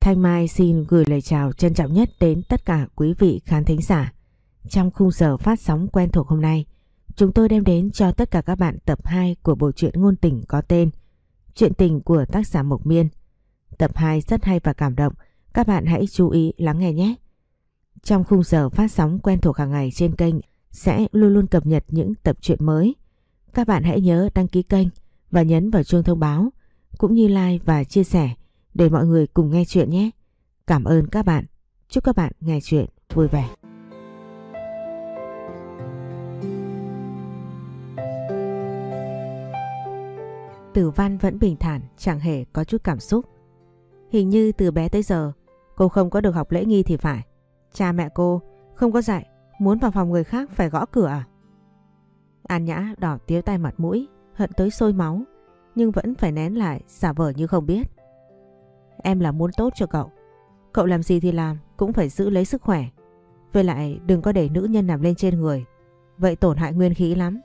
Thanh Mai xin gửi lời chào trân trọng nhất đến tất cả quý vị khán thính giả. Trong khung giờ phát sóng quen thuộc hôm nay, chúng tôi đem đến cho tất cả các bạn tập 2 của bộ truyện ngôn tình có tên Chuyện tình của tác giả Mộc Miên. Tập 2 rất hay và cảm động, các bạn hãy chú ý lắng nghe nhé. Trong khung giờ phát sóng quen thuộc hàng ngày trên kênh sẽ luôn luôn cập nhật những tập truyện mới. Các bạn hãy nhớ đăng ký kênh và nhấn vào chuông thông báo cũng như like và chia sẻ để mọi người cùng nghe chuyện nhé. Cảm ơn các bạn. Chúc các bạn nghe chuyện vui vẻ. Tử Văn vẫn bình thản, chẳng hề có chút cảm xúc. Hình như từ bé tới giờ, cô không có được học lễ nghi thì phải. Cha mẹ cô không có dạy, muốn vào phòng người khác phải gõ cửa à? An Nhã đỏ tía tay mặt mũi, hận tới sôi máu, nhưng vẫn phải nén lại, giả vờ như không biết. Em là muốn tốt cho cậu. Cậu làm gì thì làm, cũng phải giữ lấy sức khỏe. Với lại đừng có để nữ nhân nằm lên trên người. Vậy tổn hại nguyên khí lắm.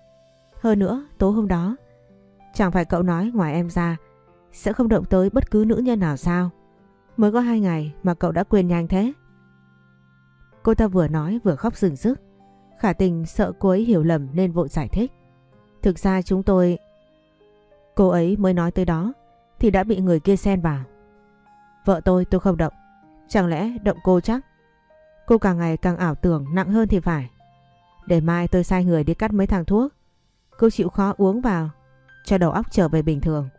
Hơn nữa, tối hôm đó, chẳng phải cậu nói ngoài em ra, sẽ không động tới bất cứ nữ nhân nào sao? Mới có hai ngày mà cậu đã quên nhanh thế. Cô ta vừa nói vừa khóc rừng rức. Khả tình sợ cô ấy hiểu lầm nên vội giải thích. Thực ra chúng tôi... Cô ấy mới nói tới đó thì đã bị người kia xen vào. Vợ tôi tôi không động. Chẳng lẽ động cô chắc? Cô càng ngày càng ảo tưởng nặng hơn thì phải. Để mai tôi sai người đi cắt mấy thằng thuốc. Cô chịu khó uống vào cho đầu óc trở về bình thường.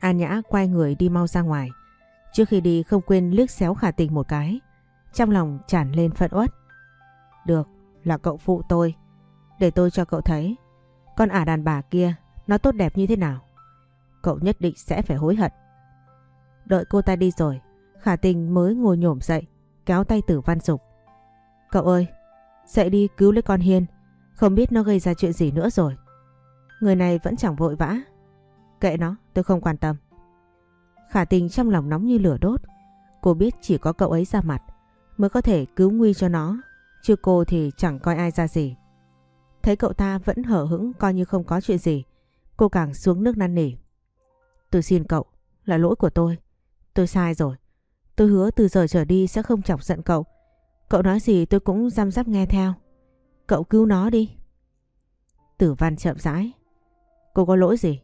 An Nhã quay người đi mau ra ngoài. Trước khi đi không quên liếc xéo khả tình một cái. Trong lòng tràn lên phận uất. Được, là cậu phụ tôi. Để tôi cho cậu thấy. Con ả đàn bà kia, nó tốt đẹp như thế nào. Cậu nhất định sẽ phải hối hận. Đợi cô ta đi rồi, khả tình mới ngồi nhổm dậy, kéo tay tử văn dục. Cậu ơi, dậy đi cứu lấy con Hiên. Không biết nó gây ra chuyện gì nữa rồi. Người này vẫn chẳng vội vã. Kệ nó, tôi không quan tâm. Khả tình trong lòng nóng như lửa đốt. Cô biết chỉ có cậu ấy ra mặt mới có thể cứu nguy cho nó. Chứ cô thì chẳng coi ai ra gì. Thấy cậu ta vẫn hở hững coi như không có chuyện gì. Cô càng xuống nước năn nỉ. Tôi xin cậu, là lỗi của tôi. Tôi sai rồi. Tôi hứa từ giờ trở đi sẽ không chọc giận cậu. Cậu nói gì tôi cũng giam giáp nghe theo. Cậu cứu nó đi. Tử văn chậm rãi. Cô có lỗi gì?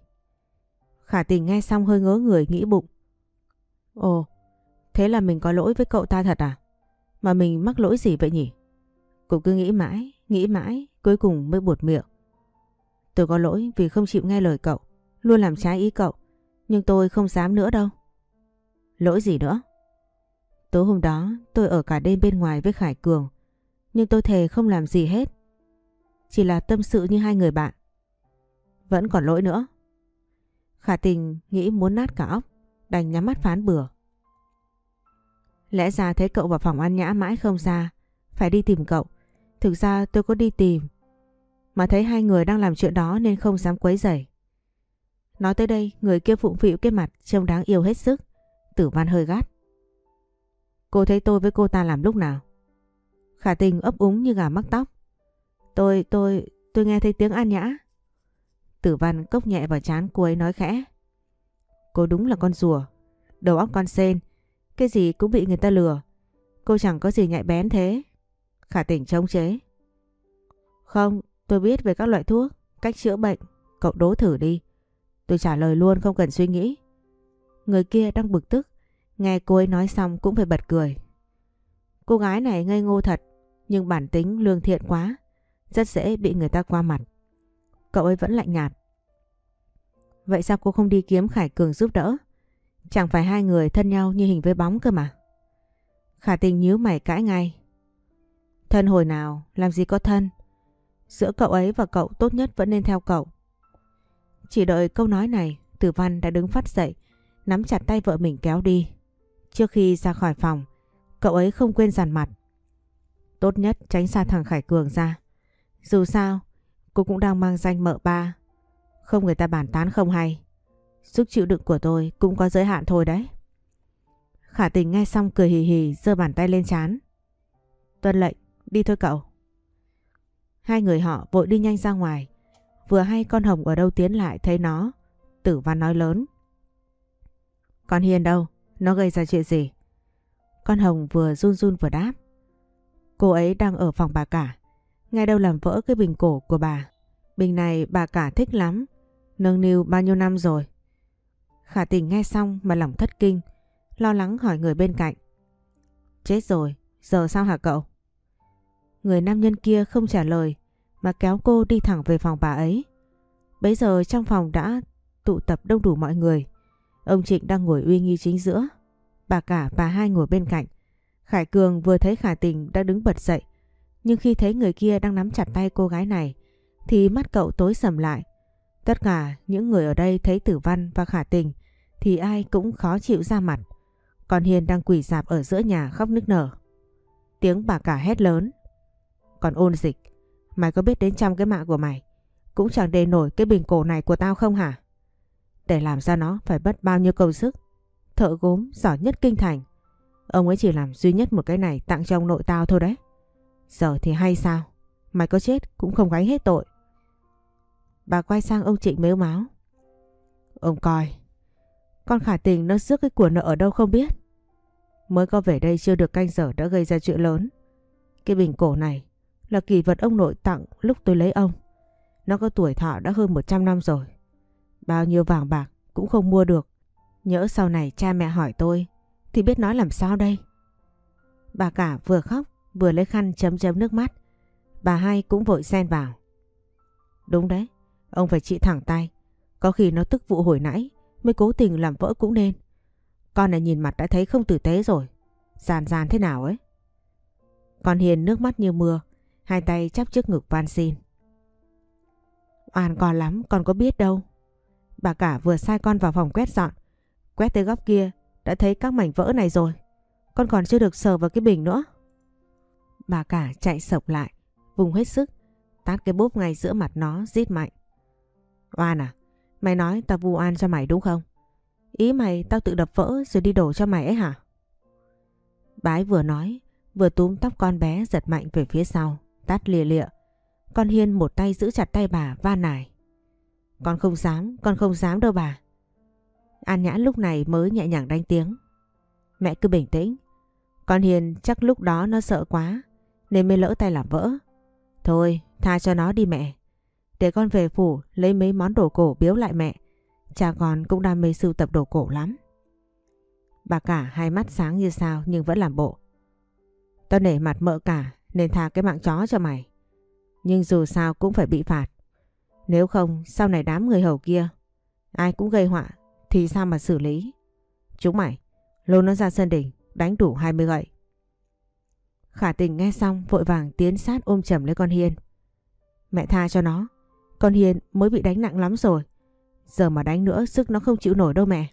Khả tình nghe xong hơi ngớ người nghĩ bụng. Ồ, thế là mình có lỗi với cậu ta thật à? Mà mình mắc lỗi gì vậy nhỉ? Cô cứ nghĩ mãi, nghĩ mãi, cuối cùng mới buột miệng. Tôi có lỗi vì không chịu nghe lời cậu, luôn làm trái ý cậu. Nhưng tôi không dám nữa đâu. Lỗi gì nữa? Tối hôm đó tôi ở cả đêm bên ngoài với Khải Cường. Nhưng tôi thề không làm gì hết. Chỉ là tâm sự như hai người bạn. Vẫn còn lỗi nữa. Khả tình nghĩ muốn nát cả óc. Đành nhắm mắt phán bừa. Lẽ ra thấy cậu vào phòng ăn nhã mãi không ra. Phải đi tìm cậu. Thực ra tôi có đi tìm. Mà thấy hai người đang làm chuyện đó nên không dám quấy rầy. Nói tới đây, người kia phụng phịu cái mặt trông đáng yêu hết sức. Tử văn hơi gắt. Cô thấy tôi với cô ta làm lúc nào? Khả tình ấp úng như gà mắc tóc. Tôi, tôi, tôi nghe thấy tiếng an nhã. Tử văn cốc nhẹ vào chán cô ấy nói khẽ. Cô đúng là con rùa, đầu óc con sen, cái gì cũng bị người ta lừa. Cô chẳng có gì nhạy bén thế. Khả tình trông chế. Không, tôi biết về các loại thuốc, cách chữa bệnh, cậu đố thử đi. Tôi trả lời luôn không cần suy nghĩ. Người kia đang bực tức, nghe cô ấy nói xong cũng phải bật cười. Cô gái này ngây ngô thật, nhưng bản tính lương thiện quá, rất dễ bị người ta qua mặt. Cậu ấy vẫn lạnh nhạt. Vậy sao cô không đi kiếm Khải Cường giúp đỡ? Chẳng phải hai người thân nhau như hình với bóng cơ mà. Khả tình nhíu mày cãi ngay. Thân hồi nào, làm gì có thân. Giữa cậu ấy và cậu tốt nhất vẫn nên theo cậu. Chỉ đợi câu nói này, Tử Văn đã đứng phát dậy, nắm chặt tay vợ mình kéo đi. Trước khi ra khỏi phòng, cậu ấy không quên dàn mặt. Tốt nhất tránh xa thằng Khải Cường ra. Dù sao, cô cũng đang mang danh mợ ba. Không người ta bàn tán không hay. Sức chịu đựng của tôi cũng có giới hạn thôi đấy. Khả tình nghe xong cười hì hì giơ bàn tay lên chán. Tuân lệnh, đi thôi cậu. Hai người họ vội đi nhanh ra ngoài. Vừa hay con Hồng ở đâu tiến lại thấy nó. Tử văn nói lớn. Con Hiền đâu? Nó gây ra chuyện gì? Con Hồng vừa run run vừa đáp. Cô ấy đang ở phòng bà cả. Ngay đâu làm vỡ cái bình cổ của bà. Bình này bà cả thích lắm. Nâng niu bao nhiêu năm rồi. Khả tình nghe xong mà lòng thất kinh. Lo lắng hỏi người bên cạnh. Chết rồi, giờ sao hả cậu? Người nam nhân kia không trả lời mà kéo cô đi thẳng về phòng bà ấy. Bấy giờ trong phòng đã tụ tập đông đủ mọi người. Ông Trịnh đang ngồi uy nghi chính giữa. Bà cả bà hai ngồi bên cạnh. Khải Cường vừa thấy Khả Tình đã đứng bật dậy. Nhưng khi thấy người kia đang nắm chặt tay cô gái này thì mắt cậu tối sầm lại. Tất cả những người ở đây thấy Tử Văn và Khả Tình thì ai cũng khó chịu ra mặt. Còn Hiền đang quỳ dạp ở giữa nhà khóc nức nở. Tiếng bà cả hét lớn. Còn ôn dịch, mày có biết đến trăm cái mạng của mày cũng chẳng đề nổi cái bình cổ này của tao không hả? Để làm ra nó phải mất bao nhiêu công sức. Thợ gốm giỏi nhất kinh thành. Ông ấy chỉ làm duy nhất một cái này tặng cho ông nội tao thôi đấy. Giờ thì hay sao? Mày có chết cũng không gánh hết tội. Bà quay sang ông Trịnh mếu máu. Ông coi. Con khả tình nó rước cái của nợ ở đâu không biết. Mới có về đây chưa được canh giờ đã gây ra chuyện lớn. Cái bình cổ này là kỳ vật ông nội tặng lúc tôi lấy ông. Nó có tuổi thọ đã hơn 100 năm rồi. Bao nhiêu vàng bạc cũng không mua được. Nhỡ sau này cha mẹ hỏi tôi thì biết nói làm sao đây. Bà cả vừa khóc vừa lấy khăn chấm chấm nước mắt. Bà hai cũng vội xen vào. Đúng đấy, ông phải trị thẳng tay. Có khi nó tức vụ hồi nãy mới cố tình làm vỡ cũng nên. Con này nhìn mặt đã thấy không tử tế rồi. Giàn giàn thế nào ấy. Con Hiền nước mắt như mưa, hai tay chắp trước ngực van xin. Oan con lắm, con có biết đâu. Bà cả vừa sai con vào phòng quét dọn. Quét tới góc kia, đã thấy các mảnh vỡ này rồi. Con còn chưa được sờ vào cái bình nữa. Bà cả chạy sộc lại, vùng hết sức, tát cái bốp ngay giữa mặt nó, rít mạnh. Oan à, mày nói tao vu oan cho mày đúng không? Ý mày tao tự đập vỡ rồi đi đổ cho mày ấy hả? Bái vừa nói, vừa túm tóc con bé giật mạnh về phía sau, tát lìa lịa. Con Hiên một tay giữ chặt tay bà va nải. Con không dám, con không dám đâu bà. An Nhã lúc này mới nhẹ nhàng đánh tiếng. Mẹ cứ bình tĩnh. Con Hiền chắc lúc đó nó sợ quá nên mới lỡ tay làm vỡ. Thôi, tha cho nó đi mẹ. Để con về phủ lấy mấy món đồ cổ biếu lại mẹ. Cha con cũng đam mê sưu tập đồ cổ lắm. Bà cả hai mắt sáng như sao nhưng vẫn làm bộ. Tao nể mặt mợ cả nên tha cái mạng chó cho mày. Nhưng dù sao cũng phải bị phạt. Nếu không, sau này đám người hầu kia, ai cũng gây họa, thì sao mà xử lý. Chúng mày, lôi nó ra sân đỉnh, đánh đủ 20 gậy. Khả tình nghe xong vội vàng tiến sát ôm chầm lấy con Hiên. Mẹ tha cho nó. Con Hiên mới bị đánh nặng lắm rồi. Giờ mà đánh nữa, sức nó không chịu nổi đâu mẹ.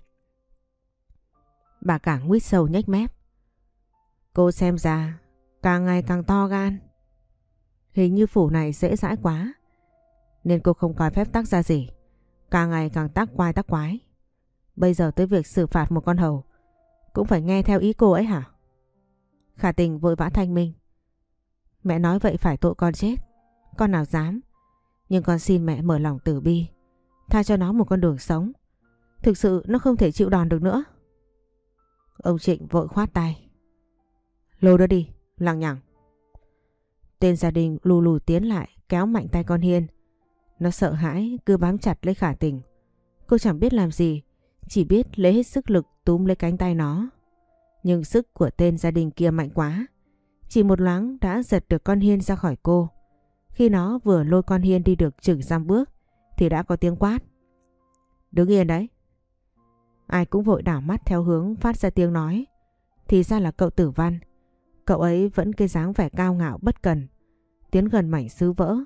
Bà cả nguyết sầu nhếch mép. Cô xem ra, càng ngày càng to gan. Hình như phủ này dễ dãi quá. Nên cô không coi phép tắc ra gì. Càng ngày càng tắc quai tắc quái. Bây giờ tới việc xử phạt một con hầu. Cũng phải nghe theo ý cô ấy hả? Khả tình vội vã thanh minh. Mẹ nói vậy phải tội con chết. Con nào dám. Nhưng con xin mẹ mở lòng tử bi. Tha cho nó một con đường sống. Thực sự nó không thể chịu đòn được nữa. Ông Trịnh vội khoát tay. Lô đó đi, lằng nhằng. Tên gia đình lù lù tiến lại kéo mạnh tay con Hiên. Nó sợ hãi cứ bám chặt lấy khả tình. Cô chẳng biết làm gì, chỉ biết lấy hết sức lực túm lấy cánh tay nó. Nhưng sức của tên gia đình kia mạnh quá. Chỉ một loáng đã giật được con Hiên ra khỏi cô. Khi nó vừa lôi con Hiên đi được chừng giam bước thì đã có tiếng quát. Đứng yên đấy. Ai cũng vội đảo mắt theo hướng phát ra tiếng nói. Thì ra là cậu tử văn. Cậu ấy vẫn cái dáng vẻ cao ngạo bất cần. Tiến gần mảnh sứ vỡ.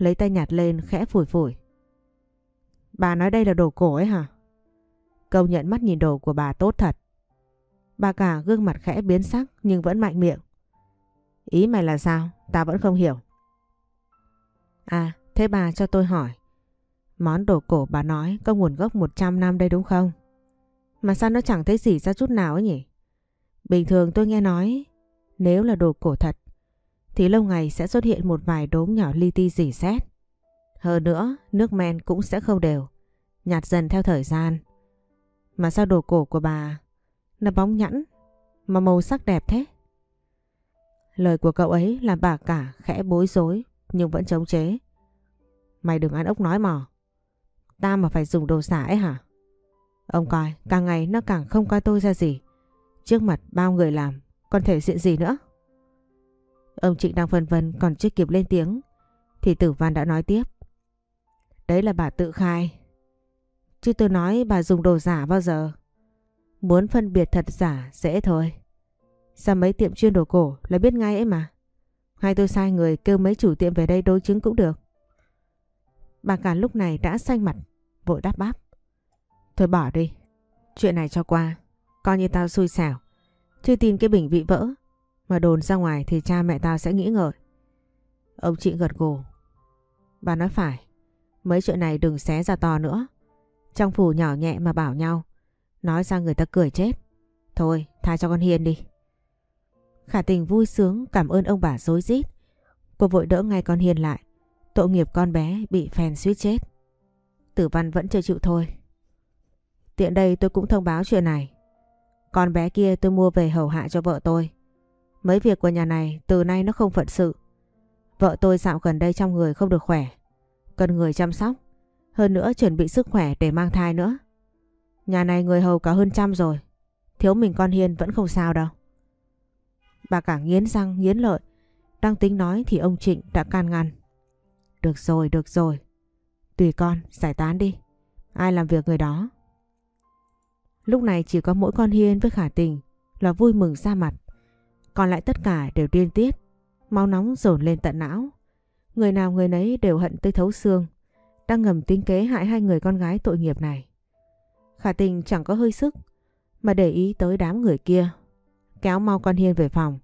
Lấy tay nhặt lên khẽ phủi phủi. Bà nói đây là đồ cổ ấy hả? Câu nhận mắt nhìn đồ của bà tốt thật. Bà cả gương mặt khẽ biến sắc nhưng vẫn mạnh miệng. Ý mày là sao? Ta vẫn không hiểu. À, thế bà cho tôi hỏi. Món đồ cổ bà nói có nguồn gốc 100 năm đây đúng không? Mà sao nó chẳng thấy gì ra chút nào ấy nhỉ? Bình thường tôi nghe nói nếu là đồ cổ thật thì lâu ngày sẽ xuất hiện một vài đốm nhỏ li ti dỉ xét. Hơn nữa, nước men cũng sẽ không đều, nhạt dần theo thời gian. Mà sao đồ cổ của bà là bóng nhẵn mà màu sắc đẹp thế. Lời của cậu ấy làm bà cả khẽ bối rối nhưng vẫn chống chế. Mày đừng ăn ốc nói mò. Ta mà phải dùng đồ xả ấy hả? Ông coi, càng ngày nó càng không coi tôi ra gì. Trước mặt bao người làm, còn thể diện gì nữa? Ông Trịnh đang phân vân còn chưa kịp lên tiếng thì tử văn đã nói tiếp. Đấy là bà tự khai. Chứ tôi nói bà dùng đồ giả bao giờ. Muốn phân biệt thật giả dễ thôi. Sao mấy tiệm chuyên đồ cổ là biết ngay ấy mà. Hay tôi sai người kêu mấy chủ tiệm về đây đối chứng cũng được. Bà cả lúc này đã xanh mặt, vội đáp bắp. Thôi bỏ đi, chuyện này cho qua, coi như tao xui xẻo. Chưa tin cái bình bị vỡ, mà đồn ra ngoài thì cha mẹ tao sẽ nghĩ ngợi. Ông chị gật gù. Bà nói phải, mấy chuyện này đừng xé ra to nữa. Trong phủ nhỏ nhẹ mà bảo nhau, nói ra người ta cười chết. Thôi, tha cho con Hiền đi. Khả tình vui sướng cảm ơn ông bà dối rít Cô vội đỡ ngay con Hiền lại. Tội nghiệp con bé bị phèn suýt chết. Tử văn vẫn chưa chịu thôi. Tiện đây tôi cũng thông báo chuyện này. Con bé kia tôi mua về hầu hạ cho vợ tôi. Mấy việc của nhà này từ nay nó không phận sự. Vợ tôi dạo gần đây trong người không được khỏe. Cần người chăm sóc. Hơn nữa chuẩn bị sức khỏe để mang thai nữa. Nhà này người hầu cả hơn trăm rồi. Thiếu mình con Hiên vẫn không sao đâu. Bà cả nghiến răng nghiến lợi. Đang tính nói thì ông Trịnh đã can ngăn. Được rồi, được rồi. Tùy con, giải tán đi. Ai làm việc người đó. Lúc này chỉ có mỗi con Hiên với khả tình là vui mừng ra mặt. Còn lại tất cả đều điên tiết. Máu nóng dồn lên tận não. Người nào người nấy đều hận tới thấu xương. Đang ngầm tính kế hại hai người con gái tội nghiệp này. Khả tình chẳng có hơi sức mà để ý tới đám người kia. Kéo mau con Hiên về phòng.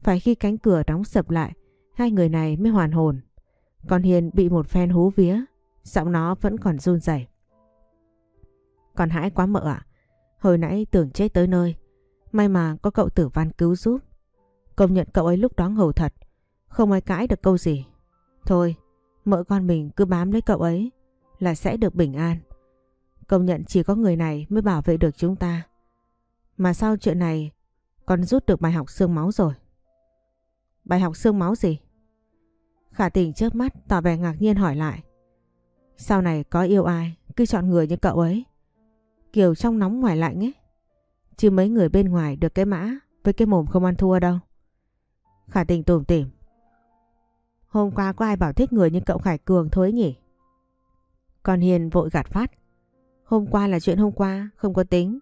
Phải khi cánh cửa đóng sập lại, hai người này mới hoàn hồn. Con hiên bị một phen hú vía, giọng nó vẫn còn run rẩy. còn hãi quá mợ ạ, hồi nãy tưởng chết tới nơi, may mà có cậu tử văn cứu giúp. Công nhận cậu ấy lúc đó ngầu thật, không ai cãi được câu gì. Thôi, mợ con mình cứ bám lấy cậu ấy là sẽ được bình an. Công nhận chỉ có người này mới bảo vệ được chúng ta. Mà sau chuyện này con rút được bài học xương máu rồi. Bài học xương máu gì? Khả tình chớp mắt tỏ vẻ ngạc nhiên hỏi lại. Sau này có yêu ai cứ chọn người như cậu ấy. Kiểu trong nóng ngoài lạnh ấy. Chứ mấy người bên ngoài được cái mã với cái mồm không ăn thua đâu. Khả tình tủm tỉm. Hôm qua có ai bảo thích người như cậu Khải Cường thôi nhỉ? Con Hiền vội gạt phát. Hôm qua là chuyện hôm qua, không có tính.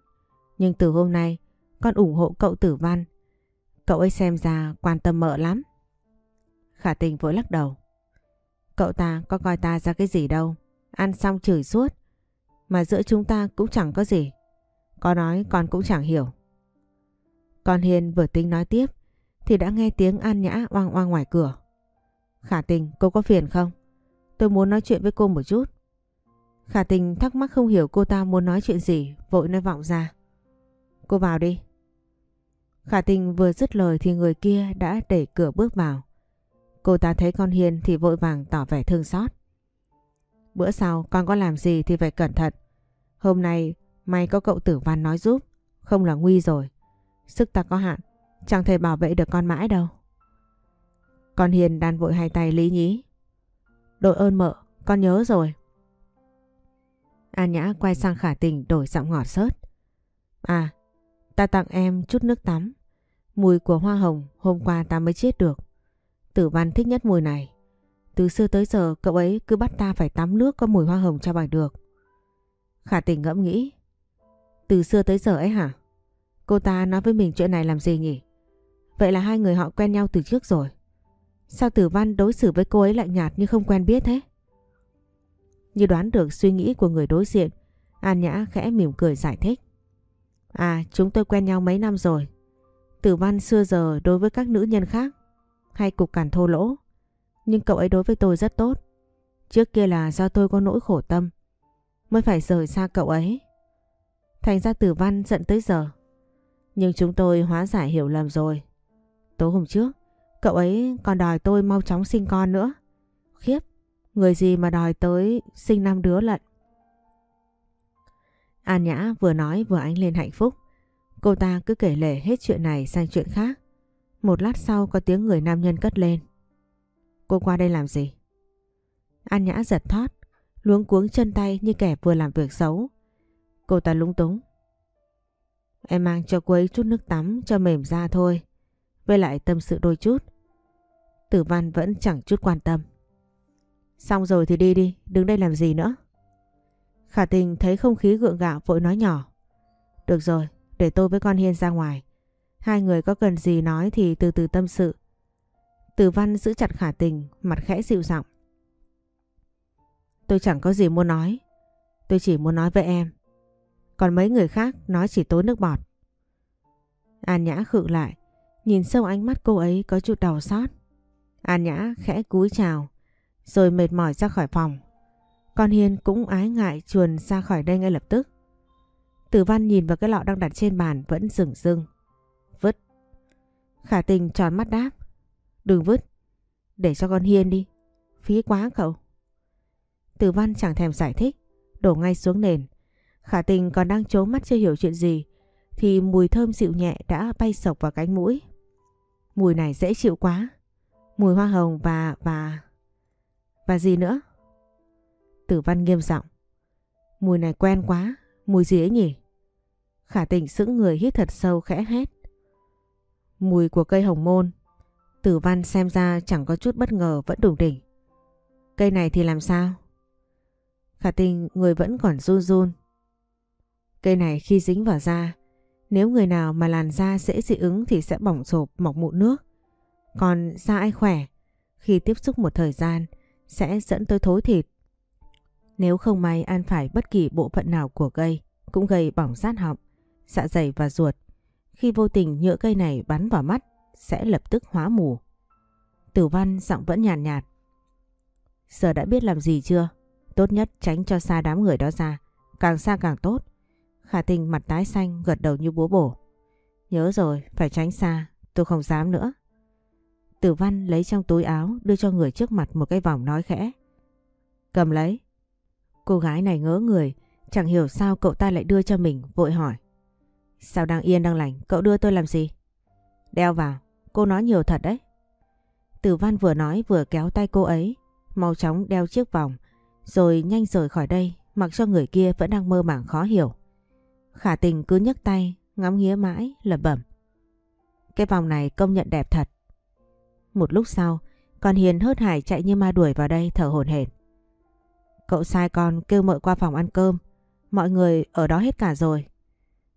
Nhưng từ hôm nay, con ủng hộ cậu tử văn. Cậu ấy xem ra quan tâm mợ lắm. Khả tình vội lắc đầu. Cậu ta có coi ta ra cái gì đâu. Ăn xong chửi suốt. Mà giữa chúng ta cũng chẳng có gì. Có nói con cũng chẳng hiểu. Con Hiền vừa tính nói tiếp thì đã nghe tiếng An Nhã oang oang ngoài cửa. Khả tình cô có phiền không? Tôi muốn nói chuyện với cô một chút. Khả tình thắc mắc không hiểu cô ta muốn nói chuyện gì vội nói vọng ra. Cô vào đi. Khả tình vừa dứt lời thì người kia đã đẩy cửa bước vào. Cô ta thấy con Hiền thì vội vàng tỏ vẻ thương xót. Bữa sau con có làm gì thì phải cẩn thận. Hôm nay may có cậu tử văn nói giúp, không là nguy rồi. Sức ta có hạn, chẳng thể bảo vệ được con mãi đâu. Con Hiền đan vội hai tay lý nhí. Đội ơn mợ, con nhớ rồi. An Nhã quay sang khả tình đổi giọng ngọt sớt. À, ta tặng em chút nước tắm. Mùi của hoa hồng hôm qua ta mới chết được. Tử văn thích nhất mùi này. Từ xưa tới giờ cậu ấy cứ bắt ta phải tắm nước có mùi hoa hồng cho bằng được. Khả tình ngẫm nghĩ. Từ xưa tới giờ ấy hả? Cô ta nói với mình chuyện này làm gì nhỉ? Vậy là hai người họ quen nhau từ trước rồi. Sao tử văn đối xử với cô ấy lạnh nhạt như không quen biết thế? Như đoán được suy nghĩ của người đối diện, An Nhã khẽ mỉm cười giải thích. À, chúng tôi quen nhau mấy năm rồi. Tử văn xưa giờ đối với các nữ nhân khác hay cục cằn thô lỗ. Nhưng cậu ấy đối với tôi rất tốt. Trước kia là do tôi có nỗi khổ tâm mới phải rời xa cậu ấy. Thành ra tử văn giận tới giờ. Nhưng chúng tôi hóa giải hiểu lầm rồi. Tối hôm trước, cậu ấy còn đòi tôi mau chóng sinh con nữa. Khiếp, người gì mà đòi tới sinh năm đứa lận. An Nhã vừa nói vừa ánh lên hạnh phúc. Cô ta cứ kể lể hết chuyện này sang chuyện khác. Một lát sau có tiếng người nam nhân cất lên. Cô qua đây làm gì? An Nhã giật thót, luống cuống chân tay như kẻ vừa làm việc xấu. Cô ta lúng túng. Em mang cho cô ấy chút nước tắm cho mềm da thôi. Với lại tâm sự đôi chút. Tử văn vẫn chẳng chút quan tâm. Xong rồi thì đi đi, đứng đây làm gì nữa. Khả tình thấy không khí gượng gạo vội nói nhỏ. Được rồi, để tôi với con Hiên ra ngoài. Hai người có cần gì nói thì từ từ tâm sự. Tử văn giữ chặt khả tình, mặt khẽ dịu giọng. Tôi chẳng có gì muốn nói. Tôi chỉ muốn nói với em. Còn mấy người khác nói chỉ tối nước bọt. An Nhã khựng lại, nhìn sâu ánh mắt cô ấy có chút đau xót. An Nhã khẽ cúi chào, rồi mệt mỏi ra khỏi phòng. Con Hiên cũng ái ngại chuồn ra khỏi đây ngay lập tức. Tử Văn nhìn vào cái lọ đang đặt trên bàn vẫn rừng rưng. Vứt. Khả tình tròn mắt đáp. Đừng vứt. Để cho con Hiên đi. Phí quá cậu. Tử Văn chẳng thèm giải thích. Đổ ngay xuống nền. Khả tình còn đang trố mắt chưa hiểu chuyện gì. Thì mùi thơm dịu nhẹ đã bay sộc vào cánh mũi. Mùi này dễ chịu quá. Mùi hoa hồng và... và... Và gì nữa? Tử Văn nghiêm giọng. Mùi này quen quá. Mùi gì ấy nhỉ? Khả tình sững người hít thật sâu khẽ hét. Mùi của cây hồng môn. Tử văn xem ra chẳng có chút bất ngờ vẫn đủ đỉnh. Cây này thì làm sao? Khả tình người vẫn còn run run. Cây này khi dính vào da, nếu người nào mà làn da dễ dị ứng thì sẽ bỏng rộp mọc mụn nước. Còn da ai khỏe, khi tiếp xúc một thời gian sẽ dẫn tới thối thịt. Nếu không may ăn phải bất kỳ bộ phận nào của cây cũng gây bỏng rát họng dạ dày và ruột. Khi vô tình nhựa cây này bắn vào mắt sẽ lập tức hóa mù. Tử văn giọng vẫn nhàn nhạt, nhạt. Giờ đã biết làm gì chưa? Tốt nhất tránh cho xa đám người đó ra. Càng xa càng tốt. Khả tình mặt tái xanh gật đầu như búa bổ. Nhớ rồi, phải tránh xa. Tôi không dám nữa. Tử văn lấy trong túi áo đưa cho người trước mặt một cái vòng nói khẽ. Cầm lấy. Cô gái này ngớ người. Chẳng hiểu sao cậu ta lại đưa cho mình vội hỏi. Sao đang yên đang lành, cậu đưa tôi làm gì? Đeo vào, cô nói nhiều thật đấy. Tử văn vừa nói vừa kéo tay cô ấy, mau chóng đeo chiếc vòng, rồi nhanh rời khỏi đây, mặc cho người kia vẫn đang mơ màng khó hiểu. Khả tình cứ nhấc tay, ngắm nghía mãi, lẩm bẩm. Cái vòng này công nhận đẹp thật. Một lúc sau, con Hiền hớt hải chạy như ma đuổi vào đây thở hổn hển. Cậu sai con kêu mợ qua phòng ăn cơm, mọi người ở đó hết cả rồi.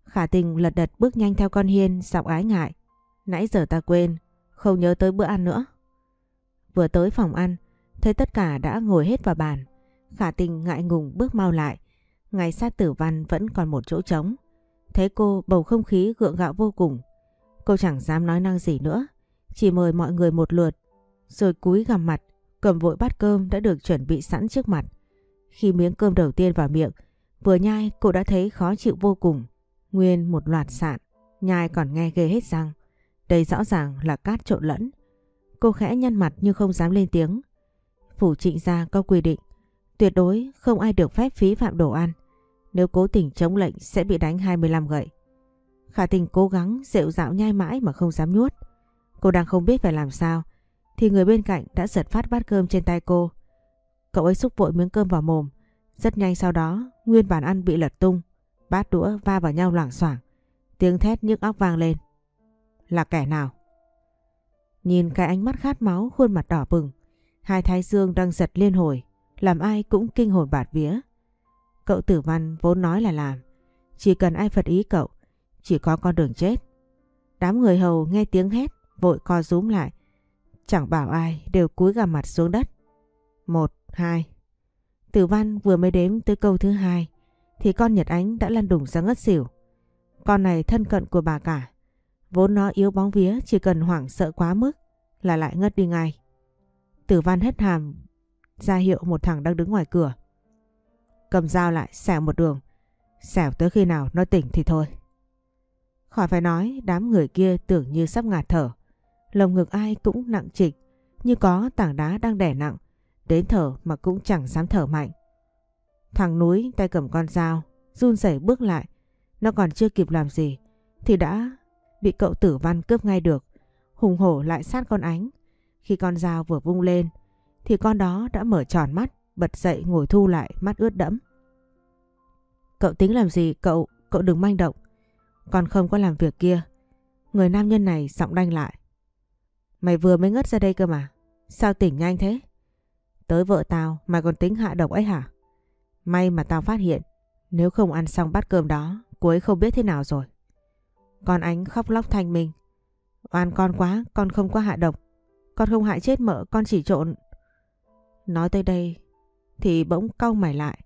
Khả tình lật đật bước nhanh theo con Hiên giọng ái ngại. Nãy giờ ta quên, không nhớ tới bữa ăn nữa. Vừa tới phòng ăn, thấy tất cả đã ngồi hết vào bàn. Khả tình ngại ngùng bước mau lại. Ngay sát tử văn vẫn còn một chỗ trống. Thấy cô bầu không khí gượng gạo vô cùng. Cô chẳng dám nói năng gì nữa. Chỉ mời mọi người một lượt. Rồi cúi gằm mặt, cầm vội bát cơm đã được chuẩn bị sẵn trước mặt. Khi miếng cơm đầu tiên vào miệng, vừa nhai cô đã thấy khó chịu vô cùng. Nguyên một loạt sạn, nhai còn nghe ghê hết răng. Đây rõ ràng là cát trộn lẫn. Cô khẽ nhăn mặt nhưng không dám lên tiếng. Phủ trịnh gia có quy định, tuyệt đối không ai được phép phí phạm đồ ăn. Nếu cố tình chống lệnh sẽ bị đánh 25 gậy. Khả tình cố gắng dịu dạo nhai mãi mà không dám nuốt. Cô đang không biết phải làm sao, thì người bên cạnh đã giật phát bát cơm trên tay cô. Cậu ấy xúc vội miếng cơm vào mồm. Rất nhanh sau đó, nguyên bản ăn bị lật tung. Bát đũa va vào nhau loảng xoảng. Tiếng thét nhức óc vang lên. Là kẻ nào? Nhìn cái ánh mắt khát máu khuôn mặt đỏ bừng. Hai thái dương đang giật liên hồi. Làm ai cũng kinh hồn bạt vía. Cậu tử văn vốn nói là làm. Chỉ cần ai phật ý cậu. Chỉ có con đường chết. Đám người hầu nghe tiếng hét. Vội co rúm lại. Chẳng bảo ai đều cúi gằm mặt xuống đất. Một, hai. Tử văn vừa mới đếm tới câu thứ hai thì con Nhật Ánh đã lăn đùng ra ngất xỉu. Con này thân cận của bà cả. Vốn nó yếu bóng vía chỉ cần hoảng sợ quá mức là lại ngất đi ngay. Tử văn hết hàm ra hiệu một thằng đang đứng ngoài cửa. Cầm dao lại xẻo một đường. Xẻo tới khi nào nó tỉnh thì thôi. Khỏi phải nói đám người kia tưởng như sắp ngạt thở. Lồng ngực ai cũng nặng trịch như có tảng đá đang đè nặng. Đến thở mà cũng chẳng dám thở mạnh. Thằng núi tay cầm con dao, run rẩy bước lại. Nó còn chưa kịp làm gì, thì đã bị cậu tử văn cướp ngay được. Hùng hổ lại sát con ánh. Khi con dao vừa vung lên thì con đó đã mở tròn mắt, bật dậy ngồi thu lại mắt ướt đẫm. Cậu tính làm gì cậu, cậu đừng manh động. Con không có làm việc kia. Người nam nhân này giọng đanh lại. Mày vừa mới ngất ra đây cơ mà. Sao tỉnh nhanh thế? Tới vợ tao mày còn tính hạ độc ấy hả? May mà tao phát hiện. Nếu không ăn xong bát cơm đó, cô ấy không biết thế nào rồi. Con ánh khóc lóc thanh minh. Oan con quá, con không có hạ độc. Con không hại chết mợ, con chỉ trộn. Nói tới đây thì bỗng cau mày lại.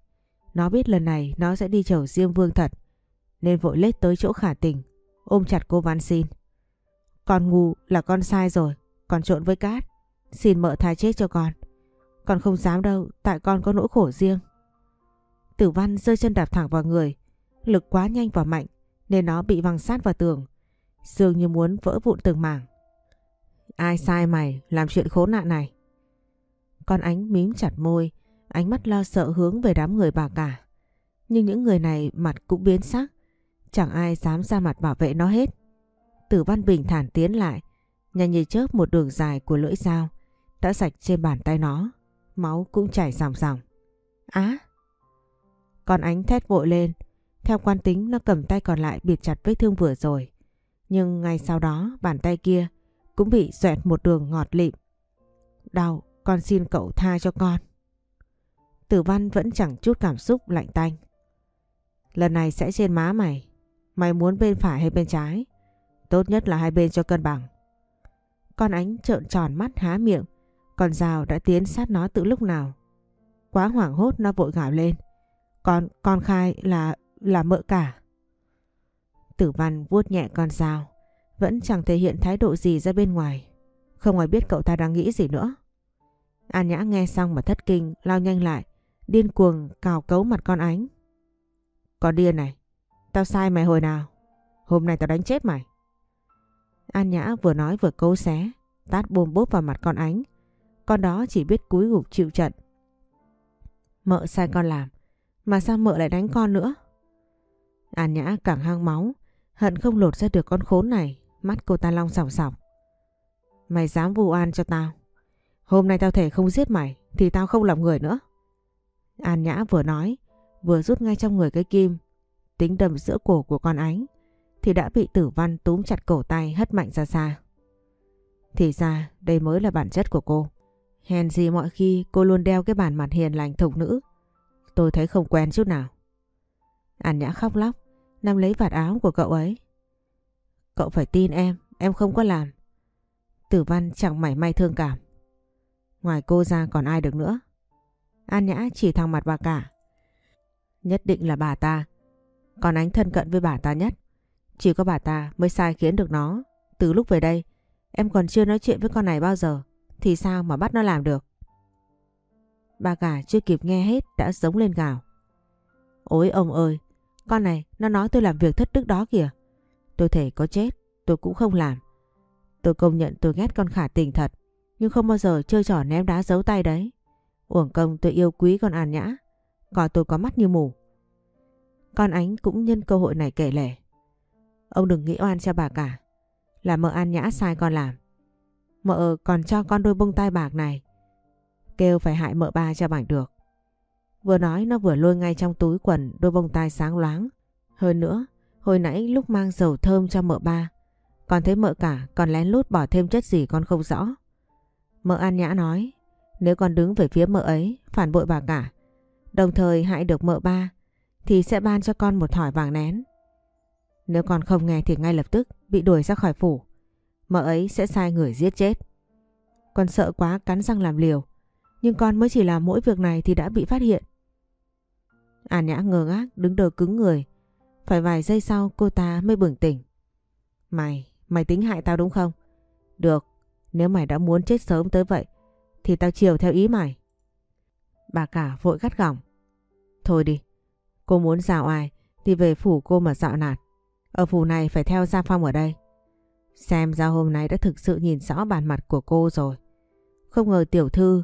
Nó biết lần này nó sẽ đi chầu Diêm Vương thật. Nên vội lết tới chỗ khả tình, ôm chặt cô van xin. Con ngu là con sai rồi, còn trộn với cát. Xin mợ tha chết cho con. Con không dám đâu, tại con có nỗi khổ riêng. Tử văn rơi chân đạp thẳng vào người, lực quá nhanh và mạnh nên nó bị văng sát vào tường. Dường như muốn vỡ vụn từng mảng. Ai sai mày làm chuyện khốn nạn này? Con ánh mím chặt môi, ánh mắt lo sợ hướng về đám người bà cả. Nhưng những người này mặt cũng biến sắc, chẳng ai dám ra mặt bảo vệ nó hết. Tử văn bình thản tiến lại, nhanh như chớp một đường dài của lưỡi dao đã sạch trên bàn tay nó, máu cũng chảy ròng ròng. Á! Con ánh thét vội lên, theo quan tính nó cầm tay còn lại bịt chặt vết thương vừa rồi. Nhưng ngay sau đó bàn tay kia cũng bị xoẹt một đường ngọt lịm. Đau, con xin cậu tha cho con. Tử văn vẫn chẳng chút cảm xúc lạnh tanh. Lần này sẽ trên má mày. Mày muốn bên phải hay bên trái? Tốt nhất là hai bên cho cân bằng. Con ánh trợn tròn mắt há miệng. Con rào đã tiến sát nó từ lúc nào. Quá hoảng hốt nó vội gào lên. Con, con khai là, là mợ cả. Tử văn vuốt nhẹ con dao. Vẫn chẳng thể hiện thái độ gì ra bên ngoài. Không ai biết cậu ta đang nghĩ gì nữa. An Nhã nghe xong mà thất kinh, lao nhanh lại, điên cuồng cào cấu mặt con ánh. Con điên này, tao sai mày hồi nào? Hôm nay tao đánh chết mày. An Nhã vừa nói vừa cấu xé, tát bôm bốp vào mặt con ánh. Con đó chỉ biết cúi gục chịu trận. Mợ sai con làm, mà sao mợ lại đánh con nữa? An Nhã càng hang máu, hận không lột ra được con khốn này, mắt cô ta long sòng sòng. Mày dám vu oan cho tao, Hôm nay tao thể không giết mày thì tao không làm người nữa. An Nhã vừa nói, vừa rút ngay trong người cái kim, tính đầm giữa cổ của con ánh, thì đã bị tử văn túm chặt cổ tay hất mạnh ra xa. Thì ra đây mới là bản chất của cô. Hèn gì mọi khi cô luôn đeo cái bản mặt hiền lành thục nữ. Tôi thấy không quen chút nào. An Nhã khóc lóc, nắm lấy vạt áo của cậu ấy. Cậu phải tin em, em không có làm. Tử văn chẳng mảy may thương cảm. Ngoài cô ra còn ai được nữa. An Nhã chỉ thẳng mặt bà cả. Nhất định là bà ta. Còn ánh thân cận với bà ta nhất. Chỉ có bà ta mới sai khiến được nó. Từ lúc về đây, em còn chưa nói chuyện với con này bao giờ. Thì sao mà bắt nó làm được? Bà cả chưa kịp nghe hết đã giống lên gào. Ôi ông ơi, con này nó nói tôi làm việc thất đức đó kìa. Tôi thể có chết, tôi cũng không làm. Tôi công nhận tôi ghét con khả tình thật. Nhưng không bao giờ chơi trò ném đá giấu tay đấy. Uổng công tôi yêu quý con An Nhã. Coi tôi có mắt như mù. Con ánh cũng nhân cơ hội này kể lể. Ông đừng nghĩ oan cho bà cả. Là mợ An Nhã sai con làm. Mợ còn cho con đôi bông tai bạc này. Kêu phải hại mợ ba cho bằng được. Vừa nói nó vừa lôi ngay trong túi quần đôi bông tai sáng loáng. Hơn nữa, hồi nãy lúc mang dầu thơm cho mợ ba, còn thấy mợ cả còn lén lút bỏ thêm chất gì con không rõ. Mợ An Nhã nói nếu con đứng về phía mợ ấy phản bội bà cả đồng thời hại được mợ ba thì sẽ ban cho con một thỏi vàng nén. Nếu con không nghe thì ngay lập tức bị đuổi ra khỏi phủ. Mợ ấy sẽ sai người giết chết. Con sợ quá cắn răng làm liều nhưng con mới chỉ làm mỗi việc này thì đã bị phát hiện. An Nhã ngơ ngác đứng đờ cứng người. Phải vài giây sau cô ta mới bừng tỉnh. Mày, mày tính hại tao đúng không? Được, nếu mày đã muốn chết sớm tới vậy thì tao chiều theo ý mày. Bà cả vội gắt gỏng. Thôi đi, Cô muốn dạo ai Thì về phủ cô mà dạo nạt. Ở phủ này phải theo Gia Phong ở đây. Xem ra hôm nay đã thực sự nhìn rõ bản mặt của cô rồi. Không ngờ tiểu thư,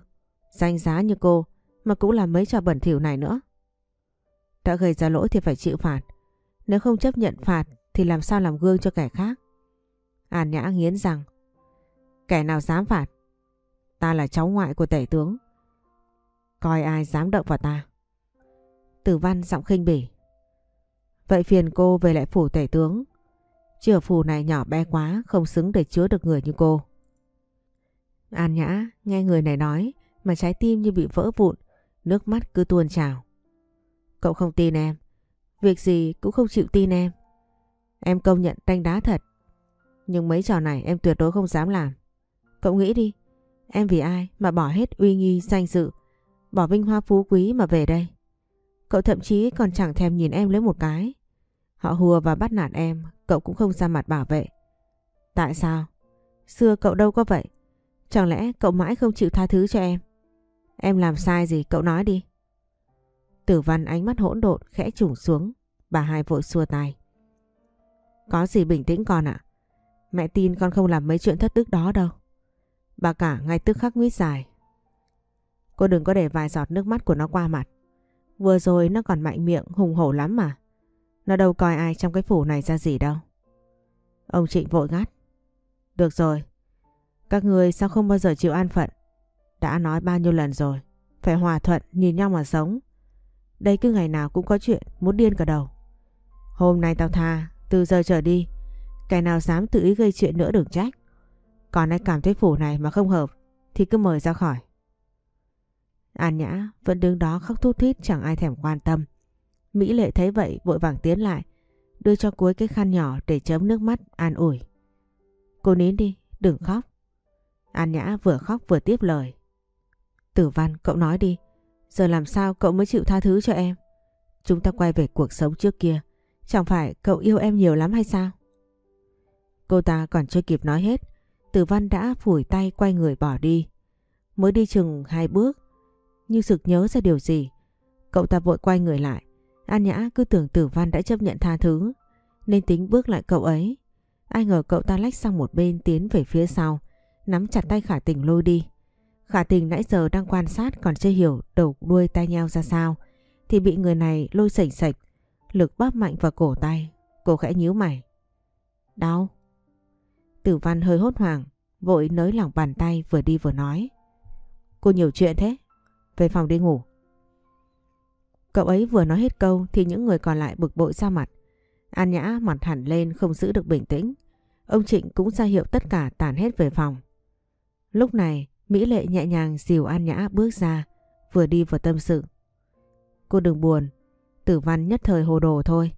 Danh giá như cô Mà cũng làm mấy trò bẩn thỉu này nữa. Đã gây ra lỗi thì phải chịu phạt. Nếu không chấp nhận phạt thì làm sao làm gương cho kẻ khác. An Nhã nghiến rằng, kẻ nào dám phạt ta là cháu ngoại của tể tướng. Coi ai dám động vào ta. Tử văn giọng khinh bỉ. Vậy phiền cô về lại phủ tể tướng. Chứ phủ này nhỏ bé quá không xứng để chứa được người như cô. An Nhã nghe người này nói mà trái tim như bị vỡ vụn, nước mắt cứ tuôn trào. Cậu không tin em, việc gì cũng không chịu tin em. Em công nhận đánh đá thật, nhưng mấy trò này em tuyệt đối không dám làm. Cậu nghĩ đi, em vì ai mà bỏ hết uy nghi danh dự, bỏ vinh hoa phú quý mà về đây. Cậu thậm chí còn chẳng thèm nhìn em lấy một cái. Họ hùa và bắt nạt em, cậu cũng không ra mặt bảo vệ. Tại sao? Xưa cậu đâu có vậy. Chẳng lẽ cậu mãi không chịu tha thứ cho em? Em làm sai gì cậu nói đi. Tử văn ánh mắt hỗn độn khẽ trùng xuống. Bà hai vội xua tay. Có gì bình tĩnh con ạ. Mẹ tin con không làm mấy chuyện thất đức đó đâu. Bà cả ngay tức khắc nguyết dài. Cô đừng có để vài giọt nước mắt của nó qua mặt. Vừa rồi nó còn mạnh miệng, hùng hổ lắm mà. Nó đâu coi ai trong cái phủ này ra gì đâu. Ông Trịnh vội gắt. Được rồi. Các người sao không bao giờ chịu an phận. Đã nói bao nhiêu lần rồi. Phải hòa thuận, nhìn nhau mà sống. Đây cứ ngày nào cũng có chuyện, muốn điên cả đầu. Hôm nay tao tha. Từ giờ trở đi. cái nào dám tự ý gây chuyện nữa đừng trách. Còn ai cảm thấy phủ này mà không hợp thì cứ mời ra khỏi. An Nhã vẫn đứng đó khóc thút thít chẳng ai thèm quan tâm. Mỹ Lệ thấy vậy vội vàng tiến lại, đưa cho cuối cái khăn nhỏ để chấm nước mắt an ủi. Cô nín đi, đừng khóc. An Nhã vừa khóc vừa tiếp lời. Tử Văn, cậu nói đi, giờ làm sao cậu mới chịu tha thứ cho em? Chúng ta quay về cuộc sống trước kia, chẳng phải cậu yêu em nhiều lắm hay sao? Cô ta còn chưa kịp nói hết, Tử Văn đã phủi tay quay người bỏ đi. Mới đi chừng hai bước, như sực nhớ ra điều gì. Cậu ta vội quay người lại. An Nhã cứ tưởng Tử Văn đã chấp nhận tha thứ, nên tính bước lại cậu ấy. Ai ngờ cậu ta lách sang một bên tiến về phía sau, nắm chặt tay Khả Tình lôi đi. Khả Tình nãy giờ đang quan sát còn chưa hiểu đầu đuôi tay nhau ra sao, thì bị người này lôi sảnh sạch, lực bóp mạnh vào cổ tay. Cô khẽ nhíu mày. Đau. Tử Văn hơi hốt hoảng, vội nới lỏng bàn tay vừa đi vừa nói. Cô nhiều chuyện thế, về phòng đi ngủ. Cậu ấy vừa nói hết câu thì những người còn lại bực bội ra mặt. An Nhã mặt hẳn lên không giữ được bình tĩnh. Ông Trịnh cũng ra hiệu tất cả tản hết về phòng. Lúc này Mỹ Lệ nhẹ nhàng dìu An Nhã bước ra, vừa đi vừa tâm sự. Cô đừng buồn, tử văn nhất thời hồ đồ thôi.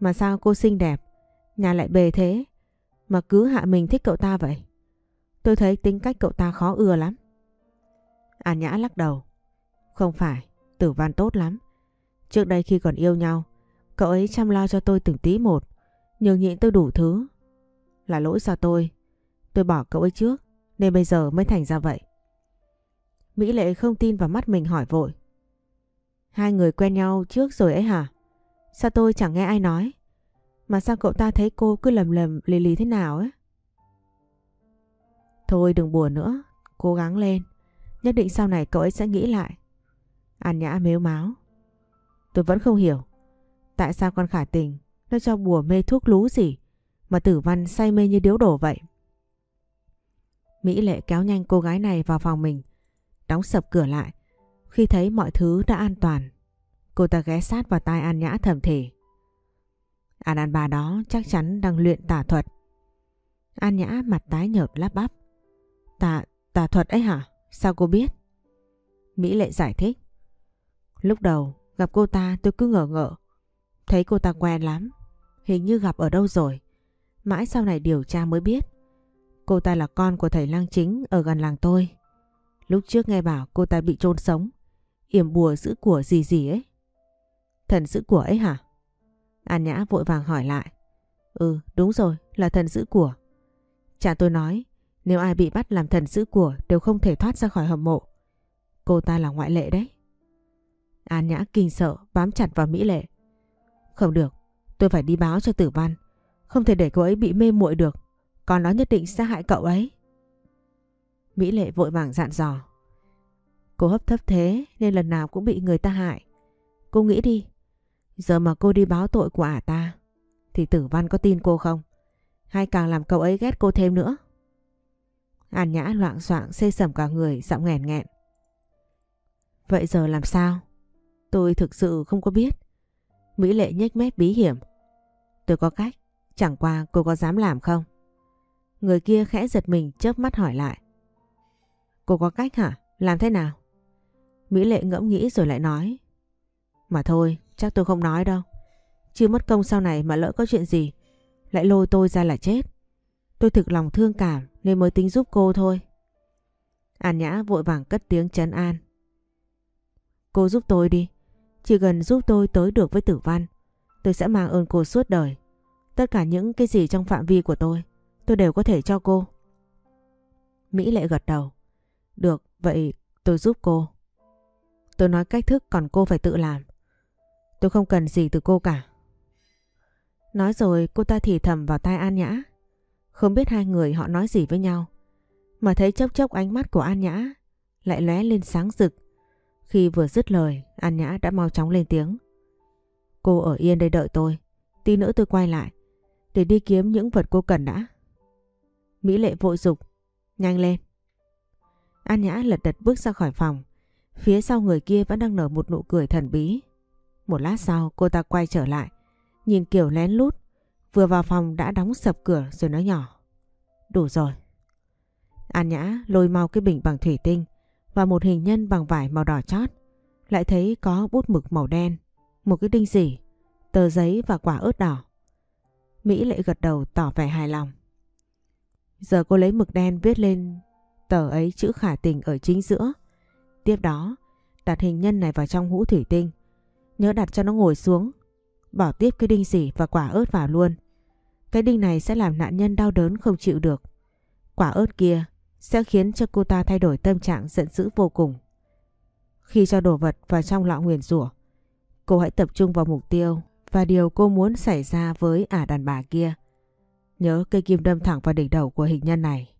Mà sao cô xinh đẹp, nhà lại bề thế, mà cứ hạ mình thích cậu ta vậy? Tôi thấy tính cách cậu ta khó ưa lắm. An Nhã lắc đầu. Không phải, tử văn tốt lắm. Trước đây khi còn yêu nhau, cậu ấy chăm lo cho tôi từng tí một, nhường nhịn tôi đủ thứ. Là lỗi do tôi, tôi bỏ cậu ấy trước, nên bây giờ mới thành ra vậy. Mỹ Lệ không tin vào mắt mình hỏi vội. Hai người quen nhau trước rồi ấy hả? Sao tôi chẳng nghe ai nói? Mà sao cậu ta thấy cô cứ lầm lầm lì lì thế nào ấy? Thôi đừng buồn nữa, cố gắng lên. Nhất định sau này cậu ấy sẽ nghĩ lại. An Nhã mếu máo, Tôi vẫn không hiểu. Tại sao con khả tình nó cho bùa mê thuốc lú gì mà tử văn say mê như điếu đổ vậy? Mỹ Lệ kéo nhanh cô gái này vào phòng mình, đóng sập cửa lại. Khi thấy mọi thứ đã an toàn, cô ta ghé sát vào tai An Nhã thầm thì. À An bà đó chắc chắn đang luyện tả thuật. An Nhã mặt tái nhợt lắp bắp. Tả, tả thuật ấy hả? Sao cô biết? Mỹ Lệ giải thích. Lúc đầu gặp cô ta tôi cứ ngờ ngợ. Thấy cô ta quen lắm. Hình như gặp ở đâu rồi. Mãi sau này điều tra mới biết. Cô ta là con của thầy lang chính ở gần làng tôi. Lúc trước nghe bảo cô ta bị chôn sống. Yểm bùa giữ của gì gì ấy. Thần giữ của ấy hả? An Nhã vội vàng hỏi lại. Ừ đúng rồi là thần giữ của. Cha tôi nói nếu ai bị bắt làm thần giữ của đều không thể thoát ra khỏi hầm mộ. Cô ta là ngoại lệ đấy. An Nhã kinh sợ bám chặt vào Mỹ Lệ. Không được, tôi phải đi báo cho tử văn. Không thể để cô ấy bị mê muội được. Còn nó nhất định sẽ hại cậu ấy. Mỹ Lệ vội vàng dặn dò. Cô hấp thấp thế nên lần nào cũng bị người ta hại. Cô nghĩ đi. Giờ mà cô đi báo tội của ả ta thì tử văn có tin cô không? Hay càng làm cậu ấy ghét cô thêm nữa? An Nhã loạn soạn xây sầm cả người giọng nghẹn nghẹn. Vậy giờ làm sao? Tôi thực sự không có biết. Mỹ Lệ nhếch mép bí hiểm. Tôi có cách, chẳng qua cô có dám làm không? Người kia khẽ giật mình chớp mắt hỏi lại. Cô có cách hả? Làm thế nào? Mỹ Lệ ngẫm nghĩ rồi lại nói. Mà thôi, chắc tôi không nói đâu. Chưa mất công sau này mà lỡ có chuyện gì, lại lôi tôi ra là chết. Tôi thực lòng thương cảm nên mới tính giúp cô thôi. An Nhã vội vàng cất tiếng trấn an. Cô giúp tôi đi. Chỉ cần giúp tôi tới được với tử văn, tôi sẽ mang ơn cô suốt đời. Tất cả những cái gì trong phạm vi của tôi, tôi đều có thể cho cô. Mỹ lệ gật đầu. Được, vậy tôi giúp cô. Tôi nói cách thức còn cô phải tự làm. Tôi không cần gì từ cô cả. Nói rồi cô ta thì thầm vào tai An Nhã. Không biết hai người họ nói gì với nhau. Mà thấy chốc chốc ánh mắt của An Nhã lại lóe lên sáng rực. Khi vừa dứt lời, An Nhã đã mau chóng lên tiếng. Cô ở yên đây đợi tôi. Tí nữa tôi quay lại. Để đi kiếm những vật cô cần đã. Mỹ lệ vội dục Nhanh lên. An Nhã lật đật bước ra khỏi phòng. Phía sau người kia vẫn đang nở một nụ cười thần bí. Một lát sau cô ta quay trở lại. Nhìn kiểu lén lút. Vừa vào phòng đã đóng sập cửa rồi nói nhỏ. Đủ rồi. An Nhã lôi mau cái bình bằng thủy tinh và một hình nhân bằng vải màu đỏ chót. Lại thấy có bút mực màu đen, một cái đinh dỉ, tờ giấy và quả ớt đỏ. Mỹ lại gật đầu tỏ vẻ hài lòng. Giờ cô lấy mực đen viết lên tờ ấy chữ khả tình ở chính giữa. Tiếp đó, đặt hình nhân này vào trong hũ thủy tinh. Nhớ đặt cho nó ngồi xuống. Bỏ tiếp cái đinh xỉ và quả ớt vào luôn. Cái đinh này sẽ làm nạn nhân đau đớn không chịu được. Quả ớt kia sẽ khiến cho cô ta thay đổi tâm trạng giận dữ vô cùng. Khi cho đồ vật vào trong lọ nguyền rủa, cô hãy tập trung vào mục tiêu và điều cô muốn xảy ra với ả đàn bà kia. Nhớ cây kim đâm thẳng vào đỉnh đầu của hình nhân này.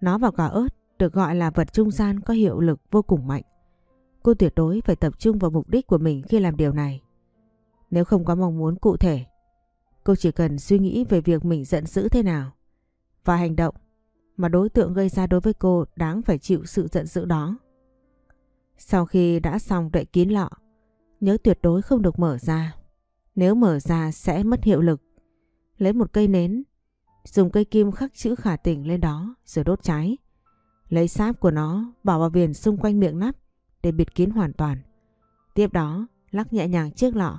Nó và quả ớt được gọi là vật trung gian có hiệu lực vô cùng mạnh. Cô tuyệt đối phải tập trung vào mục đích của mình khi làm điều này. Nếu không có mong muốn cụ thể, cô chỉ cần suy nghĩ về việc mình giận dữ thế nào và hành động mà đối tượng gây ra đối với cô đáng phải chịu sự giận dữ đó. Sau khi đã xong đậy kín lọ, nhớ tuyệt đối không được mở ra. Nếu mở ra sẽ mất hiệu lực. Lấy một cây nến, dùng cây kim khắc chữ khả tình lên đó rồi đốt cháy. Lấy sáp của nó bỏ vào viền xung quanh miệng nắp để bịt kín hoàn toàn. Tiếp đó lắc nhẹ nhàng chiếc lọ,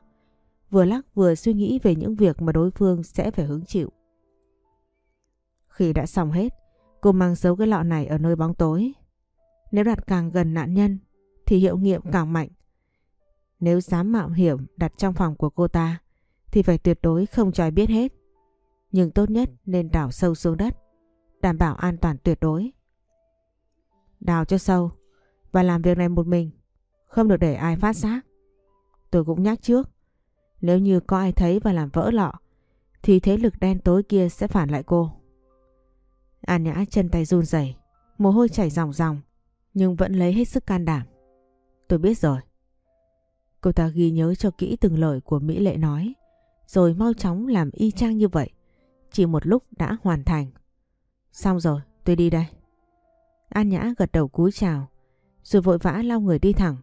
vừa lắc vừa suy nghĩ về những việc mà đối phương sẽ phải hứng chịu. Khi đã xong hết, Cô mang giấu cái lọ này ở nơi bóng tối. Nếu đặt càng gần nạn nhân thì hiệu nghiệm càng mạnh. Nếu dám mạo hiểm đặt trong phòng của cô ta thì phải tuyệt đối không cho ai biết hết. Nhưng tốt nhất nên đào sâu xuống đất, đảm bảo an toàn tuyệt đối. Đào cho sâu và làm việc này một mình, không được để ai phát giác. Tôi cũng nhắc trước, nếu như có ai thấy và làm vỡ lọ thì thế lực đen tối kia sẽ phản lại cô. An Nhã chân tay run rẩy, mồ hôi chảy ròng ròng, nhưng vẫn lấy hết sức can đảm. Tôi biết rồi. Cô ta ghi nhớ cho kỹ từng lời của Mỹ Lệ nói, rồi mau chóng làm y chang như vậy. Chỉ một lúc đã hoàn thành. Xong rồi, tôi đi đây. An Nhã gật đầu cúi chào, rồi vội vã lao người đi thẳng.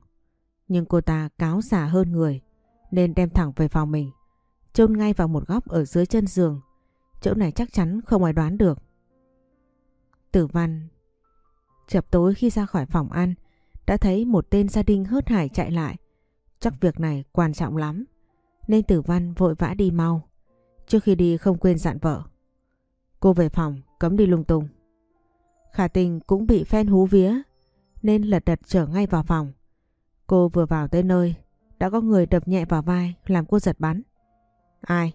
Nhưng cô ta cáo giả hơn người, nên đem thẳng về phòng mình, chôn ngay vào một góc ở dưới chân giường. Chỗ này chắc chắn không ai đoán được. Tử văn Chập tối khi ra khỏi phòng ăn đã thấy một tên gia đình hớt hải chạy lại. Chắc việc này quan trọng lắm nên tử văn vội vã đi mau. Trước khi đi không quên dặn vợ. Cô về phòng cấm đi lung tung. Khả tình cũng bị phen hú vía nên lật đật trở ngay vào phòng. Cô vừa vào tới nơi đã có người đập nhẹ vào vai làm cô giật bắn. Ai?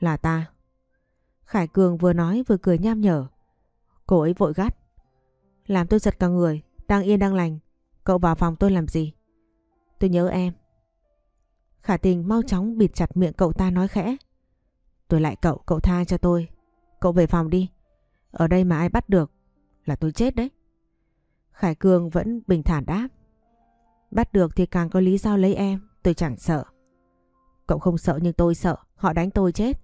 Là ta. Khải Cường vừa nói vừa cười nham nhở. Cô ấy vội gắt. Làm tôi giật cả người, đang yên đang lành. Cậu vào phòng tôi làm gì? Tôi nhớ em. Khả tình mau chóng bịt chặt miệng cậu ta nói khẽ. Tôi lại cậu, cậu tha cho tôi. Cậu về phòng đi. Ở đây mà ai bắt được là tôi chết đấy. Khải Cường vẫn bình thản đáp. Bắt được thì càng có lý do lấy em, tôi chẳng sợ. Cậu không sợ nhưng tôi sợ, họ đánh tôi chết.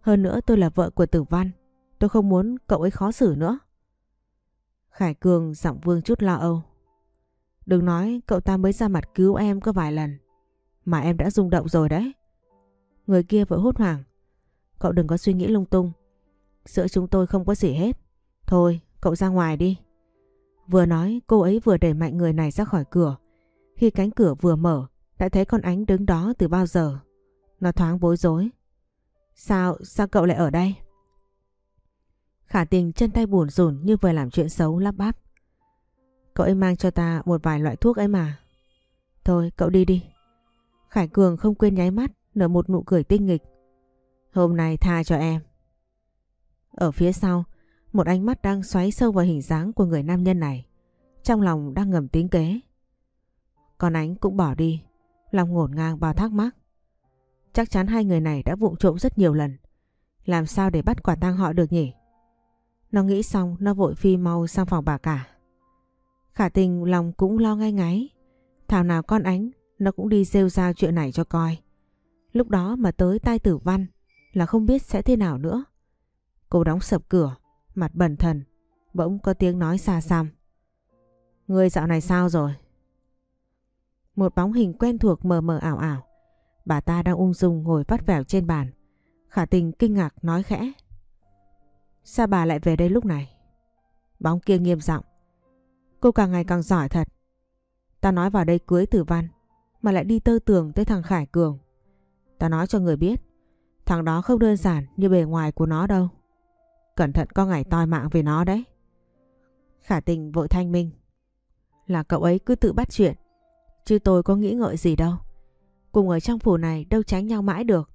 Hơn nữa tôi là vợ của Tử Văn. Tôi không muốn cậu ấy khó xử nữa. Khải Cường giọng vương chút lo âu. Đừng nói cậu ta mới ra mặt cứu em có vài lần. Mà em đã rung động rồi đấy. Người kia vội hốt hoảng. Cậu đừng có suy nghĩ lung tung. Giữa chúng tôi không có gì hết. Thôi, cậu ra ngoài đi. Vừa nói cô ấy vừa đẩy mạnh người này ra khỏi cửa. Khi cánh cửa vừa mở, đã thấy con ánh đứng đó từ bao giờ. Nó thoáng bối rối. Sao, sao cậu lại ở đây? Khả tình chân tay buồn rùn như vừa làm chuyện xấu lắp bắp. Cậu ấy mang cho ta một vài loại thuốc ấy mà. Thôi cậu đi đi. Khải Cường không quên nháy mắt nở một nụ cười tinh nghịch. Hôm nay tha cho em. Ở phía sau, một ánh mắt đang xoáy sâu vào hình dáng của người nam nhân này. Trong lòng đang ngầm tính kế. Còn ánh cũng bỏ đi, lòng ngổn ngang bao thắc mắc. Chắc chắn hai người này đã vụng trộm rất nhiều lần. Làm sao để bắt quả tang họ được nhỉ? Nó nghĩ xong nó vội phi mau sang phòng bà cả. Khả tình lòng cũng lo ngay ngáy. Thảo nào con ánh nó cũng đi rêu rao chuyện này cho coi. Lúc đó mà tới tai tử văn là không biết sẽ thế nào nữa. Cô đóng sập cửa, mặt bẩn thần, bỗng có tiếng nói xa xăm. Người dạo này sao rồi? Một bóng hình quen thuộc mờ mờ ảo ảo. Bà ta đang ung dung ngồi vắt vẻo trên bàn. Khả tình kinh ngạc nói khẽ. Sao bà lại về đây lúc này? Bóng kia nghiêm giọng. Cô càng ngày càng giỏi thật. Ta nói vào đây cưới tử văn mà lại đi tơ tường tới thằng Khải Cường. Ta nói cho người biết, thằng đó không đơn giản như bề ngoài của nó đâu. Cẩn thận có ngày toi mạng về nó đấy. Khả tình vội thanh minh. Là cậu ấy cứ tự bắt chuyện, chứ tôi có nghĩ ngợi gì đâu. Cùng ở trong phủ này đâu tránh nhau mãi được.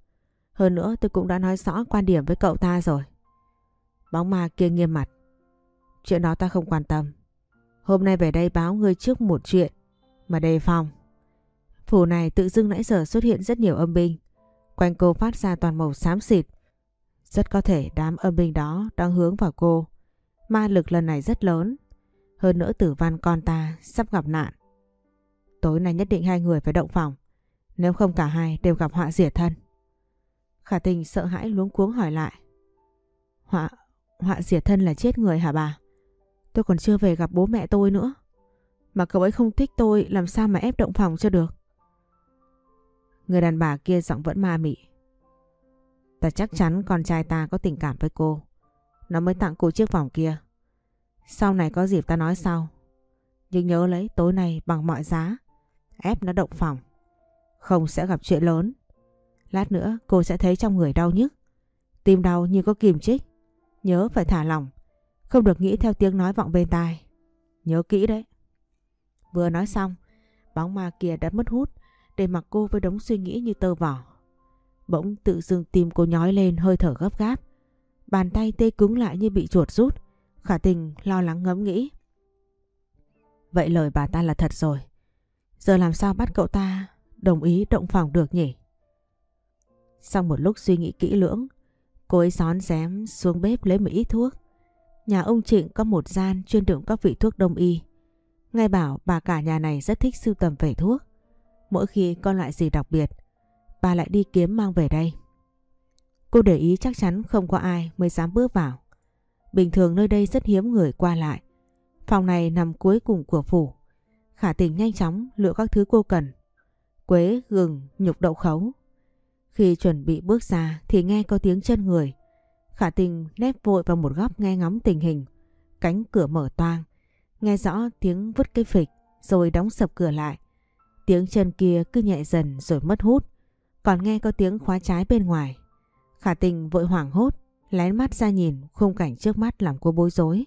Hơn nữa tôi cũng đã nói rõ quan điểm với cậu ta rồi. Bóng ma kia nghiêm mặt. Chuyện đó ta không quan tâm. Hôm nay về đây báo ngươi trước một chuyện mà đề phòng. Phủ này tự dưng nãy giờ xuất hiện rất nhiều âm binh. Quanh cô phát ra toàn màu xám xịt. Rất có thể đám âm binh đó đang hướng vào cô. Ma lực lần này rất lớn. Hơn nữa tử văn con ta sắp gặp nạn. Tối nay nhất định hai người phải động phòng. Nếu không cả hai đều gặp họa diệt thân. Khả tình sợ hãi luống cuống hỏi lại. Họa, họa diệt thân là chết người hả bà? Tôi còn chưa về gặp bố mẹ tôi nữa. Mà cậu ấy không thích tôi làm sao mà ép động phòng cho được. Người đàn bà kia giọng vẫn ma mị. Ta chắc chắn con trai ta có tình cảm với cô. Nó mới tặng cô chiếc vòng kia. Sau này có dịp ta nói sau. Nhưng nhớ lấy tối nay bằng mọi giá. Ép nó động phòng. Không sẽ gặp chuyện lớn. Lát nữa cô sẽ thấy trong người đau nhức. Tim đau như có kìm chích. Nhớ phải thả lòng. Không được nghĩ theo tiếng nói vọng bên tai. Nhớ kỹ đấy. Vừa nói xong, bóng ma kia đã mất hút để mặc cô với đống suy nghĩ như tơ vỏ. Bỗng tự dưng tim cô nhói lên hơi thở gấp gáp. Bàn tay tê cứng lại như bị chuột rút. Khả tình lo lắng ngẫm nghĩ. Vậy lời bà ta là thật rồi. Giờ làm sao bắt cậu ta đồng ý động phòng được nhỉ? Sau một lúc suy nghĩ kỹ lưỡng, cô ấy xón xém xuống bếp lấy một ít thuốc. Nhà ông Trịnh có một gian chuyên đựng các vị thuốc đông y. Nghe bảo bà cả nhà này rất thích sưu tầm về thuốc. Mỗi khi có loại gì đặc biệt, bà lại đi kiếm mang về đây. Cô để ý chắc chắn không có ai mới dám bước vào. Bình thường nơi đây rất hiếm người qua lại. Phòng này nằm cuối cùng của phủ. Khả tình nhanh chóng lựa các thứ cô cần. Quế, gừng, nhục đậu khấu. Khi chuẩn bị bước ra thì nghe có tiếng chân người. Khả tình nép vội vào một góc nghe ngóng tình hình. Cánh cửa mở toang. Nghe rõ tiếng vứt cây phịch rồi đóng sập cửa lại. Tiếng chân kia cứ nhẹ dần rồi mất hút. Còn nghe có tiếng khóa trái bên ngoài. Khả tình vội hoảng hốt, lén mắt ra nhìn khung cảnh trước mắt làm cô bối rối.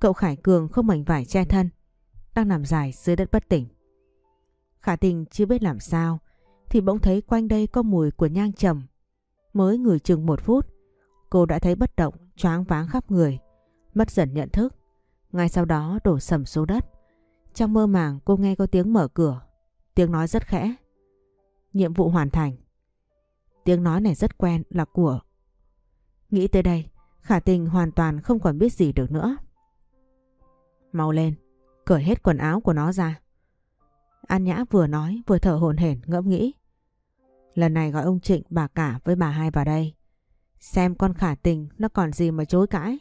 Cậu Khải Cường không mảnh vải che thân, đang nằm dài dưới đất bất tỉnh. Khả tình chưa biết làm sao, thì bỗng thấy quanh đây có mùi của nhang trầm. Mới ngửi chừng một phút, cô đã thấy bất động, choáng váng khắp người, mất dần nhận thức. Ngay sau đó đổ sầm xuống đất. Trong mơ màng cô nghe có tiếng mở cửa. Tiếng nói rất khẽ. Nhiệm vụ hoàn thành. Tiếng nói này rất quen là của. Nghĩ tới đây, khả tình hoàn toàn không còn biết gì được nữa. Mau lên, cởi hết quần áo của nó ra. An Nhã vừa nói vừa thở hổn hển ngẫm nghĩ. Lần này gọi ông Trịnh bà cả với bà hai vào đây. Xem con khả tình nó còn gì mà chối cãi.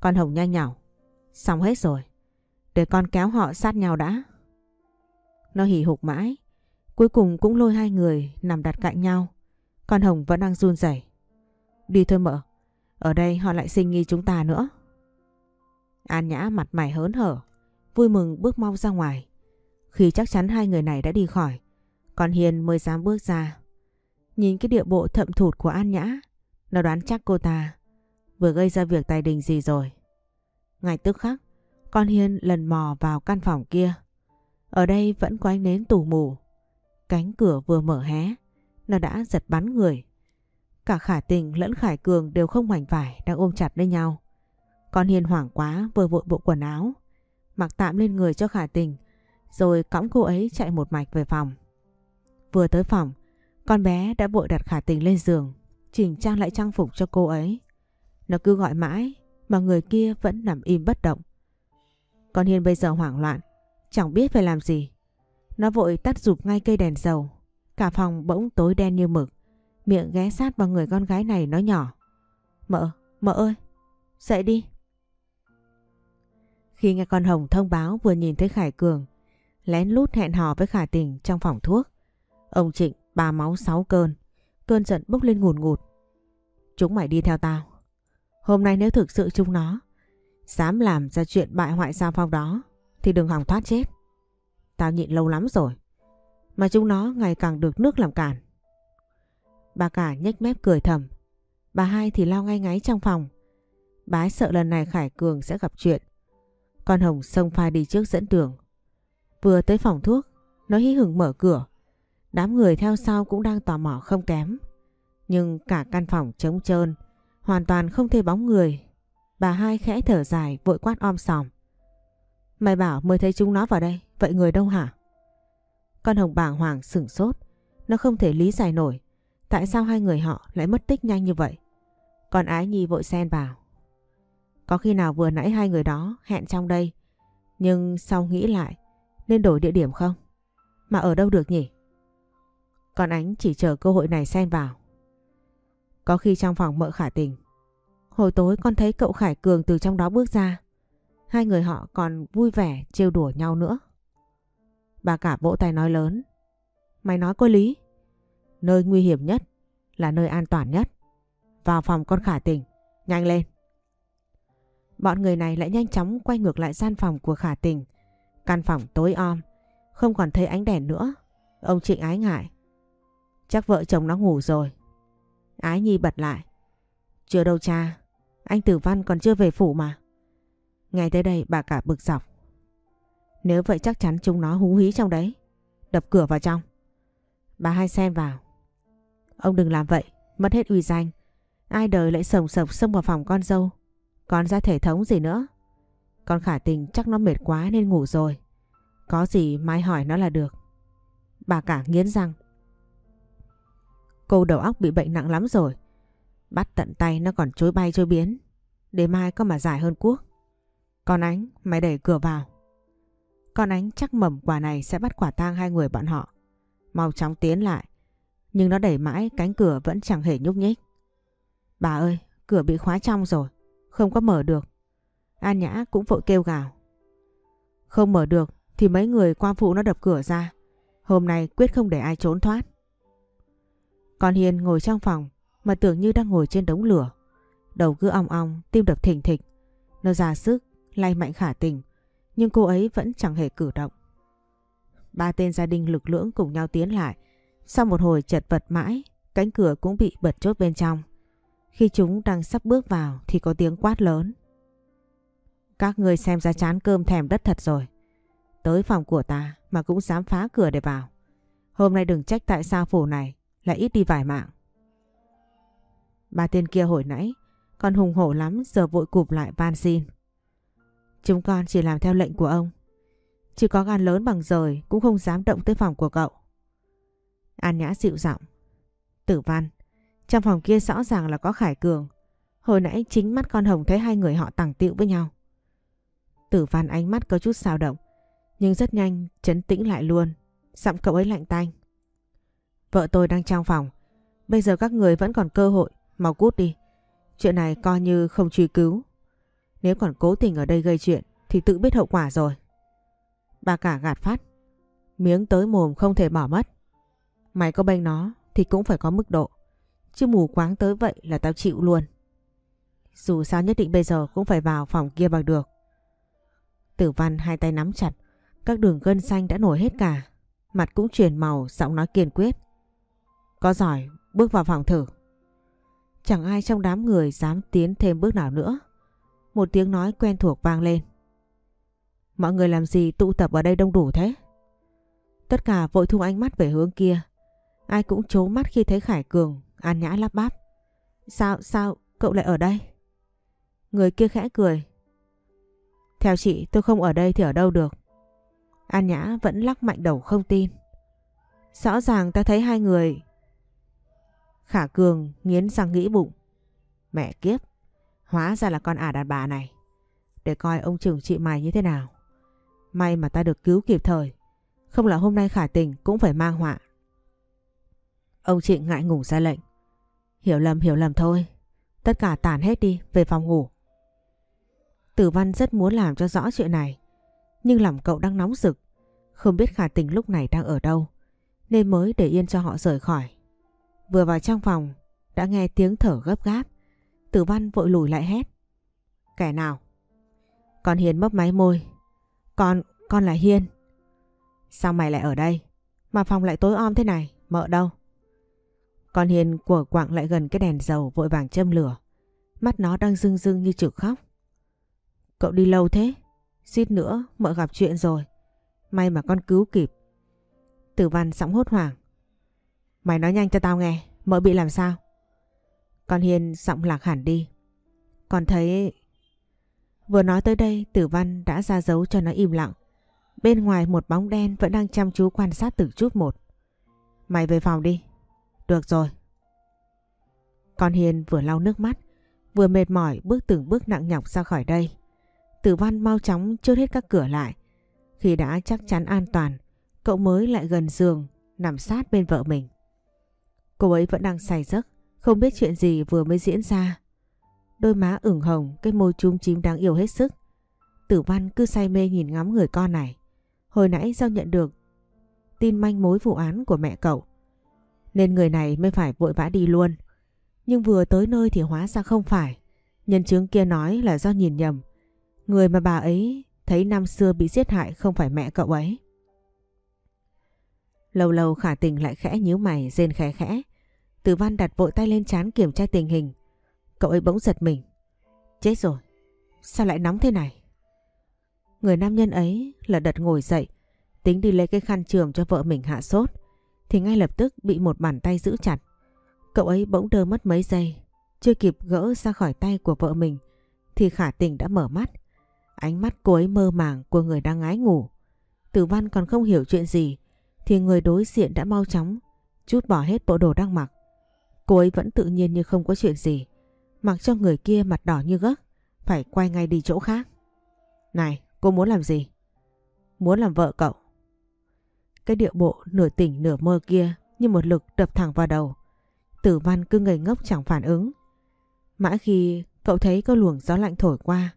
Con Hồng nhanh nhảu. Xong hết rồi. Để con kéo họ sát nhau đã. Nó hỉ hục mãi. Cuối cùng cũng lôi hai người nằm đặt cạnh nhau. Con Hồng vẫn đang run rẩy. Đi thôi mợ. Ở đây họ lại sinh nghi chúng ta nữa. An Nhã mặt mày hớn hở. Vui mừng bước mau ra ngoài. Khi chắc chắn hai người này đã đi khỏi. Con Hiền mới dám bước ra. Nhìn cái địa bộ thậm thụt của An Nhã. Nó đoán chắc cô ta vừa gây ra việc tài đình gì rồi. Ngay tức khắc, con Hiên lần mò vào căn phòng kia. Ở đây vẫn có ánh nến tù mù. Cánh cửa vừa mở hé, nó đã giật bắn người. Cả Khả Tình lẫn Khải Cường đều không mảnh vải đang ôm chặt lấy nhau. Con Hiên hoảng quá vừa vội bộ quần áo, mặc tạm lên người cho Khả Tình, rồi cõng cô ấy chạy một mạch về phòng. Vừa tới phòng, con bé đã vội đặt Khả Tình lên giường, chỉnh trang lại trang phục cho cô ấy. Nó cứ gọi mãi mà người kia vẫn nằm im bất động. Con Hiên bây giờ hoảng loạn, chẳng biết phải làm gì. Nó vội tắt rụp ngay cây đèn dầu. Cả phòng bỗng tối đen như mực. Miệng ghé sát vào người con gái này nói nhỏ. Mợ, mợ ơi, dậy đi. Khi nghe con Hồng thông báo vừa nhìn thấy Khải Cường, lén lút hẹn hò với Khải Tình trong phòng thuốc. Ông Trịnh ba máu sáu cơn, cơn giận bốc lên ngùn ngụt. Chúng mày đi theo tao. Hôm nay nếu thực sự chúng nó dám làm ra chuyện bại hoại sao phong đó thì đừng hòng thoát chết. Tao nhịn lâu lắm rồi. Mà chúng nó ngày càng được nước làm cản. Bà cả nhếch mép cười thầm. Bà hai thì lao ngay ngáy trong phòng. Bà ấy sợ lần này Khải Cường sẽ gặp chuyện. Con Hồng xông pha đi trước dẫn đường. Vừa tới phòng thuốc, nó hí hửng mở cửa. Đám người theo sau cũng đang tò mò không kém. Nhưng cả căn phòng trống trơn, hoàn toàn không thấy bóng người. Bà hai khẽ thở dài vội quát om sòm. Mày bảo mới thấy chúng nó vào đây, vậy người đâu hả? Con hồng bàng hoàng sửng sốt, nó không thể lý giải nổi. Tại sao hai người họ lại mất tích nhanh như vậy? Còn ái nhi vội xen vào. Có khi nào vừa nãy hai người đó hẹn trong đây, nhưng sau nghĩ lại nên đổi địa điểm không? Mà ở đâu được nhỉ? Còn ánh chỉ chờ cơ hội này xen vào. Có khi trong phòng mợ khả tình. Hồi tối con thấy cậu Khải Cường từ trong đó bước ra. Hai người họ còn vui vẻ trêu đùa nhau nữa. Bà cả vỗ tay nói lớn. Mày nói có lý. Nơi nguy hiểm nhất là nơi an toàn nhất. Vào phòng con khả tình. Nhanh lên. Bọn người này lại nhanh chóng quay ngược lại gian phòng của khả tình. Căn phòng tối om. Không còn thấy ánh đèn nữa. Ông Trịnh ái ngại. Chắc vợ chồng nó ngủ rồi. Ái Nhi bật lại. Chưa đâu cha, anh Tử Văn còn chưa về phủ mà. Ngay tới đây bà cả bực dọc. Nếu vậy chắc chắn chúng nó hú hí trong đấy. Đập cửa vào trong. Bà hai xen vào. Ông đừng làm vậy, mất hết uy danh. Ai đời lại sồng sộc xông vào phòng con dâu. Còn ra thể thống gì nữa. Con khả tình chắc nó mệt quá nên ngủ rồi. Có gì mai hỏi nó là được. Bà cả nghiến răng. Cô đầu óc bị bệnh nặng lắm rồi. Bắt tận tay nó còn chối bay chối biến. Để mai có mà giải hơn cuốc. Con ánh, mày đẩy cửa vào. Con ánh chắc mầm quả này sẽ bắt quả tang hai người bọn họ. Mau chóng tiến lại. Nhưng nó đẩy mãi cánh cửa vẫn chẳng hề nhúc nhích. Bà ơi, cửa bị khóa trong rồi. Không có mở được. An Nhã cũng vội kêu gào. Không mở được thì mấy người qua phụ nó đập cửa ra. Hôm nay quyết không để ai trốn thoát. Con Hiền ngồi trong phòng mà tưởng như đang ngồi trên đống lửa. Đầu cứ ong ong, tim đập thình thịch. Nó ra sức, lay mạnh khả tình, nhưng cô ấy vẫn chẳng hề cử động. Ba tên gia đình lực lưỡng cùng nhau tiến lại. Sau một hồi chật vật mãi, cánh cửa cũng bị bật chốt bên trong. Khi chúng đang sắp bước vào thì có tiếng quát lớn. Các người xem ra chán cơm thèm đất thật rồi. Tới phòng của ta mà cũng dám phá cửa để vào. Hôm nay đừng trách tại sao phủ này lại ít đi vài mạng. Ba tên kia hồi nãy còn hùng hổ lắm giờ vội cụp lại van xin. Chúng con chỉ làm theo lệnh của ông. Chỉ có gan lớn bằng rời cũng không dám động tới phòng của cậu. An Nhã dịu giọng. Tử văn, trong phòng kia rõ ràng là có Khải Cường. Hồi nãy chính mắt con Hồng thấy hai người họ tàng tiệu với nhau. Tử văn ánh mắt có chút xào động, nhưng rất nhanh chấn tĩnh lại luôn. Giọng cậu ấy lạnh tanh. Vợ tôi đang trong phòng. Bây giờ các người vẫn còn cơ hội Mau cút đi. Chuyện này coi như không truy cứu. Nếu còn cố tình ở đây gây chuyện thì tự biết hậu quả rồi. Bà cả gạt phát. Miếng tới mồm không thể bỏ mất. Mày có bênh nó thì cũng phải có mức độ. Chứ mù quáng tới vậy là tao chịu luôn. Dù sao nhất định bây giờ cũng phải vào phòng kia bằng được. Tử văn hai tay nắm chặt. Các đường gân xanh đã nổi hết cả. Mặt cũng chuyển màu, giọng nói kiên quyết. Có giỏi, bước vào phòng thử. Chẳng ai trong đám người dám tiến thêm bước nào nữa. Một tiếng nói quen thuộc vang lên. Mọi người làm gì tụ tập ở đây đông đủ thế? Tất cả vội thu ánh mắt về hướng kia. Ai cũng chố mắt khi thấy Khải Cường, An Nhã lắp bắp. Sao, sao, cậu lại ở đây? Người kia khẽ cười. Theo chị tôi không ở đây thì ở đâu được. An Nhã vẫn lắc mạnh đầu không tin. Rõ ràng ta thấy hai người. Khả Cường nghiến răng nghĩ bụng. Mẹ kiếp, hóa ra là con ả đàn bà này. Để coi ông trưởng chị mày như thế nào. May mà ta được cứu kịp thời. Không là hôm nay khả tình cũng phải mang họa. Ông Trịnh ngại ngủ ra lệnh. Hiểu lầm hiểu lầm thôi. Tất cả tản hết đi, về phòng ngủ. Tử Văn rất muốn làm cho rõ chuyện này. Nhưng lòng cậu đang nóng rực. Không biết khả tình lúc này đang ở đâu. Nên mới để yên cho họ rời khỏi. Vừa vào trong phòng, đã nghe tiếng thở gấp gáp. Tử Văn vội lùi lại hét. Kẻ nào? Con Hiền mấp máy môi. Con, con là Hiên. Sao mày lại ở đây? Mà phòng lại tối om thế này, mợ đâu? Con Hiền của quạng lại gần cái đèn dầu vội vàng châm lửa. Mắt nó đang rưng rưng như trực khóc. Cậu đi lâu thế? Suýt nữa mợ gặp chuyện rồi. May mà con cứu kịp. Tử văn sóng hốt hoảng. Mày nói nhanh cho tao nghe, mợ bị làm sao? Con Hiền giọng lạc hẳn đi. Con thấy... Vừa nói tới đây tử văn đã ra dấu cho nó im lặng. Bên ngoài một bóng đen vẫn đang chăm chú quan sát từng chút một. Mày về phòng đi. Được rồi. Con Hiền vừa lau nước mắt, vừa mệt mỏi bước từng bước nặng nhọc ra khỏi đây. Tử văn mau chóng chốt hết các cửa lại. Khi đã chắc chắn an toàn, cậu mới lại gần giường, nằm sát bên vợ mình. Cô ấy vẫn đang say giấc, không biết chuyện gì vừa mới diễn ra. Đôi má ửng hồng, cái môi trung chím đáng yêu hết sức. Tử văn cứ say mê nhìn ngắm người con này. Hồi nãy do nhận được tin manh mối vụ án của mẹ cậu. Nên người này mới phải vội vã đi luôn. Nhưng vừa tới nơi thì hóa ra không phải. Nhân chứng kia nói là do nhìn nhầm. Người mà bà ấy thấy năm xưa bị giết hại không phải mẹ cậu ấy. Lâu lâu khả tình lại khẽ nhíu mày rên khẽ khẽ. Từ văn đặt vội tay lên chán kiểm tra tình hình. Cậu ấy bỗng giật mình. Chết rồi. Sao lại nóng thế này? Người nam nhân ấy là đật ngồi dậy. Tính đi lấy cái khăn trường cho vợ mình hạ sốt. Thì ngay lập tức bị một bàn tay giữ chặt. Cậu ấy bỗng đơ mất mấy giây. Chưa kịp gỡ ra khỏi tay của vợ mình. Thì khả tình đã mở mắt. Ánh mắt cô ấy mơ màng của người đang ngái ngủ. Tử văn còn không hiểu chuyện gì, thì người đối diện đã mau chóng chút bỏ hết bộ đồ đang mặc. Cô ấy vẫn tự nhiên như không có chuyện gì. Mặc cho người kia mặt đỏ như gấc phải quay ngay đi chỗ khác. Này, cô muốn làm gì? Muốn làm vợ cậu. Cái điệu bộ nửa tỉnh nửa mơ kia như một lực đập thẳng vào đầu. Tử văn cứ ngây ngốc chẳng phản ứng. Mãi khi cậu thấy có luồng gió lạnh thổi qua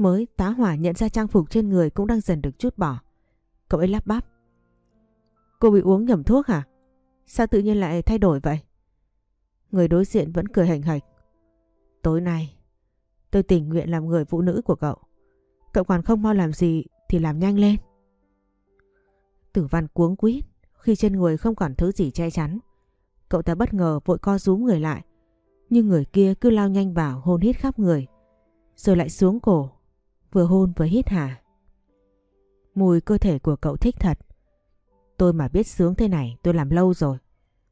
mới tá hỏa nhận ra trang phục trên người cũng đang dần được chút bỏ. Cậu ấy lắp bắp. Cô bị uống nhầm thuốc hả? Sao tự nhiên lại thay đổi vậy? Người đối diện vẫn cười hành hạch. Tối nay, tôi tình nguyện làm người phụ nữ của cậu. Cậu còn không mau làm gì thì làm nhanh lên. Tử văn cuống quýt khi trên người không còn thứ gì che chắn. Cậu ta bất ngờ vội co rúm người lại. Nhưng người kia cứ lao nhanh vào hôn hít khắp người. Rồi lại xuống cổ vừa hôn vừa hít hà. Mùi cơ thể của cậu thích thật. Tôi mà biết sướng thế này tôi làm lâu rồi.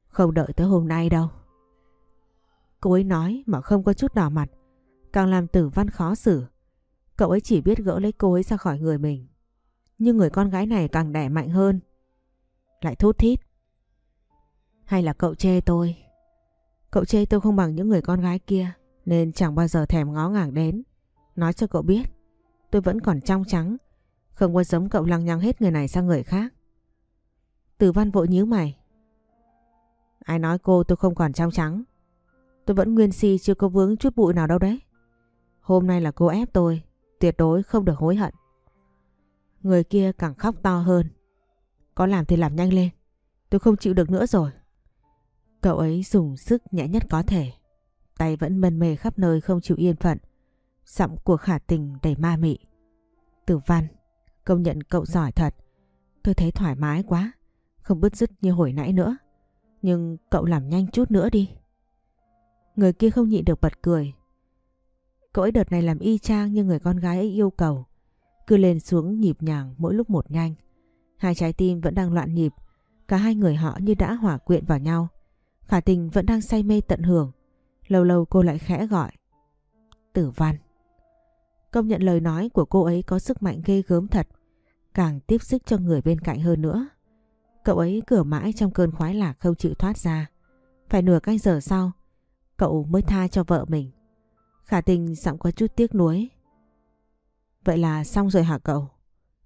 Không đợi tới hôm nay đâu. Cô ấy nói mà không có chút đỏ mặt. Càng làm tử văn khó xử. Cậu ấy chỉ biết gỡ lấy cô ấy ra khỏi người mình. Nhưng người con gái này càng đẻ mạnh hơn. Lại thút thít. Hay là cậu chê tôi? Cậu chê tôi không bằng những người con gái kia. Nên chẳng bao giờ thèm ngó ngàng đến. Nói cho cậu biết, tôi vẫn còn trong trắng. Không có giống cậu lăng nhăng hết người này sang người khác. Tử văn vội nhíu mày. Ai nói cô tôi không còn trong trắng? Tôi vẫn nguyên si chưa có vướng chút bụi nào đâu đấy. Hôm nay là cô ép tôi, tuyệt đối không được hối hận. Người kia càng khóc to hơn. Có làm thì làm nhanh lên, tôi không chịu được nữa rồi. Cậu ấy dùng sức nhẹ nhất có thể. Tay vẫn mân mê khắp nơi không chịu yên phận. Giọng của khả tình đầy ma mị. Tử văn, công nhận cậu giỏi thật. Tôi thấy thoải mái quá, không bứt rứt như hồi nãy nữa. Nhưng cậu làm nhanh chút nữa đi. Người kia không nhịn được bật cười. Cậu ấy đợt này làm y chang như người con gái ấy yêu cầu. Cứ lên xuống nhịp nhàng mỗi lúc một nhanh. Hai trái tim vẫn đang loạn nhịp. Cả hai người họ như đã hỏa quyện vào nhau. Khả tình vẫn đang say mê tận hưởng. Lâu lâu cô lại khẽ gọi. Tử văn. Công nhận lời nói của cô ấy có sức mạnh ghê gớm thật. Càng tiếp sức cho người bên cạnh hơn nữa. Cậu ấy cửa mãi trong cơn khoái lạc không chịu thoát ra. Phải nửa canh giờ sau, cậu mới tha cho vợ mình. Khả tình giọng có chút tiếc nuối. Vậy là xong rồi hả cậu?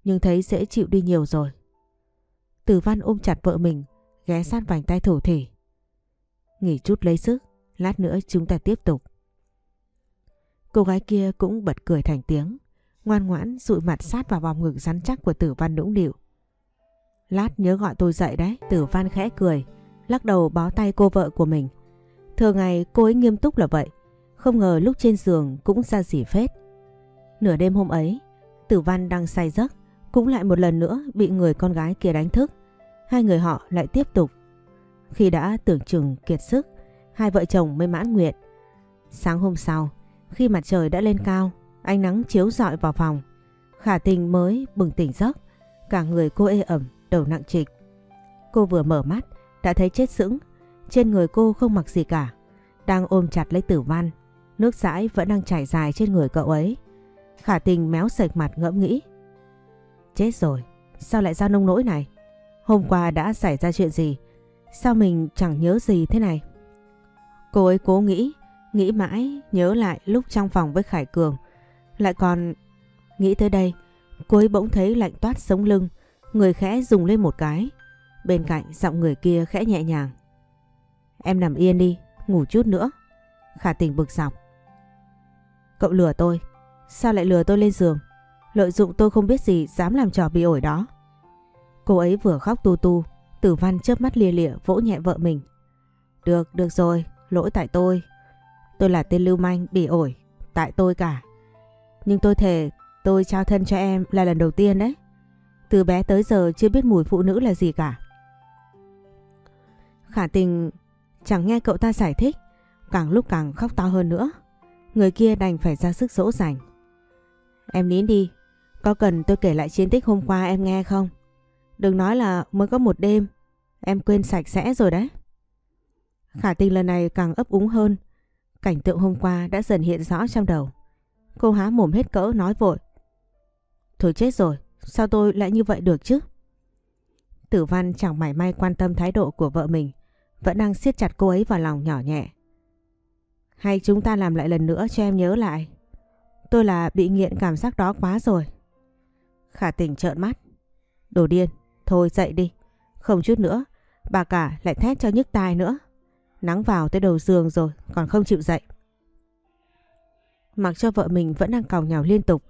Nhưng thấy dễ chịu đi nhiều rồi. Tử văn ôm chặt vợ mình, ghé sát vành tay thủ thỉ. Nghỉ chút lấy sức, lát nữa chúng ta tiếp tục. Cô gái kia cũng bật cười thành tiếng, ngoan ngoãn dụi mặt sát vào vòng ngực rắn chắc của tử văn nũng điệu. Lát nhớ gọi tôi dậy đấy, tử văn khẽ cười, lắc đầu bó tay cô vợ của mình. Thường ngày cô ấy nghiêm túc là vậy, không ngờ lúc trên giường cũng ra gì phết. Nửa đêm hôm ấy, tử văn đang say giấc, cũng lại một lần nữa bị người con gái kia đánh thức. Hai người họ lại tiếp tục. Khi đã tưởng chừng kiệt sức, hai vợ chồng mới mãn nguyện. Sáng hôm sau, khi mặt trời đã lên cao, ánh nắng chiếu rọi vào phòng. Khả tình mới bừng tỉnh giấc, cả người cô ê ẩm, đầu nặng trịch. Cô vừa mở mắt, đã thấy chết sững, trên người cô không mặc gì cả. Đang ôm chặt lấy tử văn, nước dãi vẫn đang chảy dài trên người cậu ấy. Khả tình méo sạch mặt ngẫm nghĩ. Chết rồi, sao lại ra nông nỗi này? Hôm qua đã xảy ra chuyện gì? Sao mình chẳng nhớ gì thế này? Cô ấy cố nghĩ, nghĩ mãi, nhớ lại lúc trong phòng với Khải Cường. Lại còn... Nghĩ tới đây, cô ấy bỗng thấy lạnh toát sống lưng, người khẽ dùng lên một cái. Bên cạnh giọng người kia khẽ nhẹ nhàng. Em nằm yên đi, ngủ chút nữa. Khả tình bực dọc. Cậu lừa tôi, sao lại lừa tôi lên giường? Lợi dụng tôi không biết gì dám làm trò bị ổi đó. Cô ấy vừa khóc tu tu, tử văn chớp mắt lia lịa vỗ nhẹ vợ mình. Được, được rồi, lỗi tại tôi. Tôi là tên lưu manh, bị ổi, tại tôi cả. Nhưng tôi thề tôi trao thân cho em là lần đầu tiên đấy. Từ bé tới giờ chưa biết mùi phụ nữ là gì cả. Khả tình chẳng nghe cậu ta giải thích, càng lúc càng khóc to hơn nữa. Người kia đành phải ra sức dỗ dành. Em nín đi, có cần tôi kể lại chiến tích hôm qua em nghe không? Đừng nói là mới có một đêm, em quên sạch sẽ rồi đấy. Khả tình lần này càng ấp úng hơn, cảnh tượng hôm qua đã dần hiện rõ trong đầu. Cô há mồm hết cỡ nói vội. Thôi chết rồi, sao tôi lại như vậy được chứ? Tử văn chẳng mảy may quan tâm thái độ của vợ mình, vẫn đang siết chặt cô ấy vào lòng nhỏ nhẹ. Hay chúng ta làm lại lần nữa cho em nhớ lại. Tôi là bị nghiện cảm giác đó quá rồi. Khả tình trợn mắt. Đồ điên, thôi dậy đi. Không chút nữa, bà cả lại thét cho nhức tai nữa. Nắng vào tới đầu giường rồi, còn không chịu dậy. Mặc cho vợ mình vẫn đang cào nhào liên tục,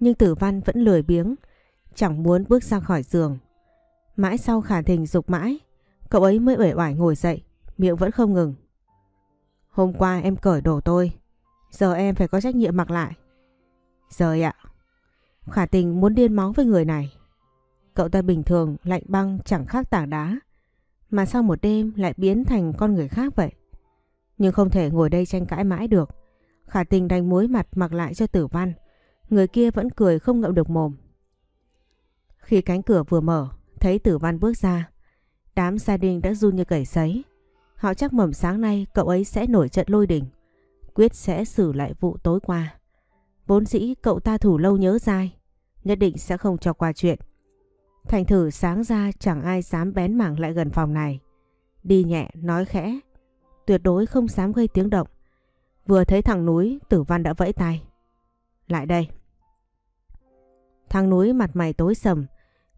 nhưng tử văn vẫn lười biếng, chẳng muốn bước ra khỏi giường. Mãi sau khả thình dục mãi, cậu ấy mới uể oải ngồi dậy, miệng vẫn không ngừng. Hôm qua em cởi đồ tôi, giờ em phải có trách nhiệm mặc lại. Rời ạ. Khả tình muốn điên máu với người này. Cậu ta bình thường lạnh băng chẳng khác tảng đá. Mà sau một đêm lại biến thành con người khác vậy. Nhưng không thể ngồi đây tranh cãi mãi được. Khả tình đành muối mặt mặc lại cho tử văn. Người kia vẫn cười không ngậm được mồm. Khi cánh cửa vừa mở, thấy tử văn bước ra. Đám gia đình đã run như cẩy sấy. Họ chắc mầm sáng nay cậu ấy sẽ nổi trận lôi đình. Quyết sẽ xử lại vụ tối qua. Vốn dĩ cậu ta thủ lâu nhớ dai, nhất định sẽ không cho qua chuyện. Thành thử sáng ra chẳng ai dám bén mảng lại gần phòng này. Đi nhẹ, nói khẽ, tuyệt đối không dám gây tiếng động. Vừa thấy thằng núi, tử văn đã vẫy tay. Lại đây. Thằng núi mặt mày tối sầm,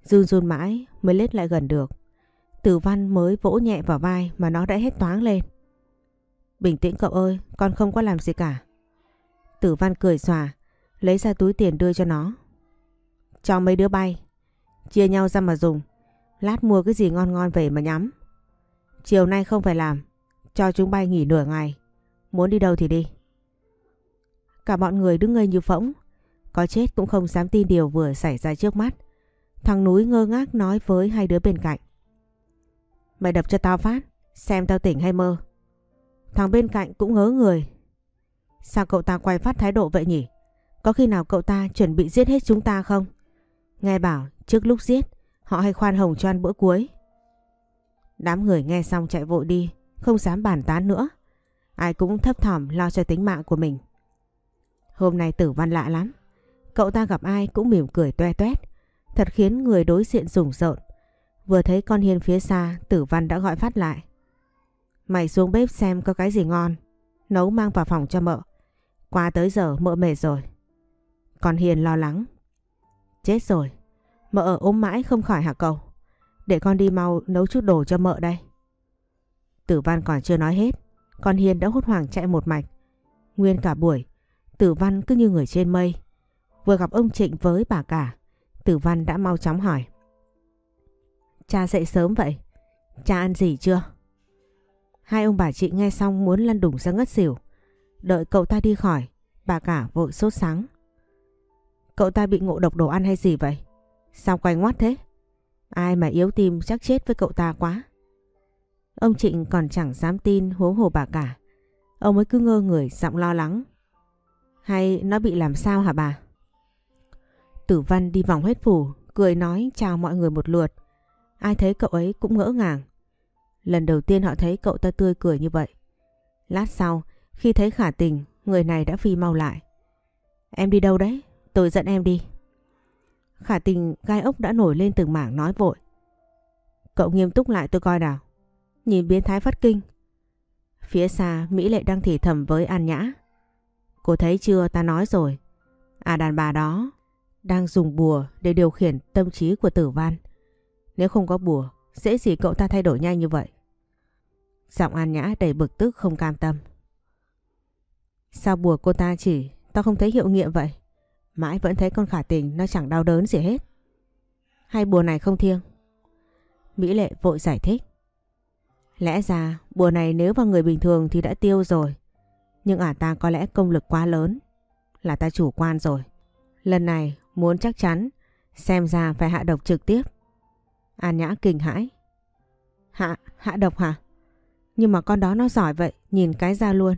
run run mãi mới lết lại gần được. Tử văn mới vỗ nhẹ vào vai mà nó đã hết toáng lên. Bình tĩnh cậu ơi, con không có làm gì cả. Tử Văn cười xòa, lấy ra túi tiền đưa cho nó. Cho mấy đứa bay, chia nhau ra mà dùng. Lát mua cái gì ngon ngon về mà nhắm. Chiều nay không phải làm, cho chúng bay nghỉ nửa ngày. Muốn đi đâu thì đi. Cả bọn người đứng ngây như phỗng, có chết cũng không dám tin điều vừa xảy ra trước mắt. Thằng núi ngơ ngác nói với hai đứa bên cạnh. Mày đập cho tao phát, xem tao tỉnh hay mơ. Thằng bên cạnh cũng ngớ người. Sao cậu ta quay phát thái độ vậy nhỉ? Có khi nào cậu ta chuẩn bị giết hết chúng ta không? Nghe bảo trước lúc giết họ hay khoan hồng cho ăn bữa cuối. Đám người nghe xong chạy vội đi, không dám bàn tán nữa. Ai cũng thấp thỏm lo cho tính mạng của mình. Hôm nay tử văn lạ lắm. Cậu ta gặp ai cũng mỉm cười toe toét, thật khiến người đối diện rùng rợn. Vừa thấy con Hiên phía xa, tử văn đã gọi phát lại. Mày xuống bếp xem có cái gì ngon, nấu mang vào phòng cho mợ. Qua tới giờ mợ mệt rồi. Con Hiền lo lắng. Chết rồi, mợ ở ốm mãi không khỏi hả cậu? Để con đi mau nấu chút đồ cho mợ đây. Tử văn còn chưa nói hết, con Hiền đã hốt hoảng chạy một mạch. Nguyên cả buổi, Tử văn cứ như người trên mây. Vừa gặp ông Trịnh với bà cả, Tử văn đã mau chóng hỏi. Cha dậy sớm vậy, cha ăn gì chưa? Hai ông bà chị nghe xong muốn lăn đùng ra ngất xỉu. Đợi cậu ta đi khỏi, bà cả vội sốt sáng. Cậu ta bị ngộ độc đồ ăn hay gì vậy? Sao quay ngoắt thế? Ai mà yếu tim chắc chết với cậu ta quá. Ông Trịnh còn chẳng dám tin huống hồ bà cả. Ông mới cứ ngơ người giọng lo lắng. Hay nó bị làm sao hả bà? Tử Văn đi vòng hết phủ, cười nói chào mọi người một lượt. Ai thấy cậu ấy cũng ngỡ ngàng. Lần đầu tiên họ thấy cậu ta tươi cười như vậy. Lát sau, khi thấy khả tình, người này đã phi mau lại. Em đi đâu đấy? Tôi dẫn em đi. Khả tình gai ốc đã nổi lên từng mảng nói vội. Cậu nghiêm túc lại tôi coi nào. Nhìn biến thái phát kinh. Phía xa Mỹ Lệ đang thì thầm với An Nhã. Cô thấy chưa ta nói rồi. À đàn bà đó đang dùng bùa để điều khiển tâm trí của tử văn. Nếu không có bùa, dễ gì cậu ta thay đổi nhanh như vậy. Giọng An Nhã đầy bực tức không cam tâm. Sao bùa cô ta chỉ, tao không thấy hiệu nghiệm vậy. Mãi vẫn thấy con khả tình nó chẳng đau đớn gì hết. Hay bùa này không thiêng? Mỹ Lệ vội giải thích. Lẽ ra bùa này nếu vào người bình thường thì đã tiêu rồi. Nhưng ả ta có lẽ công lực quá lớn. Là ta chủ quan rồi. Lần này muốn chắc chắn xem ra phải hạ độc trực tiếp. An Nhã kinh hãi. Hạ, hạ độc hả? Nhưng mà con đó nó giỏi vậy, nhìn cái ra luôn.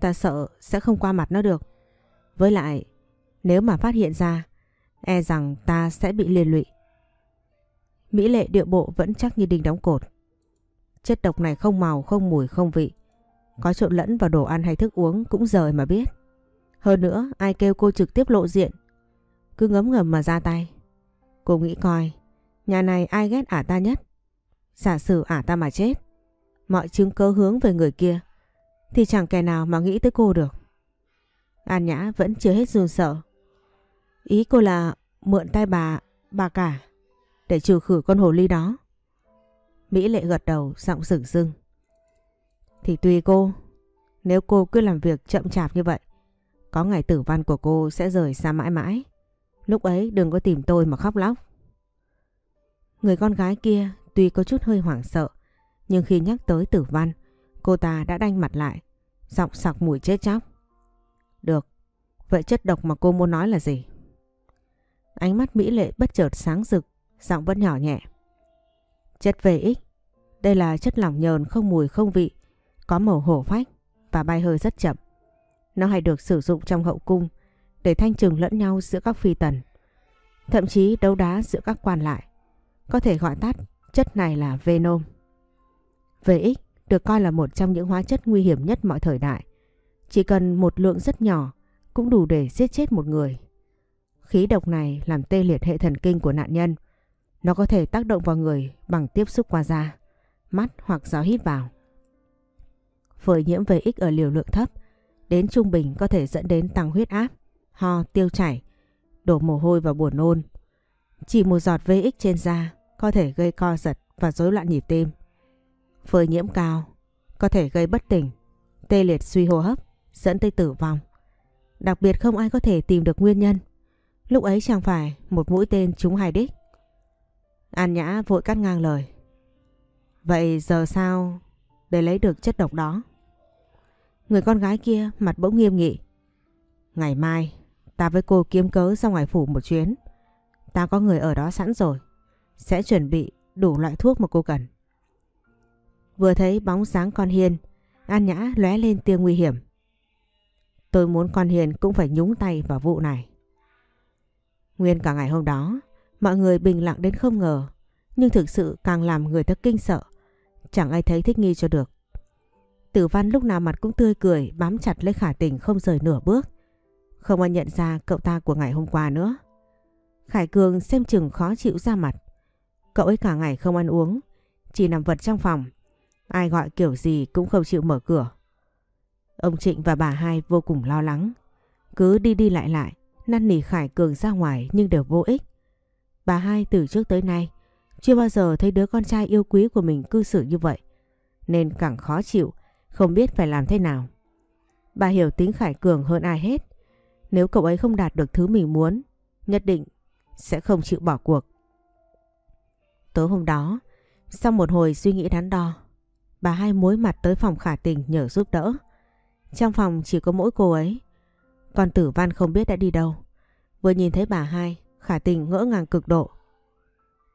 Ta sợ sẽ không qua mặt nó được. Với lại, nếu mà phát hiện ra, e rằng ta sẽ bị liên lụy. Mỹ lệ điệu bộ vẫn chắc như đinh đóng cột. Chất độc này không màu, không mùi, không vị. Có trộn lẫn vào đồ ăn hay thức uống cũng rời mà biết. Hơn nữa, ai kêu cô trực tiếp lộ diện. Cứ ngấm ngầm mà ra tay. Cô nghĩ coi, nhà này ai ghét ả ta nhất? Giả sử ả ta mà chết, mọi chứng cơ hướng về người kia, thì chẳng kẻ nào mà nghĩ tới cô được. An Nhã vẫn chưa hết run sợ. Ý cô là mượn tay bà, bà cả, để trừ khử con hồ ly đó. Mỹ Lệ gật đầu, giọng rừng rưng. Thì tùy cô, nếu cô cứ làm việc chậm chạp như vậy, có ngày tử văn của cô sẽ rời xa mãi mãi. Lúc ấy đừng có tìm tôi mà khóc lóc. Người con gái kia tuy có chút hơi hoảng sợ, nhưng khi nhắc tới tử văn, cô ta đã đanh mặt lại, giọng sặc mùi chết chóc. Được, vậy chất độc mà cô muốn nói là gì? Ánh mắt Mỹ Lệ bất chợt sáng rực, giọng vẫn nhỏ nhẹ. Chất VX, đây là chất lỏng nhờn không mùi không vị, có màu hổ phách và bay hơi rất chậm. Nó hay được sử dụng trong hậu cung để thanh trừng lẫn nhau giữa các phi tần. Thậm chí đấu đá giữa các quan lại. Có thể gọi tắt chất này là Venom. VX được coi là một trong những hóa chất nguy hiểm nhất mọi thời đại. Chỉ cần một lượng rất nhỏ cũng đủ để giết chết một người. Khí độc này làm tê liệt hệ thần kinh của nạn nhân. Nó có thể tác động vào người bằng tiếp xúc qua da, mắt hoặc gió hít vào. phơi nhiễm VX ở liều lượng thấp, đến trung bình có thể dẫn đến tăng huyết áp, ho, tiêu chảy, đổ mồ hôi và buồn nôn. Chỉ một giọt VX trên da có thể gây co giật và rối loạn nhịp tim. Phơi nhiễm cao có thể gây bất tỉnh, tê liệt suy hô hấp, dẫn tới tử vong. Đặc biệt không ai có thể tìm được nguyên nhân. Lúc ấy chẳng phải một mũi tên trúng hai đích. An Nhã vội cắt ngang lời. Vậy giờ sao để lấy được chất độc đó? Người con gái kia mặt bỗng nghiêm nghị. Ngày mai ta với cô kiếm cớ ra ngoài phủ một chuyến. Ta có người ở đó sẵn rồi. Sẽ chuẩn bị đủ loại thuốc mà cô cần. Vừa thấy bóng sáng con hiền, An Nhã lóe lên tia nguy hiểm. Tôi muốn con Hiền cũng phải nhúng tay vào vụ này. Nguyên cả ngày hôm đó, mọi người bình lặng đến không ngờ, nhưng thực sự càng làm người ta kinh sợ. Chẳng ai thấy thích nghi cho được. Tử văn lúc nào mặt cũng tươi cười, bám chặt lấy khả tình không rời nửa bước. Không ai nhận ra cậu ta của ngày hôm qua nữa. Khải Cường xem chừng khó chịu ra mặt. Cậu ấy cả ngày không ăn uống, chỉ nằm vật trong phòng. Ai gọi kiểu gì cũng không chịu mở cửa. Ông Trịnh và bà hai vô cùng lo lắng. Cứ đi đi lại lại, năn nỉ Khải Cường ra ngoài nhưng đều vô ích. Bà hai từ trước tới nay chưa bao giờ thấy đứa con trai yêu quý của mình cư xử như vậy. Nên càng khó chịu, không biết phải làm thế nào. Bà hiểu tính Khải Cường hơn ai hết. Nếu cậu ấy không đạt được thứ mình muốn, nhất định sẽ không chịu bỏ cuộc. Tối hôm đó, sau một hồi suy nghĩ đắn đo, bà hai mối mặt tới phòng khả tình nhờ giúp đỡ. Trong phòng chỉ có mỗi cô ấy. Còn tử văn không biết đã đi đâu. Vừa nhìn thấy bà hai, khả tình ngỡ ngàng cực độ.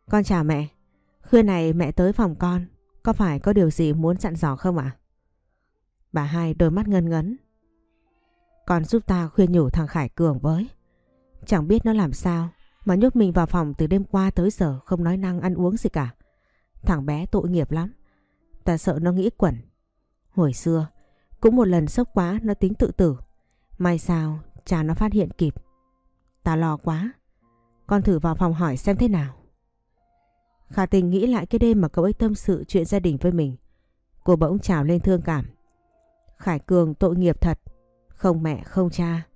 Con chào mẹ. Khuya này mẹ tới phòng con. Có phải có điều gì muốn dặn dò không ạ? Bà hai đôi mắt ngân ngấn. Con giúp ta khuyên nhủ thằng Khải Cường với. Chẳng biết nó làm sao mà nhốt mình vào phòng từ đêm qua tới giờ không nói năng ăn uống gì cả. Thằng bé tội nghiệp lắm. Ta sợ nó nghĩ quẩn. Hồi xưa, cũng một lần sốc quá nó tính tự tử. May sao cha nó phát hiện kịp. Ta lo quá. Con thử vào phòng hỏi xem thế nào. Khả tình nghĩ lại cái đêm mà cậu ấy tâm sự chuyện gia đình với mình. Cô bỗng trào lên thương cảm. Khải Cường tội nghiệp thật. Không mẹ không cha.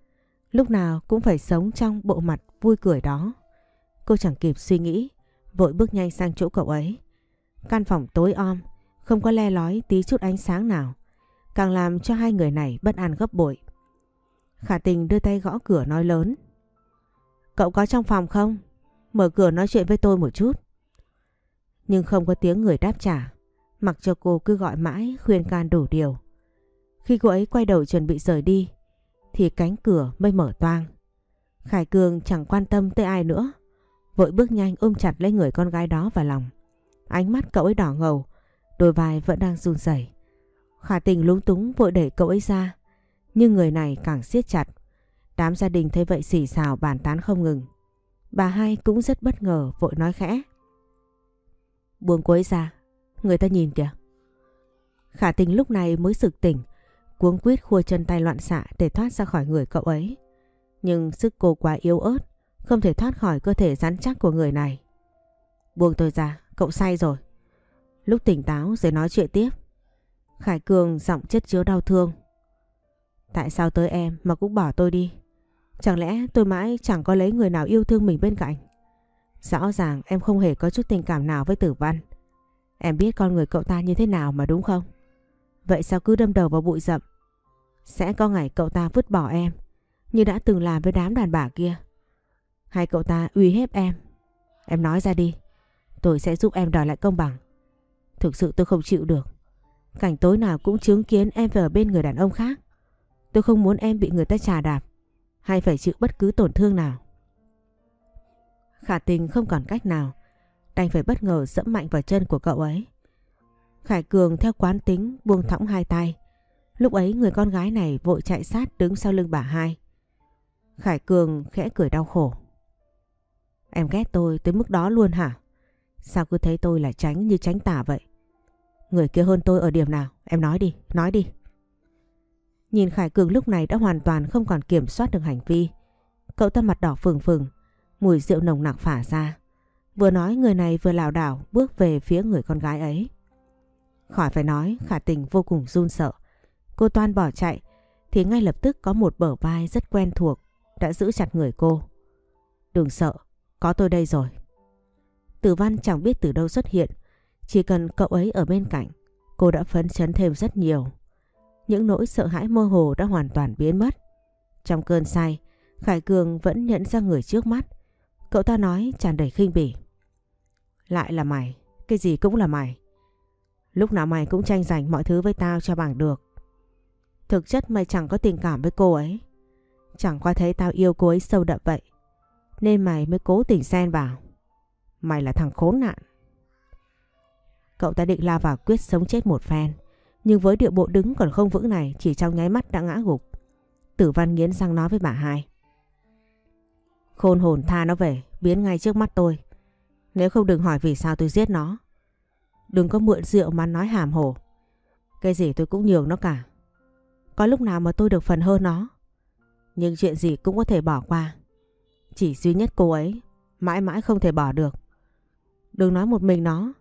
Lúc nào cũng phải sống trong bộ mặt vui cười đó. Cô chẳng kịp suy nghĩ. Vội bước nhanh sang chỗ cậu ấy. Căn phòng tối om. Không có le lói tí chút ánh sáng nào, càng làm cho hai người này bất an gấp bội. Khả tình đưa tay gõ cửa nói lớn. Cậu có trong phòng không? Mở cửa nói chuyện với tôi một chút. Nhưng không có tiếng người đáp trả. Mặc cho cô cứ gọi mãi khuyên can đủ điều. Khi cô ấy quay đầu chuẩn bị rời đi, thì cánh cửa mới mở toang. Khải Cường chẳng quan tâm tới ai nữa. Vội bước nhanh ôm chặt lấy người con gái đó vào lòng. Ánh mắt cậu ấy đỏ ngầu, đôi vai vẫn đang run rẩy. Khả tình lúng túng vội đẩy cậu ấy ra. Nhưng người này càng siết chặt. Đám gia đình thấy vậy xỉ xào bàn tán không ngừng. Bà hai cũng rất bất ngờ vội nói khẽ. Buông cô ấy ra. Người ta nhìn kìa. Khả tình lúc này mới sực tỉnh. Cuống quýt khua chân tay loạn xạ để thoát ra khỏi người cậu ấy. Nhưng sức cô quá yếu ớt. Không thể thoát khỏi cơ thể rắn chắc của người này. Buông tôi ra. Cậu say rồi. Lúc tỉnh táo, rồi nói chuyện tiếp. Khải Cường giọng chất chứa đau thương. Tại sao tới em mà cũng bỏ tôi đi? Chẳng lẽ tôi mãi chẳng có lấy người nào yêu thương mình bên cạnh? Rõ ràng em không hề có chút tình cảm nào với tử văn. Em biết con người cậu ta như thế nào mà đúng không? Vậy sao cứ đâm đầu vào bụi rậm? Sẽ có ngày cậu ta vứt bỏ em, như đã từng làm với đám đàn bà kia. Hay cậu ta uy hiếp em? Em nói ra đi. Tôi sẽ giúp em đòi lại công bằng. Thực sự tôi không chịu được. Cảnh tối nào cũng chứng kiến em về ở bên người đàn ông khác. Tôi không muốn em bị người ta trà đạp hay phải chịu bất cứ tổn thương nào. Khả tình không còn cách nào, đành phải bất ngờ dẫm mạnh vào chân của cậu ấy. Khải Cường theo quán tính buông thõng hai tay. Lúc ấy người con gái này vội chạy sát đứng sau lưng bà hai. Khải Cường khẽ cười đau khổ. Em ghét tôi tới mức đó luôn hả? Sao cứ thấy tôi là tránh như tránh tả vậy? Người kia hơn tôi ở điểm nào? Em nói đi, nói đi. Nhìn Khải Cường lúc này đã hoàn toàn không còn kiểm soát được hành vi. Cậu ta mặt đỏ phừng phừng, mùi rượu nồng nặc phả ra. Vừa nói người này vừa lảo đảo bước về phía người con gái ấy. Khỏi phải nói, khả tình vô cùng run sợ. Cô toan bỏ chạy, thì ngay lập tức có một bờ vai rất quen thuộc đã giữ chặt người cô. Đừng sợ, có tôi đây rồi. Tử văn chẳng biết từ đâu xuất hiện, chỉ cần cậu ấy ở bên cạnh, cô đã phấn chấn thêm rất nhiều. những nỗi sợ hãi mơ hồ đã hoàn toàn biến mất. Trong cơn say, Khải Cường vẫn nhận ra người trước mắt. Cậu ta nói tràn đầy khinh bỉ. Lại là mày, cái gì cũng là mày. Lúc nào mày cũng tranh giành mọi thứ với tao cho bằng được. Thực chất mày chẳng có tình cảm với cô ấy. Chẳng qua thấy tao yêu cô ấy sâu đậm vậy. Nên mày mới cố tình xen vào. Mày là thằng khốn nạn. Cậu ta định la vào quyết sống chết một phen. Nhưng với địa bộ đứng còn không vững này chỉ trong nháy mắt đã ngã gục. Tử văn nghiến răng nói với bà hai. Khôn hồn tha nó về, biến ngay trước mắt tôi. Nếu không đừng hỏi vì sao tôi giết nó. Đừng có mượn rượu mà nói hàm hồ. Cái gì tôi cũng nhường nó cả. Có lúc nào mà tôi được phần hơn nó. Nhưng chuyện gì cũng có thể bỏ qua. Chỉ duy nhất cô ấy, mãi mãi không thể bỏ được. Đừng nói một mình nó.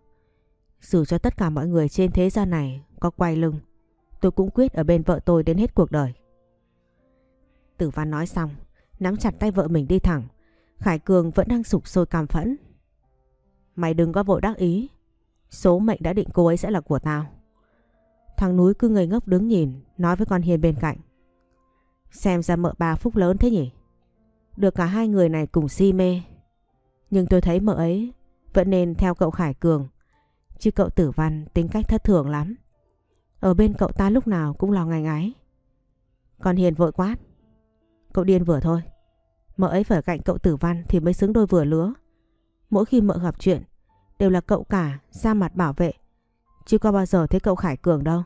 Dù cho tất cả mọi người trên thế gian này có quay lưng, tôi cũng quyết ở bên vợ tôi đến hết cuộc đời. Tử Văn nói xong, nắm chặt tay vợ mình đi thẳng. Khải Cường vẫn đang sụp sôi cảm phẫn. Mày đừng có vội đắc ý. Số mệnh đã định cô ấy sẽ là của tao. Thằng núi cứ ngây ngốc đứng nhìn, nói với con Hiền bên cạnh. Xem ra mợ bà phúc lớn thế nhỉ? Được cả hai người này cùng si mê. Nhưng tôi thấy mợ ấy vẫn nên theo cậu Khải Cường. Chứ cậu tử văn tính cách thất thường lắm. Ở bên cậu ta lúc nào cũng lo ngày ấy Còn Hiền vội quát. Cậu điên vừa thôi. Mợ ấy phải cạnh cậu tử văn thì mới xứng đôi vừa lứa. Mỗi khi mợ gặp chuyện, đều là cậu cả ra mặt bảo vệ. Chứ có bao giờ thấy cậu Khải Cường đâu.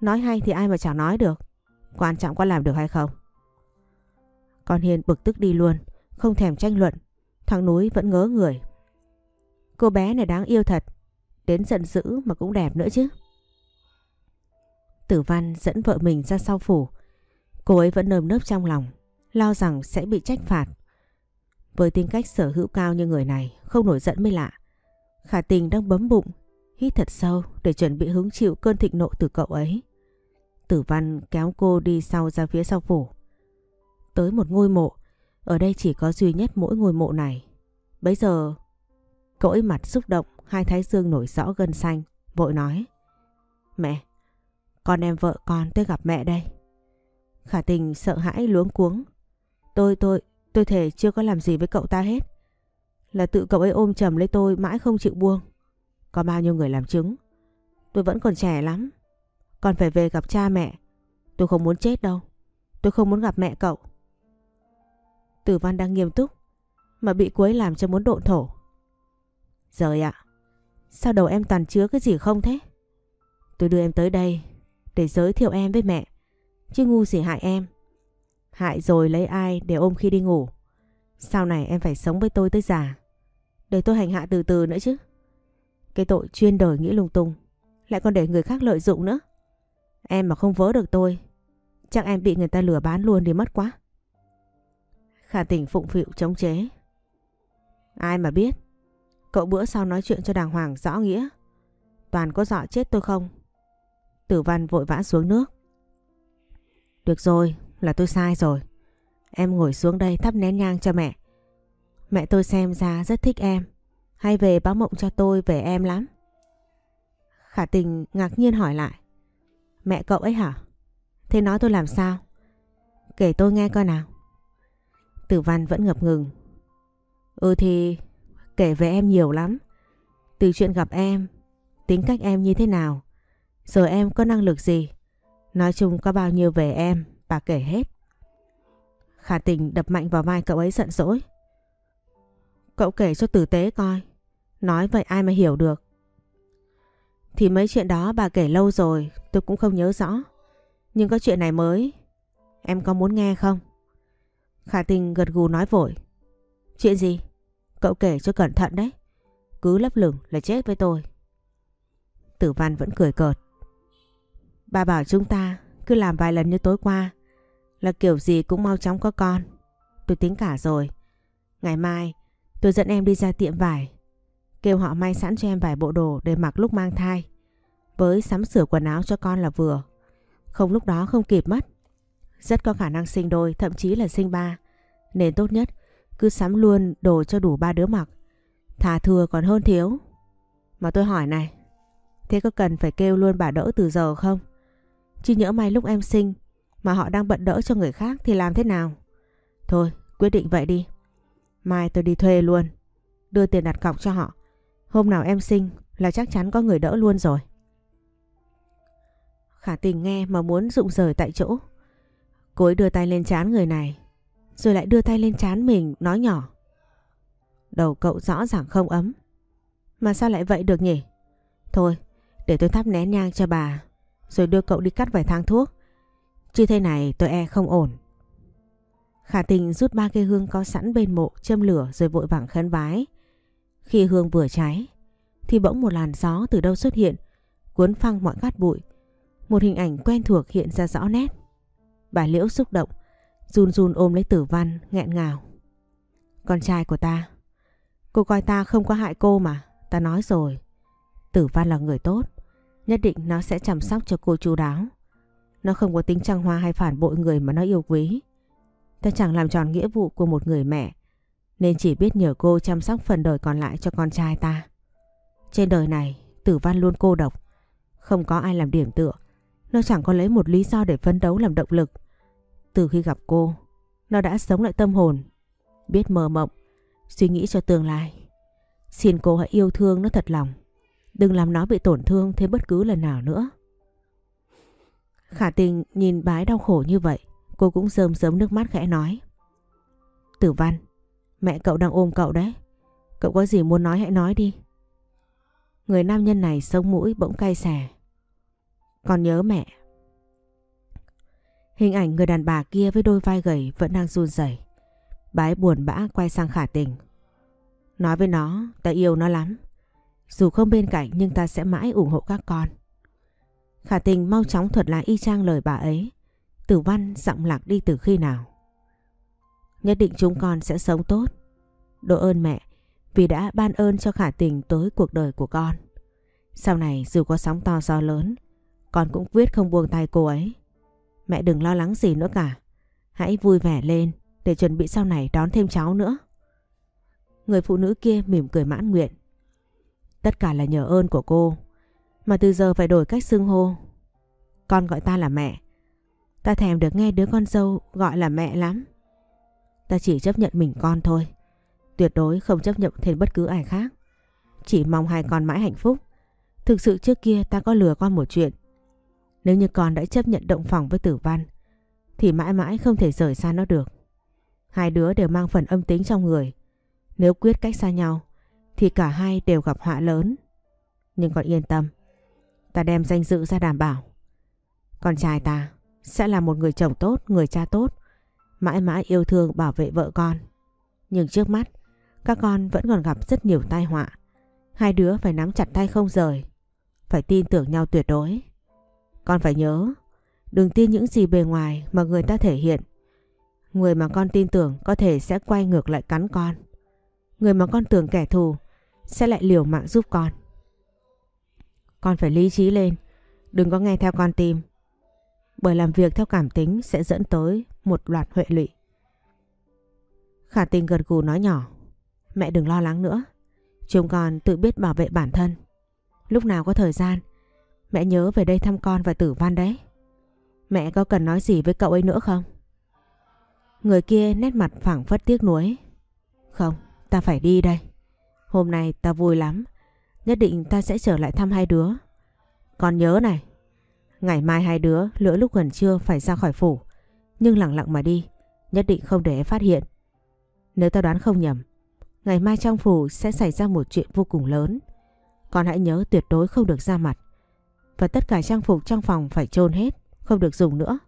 Nói hay thì ai mà chẳng nói được. Quan trọng có làm được hay không. Con Hiền bực tức đi luôn. Không thèm tranh luận. Thằng núi vẫn ngớ người. Cô bé này đáng yêu thật. Đến giận dữ mà cũng đẹp nữa chứ. Tử Văn dẫn vợ mình ra sau phủ. Cô ấy vẫn nơm nớp trong lòng. Lo rằng sẽ bị trách phạt. Với tính cách sở hữu cao như người này không nổi giận mới lạ. Khả tình đang bấm bụng, hít thật sâu để chuẩn bị hứng chịu cơn thịnh nộ từ cậu ấy. Tử văn kéo cô đi sau ra phía sau phủ. Tới một ngôi mộ, ở đây chỉ có duy nhất mỗi ngôi mộ này. Bây giờ, cậu ấy mặt xúc động, hai thái dương nổi rõ gân xanh, vội nói. Mẹ, con em vợ con tới gặp mẹ đây. Khả tình sợ hãi luống cuống. Tôi, tôi, tôi thể chưa có làm gì với cậu ta hết. Là tự cậu ấy ôm chầm lấy tôi mãi không chịu buông. Có bao nhiêu người làm chứng. Tôi vẫn còn trẻ lắm. Còn phải về gặp cha mẹ. Tôi không muốn chết đâu. Tôi không muốn gặp mẹ cậu. Tử văn đang nghiêm túc. Mà bị cuối làm cho muốn độn thổ. Rời ạ. Sao đầu em toàn chứa cái gì không thế? Tôi đưa em tới đây để giới thiệu em với mẹ. Chứ ngu gì hại em. Hại rồi lấy ai để ôm khi đi ngủ. Sau này em phải sống với tôi tới già. Để tôi hành hạ từ từ nữa chứ. Cái tội chuyên đời nghĩ lung tung. Lại còn để người khác lợi dụng nữa. Em mà không vớ được tôi. Chắc em bị người ta lừa bán luôn đi mất quá. Khả tình phụng phịu chống chế. Ai mà biết. Cậu bữa sau nói chuyện cho đàng hoàng rõ nghĩa. Toàn có dọa chết tôi không? Tử văn vội vã xuống nước. Được rồi, là tôi sai rồi. Em ngồi xuống đây thắp nén nhang cho mẹ. Mẹ tôi xem ra rất thích em. Hay về báo mộng cho tôi về em lắm. Khả tình ngạc nhiên hỏi lại. Mẹ cậu ấy hả? Thế nói tôi làm sao? Kể tôi nghe coi nào. Tử văn vẫn ngập ngừng. Ừ thì kể về em nhiều lắm. Từ chuyện gặp em, tính cách em như thế nào, rồi em có năng lực gì. Nói chung có bao nhiêu về em, bà kể hết. Khả tình đập mạnh vào vai cậu ấy giận dỗi. Cậu kể cho tử tế coi. Nói vậy ai mà hiểu được. Thì mấy chuyện đó bà kể lâu rồi tôi cũng không nhớ rõ. Nhưng có chuyện này mới. Em có muốn nghe không? Khả tình gật gù nói vội. Chuyện gì? Cậu kể cho cẩn thận đấy. Cứ lấp lửng là chết với tôi. Tử văn vẫn cười cợt. Bà bảo chúng ta cứ làm vài lần như tối qua là kiểu gì cũng mau chóng có con. Tôi tính cả rồi. Ngày mai, tôi dẫn em đi ra tiệm vải. Kêu họ may sẵn cho em vài bộ đồ để mặc lúc mang thai. Với sắm sửa quần áo cho con là vừa. Không lúc đó không kịp mất. Rất có khả năng sinh đôi, thậm chí là sinh ba. Nên tốt nhất cứ sắm luôn đồ cho đủ ba đứa mặc. Thà thừa còn hơn thiếu. Mà tôi hỏi này, thế có cần phải kêu luôn bà đỡ từ giờ không? Chứ nhỡ may lúc em sinh mà họ đang bận đỡ cho người khác thì làm thế nào? Thôi, quyết định vậy đi. Mai tôi đi thuê luôn. Đưa tiền đặt cọc cho họ. Hôm nào em sinh là chắc chắn có người đỡ luôn rồi. Khả tình nghe mà muốn rụng rời tại chỗ. Cô ấy đưa tay lên chán người này. Rồi lại đưa tay lên chán mình nói nhỏ. Đầu cậu rõ ràng không ấm. Mà sao lại vậy được nhỉ? Thôi, để tôi thắp nén nhang cho bà. Rồi đưa cậu đi cắt vài thang thuốc. Chứ thế này tôi e không ổn. Khả tình rút ba cây hương có sẵn bên mộ châm lửa rồi vội vàng khấn vái. Khi hương vừa cháy thì bỗng một làn gió từ đâu xuất hiện cuốn phăng mọi cát bụi. Một hình ảnh quen thuộc hiện ra rõ nét. Bà Liễu xúc động, run run ôm lấy tử văn, nghẹn ngào. Con trai của ta, Cô coi ta không có hại cô mà, Ta nói rồi. Tử văn là người tốt, Nhất định nó sẽ chăm sóc cho cô chu đáo. Nó không có tính trăng hoa hay phản bội người mà nó yêu quý. Ta chẳng làm tròn nghĩa vụ của một người mẹ, Nên chỉ biết nhờ cô chăm sóc phần đời còn lại cho con trai ta. Trên đời này, Tử văn luôn cô độc, Không có ai làm điểm tựa. Nó chẳng có lấy một lý do để phấn đấu làm động lực. Từ khi gặp cô, Nó đã sống lại tâm hồn, Biết mơ mộng, Suy nghĩ cho tương lai. Xin cô hãy yêu thương nó thật lòng, Đừng làm nó bị tổn thương thêm bất cứ lần nào nữa. Khả tình nhìn bái đau khổ như vậy, Cô cũng rơm rớm nước mắt khẽ nói. Tử văn, Mẹ cậu đang ôm cậu đấy, Cậu có gì muốn nói hãy nói đi. Người nam nhân này sống mũi bỗng cay xè. Còn nhớ mẹ Hình ảnh người đàn bà kia với đôi vai gầy vẫn đang run rẩy. Bái buồn bã quay sang khả tình. Nói với nó, ta yêu nó lắm. Dù không bên cạnh nhưng ta sẽ mãi ủng hộ các con. Khả tình mau chóng thuật lại y chang lời bà ấy. Tử văn giọng lạc đi từ khi nào. Nhất định chúng con sẽ sống tốt. Độ ơn mẹ vì đã ban ơn cho khả tình tới cuộc đời của con. Sau này dù có sóng to gió lớn, con cũng quyết không buông tay cô ấy. Mẹ đừng lo lắng gì nữa cả. Hãy vui vẻ lên để chuẩn bị sau này đón thêm cháu nữa. Người phụ nữ kia mỉm cười mãn nguyện. Tất cả là nhờ ơn của cô. Mà từ giờ phải đổi cách xưng hô. Con gọi ta là mẹ. Ta thèm được nghe đứa con dâu gọi là mẹ lắm. Ta chỉ chấp nhận mình con thôi. Tuyệt đối không chấp nhận thêm bất cứ ai khác. Chỉ mong hai con mãi hạnh phúc. Thực sự trước kia ta có lừa con một chuyện. Nếu như con đã chấp nhận động phòng với tử văn thì mãi mãi không thể rời xa nó được. Hai đứa đều mang phần âm tính trong người. Nếu quyết cách xa nhau thì cả hai đều gặp họa lớn. Nhưng con yên tâm, ta đem danh dự ra đảm bảo. Con trai ta sẽ là một người chồng tốt, người cha tốt, mãi mãi yêu thương bảo vệ vợ con. Nhưng trước mắt, các con vẫn còn gặp rất nhiều tai họa. Hai đứa phải nắm chặt tay không rời, phải tin tưởng nhau tuyệt đối. Con phải nhớ, đừng tin những gì bề ngoài mà người ta thể hiện. Người mà con tin tưởng có thể sẽ quay ngược lại cắn con. Người mà con tưởng kẻ thù sẽ lại liều mạng giúp con. Con phải lý trí lên, đừng có nghe theo con tim. Bởi làm việc theo cảm tính sẽ dẫn tới một loạt hệ lụy. Khả tình gật gù nói nhỏ, mẹ đừng lo lắng nữa. Chúng con tự biết bảo vệ bản thân. Lúc nào có thời gian, mẹ nhớ về đây thăm con và tử văn đấy. Mẹ có cần nói gì với cậu ấy nữa không? Người kia nét mặt phẳng phất tiếc nuối. Không, ta phải đi đây. Hôm nay ta vui lắm. Nhất định ta sẽ trở lại thăm hai đứa. Con nhớ này. Ngày mai hai đứa lỡ lúc gần trưa phải ra khỏi phủ. Nhưng lặng lặng mà đi. Nhất định không để phát hiện. Nếu ta đoán không nhầm. Ngày mai trong phủ sẽ xảy ra một chuyện vô cùng lớn. Con hãy nhớ tuyệt đối không được ra mặt. Và tất cả trang phục trong phòng phải chôn hết. Không được dùng nữa.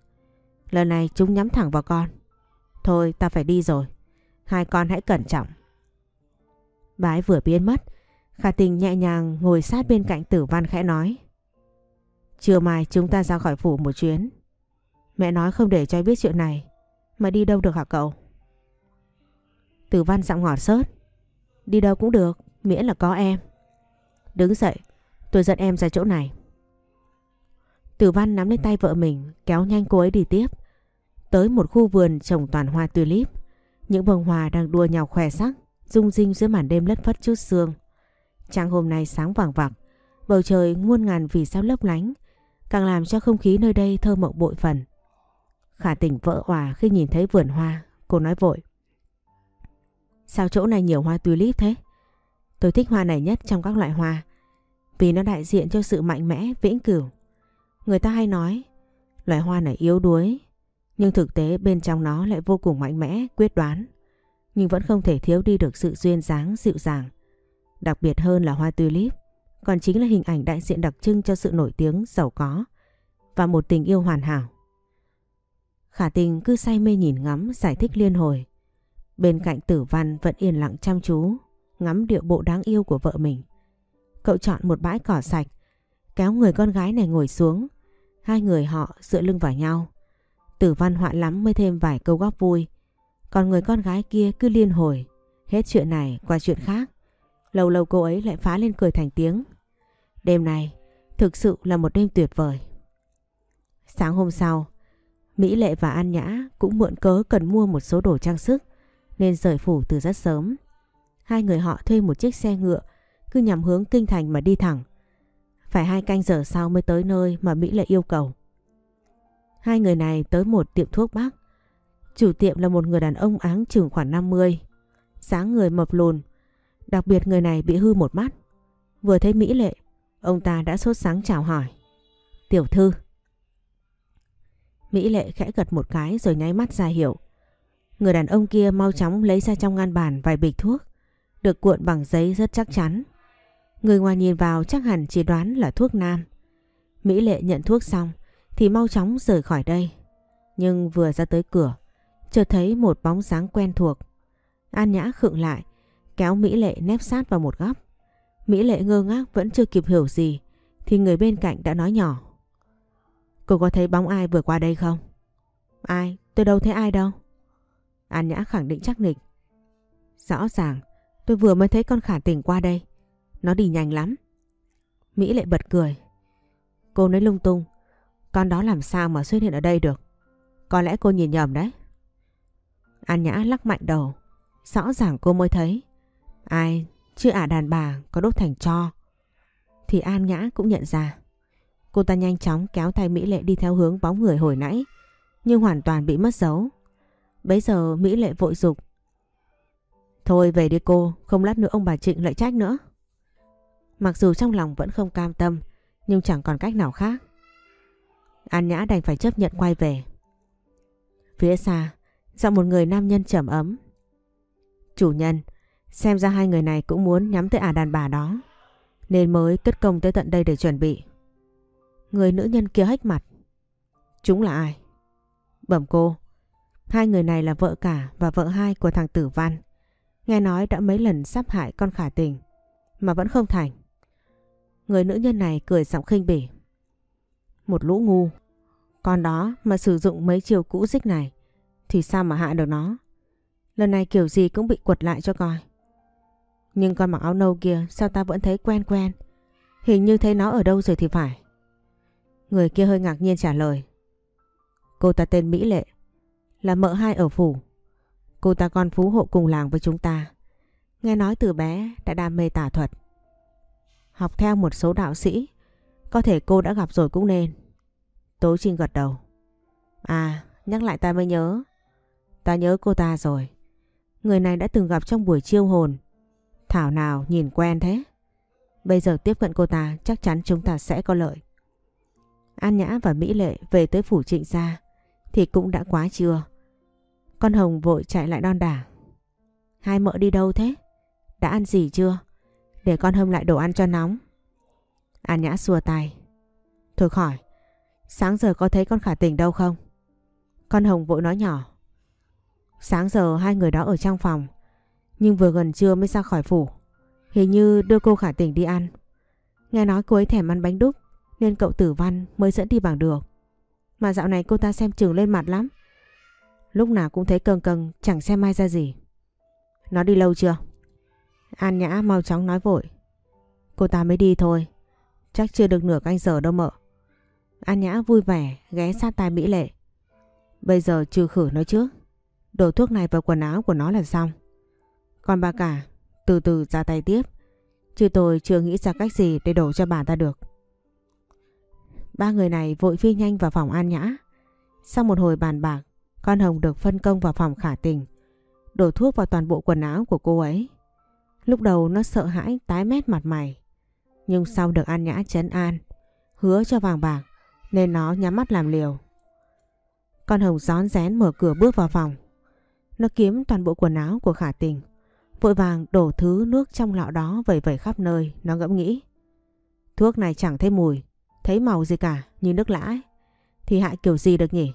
Lần này chúng nhắm thẳng vào con. Thôi ta phải đi rồi. Hai con hãy cẩn trọng. Bái vừa biến mất. Khả tình nhẹ nhàng ngồi sát bên cạnh tử văn khẽ nói. Trưa mai chúng ta ra khỏi phủ một chuyến. Mẹ nói không để cho biết chuyện này. Mà đi đâu được hả cậu? Tử văn giọng ngọt sớt. Đi đâu cũng được, miễn là có em. Đứng dậy, tôi dẫn em ra chỗ này. Tử văn nắm lấy tay vợ mình, kéo nhanh cô ấy đi tiếp. Tới một khu vườn trồng toàn hoa tulip. Những bông hoa đang đua nhau khỏe sắc, rung rinh dưới màn đêm lất phất chút sương. Trăng hôm nay sáng vàng vặc, bầu trời muôn ngàn vì sao lấp lánh. càng làm cho không khí nơi đây thơ mộng bội phần. Khả tình vỡ hòa khi nhìn thấy vườn hoa, cô nói vội. Sao chỗ này nhiều hoa tulip thế? Tôi thích hoa này nhất trong các loại hoa, vì nó đại diện cho sự mạnh mẽ, vĩnh cửu. Người ta hay nói, loài hoa này yếu đuối, nhưng thực tế bên trong nó lại vô cùng mạnh mẽ, quyết đoán. Nhưng vẫn không thể thiếu đi được sự duyên dáng, dịu dàng. Đặc biệt hơn là hoa tulip, còn chính là hình ảnh đại diện đặc trưng cho sự nổi tiếng, giàu có và một tình yêu hoàn hảo. Khả tình cứ say mê nhìn ngắm, giải thích liên hồi. Bên cạnh tử văn vẫn yên lặng chăm chú, ngắm điệu bộ đáng yêu của vợ mình. Cậu chọn một bãi cỏ sạch, kéo người con gái này ngồi xuống. Hai người họ dựa lưng vào nhau. Tử văn họa lắm mới thêm vài câu góp vui. Còn người con gái kia cứ liên hồi, hết chuyện này qua chuyện khác. Lâu lâu cô ấy lại phá lên cười thành tiếng. Đêm này thực sự là một đêm tuyệt vời. Sáng hôm sau, Mỹ Lệ và An Nhã cũng mượn cớ cần mua một số đồ trang sức nên rời phủ từ rất sớm. Hai người họ thuê một chiếc xe ngựa cứ nhằm hướng kinh thành mà đi thẳng. Phải hai canh giờ sau mới tới nơi mà Mỹ Lệ yêu cầu. Hai người này tới một tiệm thuốc bắc. Chủ tiệm là một người đàn ông áng chừng khoảng 50. Sáng người mập lùn. Đặc biệt người này bị hư một mắt. Vừa thấy Mỹ Lệ, ông ta đã sốt sáng chào hỏi. Tiểu thư. Mỹ Lệ khẽ gật một cái rồi nháy mắt ra hiệu. Người đàn ông kia mau chóng lấy ra trong ngăn bàn vài bịch thuốc, được cuộn bằng giấy rất chắc chắn. Người ngoài nhìn vào chắc hẳn chỉ đoán là thuốc nam. Mỹ Lệ nhận thuốc xong thì mau chóng rời khỏi đây. Nhưng vừa ra tới cửa, chợt thấy một bóng dáng quen thuộc. An Nhã khựng lại, kéo Mỹ Lệ nép sát vào một góc. Mỹ Lệ ngơ ngác vẫn chưa kịp hiểu gì, thì người bên cạnh đã nói nhỏ. Cô có thấy bóng ai vừa qua đây không? Ai? Tôi đâu thấy ai đâu. An Nhã khẳng định chắc nịch. Rõ ràng, tôi vừa mới thấy con khả tình qua đây. Nó đi nhanh lắm. Mỹ Lệ bật cười. Cô nói lung tung. Con đó làm sao mà xuất hiện ở đây được? Có lẽ cô nhìn nhầm đấy. An Nhã lắc mạnh đầu. Rõ ràng cô mới thấy. Ai, chứ ả đàn bà có đốt thành cho. Thì An Nhã cũng nhận ra. Cô ta nhanh chóng kéo tay Mỹ Lệ đi theo hướng bóng người hồi nãy. Nhưng hoàn toàn bị mất dấu. Bấy giờ Mỹ Lệ vội dục Thôi về đi cô, không lát nữa ông bà Trịnh lại trách nữa. Mặc dù trong lòng vẫn không cam tâm, nhưng chẳng còn cách nào khác. An Nhã đành phải chấp nhận quay về. Phía xa, giọng một người nam nhân trầm ấm. Chủ nhân, xem ra hai người này cũng muốn nhắm tới ả đàn bà đó. Nên mới kết công tới tận đây để chuẩn bị. Người nữ nhân kia hách mặt. Chúng là ai? Bẩm cô, hai người này là vợ cả và vợ hai của thằng Tử Văn. Nghe nói đã mấy lần sắp hại con khả tình, mà vẫn không thành. Người nữ nhân này cười giọng khinh bỉ. Một lũ ngu. Con đó mà sử dụng mấy chiều cũ dích này, thì sao mà hạ được nó? Lần này kiểu gì cũng bị quật lại cho coi. Nhưng con mặc áo nâu kia sao ta vẫn thấy quen quen. Hình như thấy nó ở đâu rồi thì phải. Người kia hơi ngạc nhiên trả lời. Cô ta tên Mỹ Lệ, là mợ hai ở phủ. Cô ta con phú hộ cùng làng với chúng ta. Nghe nói từ bé đã đam mê tả thuật. Học theo một số đạo sĩ, có thể cô đã gặp rồi cũng nên. Tố Trinh gật đầu. À, nhắc lại ta mới nhớ. Ta nhớ cô ta rồi. Người này đã từng gặp trong buổi chiêu hồn. Thảo nào nhìn quen thế. Bây giờ tiếp cận cô ta chắc chắn chúng ta sẽ có lợi. An Nhã và Mỹ Lệ về tới phủ trịnh gia thì cũng đã quá trưa. Con Hồng vội chạy lại đon đả. Hai mợ đi đâu thế? Đã ăn gì chưa? Để con hâm lại đồ ăn cho nóng. An Nhã xua tay. Thôi khỏi, sáng giờ có thấy con khả tình đâu không? Con Hồng vội nói nhỏ. Sáng giờ hai người đó ở trong phòng, nhưng vừa gần trưa mới ra khỏi phủ. Hình như đưa cô khả tình đi ăn. Nghe nói cô ấy thèm ăn bánh đúc, nên cậu tử văn mới dẫn đi bằng được. Mà dạo này cô ta xem chừng lên mặt lắm. Lúc nào cũng thấy cân cân chẳng xem ai ra gì. Nó đi lâu chưa? An Nhã mau chóng nói vội. Cô ta mới đi thôi. Chắc chưa được nửa canh giờ đâu mợ. An Nhã vui vẻ ghé sát tai Mỹ Lệ. Bây giờ trừ khử nó trước. Đổ thuốc này vào quần áo của nó là xong. Còn bà cả, từ từ ra tay tiếp. Chứ tôi chưa nghĩ ra cách gì để đổ cho bà ta được. Ba người này vội phi nhanh vào phòng An Nhã. Sau một hồi bàn bạc, con Hồng được phân công vào phòng khả tình. Đổ thuốc vào toàn bộ quần áo của cô ấy. Lúc đầu nó sợ hãi tái mét mặt mày. Nhưng sau được An Nhã chấn an, hứa cho vàng bạc nên nó nhắm mắt làm liều. Con Hồng gión rén mở cửa bước vào phòng. Nó kiếm toàn bộ quần áo của khả tình. Vội vàng đổ thứ nước trong lọ đó vẩy vẩy khắp nơi, nó ngẫm nghĩ. Thuốc này chẳng thấy mùi, thấy màu gì cả, như nước lã ấy. Thì hại kiểu gì được nhỉ?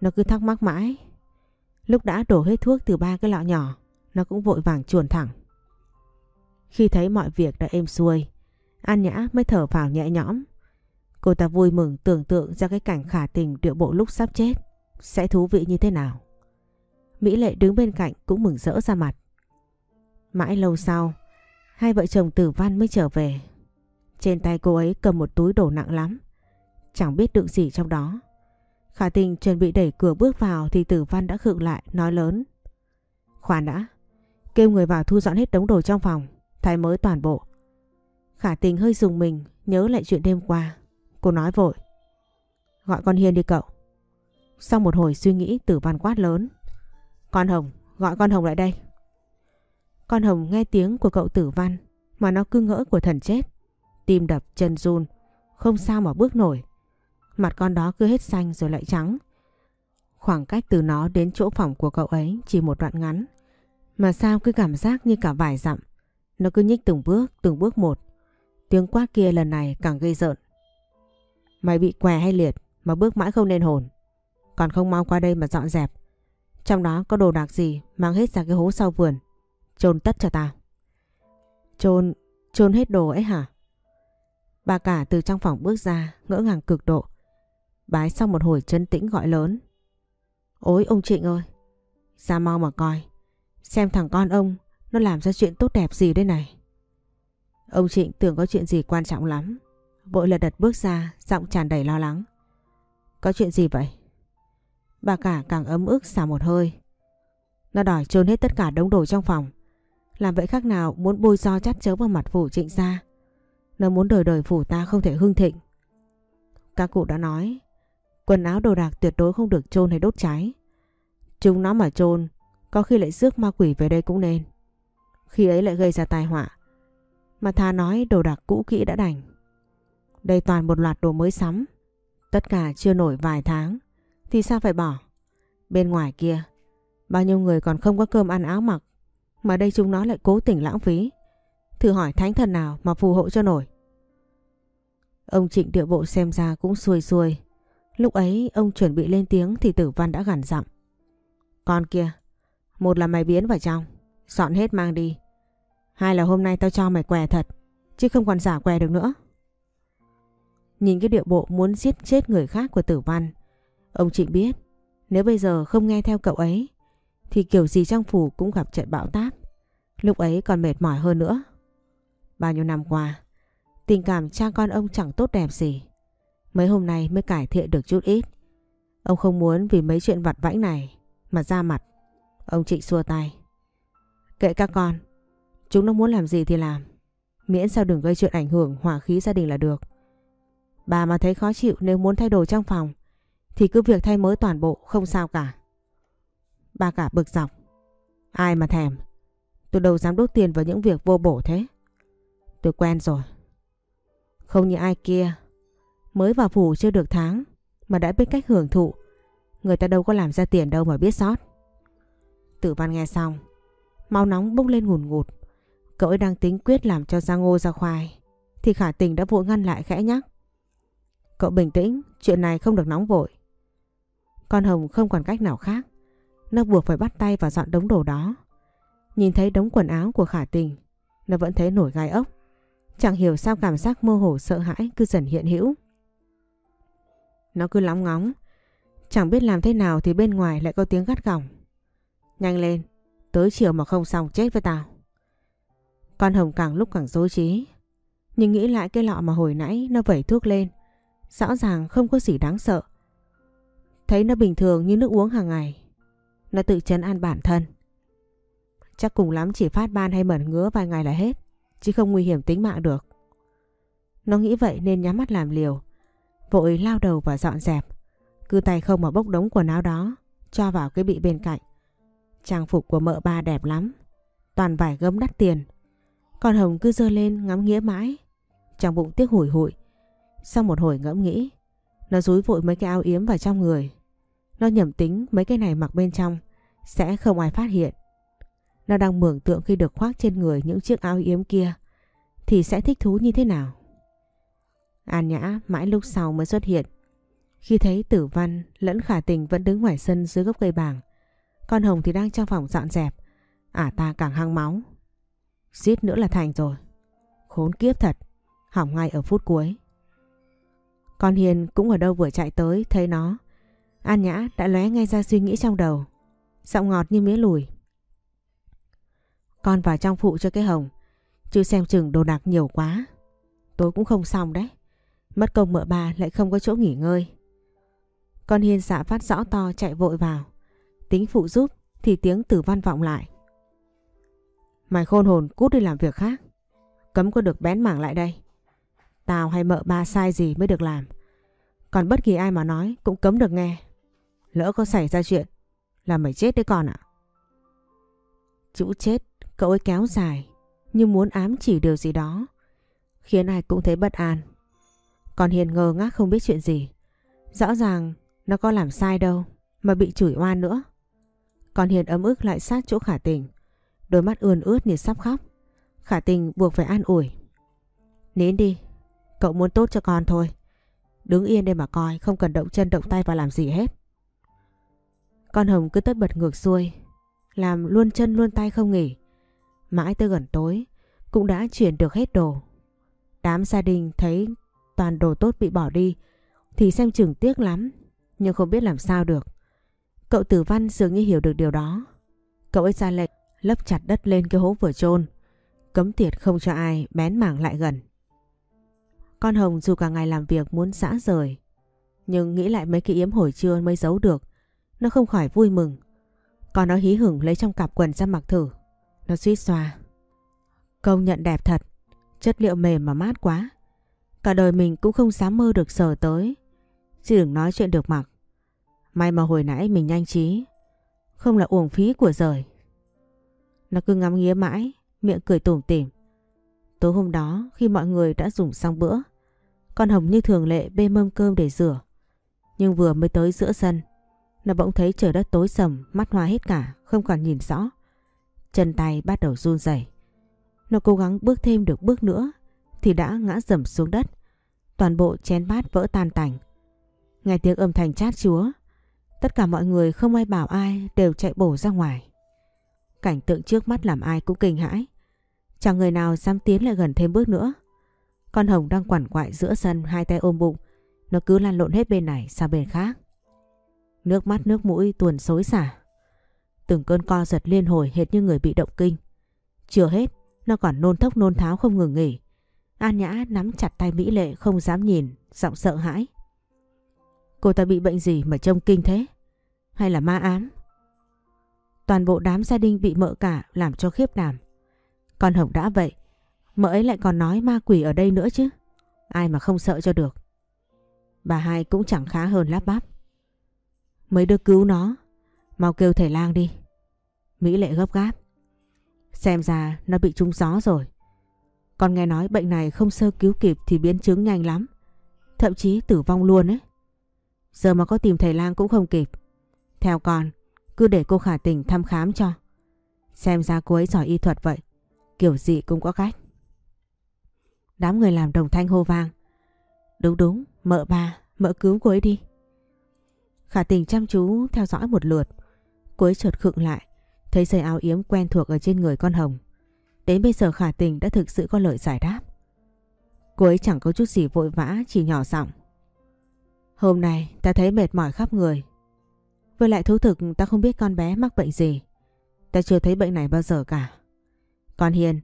Nó cứ thắc mắc mãi. Lúc đã đổ hết thuốc từ ba cái lọ nhỏ, nó cũng vội vàng chuồn thẳng. Khi thấy mọi việc đã êm xuôi, An Nhã mới thở vào nhẹ nhõm. Cô ta vui mừng tưởng tượng ra cái cảnh khả tình điệu bộ lúc sắp chết sẽ thú vị như thế nào. Mỹ Lệ đứng bên cạnh cũng mừng rỡ ra mặt. Mãi lâu sau, hai vợ chồng tử văn mới trở về. Trên tay cô ấy cầm một túi đồ nặng lắm. Chẳng biết đựng gì trong đó. Khả tình chuẩn bị đẩy cửa bước vào thì tử văn đã khựng lại nói lớn. Khoan đã, kêu người vào thu dọn hết đống đồ trong phòng, thay mới toàn bộ. Khả tình hơi dùng mình nhớ lại chuyện đêm qua. Cô nói vội. Gọi con Hiên đi cậu. Sau một hồi suy nghĩ tử văn quát lớn. Con Hồng, gọi con Hồng lại đây. Con Hồng nghe tiếng của cậu tử văn mà nó cứ ngỡ của thần chết. Tim đập chân run, không sao mà bước nổi. Mặt con đó cứ hết xanh rồi lại trắng. Khoảng cách từ nó đến chỗ phòng của cậu ấy chỉ một đoạn ngắn. Mà sao cứ cảm giác như cả vài dặm. Nó cứ nhích từng bước, từng bước một. Tiếng quát kia lần này càng gây rợn. Mày bị què hay liệt mà bước mãi không nên hồn. Còn không mau qua đây mà dọn dẹp. Trong đó có đồ đạc gì mang hết ra cái hố sau vườn. Trôn tất cho tao. Trôn, trôn hết đồ ấy hả? Bà cả từ trong phòng bước ra, ngỡ ngàng cực độ. Bái sau một hồi chân tĩnh gọi lớn. Ôi ông Trịnh ơi, ra mau mà coi. Xem thằng con ông nó làm ra chuyện tốt đẹp gì đây này. Ông Trịnh tưởng có chuyện gì quan trọng lắm. Vội lật đật bước ra, giọng tràn đầy lo lắng. Có chuyện gì vậy? Bà cả càng ấm ức xả một hơi. Nó đòi trôn hết tất cả đống đồ trong phòng. Làm vậy khác nào muốn bôi do chắt chớ vào mặt phủ trịnh ra. Nó muốn đời đời phủ ta không thể hưng thịnh. Các cụ đã nói, quần áo đồ đạc tuyệt đối không được chôn hay đốt cháy. Chúng nó mà chôn, có khi lại rước ma quỷ về đây cũng nên. Khi ấy lại gây ra tai họa. Mà thà nói đồ đạc cũ kỹ đã đành. Đây toàn một loạt đồ mới sắm. Tất cả chưa nổi vài tháng. Thì sao phải bỏ? Bên ngoài kia, bao nhiêu người còn không có cơm ăn áo mặc. Mà đây chúng nó lại cố tình lãng phí. Thử hỏi thánh thần nào mà phù hộ cho nổi. Ông Trịnh địa bộ xem ra cũng xuôi xuôi. Lúc ấy ông chuẩn bị lên tiếng thì tử văn đã gằn giọng. Con kia, một là mày biến vào trong, dọn hết mang đi. Hai là hôm nay tao cho mày què thật, chứ không còn giả què được nữa. Nhìn cái điệu bộ muốn giết chết người khác của tử văn, ông Trịnh biết nếu bây giờ không nghe theo cậu ấy thì kiểu gì trong phủ cũng gặp trận bão táp. Lúc ấy còn mệt mỏi hơn nữa. Bao nhiêu năm qua, tình cảm cha con ông chẳng tốt đẹp gì. Mấy hôm nay mới cải thiện được chút ít. Ông không muốn vì mấy chuyện vặt vãnh này mà ra mặt. Ông Trịnh xua tay. Kệ các con, chúng nó muốn làm gì thì làm. Miễn sao đừng gây chuyện ảnh hưởng, hỏa khí gia đình là được. Bà mà thấy khó chịu nếu muốn thay đồ trong phòng, thì cứ việc thay mới toàn bộ, không sao cả. Bà cả bực dọc. Ai mà thèm. Tôi đâu dám đốt tiền vào những việc vô bổ thế. Tôi quen rồi. Không như ai kia. Mới vào phủ chưa được tháng, mà đã biết cách hưởng thụ. Người ta đâu có làm ra tiền đâu mà biết sót. Tử văn nghe xong. Máu nóng bốc lên ngùn ngụt. Cậu ấy đang tính quyết làm cho Giang ngô ra khoai. Thì khả tình đã vội ngăn lại khẽ nhắc. Cậu bình tĩnh, chuyện này không được nóng vội. Con Hồng không còn cách nào khác. Nó buộc phải bắt tay vào dọn đống đồ đó. Nhìn thấy đống quần áo của khả tình, nó vẫn thấy nổi gai ốc. Chẳng hiểu sao cảm giác mơ hồ sợ hãi cứ dần hiện hữu. Nó cứ lóng ngóng, chẳng biết làm thế nào thì bên ngoài lại có tiếng gắt gỏng. Nhanh lên, tới chiều mà không xong chết với tao. Con Hồng càng lúc càng dối trí. Nhưng nghĩ lại cái lọ mà hồi nãy nó vẩy thuốc lên. Rõ ràng không có gì đáng sợ. Thấy nó bình thường như nước uống hàng ngày. Nó tự chấn an bản thân. Chắc cùng lắm chỉ phát ban hay mẩn ngứa vài ngày là hết. Chứ không nguy hiểm tính mạng được. Nó nghĩ vậy nên nhắm mắt làm liều. Vội lao đầu và dọn dẹp. Cứ tay không mà bốc đống quần áo đó, cho vào cái bị bên cạnh. Trang phục của mợ ba đẹp lắm. Toàn vải gấm đắt tiền. Còn Hồng cứ dơ lên ngắm nghĩa mãi. Trong bụng tiếc hủi hụi. Sau một hồi ngẫm nghĩ, nó rúi vội mấy cái áo yếm vào trong người. Nó nhầm tính mấy cái này mặc bên trong sẽ không ai phát hiện. Nó đang mường tượng khi được khoác trên người những chiếc áo yếm kia thì sẽ thích thú như thế nào. An Nhã mãi lúc sau mới xuất hiện. Khi thấy tử văn lẫn khả tình vẫn đứng ngoài sân dưới gốc cây bàng. Con Hồng thì đang trong phòng dọn dẹp. Ả ta càng hăng máu. Suýt nữa là thành rồi. Khốn kiếp thật. Hỏng ngay ở phút cuối. Con Hiền cũng ở đâu vừa chạy tới, thấy nó. An Nhã đã lóe ngay ra suy nghĩ trong đầu. Giọng ngọt như mía lùi. Con vào trong phụ cho cái Hồng. Chứ xem chừng đồ đạc nhiều quá. Tối cũng không xong đấy. Mất công mợ bà lại không có chỗ nghỉ ngơi. Con Hiên xạ phát rõ to chạy vội vào. Tính phụ giúp thì tiếng tử văn vọng lại. Mày khôn hồn cút đi làm việc khác. Cấm có được bén mảng lại đây. Tao hay mợ ba sai gì mới được làm. Còn bất kỳ ai mà nói cũng cấm được nghe. Lỡ có xảy ra chuyện, là mày chết đấy con ạ. Chữ chết, cậu ấy kéo dài, như muốn ám chỉ điều gì đó, khiến ai cũng thấy bất an. Còn Hiền ngờ ngác không biết chuyện gì. Rõ ràng, nó có làm sai đâu, mà bị chửi oan nữa. Còn Hiền ấm ức lại sát chỗ khả tình. Đôi mắt ươn ướt như sắp khóc. Khả tình buộc phải an ủi. Nín đi, cậu muốn tốt cho con thôi. Đứng yên đây mà coi, không cần động chân động tay vào làm gì hết. Con Hồng cứ tất bật ngược xuôi, làm luôn chân luôn tay không nghỉ. Mãi tới gần tối, cũng đã chuyển được hết đồ. Đám gia đình thấy toàn đồ tốt bị bỏ đi, thì xem chừng tiếc lắm, nhưng không biết làm sao được. Cậu tử văn dường như hiểu được điều đó. Cậu ấy ra lệnh lấp chặt đất lên cái hố vừa chôn cấm tiệt không cho ai bén mảng lại gần. Con Hồng dù cả ngày làm việc muốn xã rời, nhưng nghĩ lại mấy cái yếm hồi trưa mới giấu được, nó không khỏi vui mừng. Còn nó hí hửng lấy trong cặp quần ra mặc thử, nó suýt xoa. Công nhận đẹp thật, chất liệu mềm mà mát quá. Cả đời mình cũng không dám mơ được sờ tới, chứ đừng nói chuyện được mặc. May mà hồi nãy mình nhanh trí, không là uổng phí của rời. Nó cứ ngắm nghía mãi, miệng cười tủm tỉm. Tối hôm đó khi mọi người đã dùng xong bữa, con Hồng như thường lệ bê mâm cơm để rửa. Nhưng vừa mới tới giữa sân, nó bỗng thấy trời đất tối sầm, mắt hoa hết cả, không còn nhìn rõ. Chân tay bắt đầu run rẩy. Nó cố gắng bước thêm được bước nữa thì đã ngã dầm xuống đất. Toàn bộ chén bát vỡ tan tành. Nghe tiếng âm thanh chát chúa, tất cả mọi người không ai bảo ai đều chạy bổ ra ngoài. Cảnh tượng trước mắt làm ai cũng kinh hãi. Chẳng người nào dám tiến lại gần thêm bước nữa. Con Hồng đang quằn quại giữa sân hai tay ôm bụng. Nó cứ lăn lộn hết bên này sang bên khác. Nước mắt nước mũi tuồn xối xả. Từng cơn co giật liên hồi hệt như người bị động kinh. Chưa hết, nó còn nôn thốc nôn tháo không ngừng nghỉ. An Nhã nắm chặt tay Mỹ Lệ không dám nhìn, giọng sợ hãi. Cô ta bị bệnh gì mà trông kinh thế? Hay là ma ám? Toàn bộ đám gia đình bị mợ cả làm cho khiếp đảm. Con Hồng đã vậy, mợ ấy lại còn nói ma quỷ ở đây nữa chứ. Ai mà không sợ cho được. Bà hai cũng chẳng khá hơn lắp bắp. Mấy đứa cứu nó, mau kêu thầy lang đi. Mỹ lệ gấp gáp. Xem ra nó bị trúng gió rồi. Con nghe nói bệnh này không sơ cứu kịp thì biến chứng nhanh lắm. Thậm chí tử vong luôn ấy. Giờ mà có tìm thầy lang cũng không kịp. Theo con, cứ để cô khả tình thăm khám cho. Xem ra cô ấy giỏi y thuật vậy. Kiểu gì cũng có cách. Đám người làm đồng thanh hô vang. Đúng đúng, mợ ba, mợ cứu cô ấy đi. Khả tình chăm chú theo dõi một lượt. Cô ấy chợt khựng lại, thấy dây áo yếm quen thuộc ở trên người con Hồng. Đến bây giờ khả tình đã thực sự có lời giải đáp. Cô ấy chẳng có chút gì vội vã, chỉ nhỏ giọng. Hôm nay ta thấy mệt mỏi khắp người. Với lại thú thực ta không biết con bé mắc bệnh gì. Ta chưa thấy bệnh này bao giờ cả. Con Hiền,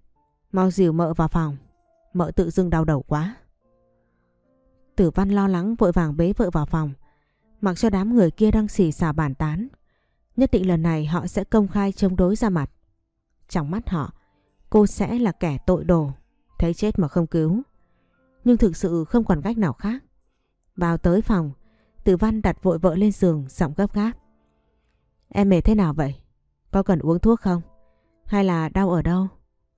mau dìu mợ vào phòng. Mợ tự dưng đau đầu quá. Tử văn lo lắng vội vàng bế vợ vào phòng. Mặc cho đám người kia đang xì xào bàn tán. Nhất định lần này họ sẽ công khai chống đối ra mặt. Trong mắt họ, cô sẽ là kẻ tội đồ. Thấy chết mà không cứu. Nhưng thực sự không còn cách nào khác. Vào tới phòng, Tử Văn đặt vội vợ lên giường giọng gấp gáp. Em mệt thế nào vậy? Có cần uống thuốc không? Hay là đau ở đâu?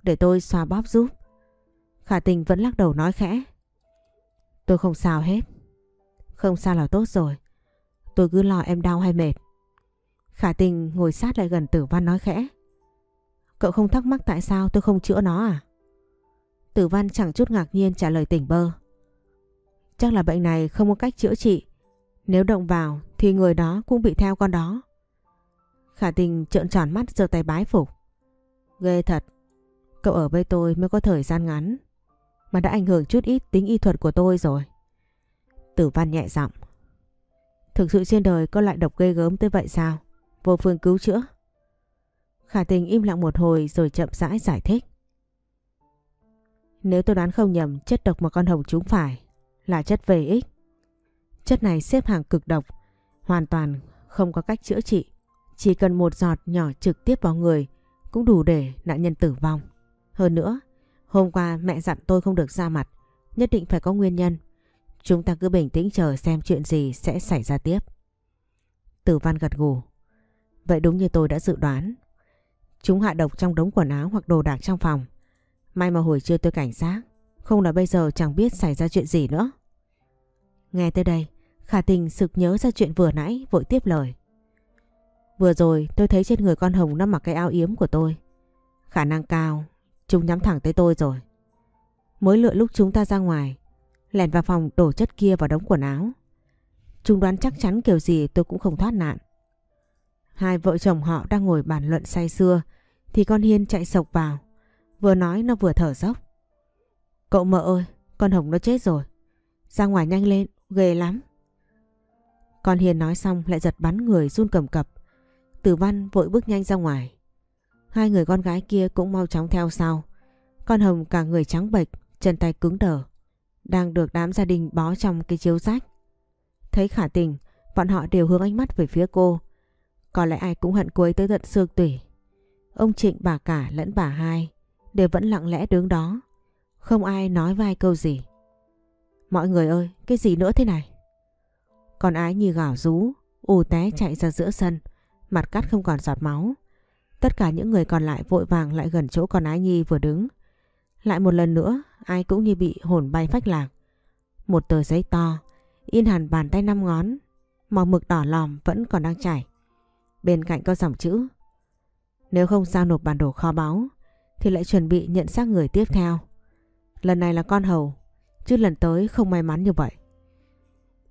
Để tôi xoa bóp giúp. Khả tình vẫn lắc đầu nói khẽ. Tôi không sao hết. Không sao là tốt rồi. Tôi cứ lo em đau hay mệt. Khả tình ngồi sát lại gần tử văn nói khẽ. Cậu không thắc mắc tại sao tôi không chữa nó à? Tử văn chẳng chút ngạc nhiên trả lời tỉnh bơ. Chắc là bệnh này không có cách chữa trị. Nếu động vào thì người đó cũng bị theo con đó. Khả tình trợn tròn mắt giơ tay bái phục. Ghê thật. Cậu ở với tôi mới có thời gian ngắn. Mà đã ảnh hưởng chút ít tính y thuật của tôi rồi. Tử văn nhẹ giọng. Thực sự trên đời có loại độc ghê gớm tới vậy sao? Vô phương cứu chữa. Khả tình im lặng một hồi rồi chậm rãi giải thích. Nếu tôi đoán không nhầm chất độc mà con hồng chúng phải là chất về ích. Chất này xếp hàng cực độc, hoàn toàn không có cách chữa trị. Chỉ cần một giọt nhỏ trực tiếp vào người cũng đủ để nạn nhân tử vong. Hơn nữa, hôm qua mẹ dặn tôi không được ra mặt, nhất định phải có nguyên nhân. Chúng ta cứ bình tĩnh chờ xem chuyện gì sẽ xảy ra tiếp. Tử văn gật gù. Vậy đúng như tôi đã dự đoán. Chúng hạ độc trong đống quần áo hoặc đồ đạc trong phòng. May mà hồi trưa tôi cảnh giác. Không là bây giờ chẳng biết xảy ra chuyện gì nữa. Nghe tới đây, Khả tình sực nhớ ra chuyện vừa nãy vội tiếp lời. Vừa rồi tôi thấy trên người con Hồng nó mặc cái áo yếm của tôi. Khả năng cao, chúng nhắm thẳng tới tôi rồi. Mới lựa lúc chúng ta ra ngoài, lèn vào phòng đổ chất kia vào đống quần áo. Chúng đoán chắc chắn kiểu gì tôi cũng không thoát nạn. Hai vợ chồng họ đang ngồi bàn luận say xưa thì con Hiên chạy sộc vào. Vừa nói nó vừa thở dốc. Cậu mợ ơi, con Hồng nó chết rồi. Ra ngoài nhanh lên, ghê lắm. Con Hiền nói xong lại giật bắn người run cầm cập. Tử Văn vội bước nhanh ra ngoài. Hai người con gái kia cũng mau chóng theo sau. Con Hồng cả người trắng bệch, chân tay cứng đờ. Đang được đám gia đình bó trong cái chiếu rách. Thấy khả tình, bọn họ đều hướng ánh mắt về phía cô. Có lẽ ai cũng hận cô ấy tới tận xương tủy. Ông Trịnh bà cả lẫn bà hai đều vẫn lặng lẽ đứng đó. Không ai nói vai câu gì. Mọi người ơi, cái gì nữa thế này? Con ái như gào rú, ù té chạy ra giữa sân, mặt cắt không còn giọt máu. Tất cả những người còn lại vội vàng lại gần chỗ con ái nhi vừa đứng. Lại một lần nữa, ai cũng như bị hồn bay phách lạc. Một tờ giấy to, in hẳn bàn tay năm ngón, màu mực đỏ lòm vẫn còn đang chảy. Bên cạnh có dòng chữ. Nếu không giao nộp bản đồ kho báu, thì lại chuẩn bị nhận xác người tiếp theo. Lần này là con hầu, chứ lần tới không may mắn như vậy.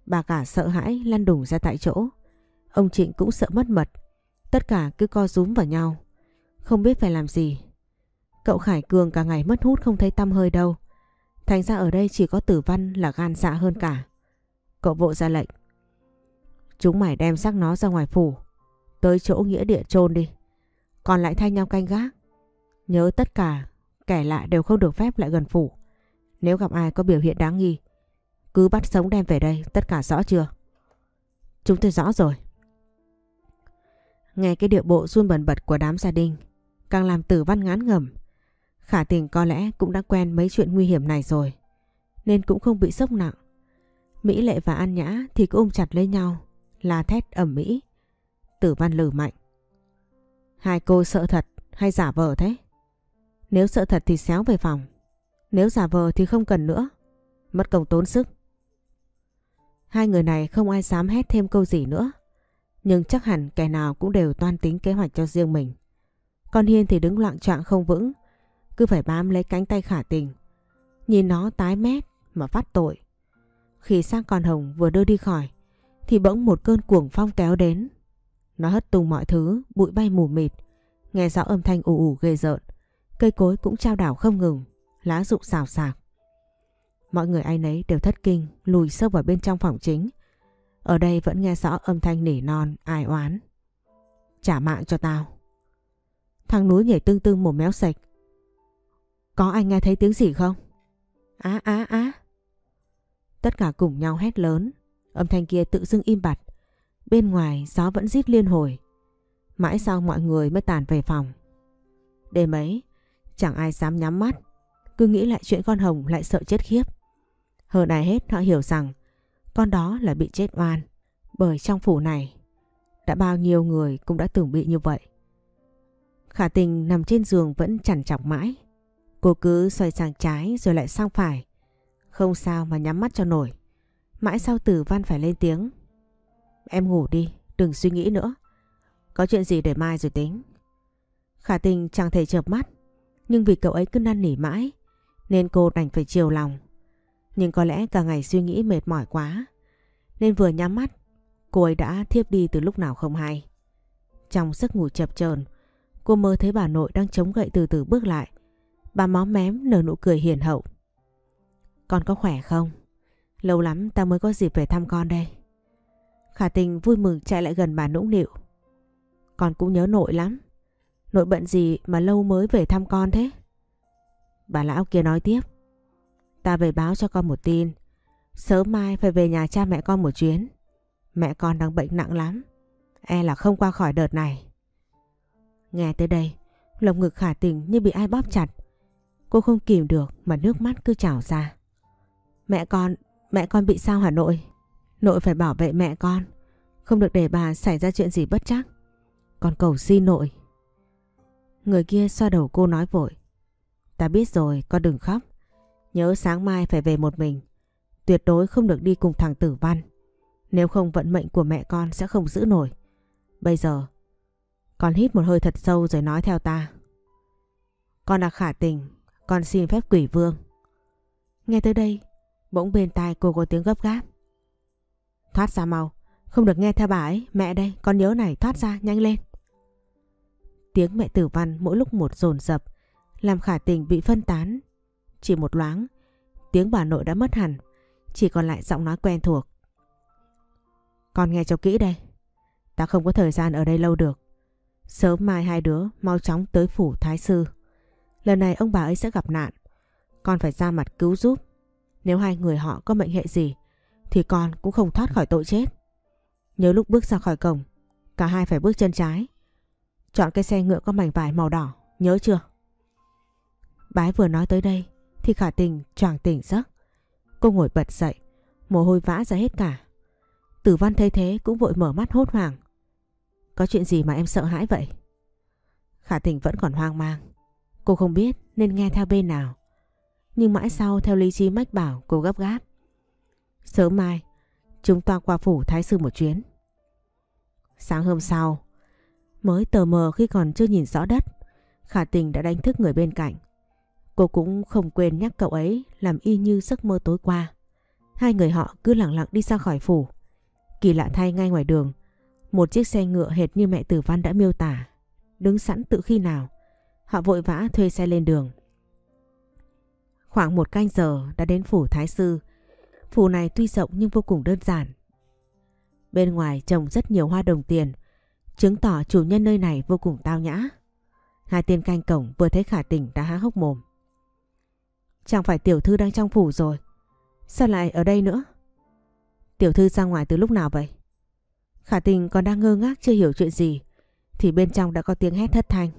Bà cả sợ hãi lăn đùng ra tại chỗ. Ông Trịnh cũng sợ mất mật. Tất cả cứ co rúm vào nhau. Không biết phải làm gì. Cậu Khải Cường cả ngày mất hút không thấy tâm hơi đâu. Thành ra ở đây chỉ có tử văn là gan dạ hơn cả. Cậu vội ra lệnh. Chúng mày đem xác nó ra ngoài phủ. Tới chỗ nghĩa địa chôn đi. Còn lại thay nhau canh gác. Nhớ tất cả kẻ lạ đều không được phép lại gần phủ. Nếu gặp ai có biểu hiện đáng nghi cứ bắt sống đem về đây, tất cả rõ chưa? Chúng tôi rõ rồi. Nghe cái điệu bộ run bần bật của đám gia đình, càng làm tử văn ngán ngẩm. Khả tình có lẽ cũng đã quen mấy chuyện nguy hiểm này rồi, nên cũng không bị sốc nặng. Mỹ Lệ và An Nhã thì cứ ôm chặt lấy nhau, là thét ẩm mỹ. Tử văn lử mạnh. Hai cô sợ thật hay giả vờ thế? Nếu sợ thật thì xéo về phòng. Nếu giả vờ thì không cần nữa. Mất công tốn sức. Hai người này không ai dám hét thêm câu gì nữa. Nhưng chắc hẳn kẻ nào cũng đều toan tính kế hoạch cho riêng mình. Con Hiên thì đứng loạn trọng không vững, cứ phải bám lấy cánh tay khả tình. Nhìn nó tái mét mà phát tội. Khi sang con Hồng vừa đưa đi khỏi, thì bỗng một cơn cuồng phong kéo đến. Nó hất tung mọi thứ, bụi bay mù mịt, nghe rõ âm thanh ù ù ghê rợn. Cây cối cũng trao đảo không ngừng, lá rụng xào xạc. Mọi người ai nấy đều thất kinh lùi sâu vào bên trong phòng chính. Ở đây vẫn nghe rõ âm thanh nỉ non, ai oán. Trả mạng cho tao. Thằng núi nhảy tương tương mồm méo sạch. Có ai nghe thấy tiếng gì không? Á á á. Tất cả cùng nhau hét lớn. Âm thanh kia tự dưng im bặt. Bên ngoài gió vẫn rít liên hồi. Mãi sau mọi người mới tàn về phòng. Đêm ấy, chẳng ai dám nhắm mắt. Cứ nghĩ lại chuyện con Hồng lại sợ chết khiếp. Hơn ai hết họ hiểu rằng con đó là bị chết oan. Bởi trong phủ này đã bao nhiêu người cũng đã từng bị như vậy. Khả tình nằm trên giường vẫn chằn chọc mãi. Cô cứ xoay sang trái rồi lại sang phải. Không sao mà nhắm mắt cho nổi. Mãi sau tử văn phải lên tiếng. Em ngủ đi, đừng suy nghĩ nữa. Có chuyện gì để mai rồi tính. Khả tình chẳng thể chợp mắt. Nhưng vì cậu ấy cứ năn nỉ mãi. Nên cô đành phải chiều lòng. Nhưng có lẽ cả ngày suy nghĩ mệt mỏi quá. Nên vừa nhắm mắt, cô ấy đã thiếp đi từ lúc nào không hay. Trong giấc ngủ chập chờn cô mơ thấy bà nội đang chống gậy từ từ bước lại. Bà móm mém nở nụ cười hiền hậu. Con có khỏe không? Lâu lắm ta mới có dịp về thăm con đây. Khả tình vui mừng chạy lại gần bà nũng nịu. Con cũng nhớ nội lắm. Nội bận gì mà lâu mới về thăm con thế? Bà lão kia nói tiếp. Ta về báo cho con một tin. Sớm mai phải về nhà cha mẹ con một chuyến. Mẹ con đang bệnh nặng lắm. E là không qua khỏi đợt này. Nghe tới đây, lồng ngực khả tình như bị ai bóp chặt. Cô không kìm được mà nước mắt cứ trào ra. Mẹ con, mẹ con bị sao hả nội? Nội phải bảo vệ mẹ con. Không được để bà xảy ra chuyện gì bất chắc. Con cầu xin nội. Người kia xoa đầu cô nói vội. Ta biết rồi, con đừng khóc. Nhớ sáng mai phải về một mình. Tuyệt đối không được đi cùng thằng tử văn. Nếu không vận mệnh của mẹ con sẽ không giữ nổi. Bây giờ, con hít một hơi thật sâu rồi nói theo ta. Con là khả tình, con xin phép quỷ vương. Nghe tới đây, bỗng bên tai cô có tiếng gấp gáp. Thoát ra mau, không được nghe theo bà ấy. Mẹ đây, con nhớ này, thoát ra, nhanh lên. Tiếng mẹ tử văn mỗi lúc một dồn dập làm khả tình bị phân tán. Chỉ một loáng, tiếng bà nội đã mất hẳn, chỉ còn lại giọng nói quen thuộc. Con nghe cho kỹ đây, ta không có thời gian ở đây lâu được. Sớm mai hai đứa mau chóng tới phủ thái sư. Lần này ông bà ấy sẽ gặp nạn, con phải ra mặt cứu giúp. Nếu hai người họ có mệnh hệ gì, thì con cũng không thoát khỏi tội chết. Nhớ lúc bước ra khỏi cổng, cả hai phải bước chân trái. Chọn cái xe ngựa có mảnh vải màu đỏ, nhớ chưa? Bái vừa nói tới đây thì khả tình choàng tỉnh giấc. Cô ngồi bật dậy, mồ hôi vã ra hết cả. Tử văn thấy thế cũng vội mở mắt hốt hoảng. Có chuyện gì mà em sợ hãi vậy? Khả tình vẫn còn hoang mang. Cô không biết nên nghe theo bên nào. Nhưng mãi sau theo lý trí mách bảo cô gấp gáp. Sớm mai, chúng ta qua phủ thái sư một chuyến. Sáng hôm sau, mới tờ mờ khi còn chưa nhìn rõ đất, khả tình đã đánh thức người bên cạnh. Cô cũng không quên nhắc cậu ấy làm y như giấc mơ tối qua. Hai người họ cứ lặng lặng đi ra khỏi phủ. Kỳ lạ thay ngay ngoài đường, một chiếc xe ngựa hệt như mẹ tử văn đã miêu tả, đứng sẵn tự khi nào. Họ vội vã thuê xe lên đường. Khoảng một canh giờ đã đến phủ Thái Sư. Phủ này tuy rộng nhưng vô cùng đơn giản. Bên ngoài trồng rất nhiều hoa đồng tiền, chứng tỏ chủ nhân nơi này vô cùng tao nhã. Hai tên canh cổng vừa thấy khả tình đã há hốc mồm. Chẳng phải tiểu thư đang trong phủ rồi. Sao lại ở đây nữa? Tiểu thư ra ngoài từ lúc nào vậy? Khả tình còn đang ngơ ngác chưa hiểu chuyện gì. Thì bên trong đã có tiếng hét thất thanh.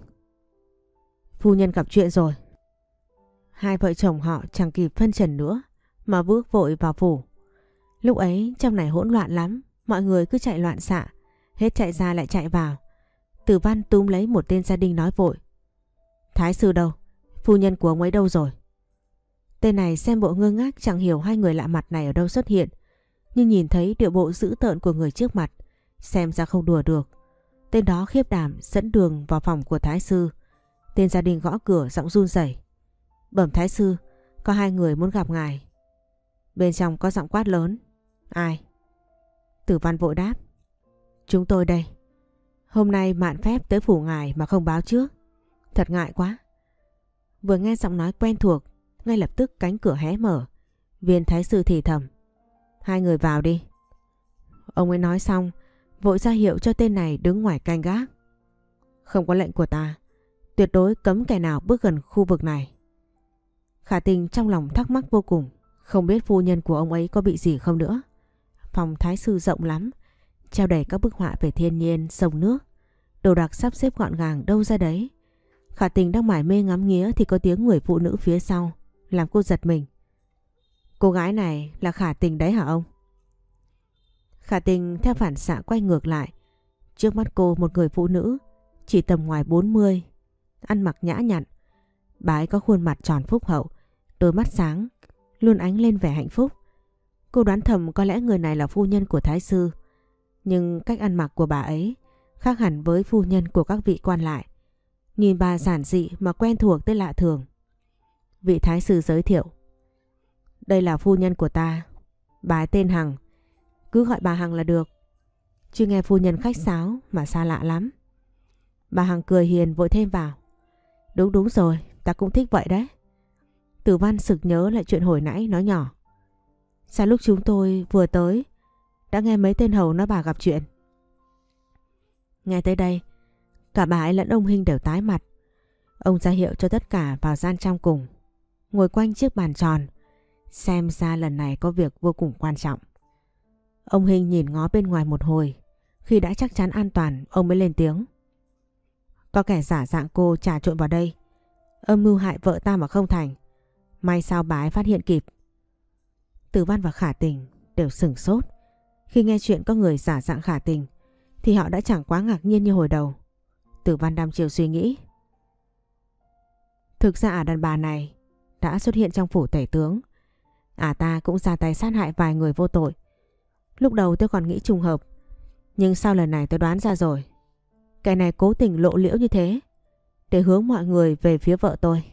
Phu nhân gặp chuyện rồi. Hai vợ chồng họ chẳng kịp phân trần nữa mà bước vội vào phủ. Lúc ấy trong này hỗn loạn lắm, mọi người cứ chạy loạn xạ, hết chạy ra lại chạy vào. Tử văn túm lấy một tên gia đình nói vội. Thái sư đâu? Phu nhân của ông ấy đâu rồi? Tên này xem bộ ngơ ngác chẳng hiểu hai người lạ mặt này ở đâu xuất hiện. Nhưng nhìn thấy điệu bộ dữ tợn của người trước mặt, xem ra không đùa được. Tên đó khiếp đảm dẫn đường vào phòng của Thái sư. Tên gia đình gõ cửa giọng run rẩy. Bẩm Thái sư, có hai người muốn gặp ngài. Bên trong có giọng quát lớn. Ai? Tử văn vội đáp. Chúng tôi đây. Hôm nay mạn phép tới phủ ngài mà không báo trước. Thật ngại quá. Vừa nghe giọng nói quen thuộc, ngay lập tức cánh cửa hé mở. Viên thái sư thì thầm. Hai người vào đi. Ông ấy nói xong, vội ra hiệu cho tên này đứng ngoài canh gác. Không có lệnh của ta, tuyệt đối cấm kẻ nào bước gần khu vực này. Khả tình trong lòng thắc mắc vô cùng, không biết phu nhân của ông ấy có bị gì không nữa. Phòng thái sư rộng lắm, treo đầy các bức họa về thiên nhiên, sông nước. Đồ đạc sắp xếp gọn gàng đâu ra đấy. Khả tình đang mải mê ngắm nghía thì có tiếng người phụ nữ phía sau, làm cô giật mình. Cô gái này là khả tình đấy hả ông? Khả tình theo phản xạ quay ngược lại. Trước mắt cô một người phụ nữ, chỉ tầm ngoài 40, ăn mặc nhã nhặn. Bà ấy có khuôn mặt tròn phúc hậu, đôi mắt sáng, luôn ánh lên vẻ hạnh phúc. Cô đoán thầm có lẽ người này là phu nhân của Thái Sư. Nhưng cách ăn mặc của bà ấy khác hẳn với phu nhân của các vị quan lại. Nhìn bà giản dị mà quen thuộc tới lạ thường. Vị Thái Sư giới thiệu. Đây là phu nhân của ta. Bà ấy tên Hằng. Cứ gọi bà Hằng là được. Chứ nghe phu nhân khách sáo mà xa lạ lắm. Bà Hằng cười hiền vội thêm vào. Đúng đúng rồi, ta cũng thích vậy đấy. Tử văn sực nhớ lại chuyện hồi nãy nói nhỏ. Sao lúc chúng tôi vừa tới đã nghe mấy tên hầu nói bà gặp chuyện. Nghe tới đây, cả bà ấy lẫn ông Hinh đều tái mặt. Ông ra hiệu cho tất cả vào gian trong cùng. Ngồi quanh chiếc bàn tròn, xem ra lần này có việc vô cùng quan trọng. Ông Hinh nhìn ngó bên ngoài một hồi, khi đã chắc chắn an toàn, ông mới lên tiếng. Có kẻ giả dạng cô trà trộn vào đây, âm mưu hại vợ ta mà không thành. May sao bà ấy phát hiện kịp. Tử văn và khả tình đều sửng sốt. Khi nghe chuyện có người giả dạng khả tình thì họ đã chẳng quá ngạc nhiên như hồi đầu. Tử văn đăm chiều suy nghĩ. Thực ra ả đàn bà này đã xuất hiện trong phủ tể tướng. Ả ta cũng ra tay sát hại vài người vô tội. Lúc đầu tôi còn nghĩ trùng hợp. Nhưng sau lần này tôi đoán ra rồi. Cái này cố tình lộ liễu như thế. Để hướng mọi người về phía vợ tôi.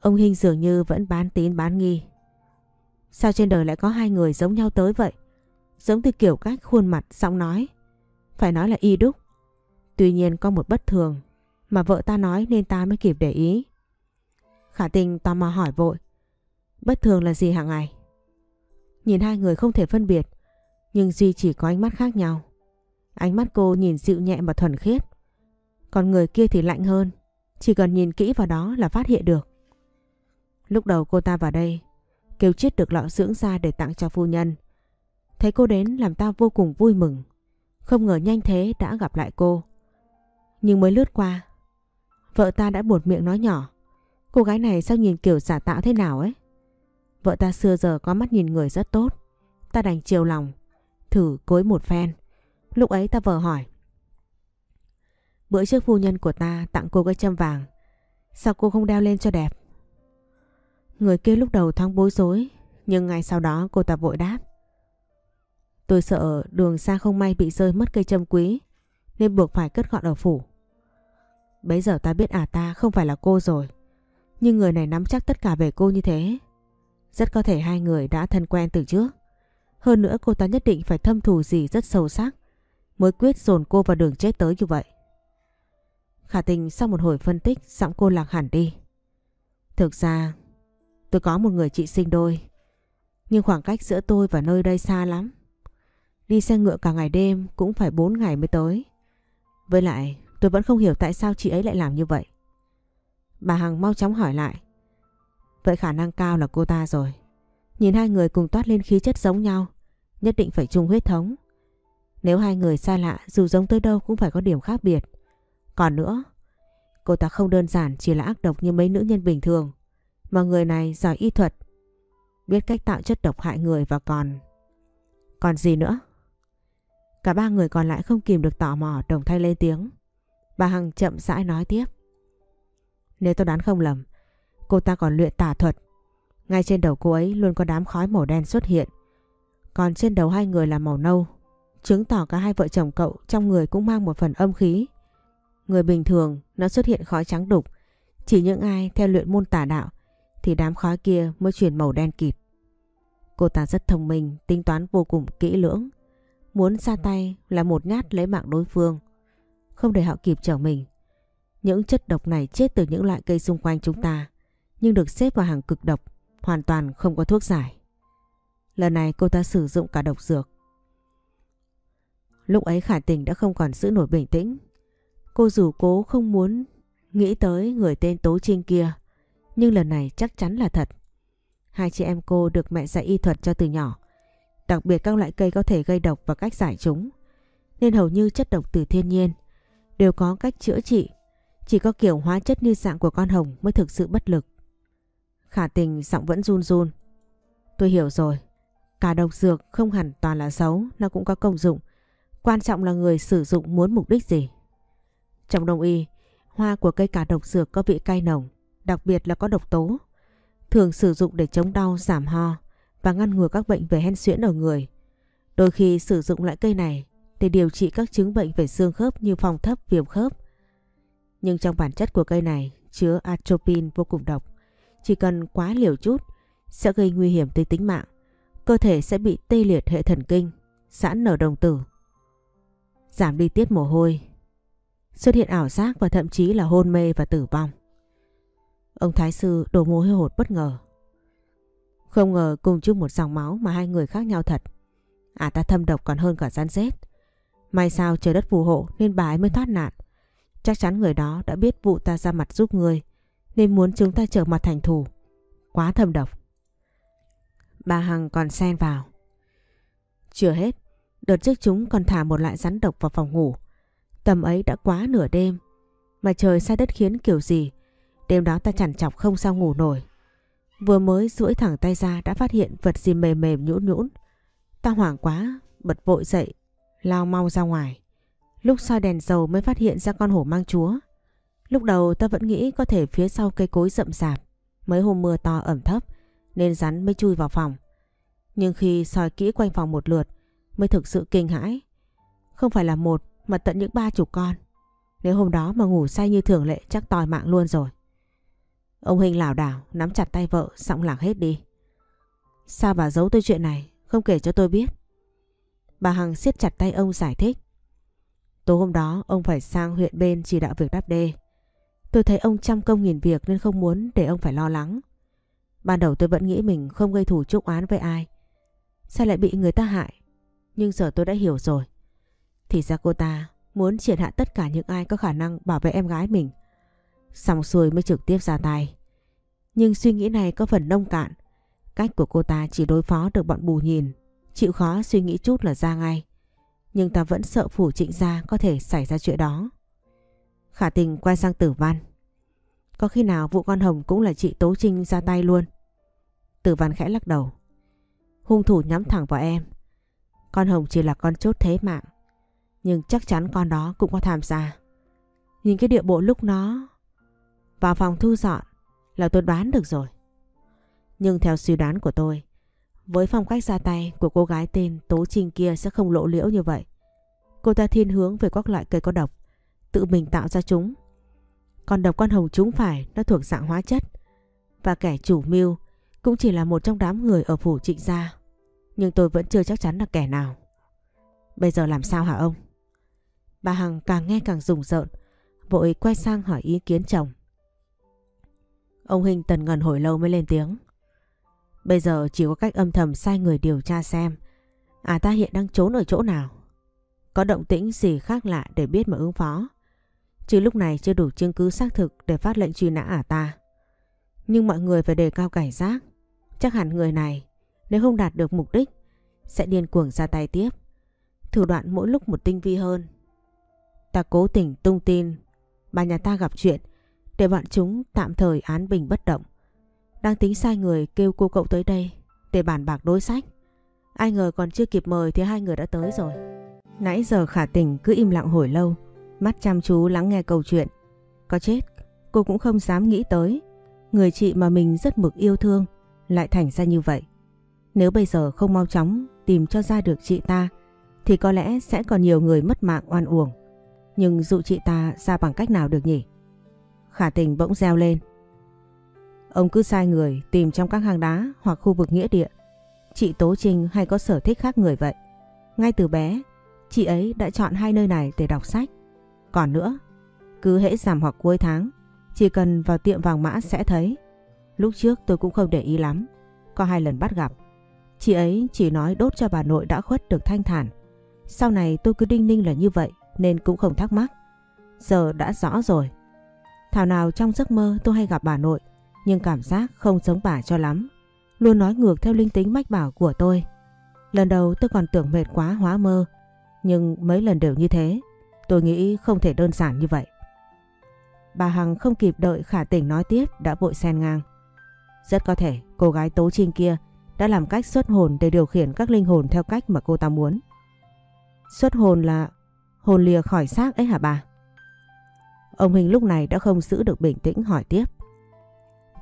Ông Hinh dường như vẫn bán tín bán nghi. Sao trên đời lại có hai người giống nhau tới vậy? Giống từ kiểu cách khuôn mặt, giọng nói. Phải nói là y đúc. Tuy nhiên có một bất thường mà vợ ta nói nên ta mới kịp để ý. Khả tình tò mò hỏi vội. Bất thường là gì hàng ngày?" Nhìn hai người không thể phân biệt, nhưng Duy chỉ có ánh mắt khác nhau. Ánh mắt cô nhìn dịu nhẹ và thuần khiết. Còn người kia thì lạnh hơn, chỉ cần nhìn kỹ vào đó là phát hiện được. Lúc đầu cô ta vào đây, kêu chết được lọ dưỡng da để tặng cho phu nhân. Thấy cô đến làm ta vô cùng vui mừng. Không ngờ nhanh thế đã gặp lại cô. Nhưng mới lướt qua, vợ ta đã buột miệng nói nhỏ. Cô gái này sao nhìn kiểu giả tạo thế nào ấy? Vợ ta xưa giờ có mắt nhìn người rất tốt. Ta đành chiều lòng, thử cối một phen. Lúc ấy ta vờ hỏi. Bữa trước phu nhân của ta tặng cô cái châm vàng. Sao cô không đeo lên cho đẹp? Người kia lúc đầu thoáng bối rối, nhưng ngay sau đó cô ta vội đáp. Tôi sợ đường xa không may bị rơi mất cây châm quý, nên buộc phải cất gọn ở phủ. Bấy giờ ta biết à ta không phải là cô rồi, nhưng người này nắm chắc tất cả về cô như thế. Rất có thể hai người đã thân quen từ trước. Hơn nữa cô ta nhất định phải thâm thù gì rất sâu sắc, mới quyết dồn cô vào đường chết tới như vậy. Khả tình sau một hồi phân tích, giọng cô lạc hẳn đi. Thực ra, tôi có một người chị sinh đôi, nhưng khoảng cách giữa tôi và nơi đây xa lắm. Đi xe ngựa cả ngày đêm cũng phải 4 ngày mới tới. Với lại, tôi vẫn không hiểu tại sao chị ấy lại làm như vậy. Bà Hằng mau chóng hỏi lại. Vậy khả năng cao là cô ta rồi. Nhìn hai người cùng toát lên khí chất giống nhau, nhất định phải chung huyết thống. Nếu hai người xa lạ dù giống tới đâu cũng phải có điểm khác biệt. Còn nữa, cô ta không đơn giản chỉ là ác độc như mấy nữ nhân bình thường, mà người này giỏi y thuật, biết cách tạo chất độc hại người và còn... Còn gì nữa? Cả ba người còn lại không kìm được tò mò đồng thay lên tiếng. Bà Hằng chậm rãi nói tiếp. Nếu tôi đoán không lầm, cô ta còn luyện tà thuật. Ngay trên đầu cô ấy luôn có đám khói màu đen xuất hiện. Còn trên đầu hai người là màu nâu. Chứng tỏ cả hai vợ chồng cậu trong người cũng mang một phần âm khí. Người bình thường nó xuất hiện khói trắng đục. Chỉ những ai theo luyện môn tà đạo thì đám khói kia mới chuyển màu đen kịt. Cô ta rất thông minh, tính toán vô cùng kỹ lưỡng. Muốn ra tay là một nhát lấy mạng đối phương. Không để họ kịp trở mình. Những chất độc này chết từ những loại cây xung quanh chúng ta, nhưng được xếp vào hàng cực độc, hoàn toàn không có thuốc giải. Lần này cô ta sử dụng cả độc dược. Lúc ấy khả tình đã không còn giữ nổi bình tĩnh. Cô dù cố không muốn nghĩ tới người tên Tố Trinh kia, nhưng lần này chắc chắn là thật. Hai chị em cô được mẹ dạy y thuật cho từ nhỏ. Đặc biệt các loại cây có thể gây độc và cách giải chúng. Nên hầu như chất độc từ thiên nhiên đều có cách chữa trị. Chỉ có kiểu hóa chất như dạng của con hồng mới thực sự bất lực. Khả tình giọng vẫn run run. Tôi hiểu rồi. Cả độc dược không hẳn toàn là xấu, nó cũng có công dụng. Quan trọng là người sử dụng muốn mục đích gì. Trong đông y, hoa của cây cà độc dược có vị cay nồng, đặc biệt là có độc tố. Thường sử dụng để chống đau, giảm ho và ngăn ngừa các bệnh về hen suyễn ở người. Đôi khi sử dụng loại cây này để điều trị các chứng bệnh về xương khớp như phòng thấp, viêm khớp. Nhưng trong bản chất của cây này chứa atropine vô cùng độc. Chỉ cần quá liều chút sẽ gây nguy hiểm tới tính mạng. Cơ thể sẽ bị tê liệt hệ thần kinh, giãn nở đồng tử. Giảm đi tiết mồ hôi, xuất hiện ảo giác và thậm chí là hôn mê và tử vong. Ông Thái Sư đổ mồ hôi hột bất ngờ. Không ngờ cùng chung một dòng máu mà hai người khác nhau thật. À ta thâm độc còn hơn cả gian rết. May sao trời đất phù hộ nên bà ấy mới thoát nạn. Chắc chắn người đó đã biết vụ ta ra mặt giúp người nên muốn chúng ta trở mặt thành thù. Quá thâm độc. Bà Hằng còn xen vào. Chưa hết, đợt trước chúng còn thả một loại rắn độc vào phòng ngủ. Tầm ấy đã quá nửa đêm. Mà trời xa đất khiến kiểu gì. Đêm đó ta chẳng chọc không sao ngủ nổi. Vừa mới duỗi thẳng tay ra đã phát hiện vật gì mềm mềm nhũn nhũn. Ta hoảng quá, bật vội dậy, lao mau ra ngoài. Lúc soi đèn dầu mới phát hiện ra con hổ mang chúa. Lúc đầu ta vẫn nghĩ có thể phía sau cây cối rậm rạp, mấy hôm mưa to ẩm thấp nên rắn mới chui vào phòng. Nhưng khi soi kỹ quanh phòng một lượt mới thực sự kinh hãi. Không phải là một mà tận những ba chục con. Nếu hôm đó mà ngủ say như thường lệ chắc tòi mạng luôn rồi. Ông Hình lảo đảo nắm chặt tay vợ sọng lạc hết đi. Sao bà giấu tôi chuyện này không kể cho tôi biết. Bà Hằng siết chặt tay ông giải thích. Tối hôm đó, ông phải sang huyện bên chỉ đạo việc đắp đê. Tôi thấy ông trăm công nghìn việc nên không muốn để ông phải lo lắng. Ban đầu tôi vẫn nghĩ mình không gây thủ chúc oán với ai. Sao lại bị người ta hại? Nhưng giờ tôi đã hiểu rồi. Thì ra cô ta muốn triệt hạ tất cả những ai có khả năng bảo vệ em gái mình. Xong xuôi mới trực tiếp ra tay. Nhưng suy nghĩ này có phần nông cạn. Cách của cô ta chỉ đối phó được bọn bù nhìn. Chịu khó suy nghĩ chút là ra ngay. Nhưng ta vẫn sợ phủ trịnh gia có thể xảy ra chuyện đó. Khả tình quay sang tử văn. Có khi nào vụ con Hồng cũng là chị Tố Trinh ra tay luôn? Tử văn khẽ lắc đầu. Hung thủ nhắm thẳng vào em. Con Hồng chỉ là con chốt thế mạng. Nhưng chắc chắn con đó cũng có tham gia. Nhìn cái địa bộ lúc nó vào phòng thu dọn là tôi đoán được rồi. Nhưng theo suy đoán của tôi, với phong cách ra tay của cô gái tên Tố Trinh kia sẽ không lộ liễu như vậy. Cô ta thiên hướng về các loại cây có độc, tự mình tạo ra chúng. Còn độc con hồng chúng phải nó thuộc dạng hóa chất. Và kẻ chủ mưu cũng chỉ là một trong đám người ở phủ trịnh gia. Nhưng tôi vẫn chưa chắc chắn là kẻ nào. Bây giờ làm sao hả ông? Bà Hằng càng nghe càng rùng rợn, vội quay sang hỏi ý kiến chồng. Ông Hình tần ngần hồi lâu mới lên tiếng. Bây giờ chỉ có cách âm thầm sai người điều tra xem. À ta hiện đang trốn ở chỗ nào? Có động tĩnh gì khác lạ để biết mà ứng phó? Chứ lúc này chưa đủ chứng cứ xác thực để phát lệnh truy nã à ta. Nhưng mọi người phải đề cao cảnh giác. Chắc hẳn người này, nếu không đạt được mục đích, sẽ điên cuồng ra tay tiếp. Thủ đoạn mỗi lúc một tinh vi hơn. Ta cố tình tung tin bà nhà ta gặp chuyện để bọn chúng tạm thời án bình bất động đang tính sai người kêu cô cậu tới đây để bàn bạc đối sách. Ai ngờ còn chưa kịp mời thì hai người đã tới rồi. Nãy giờ khả tình cứ im lặng hồi lâu, mắt chăm chú lắng nghe câu chuyện. Có chết, cô cũng không dám nghĩ tới. Người chị mà mình rất mực yêu thương lại thành ra như vậy. Nếu bây giờ không mau chóng tìm cho ra được chị ta thì có lẽ sẽ còn nhiều người mất mạng oan uổng. Nhưng dụ chị ta ra bằng cách nào được nhỉ? Khả tình bỗng reo lên. Ông cứ sai người tìm trong các hang đá hoặc khu vực nghĩa địa. Chị Tố Trinh hay có sở thích khác người vậy. Ngay từ bé, chị ấy đã chọn hai nơi này để đọc sách. Còn nữa, cứ hễ giảm hoặc cuối tháng, chỉ cần vào tiệm vàng mã sẽ thấy. Lúc trước tôi cũng không để ý lắm, có hai lần bắt gặp. Chị ấy chỉ nói đốt cho bà nội đã khuất được thanh thản. Sau này tôi cứ đinh ninh là như vậy nên cũng không thắc mắc. Giờ đã rõ rồi. Thảo nào trong giấc mơ tôi hay gặp bà nội nhưng cảm giác không giống bà cho lắm. Luôn nói ngược theo linh tính mách bảo của tôi. Lần đầu tôi còn tưởng mệt quá hóa mơ, nhưng mấy lần đều như thế. Tôi nghĩ không thể đơn giản như vậy. Bà Hằng không kịp đợi khả tỉnh nói tiếp đã vội xen ngang. Rất có thể cô gái tố trinh kia đã làm cách xuất hồn để điều khiển các linh hồn theo cách mà cô ta muốn. Xuất hồn là hồn lìa khỏi xác ấy hả bà? Ông Hình lúc này đã không giữ được bình tĩnh hỏi tiếp.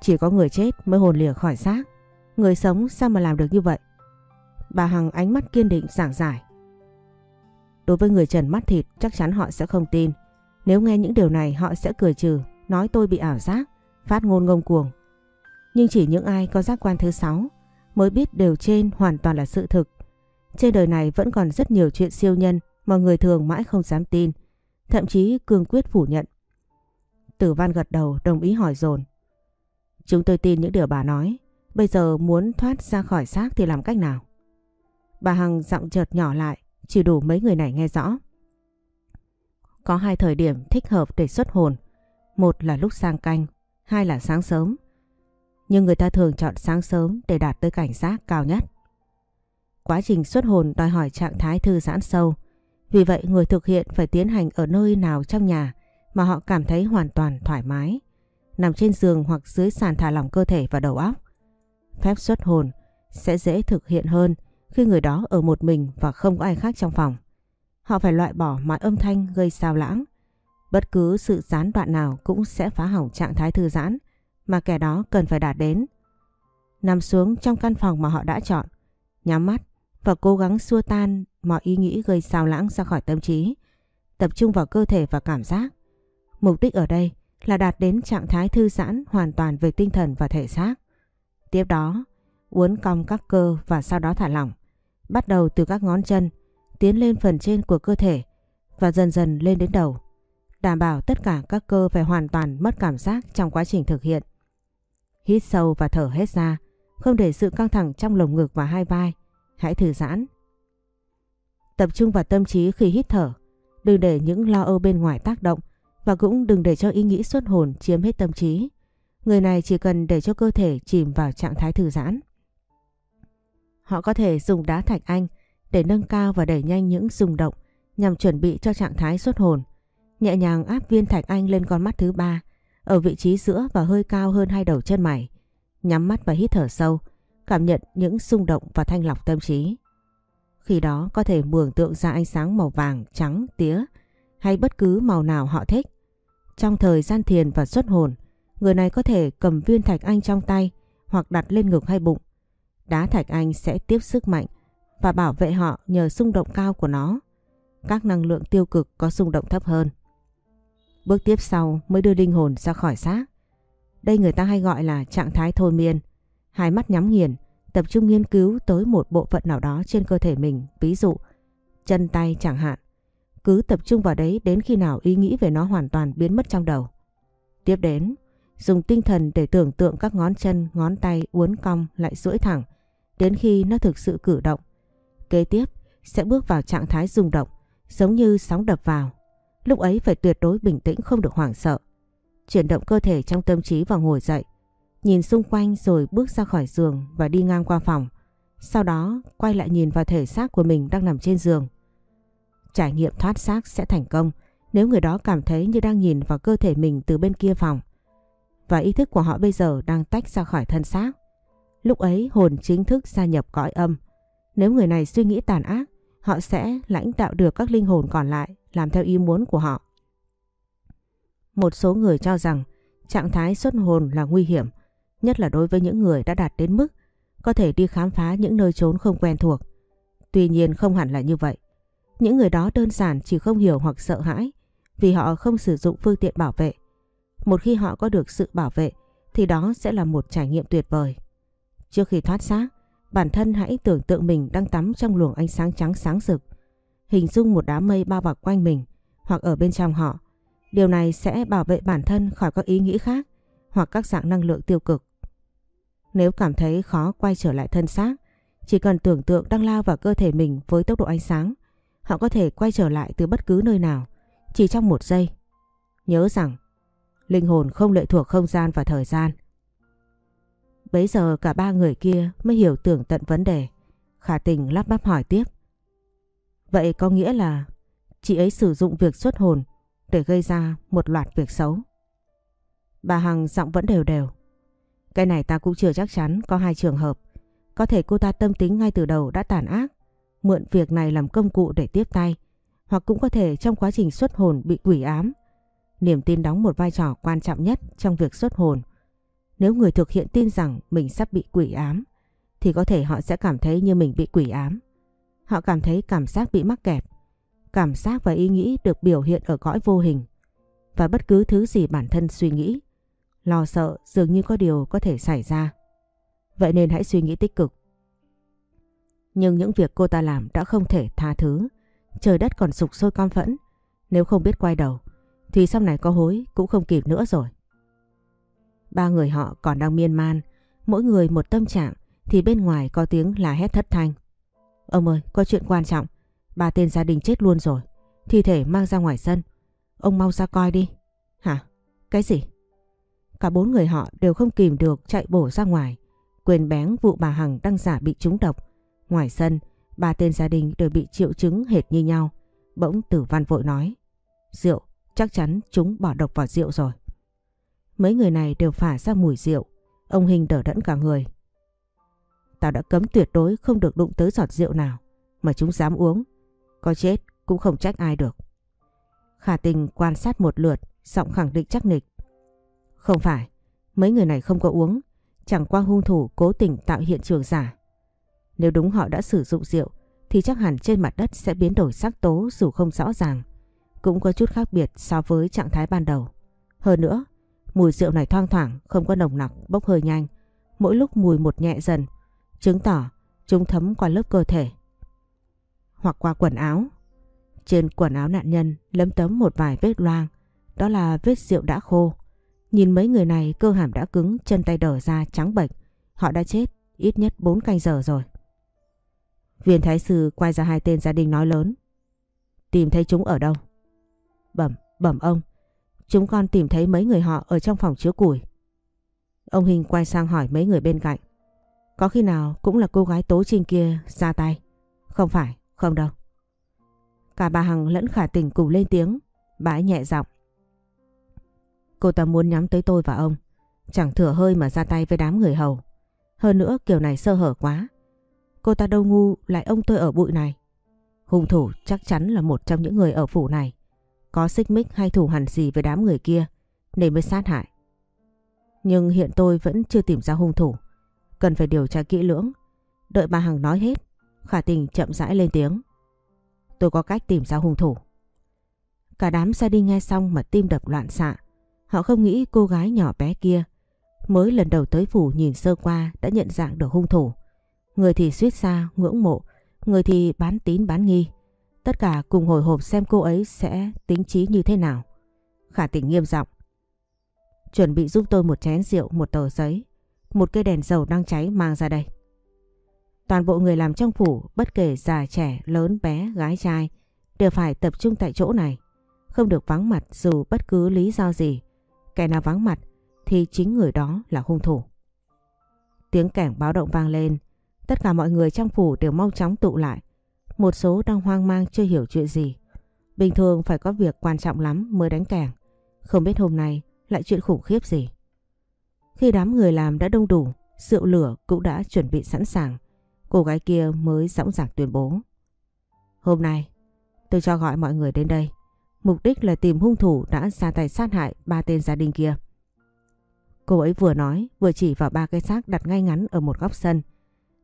Chỉ có người chết mới hồn lìa khỏi xác. Người sống sao mà làm được như vậy? Bà Hằng ánh mắt kiên định giảng giải. Đối với người trần mắt thịt chắc chắn họ sẽ không tin. Nếu nghe những điều này họ sẽ cười trừ, nói tôi bị ảo giác, phát ngôn ngông cuồng. Nhưng chỉ những ai có giác quan thứ sáu mới biết điều trên hoàn toàn là sự thực. Trên đời này vẫn còn rất nhiều chuyện siêu nhân mà người thường mãi không dám tin, thậm chí cương quyết phủ nhận. Tử Văn gật đầu đồng ý hỏi dồn. Chúng tôi tin những điều bà nói, bây giờ muốn thoát ra khỏi xác thì làm cách nào? Bà Hằng giọng chợt nhỏ lại, chỉ đủ mấy người này nghe rõ. Có hai thời điểm thích hợp để xuất hồn, một là lúc sang canh, hai là sáng sớm. Nhưng người ta thường chọn sáng sớm để đạt tới cảnh giác cao nhất. Quá trình xuất hồn đòi hỏi trạng thái thư giãn sâu, vì vậy người thực hiện phải tiến hành ở nơi nào trong nhà mà họ cảm thấy hoàn toàn thoải mái, nằm trên giường hoặc dưới sàn thả lỏng cơ thể và đầu óc. Phép xuất hồn sẽ dễ thực hiện hơn khi người đó ở một mình và không có ai khác trong phòng. Họ phải loại bỏ mọi âm thanh gây sao lãng. Bất cứ sự gián đoạn nào cũng sẽ phá hỏng trạng thái thư giãn mà kẻ đó cần phải đạt đến. Nằm xuống trong căn phòng mà họ đã chọn, nhắm mắt và cố gắng xua tan mọi ý nghĩ gây sao lãng ra khỏi tâm trí, tập trung vào cơ thể và cảm giác. Mục đích ở đây là đạt đến trạng thái thư giãn hoàn toàn về tinh thần và thể xác. Tiếp đó, uốn cong các cơ và sau đó thả lỏng. Bắt đầu từ các ngón chân, tiến lên phần trên của cơ thể và dần dần lên đến đầu. Đảm bảo tất cả các cơ phải hoàn toàn mất cảm giác trong quá trình thực hiện. Hít sâu và thở hết ra, không để sự căng thẳng trong lồng ngực và hai vai. Hãy thư giãn. Tập trung vào tâm trí khi hít thở. Đừng để những lo âu bên ngoài tác động và cũng đừng để cho ý nghĩ xuất hồn chiếm hết tâm trí. Người này chỉ cần để cho cơ thể chìm vào trạng thái thư giãn. Họ có thể dùng đá thạch anh để nâng cao và đẩy nhanh những rung động nhằm chuẩn bị cho trạng thái xuất hồn. Nhẹ nhàng áp viên thạch anh lên con mắt thứ ba ở vị trí giữa và hơi cao hơn hai đầu chân mày. Nhắm mắt và hít thở sâu, cảm nhận những rung động và thanh lọc tâm trí. Khi đó có thể mường tượng ra ánh sáng màu vàng, trắng, tía hay bất cứ màu nào họ thích. Trong thời gian thiền và xuất hồn, người này có thể cầm viên thạch anh trong tay hoặc đặt lên ngực hay bụng. Đá thạch anh sẽ tiếp sức mạnh và bảo vệ họ nhờ xung động cao của nó. Các năng lượng tiêu cực có xung động thấp hơn. Bước tiếp sau mới đưa linh hồn ra khỏi xác. Đây người ta hay gọi là trạng thái thôi miên. Hai mắt nhắm nghiền, tập trung nghiên cứu tới một bộ phận nào đó trên cơ thể mình, ví dụ chân tay chẳng hạn. Cứ tập trung vào đấy đến khi nào ý nghĩ về nó hoàn toàn biến mất trong đầu. Tiếp đến, dùng tinh thần để tưởng tượng các ngón chân, ngón tay uốn cong lại duỗi thẳng đến khi nó thực sự cử động. Kế tiếp sẽ bước vào trạng thái rung động, giống như sóng đập vào. Lúc ấy phải tuyệt đối bình tĩnh không được hoảng sợ. Chuyển động cơ thể trong tâm trí và ngồi dậy. Nhìn xung quanh rồi bước ra khỏi giường và đi ngang qua phòng. Sau đó quay lại nhìn vào thể xác của mình đang nằm trên giường. Trải nghiệm thoát xác sẽ thành công nếu người đó cảm thấy như đang nhìn vào cơ thể mình từ bên kia phòng. Và ý thức của họ bây giờ đang tách ra khỏi thân xác. Lúc ấy hồn chính thức gia nhập cõi âm. Nếu người này suy nghĩ tàn ác, họ sẽ lãnh đạo được các linh hồn còn lại làm theo ý muốn của họ. Một số người cho rằng trạng thái xuất hồn là nguy hiểm, nhất là đối với những người đã đạt đến mức có thể đi khám phá những nơi trốn không quen thuộc. Tuy nhiên không hẳn là như vậy. Những người đó đơn giản chỉ không hiểu hoặc sợ hãi vì họ không sử dụng phương tiện bảo vệ. Một khi họ có được sự bảo vệ thì đó sẽ là một trải nghiệm tuyệt vời. Trước khi thoát xác, bản thân hãy tưởng tượng mình đang tắm trong luồng ánh sáng trắng sáng rực. Hình dung một đám mây bao bọc quanh mình hoặc ở bên trong họ. Điều này sẽ bảo vệ bản thân khỏi các ý nghĩ khác hoặc các dạng năng lượng tiêu cực. Nếu cảm thấy khó quay trở lại thân xác, chỉ cần tưởng tượng đang lao vào cơ thể mình với tốc độ ánh sáng, họ có thể quay trở lại từ bất cứ nơi nào, chỉ trong một giây. Nhớ rằng, linh hồn không lệ thuộc không gian và thời gian. Bấy giờ cả ba người kia mới hiểu tưởng tận vấn đề. Khả tình lắp bắp hỏi tiếp. Vậy có nghĩa là chị ấy sử dụng việc xuất hồn để gây ra một loạt việc xấu. Bà Hằng giọng vẫn đều đều. Cái này ta cũng chưa chắc chắn có hai trường hợp. Có thể cô ta tâm tính ngay từ đầu đã tàn ác, mượn việc này làm công cụ để tiếp tay. Hoặc cũng có thể trong quá trình xuất hồn bị quỷ ám. Niềm tin đóng một vai trò quan trọng nhất trong việc xuất hồn. Nếu người thực hiện tin rằng mình sắp bị quỷ ám, thì có thể họ sẽ cảm thấy như mình bị quỷ ám. Họ cảm thấy cảm giác bị mắc kẹt, cảm giác và ý nghĩ được biểu hiện ở cõi vô hình. Và bất cứ thứ gì bản thân suy nghĩ, lo sợ dường như có điều có thể xảy ra. Vậy nên hãy suy nghĩ tích cực. Nhưng những việc cô ta làm đã không thể tha thứ. Trời đất còn sục sôi con phẫn. Nếu không biết quay đầu, thì sau này có hối cũng không kịp nữa rồi. Ba người họ còn đang miên man, mỗi người một tâm trạng, thì bên ngoài có tiếng là hét thất thanh. Ông ơi, có chuyện quan trọng. Ba tên gia đình chết luôn rồi. Thi thể mang ra ngoài sân. Ông mau ra coi đi. Hả? Cái gì? Cả bốn người họ đều không kìm được chạy bổ ra ngoài. Quên bén vụ bà Hằng đang giả bị trúng độc. Ngoài sân, ba tên gia đình đều bị triệu chứng hệt như nhau. Bỗng tử văn vội nói. Rượu, chắc chắn chúng bỏ độc vào rượu rồi. Mấy người này đều phả ra mùi rượu. Ông Hình đỡ đẫn cả người. Tao đã cấm tuyệt đối không được đụng tới giọt rượu nào mà chúng dám uống. Có chết cũng không trách ai được. Khả tình quan sát một lượt, giọng khẳng định chắc nịch. Không phải, mấy người này không có uống, chẳng qua hung thủ cố tình tạo hiện trường giả. Nếu đúng họ đã sử dụng rượu, thì chắc hẳn trên mặt đất sẽ biến đổi sắc tố dù không rõ ràng. Cũng có chút khác biệt so với trạng thái ban đầu. Hơn nữa, mùi rượu này thoang thoảng, không có nồng nặc, bốc hơi nhanh. Mỗi lúc mùi một nhẹ dần, chứng tỏ chúng thấm qua lớp cơ thể. Hoặc qua quần áo. Trên quần áo nạn nhân lấm tấm một vài vết loang, đó là vết rượu đã khô. Nhìn mấy người này cơ hàm đã cứng, chân tay đờ ra trắng bệch. Họ đã chết ít nhất 4 canh giờ rồi. Viên thái sư quay ra hai tên gia đình nói lớn. Tìm thấy chúng ở đâu? Bẩm, bẩm ông. Chúng con tìm thấy mấy người họ ở trong phòng chứa củi. Ông Hình quay sang hỏi mấy người bên cạnh. Có khi nào cũng là cô gái tố trinh kia ra tay? Không phải, không đâu. Cả bà Hằng lẫn khả tình cùng lên tiếng. Bà ấy nhẹ giọng. Cô ta muốn nhắm tới tôi và ông. Chẳng thừa hơi mà ra tay với đám người hầu. Hơn nữa kiểu này sơ hở quá. Cô ta đâu ngu, lại ông tôi ở bụi này. Hung thủ chắc chắn là một trong những người ở phủ này. Có xích mích hay thủ hẳn gì với đám người kia, nên mới sát hại. Nhưng hiện tôi vẫn chưa tìm ra hung thủ. Cần phải điều tra kỹ lưỡng. Đợi bà Hằng nói hết. Khả tình chậm rãi lên tiếng. Tôi có cách tìm ra hung thủ. Cả đám ra đi nghe xong mà tim đập loạn xạ. Họ không nghĩ cô gái nhỏ bé kia, mới lần đầu tới phủ nhìn sơ qua đã nhận dạng được hung thủ. Người thì suýt xa, ngưỡng mộ, người thì bán tín bán nghi. Tất cả cùng hồi hộp xem cô ấy sẽ tính trí như thế nào. Khả tình nghiêm giọng Chuẩn bị giúp tôi một chén rượu, một tờ giấy, một cây đèn dầu đang cháy mang ra đây. Toàn bộ người làm trong phủ, bất kể già trẻ, lớn bé, gái trai, đều phải tập trung tại chỗ này. Không được vắng mặt dù bất cứ lý do gì. Kẻ nào vắng mặt thì chính người đó là hung thủ. Tiếng kẻng báo động vang lên. Tất cả mọi người trong phủ đều mau chóng tụ lại. Một số đang hoang mang chưa hiểu chuyện gì. Bình thường phải có việc quan trọng lắm mới đánh kẻng. Không biết hôm nay lại chuyện khủng khiếp gì. Khi đám người làm đã đông đủ, rượu lửa cũng đã chuẩn bị sẵn sàng. Cô gái kia mới dõng dạc tuyên bố. Hôm nay, tôi cho gọi mọi người đến đây. Mục đích là tìm hung thủ đã ra tay sát hại ba tên gia đình kia. Cô ấy vừa nói vừa chỉ vào ba cái xác đặt ngay ngắn ở một góc sân.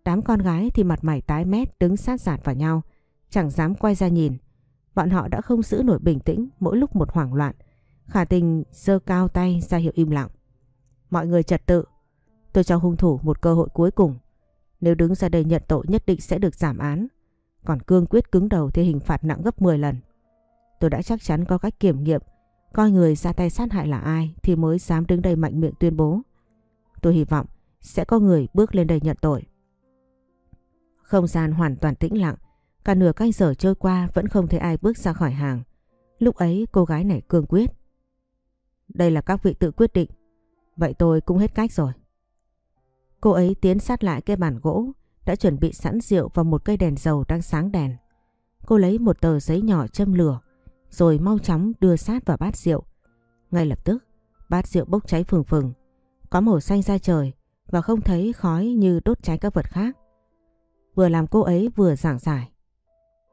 Đám con gái thì mặt mày tái mét đứng sát giạt vào nhau, chẳng dám quay ra nhìn. Bọn họ đã không giữ nổi bình tĩnh mỗi lúc một hoảng loạn. Khả tình giơ cao tay ra hiệu im lặng. Mọi người trật tự. Tôi cho hung thủ một cơ hội cuối cùng. Nếu đứng ra đây nhận tội nhất định sẽ được giảm án. Còn cương quyết cứng đầu thì hình phạt nặng gấp 10 lần. Tôi đã chắc chắn có cách kiểm nghiệm coi người ra tay sát hại là ai thì mới dám đứng đây mạnh miệng tuyên bố. Tôi hy vọng sẽ có người bước lên đây nhận tội. Không gian hoàn toàn tĩnh lặng, cả nửa canh giờ trôi qua vẫn không thấy ai bước ra khỏi hàng. Lúc ấy cô gái này cương quyết. Đây là các vị tự quyết định, vậy tôi cũng hết cách rồi. Cô ấy tiến sát lại cái bàn gỗ, đã chuẩn bị sẵn rượu và một cây đèn dầu đang sáng đèn. Cô lấy một tờ giấy nhỏ châm lửa, rồi mau chóng đưa sát vào bát rượu. Ngay lập tức, bát rượu bốc cháy phừng phừng, có màu xanh ra trời và không thấy khói như đốt cháy các vật khác vừa làm cô ấy vừa giảng giải.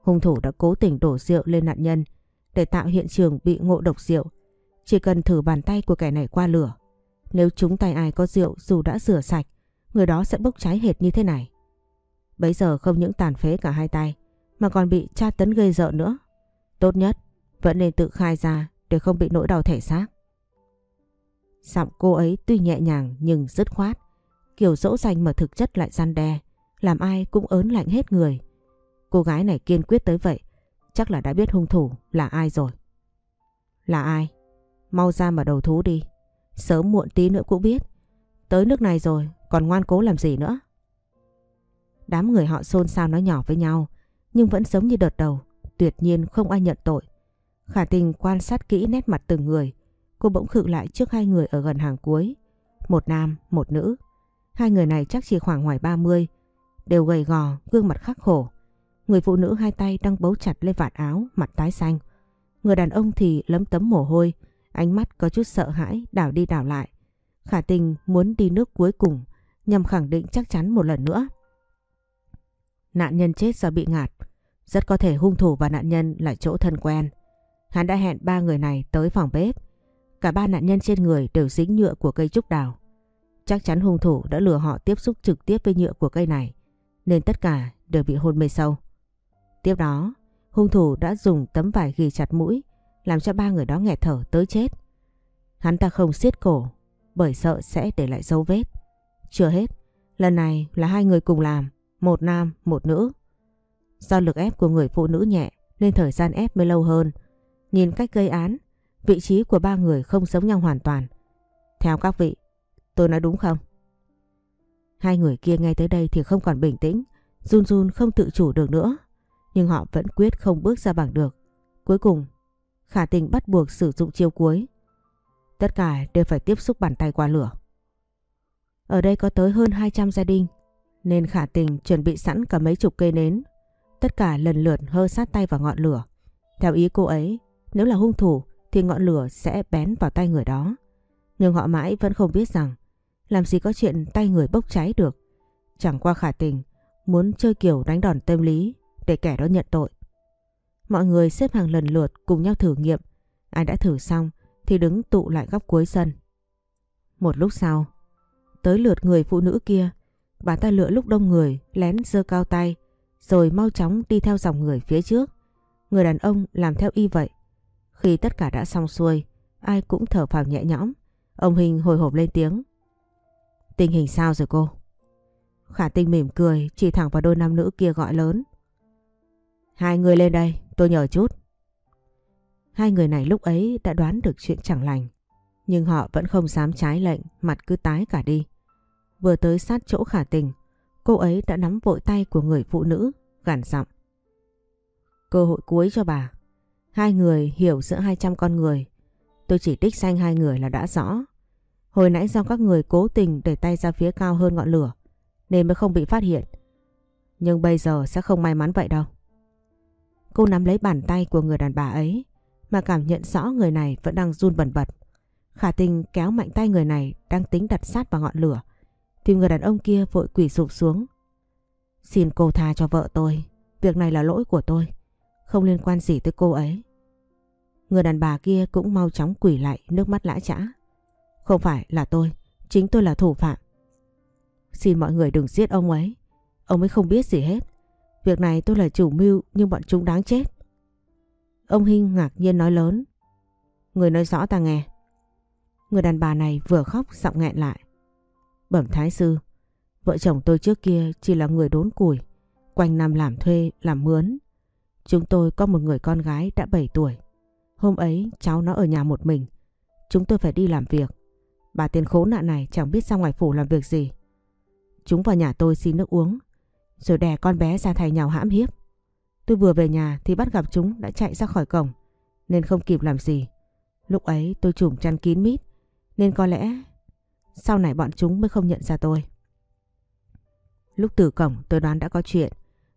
Hung thủ đã cố tình đổ rượu lên nạn nhân để tạo hiện trường bị ngộ độc rượu. Chỉ cần thử bàn tay của kẻ này qua lửa. Nếu chúng tay ai có rượu dù đã rửa sạch, người đó sẽ bốc cháy hệt như thế này. Bấy giờ không những tàn phế cả hai tay, mà còn bị tra tấn gây rợ nữa. Tốt nhất, vẫn nên tự khai ra để không bị nỗi đau thể xác. Giọng cô ấy tuy nhẹ nhàng nhưng dứt khoát, kiểu dỗ dành mà thực chất lại gian đe, làm ai cũng ớn lạnh hết người. Cô gái này kiên quyết tới vậy, chắc là đã biết hung thủ là ai rồi. Là ai? Mau ra mà đầu thú đi. Sớm muộn tí nữa cũng biết. Tới nước này rồi, còn ngoan cố làm gì nữa? Đám người họ xôn xao nói nhỏ với nhau, nhưng vẫn giống như đợt đầu, tuyệt nhiên không ai nhận tội. Khả tình quan sát kỹ nét mặt từng người, cô bỗng khựng lại trước hai người ở gần hàng cuối. Một nam, một nữ. Hai người này chắc chỉ khoảng ngoài 30, đều gầy gò, gương mặt khắc khổ. Người phụ nữ hai tay đang bấu chặt lên vạt áo, mặt tái xanh. Người đàn ông thì lấm tấm mồ hôi, ánh mắt có chút sợ hãi, đảo đi đảo lại. Khả tình muốn đi nước cuối cùng, nhằm khẳng định chắc chắn một lần nữa. Nạn nhân chết do bị ngạt, rất có thể hung thủ và nạn nhân là chỗ thân quen. Hắn đã hẹn ba người này tới phòng bếp. Cả ba nạn nhân trên người đều dính nhựa của cây trúc đào. Chắc chắn hung thủ đã lừa họ tiếp xúc trực tiếp với nhựa của cây này, nên tất cả đều bị hôn mê sâu. Tiếp đó, hung thủ đã dùng tấm vải ghi chặt mũi, làm cho ba người đó nghẹt thở tới chết. Hắn ta không siết cổ, bởi sợ sẽ để lại dấu vết. Chưa hết, lần này là hai người cùng làm, một nam, một nữ. Do lực ép của người phụ nữ nhẹ nên thời gian ép mới lâu hơn. Nhìn cách gây án, vị trí của ba người không giống nhau hoàn toàn. Theo các vị, tôi nói đúng không? Hai người kia ngay tới đây thì không còn bình tĩnh, run run không tự chủ được nữa. Nhưng họ vẫn quyết không bước ra bảng được. Cuối cùng, khả tình bắt buộc sử dụng chiêu cuối. Tất cả đều phải tiếp xúc bàn tay qua lửa. Ở đây có tới hơn 200 gia đình, nên khả tình chuẩn bị sẵn cả mấy chục cây nến. Tất cả lần lượt hơ sát tay vào ngọn lửa. Theo ý cô ấy, nếu là hung thủ thì ngọn lửa sẽ bén vào tay người đó. Nhưng họ mãi vẫn không biết rằng làm gì có chuyện tay người bốc cháy được. Chẳng qua khả tình muốn chơi kiểu đánh đòn tâm lý để kẻ đó nhận tội. Mọi người xếp hàng lần lượt cùng nhau thử nghiệm. Ai đã thử xong thì đứng tụ lại góc cuối sân. Một lúc sau, tới lượt người phụ nữ kia, bà ta lựa lúc đông người lén giơ cao tay rồi mau chóng đi theo dòng người phía trước. Người đàn ông làm theo y vậy. Khi tất cả đã xong xuôi, ai cũng thở phào nhẹ nhõm. Ông Hình hồi hộp lên tiếng. Tình hình sao rồi cô? Khả tinh mỉm cười, chỉ thẳng vào đôi nam nữ kia gọi lớn. Hai người lên đây, tôi nhờ chút. Hai người này lúc ấy đã đoán được chuyện chẳng lành. Nhưng họ vẫn không dám trái lệnh, mặt cứ tái cả đi. Vừa tới sát chỗ khả tình, cô ấy đã nắm vội tay của người phụ nữ, gằn giọng. Cơ hội cuối cho bà. Hai người hiểu giữa 200 con người. Tôi chỉ đích danh hai người là đã rõ. Hồi nãy do các người cố tình để tay ra phía cao hơn ngọn lửa, nên mới không bị phát hiện. Nhưng bây giờ sẽ không may mắn vậy đâu. Cô nắm lấy bàn tay của người đàn bà ấy mà cảm nhận rõ người này vẫn đang run bẩn bật. Khả tình kéo mạnh tay người này đang tính đặt sát vào ngọn lửa. Thì người đàn ông kia vội quỷ sụp xuống. Xin cô tha cho vợ tôi. Việc này là lỗi của tôi. Không liên quan gì tới cô ấy. Người đàn bà kia cũng mau chóng quỷ lại nước mắt lã chã. Không phải là tôi. Chính tôi là thủ phạm. Xin mọi người đừng giết ông ấy. Ông ấy không biết gì hết. Việc này tôi là chủ mưu nhưng bọn chúng đáng chết. Ông Hinh ngạc nhiên nói lớn. Người nói rõ ta nghe. Người đàn bà này vừa khóc giọng nghẹn lại. Bẩm thái sư, vợ chồng tôi trước kia chỉ là người đốn củi, quanh năm làm thuê, làm mướn. Chúng tôi có một người con gái đã 7 tuổi. Hôm ấy cháu nó ở nhà một mình. Chúng tôi phải đi làm việc. Bà tiền khốn nạn này chẳng biết ra ngoài phủ làm việc gì. Chúng vào nhà tôi xin nước uống, rồi đè con bé ra thay nhào hãm hiếp. Tôi vừa về nhà thì bắt gặp chúng đã chạy ra khỏi cổng, nên không kịp làm gì. Lúc ấy tôi trùm chăn kín mít, nên có lẽ sau này bọn chúng mới không nhận ra tôi. Lúc từ cổng tôi đoán đã có chuyện.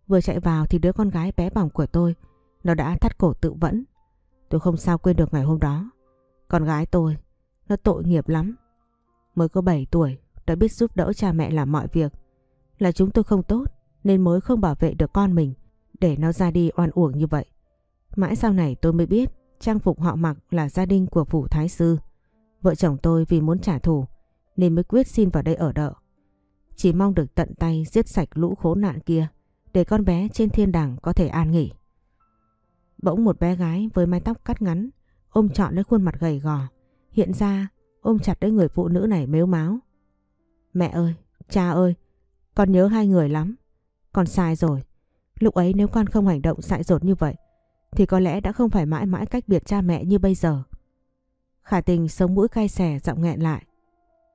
Vừa chạy vào thì đứa con gái bé bỏng của tôi nó đã thắt cổ tự vẫn. Tôi không sao quên được ngày hôm đó. Con gái tôi nó tội nghiệp lắm. Mới có 7 tuổi, đã biết giúp đỡ cha mẹ làm mọi việc. Là chúng tôi không tốt, nên mới không bảo vệ được con mình, để nó ra đi oan uổng như vậy. Mãi sau này tôi mới biết, trang phục họ mặc là gia đình của phủ thái sư. Vợ chồng tôi vì muốn trả thù, nên mới quyết xin vào đây ở đợ. Chỉ mong được tận tay giết sạch lũ khốn nạn kia, để con bé trên thiên đàng có thể an nghỉ. Bỗng một bé gái với mái tóc cắt ngắn, ôm trọn lấy khuôn mặt gầy gò, hiện ra ôm chặt lấy người phụ nữ này mếu máo. Mẹ ơi, cha ơi, con nhớ hai người lắm. Con sai rồi. Lúc ấy nếu con không hành động dại dột như vậy thì có lẽ đã không phải mãi mãi cách biệt cha mẹ như bây giờ. Khả tình sống mũi cay xè giọng nghẹn lại.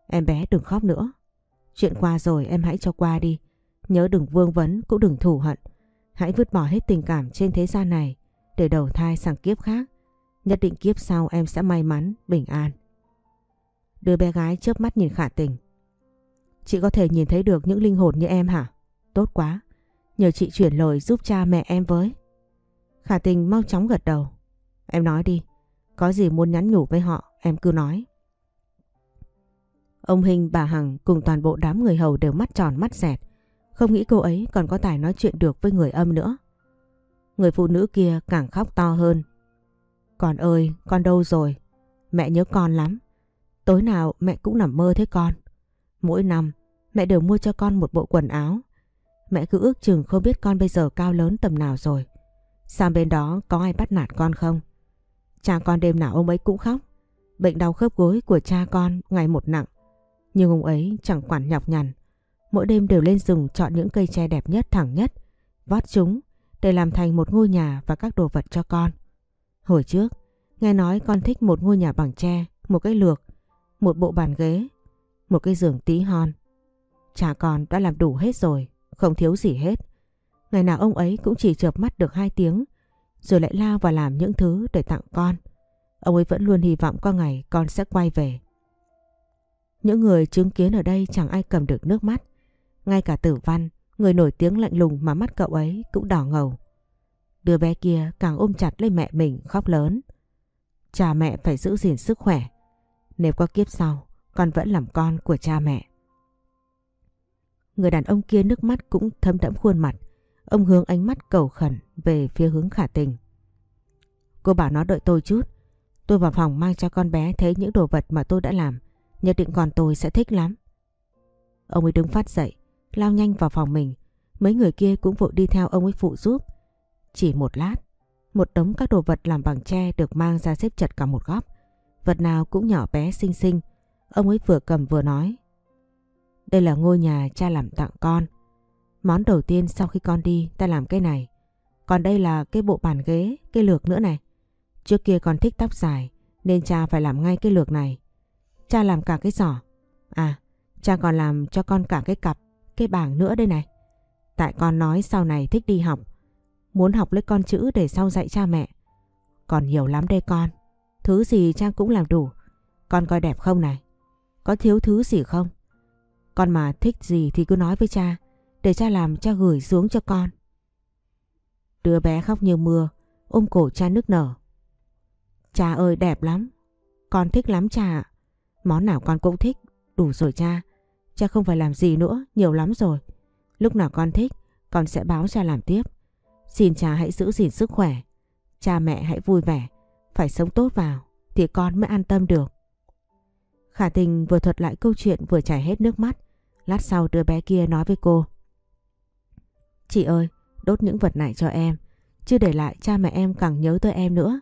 Em bé đừng khóc nữa. Chuyện qua rồi em hãy cho qua đi. Nhớ đừng vương vấn cũng đừng thù hận. Hãy vứt bỏ hết tình cảm trên thế gian này để đầu thai sang kiếp khác. Nhất định kiếp sau em sẽ may mắn, bình an. Đứa bé gái chớp mắt nhìn khả tình. Chị có thể nhìn thấy được những linh hồn như em hả? Tốt quá. Nhờ chị chuyển lời giúp cha mẹ em với. Khả tình mau chóng gật đầu. Em nói đi. Có gì muốn nhắn nhủ với họ em cứ nói. Ông Hình, bà Hằng cùng toàn bộ đám người hầu đều mắt tròn mắt dẹt. Không nghĩ cô ấy còn có tài nói chuyện được với người âm nữa. Người phụ nữ kia càng khóc to hơn. Con ơi, con đâu rồi? Mẹ nhớ con lắm. Tối nào mẹ cũng nằm mơ thấy con. Mỗi năm mẹ đều mua cho con một bộ quần áo. Mẹ cứ ước chừng không biết con bây giờ cao lớn tầm nào rồi. Sang bên đó có ai bắt nạt con không? Cha con đêm nào ông ấy cũng khóc. Bệnh đau khớp gối của cha con ngày một nặng. Nhưng ông ấy chẳng quản nhọc nhằn. Mỗi đêm đều lên rừng chọn những cây tre đẹp nhất thẳng nhất. Vót chúng để làm thành một ngôi nhà và các đồ vật cho con. Hồi trước, nghe nói con thích một ngôi nhà bằng tre, một cái lược, một bộ bàn ghế, một cái giường tí hon. Cha con đã làm đủ hết rồi, không thiếu gì hết. Ngày nào ông ấy cũng chỉ chợp mắt được hai tiếng, rồi lại lao vào làm những thứ để tặng con. Ông ấy vẫn luôn hy vọng có ngày con sẽ quay về. Những người chứng kiến ở đây chẳng ai cầm được nước mắt. Ngay cả tử văn, người nổi tiếng lạnh lùng mà mắt cậu ấy cũng đỏ ngầu. Đứa bé kia càng ôm chặt lấy mẹ mình khóc lớn. Cha mẹ phải giữ gìn sức khỏe. Nếu có kiếp sau, con vẫn làm con của cha mẹ. Người đàn ông kia nước mắt cũng thấm đẫm khuôn mặt. Ông hướng ánh mắt cầu khẩn về phía hướng khả tình. Cô bảo nó đợi tôi chút. Tôi vào phòng mang cho con bé thấy những đồ vật mà tôi đã làm. Nhất định còn tôi sẽ thích lắm. Ông ấy đứng phát dậy, lao nhanh vào phòng mình. Mấy người kia cũng vội đi theo ông ấy phụ giúp. Chỉ một lát, một đống các đồ vật làm bằng tre được mang ra xếp chật cả một góc. Vật nào cũng nhỏ bé xinh xinh. Ông ấy vừa cầm vừa nói. Đây là ngôi nhà cha làm tặng con. Món đầu tiên sau khi con đi ta làm cái này. Còn đây là cái bộ bàn ghế, cái lược nữa này. Trước kia con thích tóc dài nên cha phải làm ngay cái lược này. Cha làm cả cái giỏ. À, cha còn làm cho con cả cái cặp, cái bảng nữa đây này. Tại con nói sau này thích đi học. Muốn học lấy con chữ để sau dạy cha mẹ. Còn nhiều lắm đây con. Thứ gì cha cũng làm đủ. Con coi đẹp không này? Có thiếu thứ gì không? Con mà thích gì thì cứ nói với cha. Để cha làm cha gửi xuống cho con. Đứa bé khóc như mưa. Ôm cổ cha nức nở. Cha ơi, đẹp lắm. Con thích lắm cha ạ. Món nào con cũng thích. Đủ rồi cha. Cha không phải làm gì nữa. Nhiều lắm rồi. Lúc nào con thích, con sẽ báo cha làm tiếp. Xin cha hãy giữ gìn sức khỏe. Cha mẹ hãy vui vẻ. Phải sống tốt vào thì con mới an tâm được. Khả tình vừa thuật lại câu chuyện vừa chảy hết nước mắt. Lát sau đứa bé kia nói với cô. Chị ơi, đốt những vật này cho em. Chứ để lại cha mẹ em càng nhớ tới em nữa.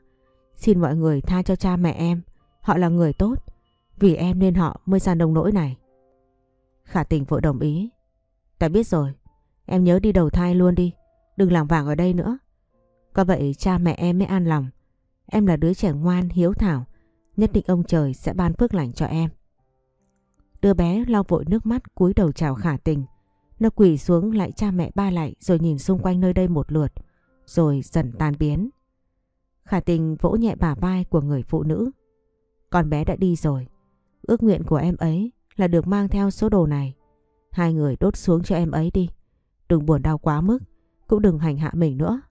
Xin mọi người tha cho cha mẹ em. Họ là người tốt. Vì em nên họ mới ra nông nỗi này. Khả tình vội đồng ý. Ta biết rồi. Em nhớ đi đầu thai luôn đi. Đừng làm vàng ở đây nữa. Có vậy cha mẹ em mới an lòng. Em là đứa trẻ ngoan, hiếu thảo. Nhất định ông trời sẽ ban phước lành cho em. Đứa bé lau vội nước mắt cúi đầu chào khả tình. Nó quỳ xuống lại cha mẹ ba lại rồi nhìn xung quanh nơi đây một lượt. Rồi dần tan biến. Khả tình vỗ nhẹ bả vai của người phụ nữ. Con bé đã đi rồi. Ước nguyện của em ấy là được mang theo số đồ này. Hai người đốt xuống cho em ấy đi. Đừng buồn đau quá mức. Cũng đừng hành hạ mình nữa.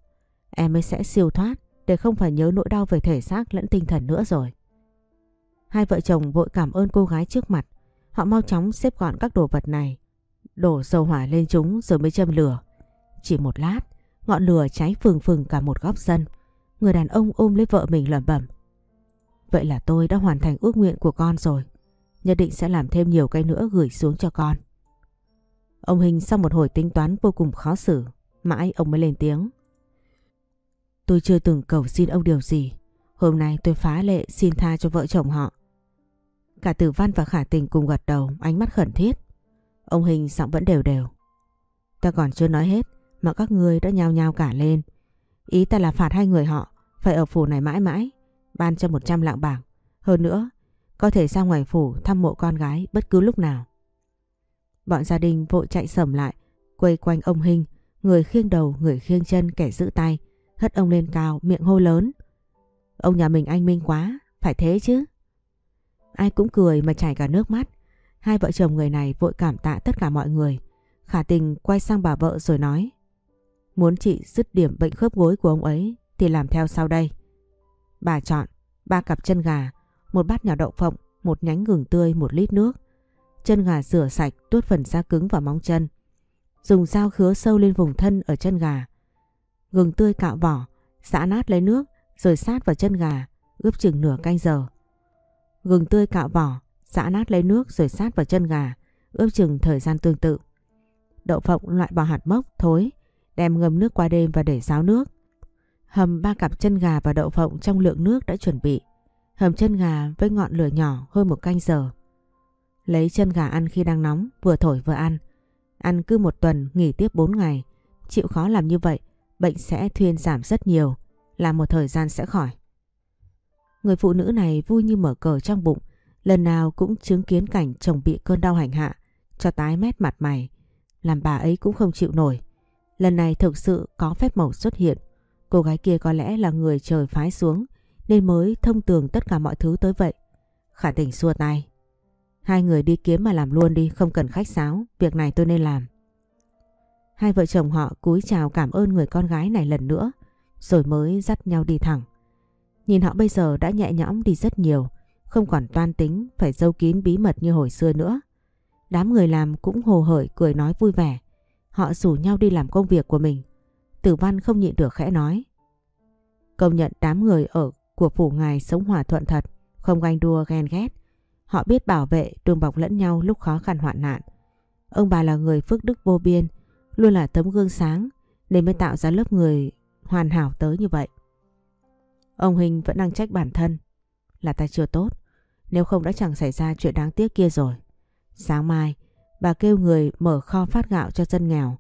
Em ấy sẽ siêu thoát để không phải nhớ nỗi đau về thể xác lẫn tinh thần nữa rồi. Hai vợ chồng vội cảm ơn cô gái trước mặt. Họ mau chóng xếp gọn các đồ vật này. Đổ dầu hỏa lên chúng rồi mới châm lửa. Chỉ một lát, ngọn lửa cháy phừng phừng cả một góc sân. Người đàn ông ôm lấy vợ mình lẩm bẩm. Vậy là tôi đã hoàn thành ước nguyện của con rồi. Nhất định sẽ làm thêm nhiều cây nữa gửi xuống cho con. Ông Hình sau một hồi tính toán vô cùng khó xử, mãi ông mới lên tiếng. Tôi chưa từng cầu xin ông điều gì. Hôm nay tôi phá lệ xin tha cho vợ chồng họ. Cả Tử Văn và Khả Tình cùng gật đầu, ánh mắt khẩn thiết. Ông Hình giọng vẫn đều đều. Ta còn chưa nói hết mà các người đã nhao nhao cả lên. Ý ta là phạt hai người họ phải ở phủ này mãi mãi, ban cho 100 lạng bạc. Hơn nữa, có thể ra ngoài phủ thăm mộ con gái bất cứ lúc nào. Bọn gia đình vội chạy sầm lại, quay quanh ông Hình, người khiêng đầu, người khiêng chân, kẻ giữ tay, hất ông lên cao, miệng hô lớn. Ông nhà mình anh minh quá, phải thế chứ. Ai cũng cười mà chảy cả nước mắt. Hai vợ chồng người này vội cảm tạ tất cả mọi người. Khả tình quay sang bà vợ rồi nói. Muốn chị dứt điểm bệnh khớp gối của ông ấy thì làm theo sau đây. Bà chọn ba cặp chân gà, một bát nhỏ đậu phộng, một nhánh gừng tươi, một lít nước. Chân gà rửa sạch, tuốt phần da cứng và móng chân. Dùng dao khứa sâu lên vùng thân ở chân gà. Gừng tươi cạo vỏ, xả nát lấy nước rồi sát vào chân gà, ướp chừng nửa canh giờ. Gừng tươi cạo vỏ, xả nát lấy nước rồi sát vào chân gà, ướp chừng thời gian tương tự. Đậu phộng loại bỏ hạt mốc, thối, đem ngâm nước qua đêm và để ráo nước. Hầm ba cặp chân gà và đậu phộng trong lượng nước đã chuẩn bị. Hầm chân gà với ngọn lửa nhỏ hơn một canh giờ. Lấy chân gà ăn khi đang nóng, vừa thổi vừa ăn. Ăn cứ một tuần, nghỉ tiếp 4 ngày. Chịu khó làm như vậy, bệnh sẽ thuyên giảm rất nhiều, là một thời gian sẽ khỏi. Người phụ nữ này vui như mở cờ trong bụng, lần nào cũng chứng kiến cảnh chồng bị cơn đau hành hạ, cho tái mét mặt mày, làm bà ấy cũng không chịu nổi. Lần này thực sự có phép màu xuất hiện, cô gái kia có lẽ là người trời phái xuống nên mới thông tường tất cả mọi thứ tới vậy. Khả tình xua tay. Hai người đi kiếm mà làm luôn đi, không cần khách sáo, việc này tôi nên làm. Hai vợ chồng họ cúi chào cảm ơn người con gái này lần nữa, rồi mới dắt nhau đi thẳng. Nhìn họ bây giờ đã nhẹ nhõm đi rất nhiều, không còn toan tính phải giấu kín bí mật như hồi xưa nữa. Đám người làm cũng hồ hởi cười nói vui vẻ. Họ rủ nhau đi làm công việc của mình. Tử văn không nhịn được khẽ nói. Công nhận đám người ở của phủ ngài sống hòa thuận thật, không ganh đua ghen ghét. Họ biết bảo vệ, đùm bọc lẫn nhau lúc khó khăn hoạn nạn. Ông bà là người phước đức vô biên, luôn là tấm gương sáng nên mới tạo ra lớp người hoàn hảo tới như vậy. Ông Hình vẫn đang trách bản thân là ta chưa tốt, nếu không đã chẳng xảy ra chuyện đáng tiếc kia rồi. Sáng mai, bà kêu người mở kho phát gạo cho dân nghèo.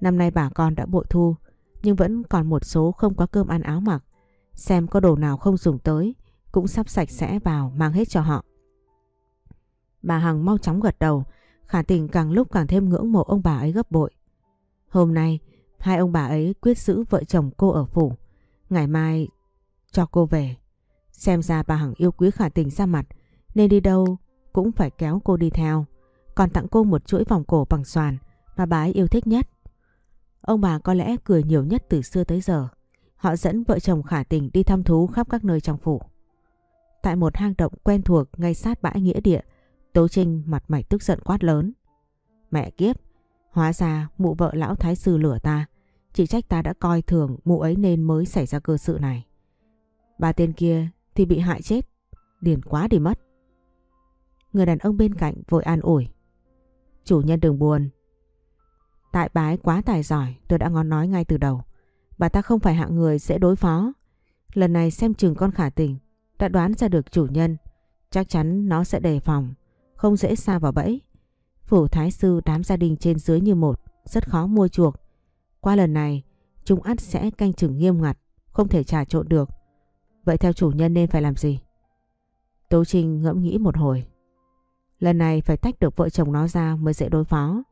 Năm nay bà con đã bội thu, nhưng vẫn còn một số không có cơm ăn áo mặc. Xem có đồ nào không dùng tới, cũng sắp sạch sẽ vào mang hết cho họ. Bà Hằng mau chóng gật đầu, khả tình càng lúc càng thêm ngưỡng mộ ông bà ấy gấp bội. Hôm nay, hai ông bà ấy quyết giữ vợ chồng cô ở phủ. Ngày mai cho cô về. Xem ra bà Hằng yêu quý khả tình ra mặt, nên đi đâu cũng phải kéo cô đi theo. Còn tặng cô một chuỗi vòng cổ bằng xoàn mà bà ấy yêu thích nhất. Ông bà có lẽ cười nhiều nhất từ xưa tới giờ. Họ dẫn vợ chồng khả tình đi thăm thú khắp các nơi trong phủ. Tại một hang động quen thuộc ngay sát bãi nghĩa địa, Tố Trinh mặt mày tức giận quát lớn. Mẹ kiếp, hóa ra mụ vợ lão thái sư lửa ta. Chỉ trách ta đã coi thường mụ ấy nên mới xảy ra cơ sự này. Ba tên kia thì bị hại chết, điền quá đi mất. Người đàn ông bên cạnh vội an ủi. Chủ nhân đừng buồn. Tại bà ấy quá tài giỏi, tôi đã ngon nói ngay từ đầu. Bà ta không phải hạng người dễ đối phó. Lần này xem chừng con khả tình, đã đoán ra được chủ nhân. Chắc chắn nó sẽ đề phòng, không dễ xa vào bẫy. Phủ Thái Sư đám gia đình trên dưới như một, rất khó mua chuộc. Qua lần này, chúng ắt sẽ canh chừng nghiêm ngặt, không thể trà trộn được. Vậy theo chủ nhân nên phải làm gì? Tố Trinh ngẫm nghĩ một hồi. Lần này phải tách được vợ chồng nó ra mới dễ đối phó.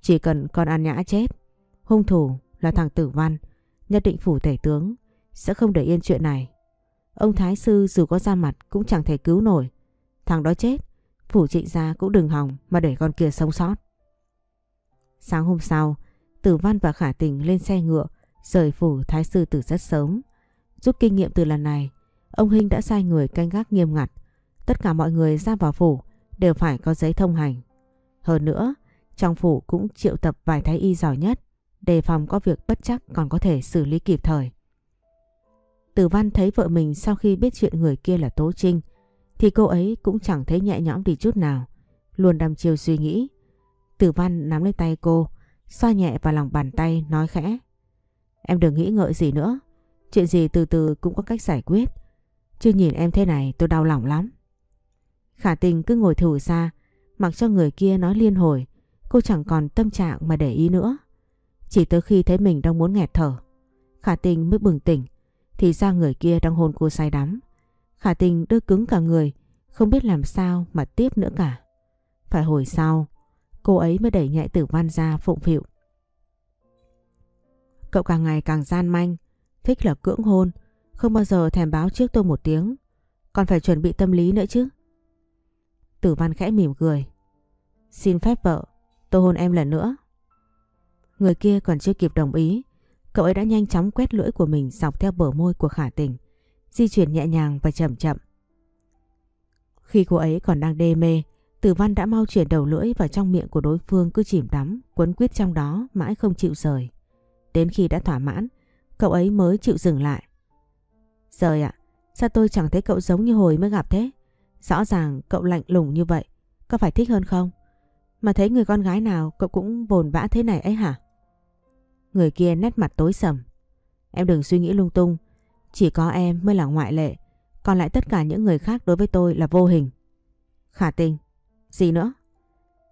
Chỉ cần con ăn nhã chết, hung thủ là thằng Tử Văn, nhất định phủ tể tướng, sẽ không để yên chuyện này. Ông Thái Sư dù có ra mặt cũng chẳng thể cứu nổi. Thằng đó chết, phủ trịnh gia cũng đừng hòng mà để con kia sống sót. Sáng hôm sau, Tử Văn và Khả Tình lên xe ngựa, rời phủ Thái Sư từ rất sớm. Rút kinh nghiệm từ lần này, ông Hinh đã sai người canh gác nghiêm ngặt. Tất cả mọi người ra vào phủ đều phải có giấy thông hành. Hơn nữa, trong phủ cũng triệu tập vài thái y giỏi nhất đề phòng có việc bất chắc còn có thể xử lý kịp thời. Tử Văn thấy vợ mình sau khi biết chuyện người kia là Tố Trinh thì cô ấy cũng chẳng thấy nhẹ nhõm đi chút nào, luôn đăm chiêu suy nghĩ. Tử Văn nắm lấy tay cô, xoa nhẹ vào lòng bàn tay nói khẽ. Em đừng nghĩ ngợi gì nữa, chuyện gì từ từ cũng có cách giải quyết. Chứ nhìn em thế này tôi đau lòng lắm. Khả tình cứ ngồi thử ra, mặc cho người kia nói liên hồi, cô chẳng còn tâm trạng mà để ý nữa. Chỉ tới khi thấy mình đang muốn nghẹt thở, Khả tình mới bừng tỉnh, thì ra người kia đang hôn cô say đắm. Khả tình đưa cứng cả người, không biết làm sao mà tiếp nữa cả. Phải hồi sau, cô ấy mới đẩy nhẹ tử văn ra phụng phịu. Cậu càng ngày càng gian manh, thích là cưỡng hôn, không bao giờ thèm báo trước tôi một tiếng. Còn phải chuẩn bị tâm lý nữa chứ. Tử văn khẽ mỉm cười. Xin phép vợ, tôi hôn em lần nữa. Người kia còn chưa kịp đồng ý, cậu ấy đã nhanh chóng quét lưỡi của mình dọc theo bờ môi của khả tình, di chuyển nhẹ nhàng và chậm chậm. Khi cô ấy còn đang đê mê, Tử Văn đã mau chuyển đầu lưỡi vào trong miệng của đối phương cứ chìm đắm, quấn quýt trong đó mãi không chịu rời. Đến khi đã thỏa mãn, cậu ấy mới chịu dừng lại. Rời ạ, sao tôi chẳng thấy cậu giống như hồi mới gặp thế? Rõ ràng cậu lạnh lùng như vậy, có phải thích hơn không? Mà thấy người con gái nào cậu cũng bồn vã thế này ấy hả? Người kia nét mặt tối sầm. Em đừng suy nghĩ lung tung, chỉ có em mới là ngoại lệ, còn lại tất cả những người khác đối với tôi là vô hình. Khả tình, gì nữa?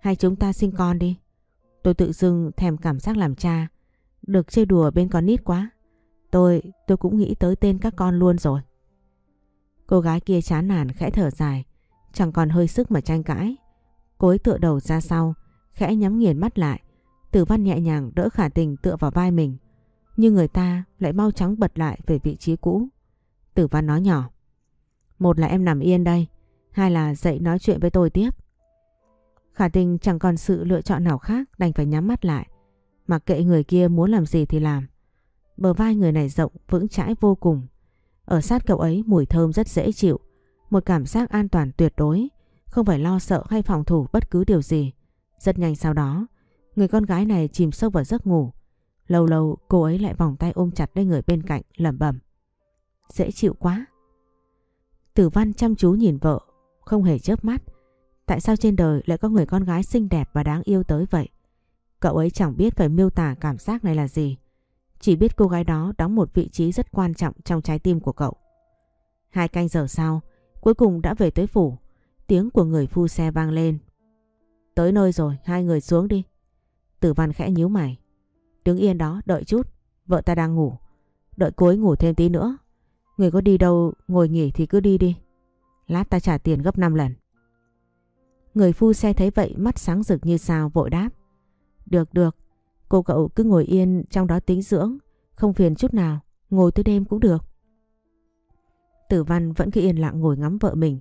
Hay chúng ta sinh con đi. Tôi tự dưng thèm cảm giác làm cha, được chơi đùa bên con nít quá. Tôi, tôi cũng nghĩ tới tên các con luôn rồi. Cô gái kia chán nản khẽ thở dài, chẳng còn hơi sức mà tranh cãi. Cô ấy tựa đầu ra sau, khẽ nhắm nghiền mắt lại. Tử văn nhẹ nhàng đỡ khả tình tựa vào vai mình. Nhưng người ta lại mau chóng bật lại về vị trí cũ. Tử văn nói nhỏ. Một là em nằm yên đây, hai là dậy nói chuyện với tôi tiếp. Khả tình chẳng còn sự lựa chọn nào khác đành phải nhắm mắt lại. Mặc kệ người kia muốn làm gì thì làm. Bờ vai người này rộng, vững chãi vô cùng. Ở sát cậu ấy mùi thơm rất dễ chịu. Một cảm giác an toàn tuyệt đối. Không phải lo sợ hay phòng thủ bất cứ điều gì. Rất nhanh sau đó, người con gái này chìm sâu vào giấc ngủ. Lâu lâu cô ấy lại vòng tay ôm chặt lấy người bên cạnh lẩm bẩm. Dễ chịu quá. Tử văn chăm chú nhìn vợ, không hề chớp mắt. Tại sao trên đời lại có người con gái xinh đẹp và đáng yêu tới vậy? Cậu ấy chẳng biết phải miêu tả cảm giác này là gì. Chỉ biết cô gái đó đóng một vị trí rất quan trọng trong trái tim của cậu. Hai canh giờ sau, cuối cùng đã về tới phủ. Tiếng của người phu xe vang lên. Tới nơi rồi, hai người xuống đi. Tử văn khẽ nhíu mày. Đứng yên đó, đợi chút. Vợ ta đang ngủ. Đợi cô ấy ngủ thêm tí nữa. Người có đi đâu ngồi nghỉ thì cứ đi đi. Lát ta trả tiền gấp 5 lần. Người phu xe thấy vậy mắt sáng rực như sao vội đáp. Được được, cô cậu cứ ngồi yên trong đó tính dưỡng, không phiền chút nào, ngồi tới đêm cũng được. Tử văn vẫn cứ yên lặng ngồi ngắm vợ mình.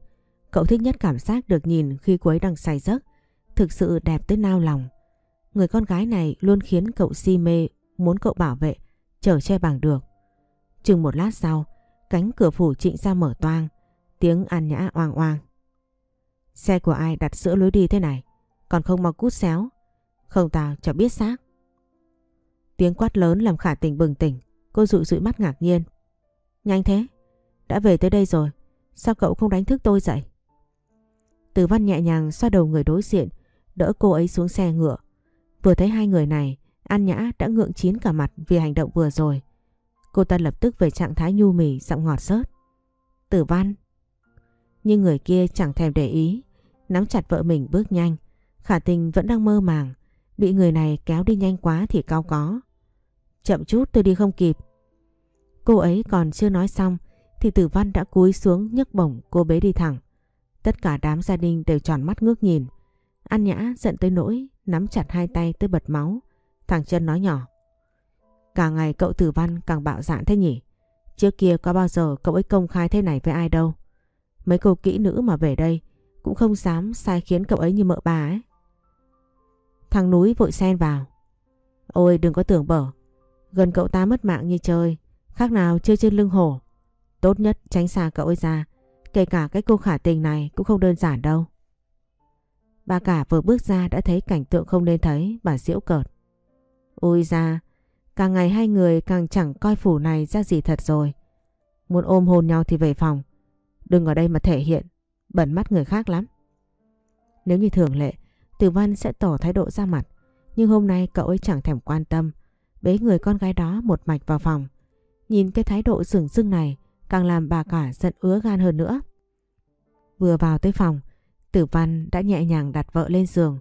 Cậu thích nhất cảm giác được nhìn khi cô ấy đang say giấc, thực sự đẹp tới nao lòng. Người con gái này luôn khiến cậu si mê, muốn cậu bảo vệ, chở che bằng được. Chừng một lát sau, cánh cửa phủ trịnh ra mở toang, tiếng an nhã oang oang. Xe của ai đặt giữa lối đi thế này, còn không mau cút xéo, không tao cho biết xác. Tiếng quát lớn làm khả tình bừng tỉnh, cô dụi dụi mắt ngạc nhiên. Nhanh thế, đã về tới đây rồi, sao cậu không đánh thức tôi dậy? Từ văn nhẹ nhàng xoa đầu người đối diện, đỡ cô ấy xuống xe ngựa. Vừa thấy hai người này, An Nhã đã ngượng chín cả mặt vì hành động vừa rồi. Cô ta lập tức về trạng thái nhu mì, giọng ngọt sớt. Tử văn. Nhưng người kia chẳng thèm để ý, nắm chặt vợ mình bước nhanh. Khả tình vẫn đang mơ màng, bị người này kéo đi nhanh quá thì cao có. Chậm chút tôi đi không kịp. Cô ấy còn chưa nói xong thì tử văn đã cúi xuống nhấc bổng cô bế đi thẳng. Tất cả đám gia đình đều tròn mắt ngước nhìn. An Nhã giận tới nỗi nắm chặt hai tay tới bật máu. Thằng chân nói nhỏ. Càng ngày cậu tử văn càng bạo dạn thế nhỉ? Trước kia có bao giờ cậu ấy công khai thế này với ai đâu. Mấy cô kỹ nữ mà về đây cũng không dám sai khiến cậu ấy như mợ bà ấy. Thằng núi vội xen vào. Ôi, đừng có tưởng bở. Gần cậu ta mất mạng như chơi. Khác nào chơi trên lưng hổ. Tốt nhất tránh xa cậu ấy ra. Kể cả cái cô khả tình này cũng không đơn giản đâu. Bà cả vừa bước ra đã thấy cảnh tượng không nên thấy. Bà diễu cợt. Ôi ra, Càng ngày hai người càng chẳng coi phủ này ra gì thật rồi. Muốn ôm hôn nhau thì về phòng. Đừng ở đây mà thể hiện, bẩn mắt người khác lắm. Nếu như thường lệ, Tử Văn sẽ tỏ thái độ ra mặt. Nhưng hôm nay cậu ấy chẳng thèm quan tâm. Bế người con gái đó một mạch vào phòng. Nhìn cái thái độ sừng sưng này càng làm bà cả giận ứa gan hơn nữa. Vừa vào tới phòng, Tử Văn đã nhẹ nhàng đặt vợ lên giường.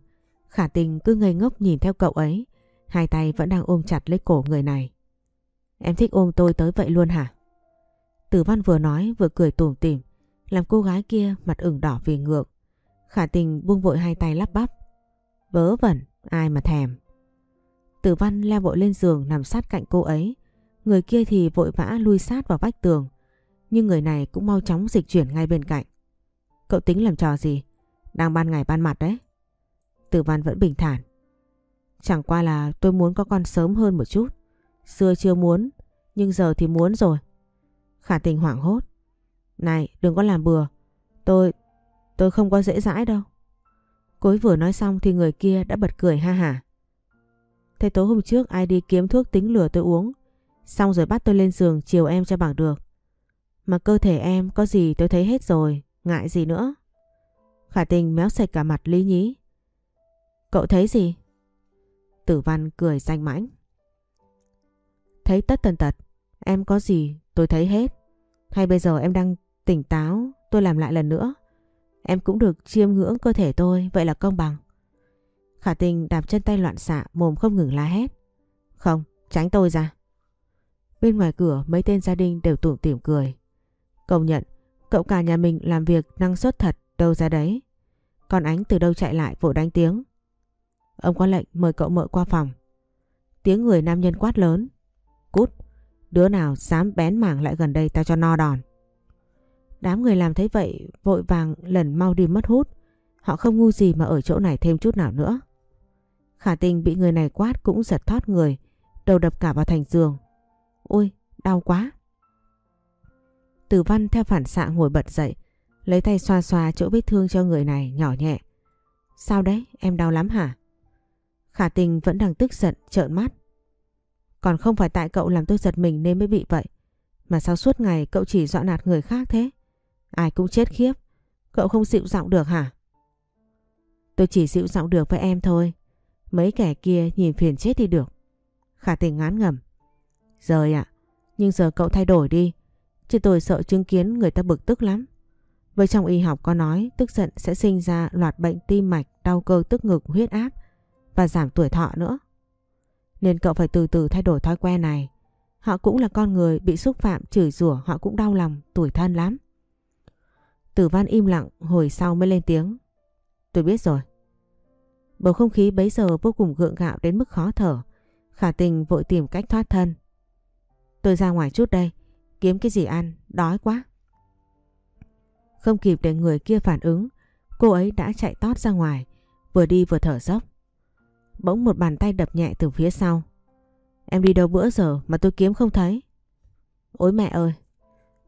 Khả tình cứ ngây ngốc nhìn theo cậu ấy. Hai tay vẫn đang ôm chặt lấy cổ người này. Em thích ôm tôi tới vậy luôn hả? Tử Văn vừa nói vừa cười tủm tỉm, làm cô gái kia mặt ửng đỏ vì ngượng. Khả tình buông vội hai tay lắp bắp. Vớ vẩn, ai mà thèm. Tử Văn leo vội lên giường nằm sát cạnh cô ấy. Người kia thì vội vã lui sát vào vách tường. Nhưng người này cũng mau chóng dịch chuyển ngay bên cạnh. Cậu tính làm trò gì? Đang ban ngày ban mặt đấy. Tử Văn vẫn bình thản. Chẳng qua là tôi muốn có con sớm hơn một chút. Xưa chưa muốn, nhưng giờ thì muốn rồi. Khả tình hoảng hốt. Này, đừng có làm bừa. Tôi, tôi không có dễ dãi đâu. Cối vừa nói xong thì người kia đã bật cười ha hả. Thế tối hôm trước ai đi kiếm thuốc tính lửa tôi uống. Xong rồi bắt tôi lên giường chiều em cho bằng được. Mà cơ thể em có gì tôi thấy hết rồi. Ngại gì nữa. Khả tình méo sạch cả mặt lý nhí. Cậu thấy gì? Tử văn cười danh mãnh. Thấy tất tần tật. Em có gì tôi thấy hết. Hay bây giờ em đang tỉnh táo tôi làm lại lần nữa. Em cũng được chiêm ngưỡng cơ thể tôi vậy là công bằng. Khả tình đạp chân tay loạn xạ mồm không ngừng la hét. Không, tránh tôi ra. Bên ngoài cửa mấy tên gia đình đều tủm tỉm cười. Công nhận, cậu cả nhà mình làm việc năng suất thật đâu ra đấy. con ánh từ đâu chạy lại vội đánh tiếng. Ông có lệnh mời cậu mợ qua phòng. Tiếng người nam nhân quát lớn. Cút, đứa nào dám bén mảng lại gần đây tao cho no đòn. Đám người làm thấy vậy vội vàng lần mau đi mất hút. Họ không ngu gì mà ở chỗ này thêm chút nào nữa. Khả tình bị người này quát cũng giật thoát người, đầu đập cả vào thành giường. Ôi, đau quá. Tử văn theo phản xạ ngồi bật dậy, lấy tay xoa xoa chỗ vết thương cho người này nhỏ nhẹ. Sao đấy, em đau lắm hả? Khả tình vẫn đang tức giận, trợn mắt. Còn không phải tại cậu làm tôi giật mình nên mới bị vậy. Mà sao suốt ngày cậu chỉ dọa nạt người khác thế? Ai cũng chết khiếp. Cậu không dịu giọng được hả? Tôi chỉ dịu giọng được với em thôi. Mấy kẻ kia nhìn phiền chết đi được. Khả tình ngán ngầm. Rời ạ, nhưng giờ cậu thay đổi đi. Chứ tôi sợ chứng kiến người ta bực tức lắm. Với trong y học có nói tức giận sẽ sinh ra loạt bệnh tim mạch, đau cơ tức ngực, huyết áp và giảm tuổi thọ nữa. Nên cậu phải từ từ thay đổi thói quen này. Họ cũng là con người bị xúc phạm chửi rủa họ cũng đau lòng, tuổi thân lắm. Tử văn im lặng hồi sau mới lên tiếng. Tôi biết rồi. Bầu không khí bấy giờ vô cùng gượng gạo đến mức khó thở. Khả tình vội tìm cách thoát thân. Tôi ra ngoài chút đây, kiếm cái gì ăn, đói quá. Không kịp để người kia phản ứng, cô ấy đã chạy tót ra ngoài, vừa đi vừa thở dốc. Bỗng một bàn tay đập nhẹ từ phía sau. Em đi đâu bữa giờ mà tôi kiếm không thấy. Ôi mẹ ơi!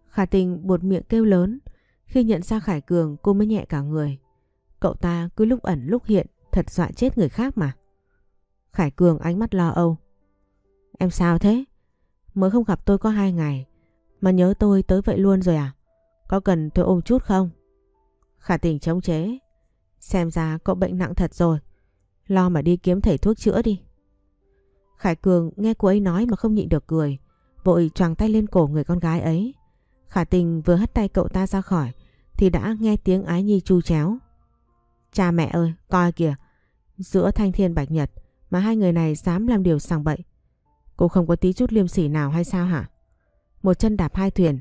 Khả tình buột miệng kêu lớn. Khi nhận ra Khải Cường cô mới nhẹ cả người. Cậu ta cứ lúc ẩn lúc hiện thật dọa chết người khác mà. Khải Cường ánh mắt lo âu. Em sao thế? Mới không gặp tôi có hai ngày mà nhớ tôi tới vậy luôn rồi à? Có cần tôi ôm chút không? Khả tình chống chế. Xem ra cậu bệnh nặng thật rồi. Lo mà đi kiếm thầy thuốc chữa đi. Khải Cường nghe cô ấy nói mà không nhịn được cười. Vội choàng tay lên cổ người con gái ấy. Khả tình vừa hất tay cậu ta ra khỏi thì đã nghe tiếng ái nhi chu chéo. Cha mẹ ơi, coi kìa. Giữa thanh thiên bạch nhật mà hai người này dám làm điều sằng bậy. Cô không có tí chút liêm sỉ nào hay sao hả? Một chân đạp hai thuyền.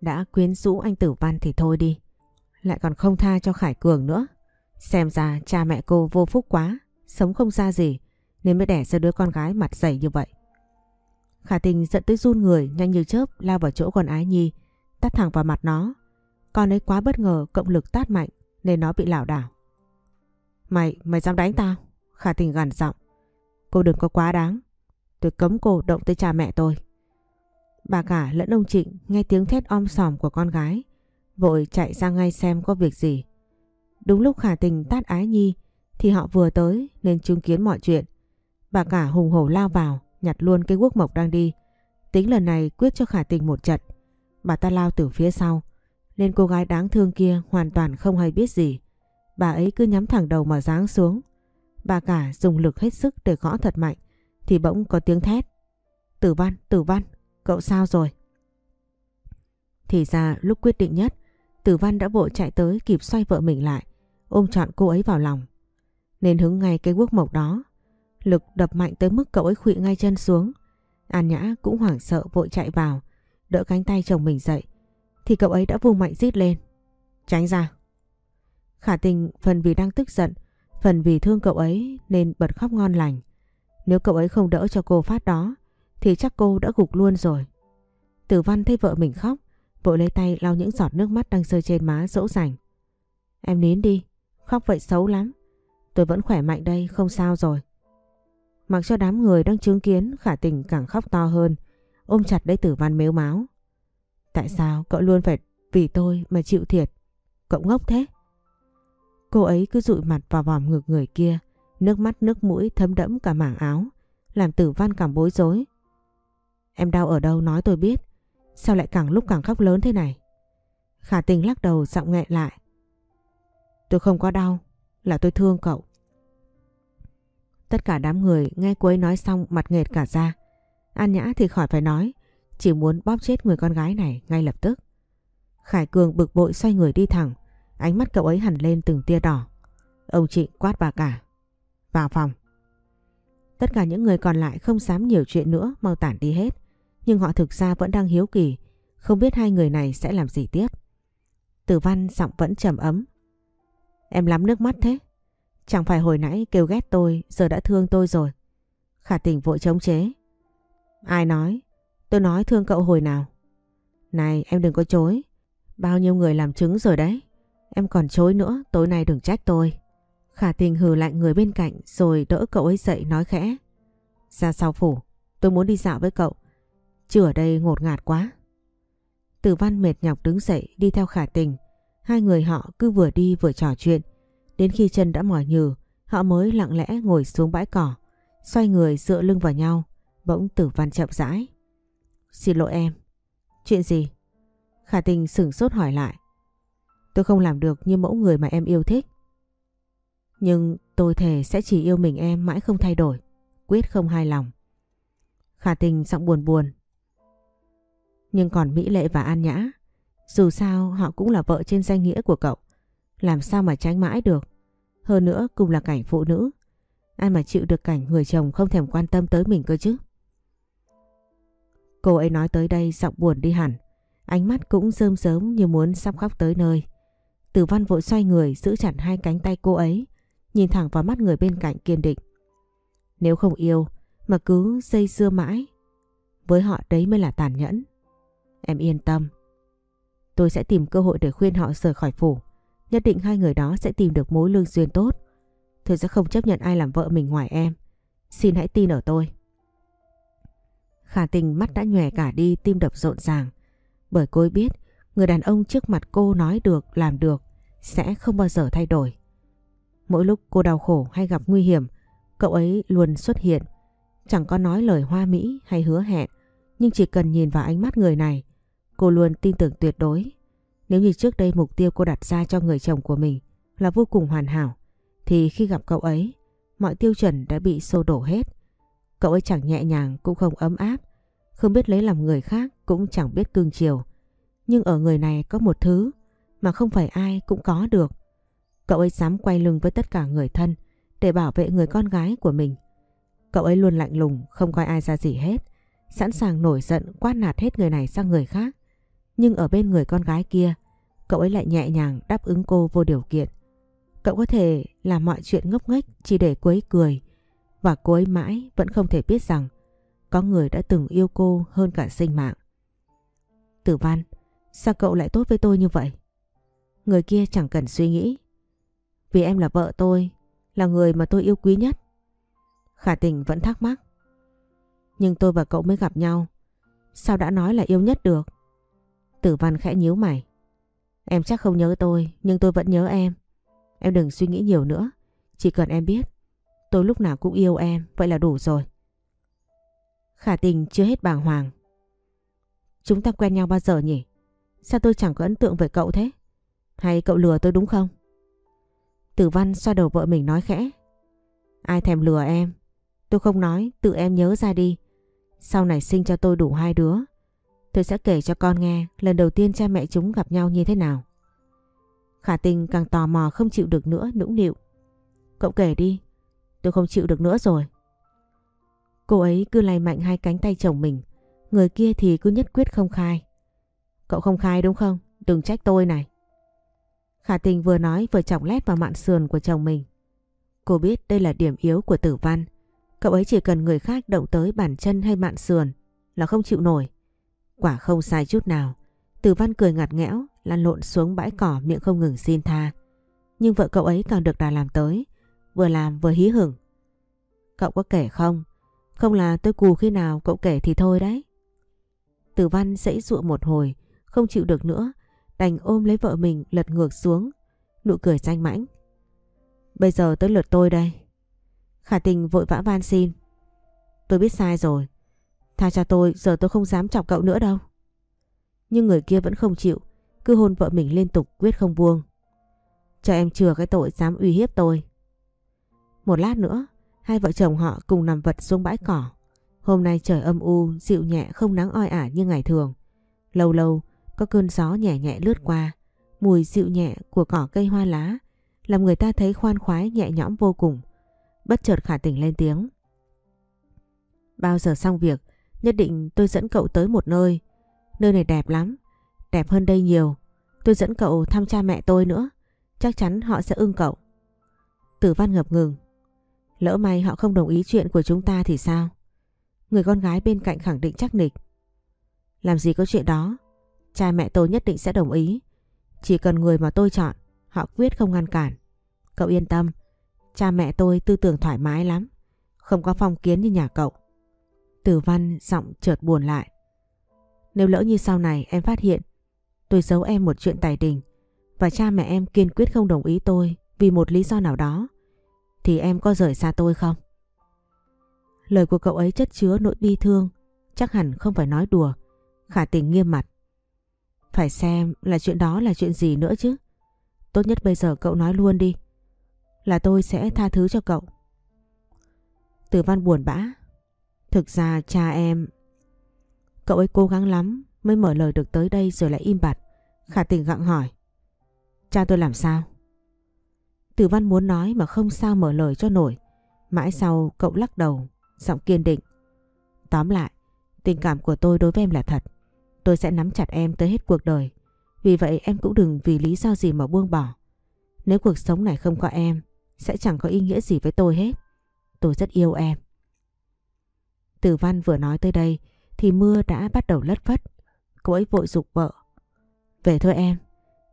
Đã quyến rũ anh tử văn thì thôi đi. Lại còn không tha cho Khải Cường nữa. Xem ra cha mẹ cô vô phúc quá. Sống không ra gì. Nên mới đẻ ra đứa con gái mặt dày như vậy. Khả tình giận tới run người nhanh như chớp lao vào chỗ con ái nhi. Tắt thẳng vào mặt nó. Con ấy quá bất ngờ cộng lực tát mạnh nên nó bị lảo đảo. Mày, mày dám đánh tao? Khả tình gằn giọng. Cô đừng có quá đáng. Tôi cấm cô động tới cha mẹ tôi. Bà cả lẫn ông Trịnh nghe tiếng thét om sòm của con gái. Vội chạy ra ngay xem có việc gì. Đúng lúc khả tình tát ái nhi thì họ vừa tới nên chứng kiến mọi chuyện. Bà cả hùng hổ lao vào. nhặt luôn cái guốc mộc đang đi. Tính lần này quyết cho khả tình một trận. Bà ta lao từ phía sau. Nên cô gái đáng thương kia hoàn toàn không hay biết gì. Bà ấy cứ nhắm thẳng đầu mà giáng xuống. Bà cả dùng lực hết sức để gõ thật mạnh. Thì bỗng có tiếng thét. Tử văn, tử văn, cậu sao rồi? Thì ra lúc quyết định nhất, tử văn đã vội chạy tới kịp xoay vợ mình lại, ôm trọn cô ấy vào lòng. Nên hứng ngay cái guốc mộc đó. Lực đập mạnh tới mức cậu ấy khụy ngay chân xuống. An Nhã cũng hoảng sợ vội chạy vào, đỡ cánh tay chồng mình dậy. Thì cậu ấy đã vung mạnh rít lên. Tránh ra. Khả tình phần vì đang tức giận, phần vì thương cậu ấy nên bật khóc ngon lành. Nếu cậu ấy không đỡ cho cô phát đó, thì chắc cô đã gục luôn rồi. Tử văn thấy vợ mình khóc, vội lấy tay lau những giọt nước mắt đang rơi trên má dỗ dành. Em nín đi, khóc vậy xấu lắm. Tôi vẫn khỏe mạnh đây, không sao rồi. Mặc cho đám người đang chứng kiến khả tình càng khóc to hơn, ôm chặt lấy tử văn mếu máu. Tại sao cậu luôn phải vì tôi mà chịu thiệt? Cậu ngốc thế? Cô ấy cứ dụi mặt vào vòng ngực người kia, nước mắt nước mũi thấm đẫm cả mảng áo, làm tử văn càng bối rối. Em đau ở đâu nói tôi biết, sao lại càng lúc càng khóc lớn thế này? Khả tình lắc đầu giọng nghẹn lại. Tôi không có đau, là tôi thương cậu. Tất cả đám người nghe cô ấy nói xong mặt nghệt cả ra. An Nhã thì khỏi phải nói, chỉ muốn bóp chết người con gái này ngay lập tức. Khải Cường bực bội xoay người đi thẳng, ánh mắt cậu ấy hẳn lên từng tia đỏ. Ông Trịnh quát bà cả. Vào phòng. Tất cả những người còn lại không dám nhiều chuyện nữa mau tản đi hết. Nhưng họ thực ra vẫn đang hiếu kỳ, không biết hai người này sẽ làm gì tiếp. Tử văn giọng vẫn trầm ấm. Em lắm nước mắt thế. Chẳng phải hồi nãy kêu ghét tôi giờ đã thương tôi rồi. Khả tình vội chống chế. Ai nói? Tôi nói thương cậu hồi nào? Này em đừng có chối. Bao nhiêu người làm chứng rồi đấy. Em còn chối nữa, tối nay đừng trách tôi. Khả tình hừ lạnh người bên cạnh rồi đỡ cậu ấy dậy nói khẽ. Ra sau phủ, tôi muốn đi dạo với cậu. Chứ ở đây ngột ngạt quá. Tử văn mệt nhọc đứng dậy đi theo khả tình. Hai người họ cứ vừa đi vừa trò chuyện. Đến khi chân đã mỏi nhừ, họ mới lặng lẽ ngồi xuống bãi cỏ, xoay người dựa lưng vào nhau, bỗng tử văn chậm rãi. Xin lỗi em. Chuyện gì? Khả tình sửng sốt hỏi lại. Tôi không làm được như mẫu người mà em yêu thích. Nhưng tôi thề sẽ chỉ yêu mình em mãi không thay đổi. Quyết không hài lòng. Khả tình giọng buồn buồn. Nhưng còn Mỹ Lệ và An Nhã, dù sao họ cũng là vợ trên danh nghĩa của cậu. Làm sao mà tránh mãi được. Hơn nữa cùng là cảnh phụ nữ. Ai mà chịu được cảnh người chồng không thèm quan tâm tới mình cơ chứ. Cô ấy nói tới đây giọng buồn đi hẳn. Ánh mắt cũng rơm rớm như muốn sắp khóc tới nơi. Tử văn vội xoay người giữ chặt hai cánh tay cô ấy. Nhìn thẳng vào mắt người bên cạnh kiên định. Nếu không yêu mà cứ dây dưa mãi. Với họ đấy mới là tàn nhẫn. Em yên tâm. Tôi sẽ tìm cơ hội để khuyên họ rời khỏi phủ. Nhất định hai người đó sẽ tìm được mối lương duyên tốt. Tôi sẽ không chấp nhận ai làm vợ mình ngoài em. Xin hãy tin ở tôi. Khả tình mắt đã nhòe cả đi, tim đập rộn ràng. Bởi cô ấy biết, người đàn ông trước mặt cô nói được, làm được, sẽ không bao giờ thay đổi. Mỗi lúc cô đau khổ hay gặp nguy hiểm, cậu ấy luôn xuất hiện. Chẳng có nói lời hoa mỹ hay hứa hẹn, nhưng chỉ cần nhìn vào ánh mắt người này cô luôn tin tưởng tuyệt đối nếu như trước đây mục tiêu cô đặt ra cho người chồng của mình là vô cùng hoàn hảo, thì khi gặp cậu ấy, mọi tiêu chuẩn đã bị xô đổ hết. Cậu ấy chẳng nhẹ nhàng cũng không ấm áp, không biết lấy làm người khác cũng chẳng biết cương chiều. Nhưng ở người này có một thứ mà không phải ai cũng có được. Cậu ấy dám quay lưng với tất cả người thân để bảo vệ người con gái của mình. Cậu ấy luôn lạnh lùng, không coi ai ra gì hết, sẵn sàng nổi giận quát nạt hết người này sang người khác. Nhưng ở bên người con gái kia, cậu ấy lại nhẹ nhàng đáp ứng cô vô điều kiện. Cậu có thể làm mọi chuyện ngốc nghếch chỉ để cô ấy cười. Và cô ấy mãi vẫn không thể biết rằng có người đã từng yêu cô hơn cả sinh mạng. Tử văn, sao cậu lại tốt với tôi như vậy? Người kia chẳng cần suy nghĩ. Vì em là vợ tôi, là người mà tôi yêu quý nhất. Khả tình vẫn thắc mắc. Nhưng tôi và cậu mới gặp nhau. Sao đã nói là yêu nhất được? Tử văn khẽ nhíu mày. Em chắc không nhớ tôi, nhưng tôi vẫn nhớ em. Em đừng suy nghĩ nhiều nữa. Chỉ cần em biết, tôi lúc nào cũng yêu em, vậy là đủ rồi. Khả tình chưa hết bàng hoàng. Chúng ta quen nhau bao giờ nhỉ? Sao tôi chẳng có ấn tượng với cậu thế? Hay cậu lừa tôi đúng không? Tử văn xoa đầu vợ mình nói khẽ. Ai thèm lừa em? Tôi không nói, tự em nhớ ra đi. Sau này sinh cho tôi đủ hai đứa. Tôi sẽ kể cho con nghe lần đầu tiên cha mẹ chúng gặp nhau như thế nào. Khả tình càng tò mò không chịu được nữa nũng nịu. Cậu kể đi, tôi không chịu được nữa rồi. Cô ấy cứ lay mạnh hai cánh tay chồng mình, người kia thì cứ nhất quyết không khai. Cậu không khai đúng không? Đừng trách tôi này. Khả tình vừa nói vừa chọc lét vào mạn sườn của chồng mình. Cô biết đây là điểm yếu của tử văn. Cậu ấy chỉ cần người khác động tới bàn chân hay mạn sườn là không chịu nổi. Quả không sai chút nào. Tử văn cười ngặt nghẽo, lăn lộn xuống bãi cỏ miệng không ngừng xin tha. Nhưng vợ cậu ấy càng được đà làm tới, vừa làm vừa hí hửng. Cậu có kể không? Không là tôi cù khi nào cậu kể thì thôi đấy. Tử văn dãy dụa một hồi, không chịu được nữa, đành ôm lấy vợ mình lật ngược xuống, nụ cười danh mãnh. Bây giờ tới lượt tôi đây. Khả tình vội vã van xin. Tôi biết sai rồi. Tha cho tôi, giờ tôi không dám chọc cậu nữa đâu. Nhưng người kia vẫn không chịu, cứ hôn vợ mình liên tục quyết không buông. Cho em chừa cái tội dám uy hiếp tôi. Một lát nữa, hai vợ chồng họ cùng nằm vật xuống bãi cỏ. Hôm nay trời âm u, dịu nhẹ không nắng oi ả như ngày thường. Lâu lâu, có cơn gió nhẹ nhẹ lướt qua, mùi dịu nhẹ của cỏ cây hoa lá làm người ta thấy khoan khoái nhẹ nhõm vô cùng. Bất chợt khả tỉnh lên tiếng. Bao giờ xong việc, nhất định tôi dẫn cậu tới một nơi. Nơi này đẹp lắm, đẹp hơn đây nhiều. Tôi dẫn cậu thăm cha mẹ tôi nữa, chắc chắn họ sẽ ưng cậu. Tử văn ngập ngừng. Lỡ may họ không đồng ý chuyện của chúng ta thì sao? Người con gái bên cạnh khẳng định chắc nịch. Làm gì có chuyện đó, cha mẹ tôi nhất định sẽ đồng ý. Chỉ cần người mà tôi chọn, họ quyết không ngăn cản. Cậu yên tâm, cha mẹ tôi tư tưởng thoải mái lắm, không có phong kiến như nhà cậu. Tử văn giọng chợt buồn lại. Nếu lỡ như sau này em phát hiện tôi giấu em một chuyện tài đình và cha mẹ em kiên quyết không đồng ý tôi vì một lý do nào đó, thì em có rời xa tôi không? Lời của cậu ấy chất chứa nỗi bi thương, chắc hẳn không phải nói đùa, khả tình nghiêm mặt phải xem là chuyện đó là chuyện gì nữa chứ Tốt nhất bây giờ cậu nói luôn đi, Là tôi sẽ tha thứ cho cậu Tử văn buồn bã Thực ra cha em Cậu ấy cố gắng lắm Mới mở lời được tới đây rồi lại im bặt Khả tình gặng hỏi Cha tôi làm sao Tử văn muốn nói mà không sao mở lời cho nổi Mãi sau cậu lắc đầu Giọng kiên định Tóm lại Tình cảm của tôi đối với em là thật Tôi sẽ nắm chặt em tới hết cuộc đời vì vậy em cũng đừng vì lý do gì mà buông bỏ. Nếu cuộc sống này không có em, sẽ chẳng có ý nghĩa gì với tôi hết. Tôi rất yêu em. Tử văn vừa nói tới đây thì mưa đã bắt đầu lất phất. Cô ấy vội dục vợ. Về thôi em,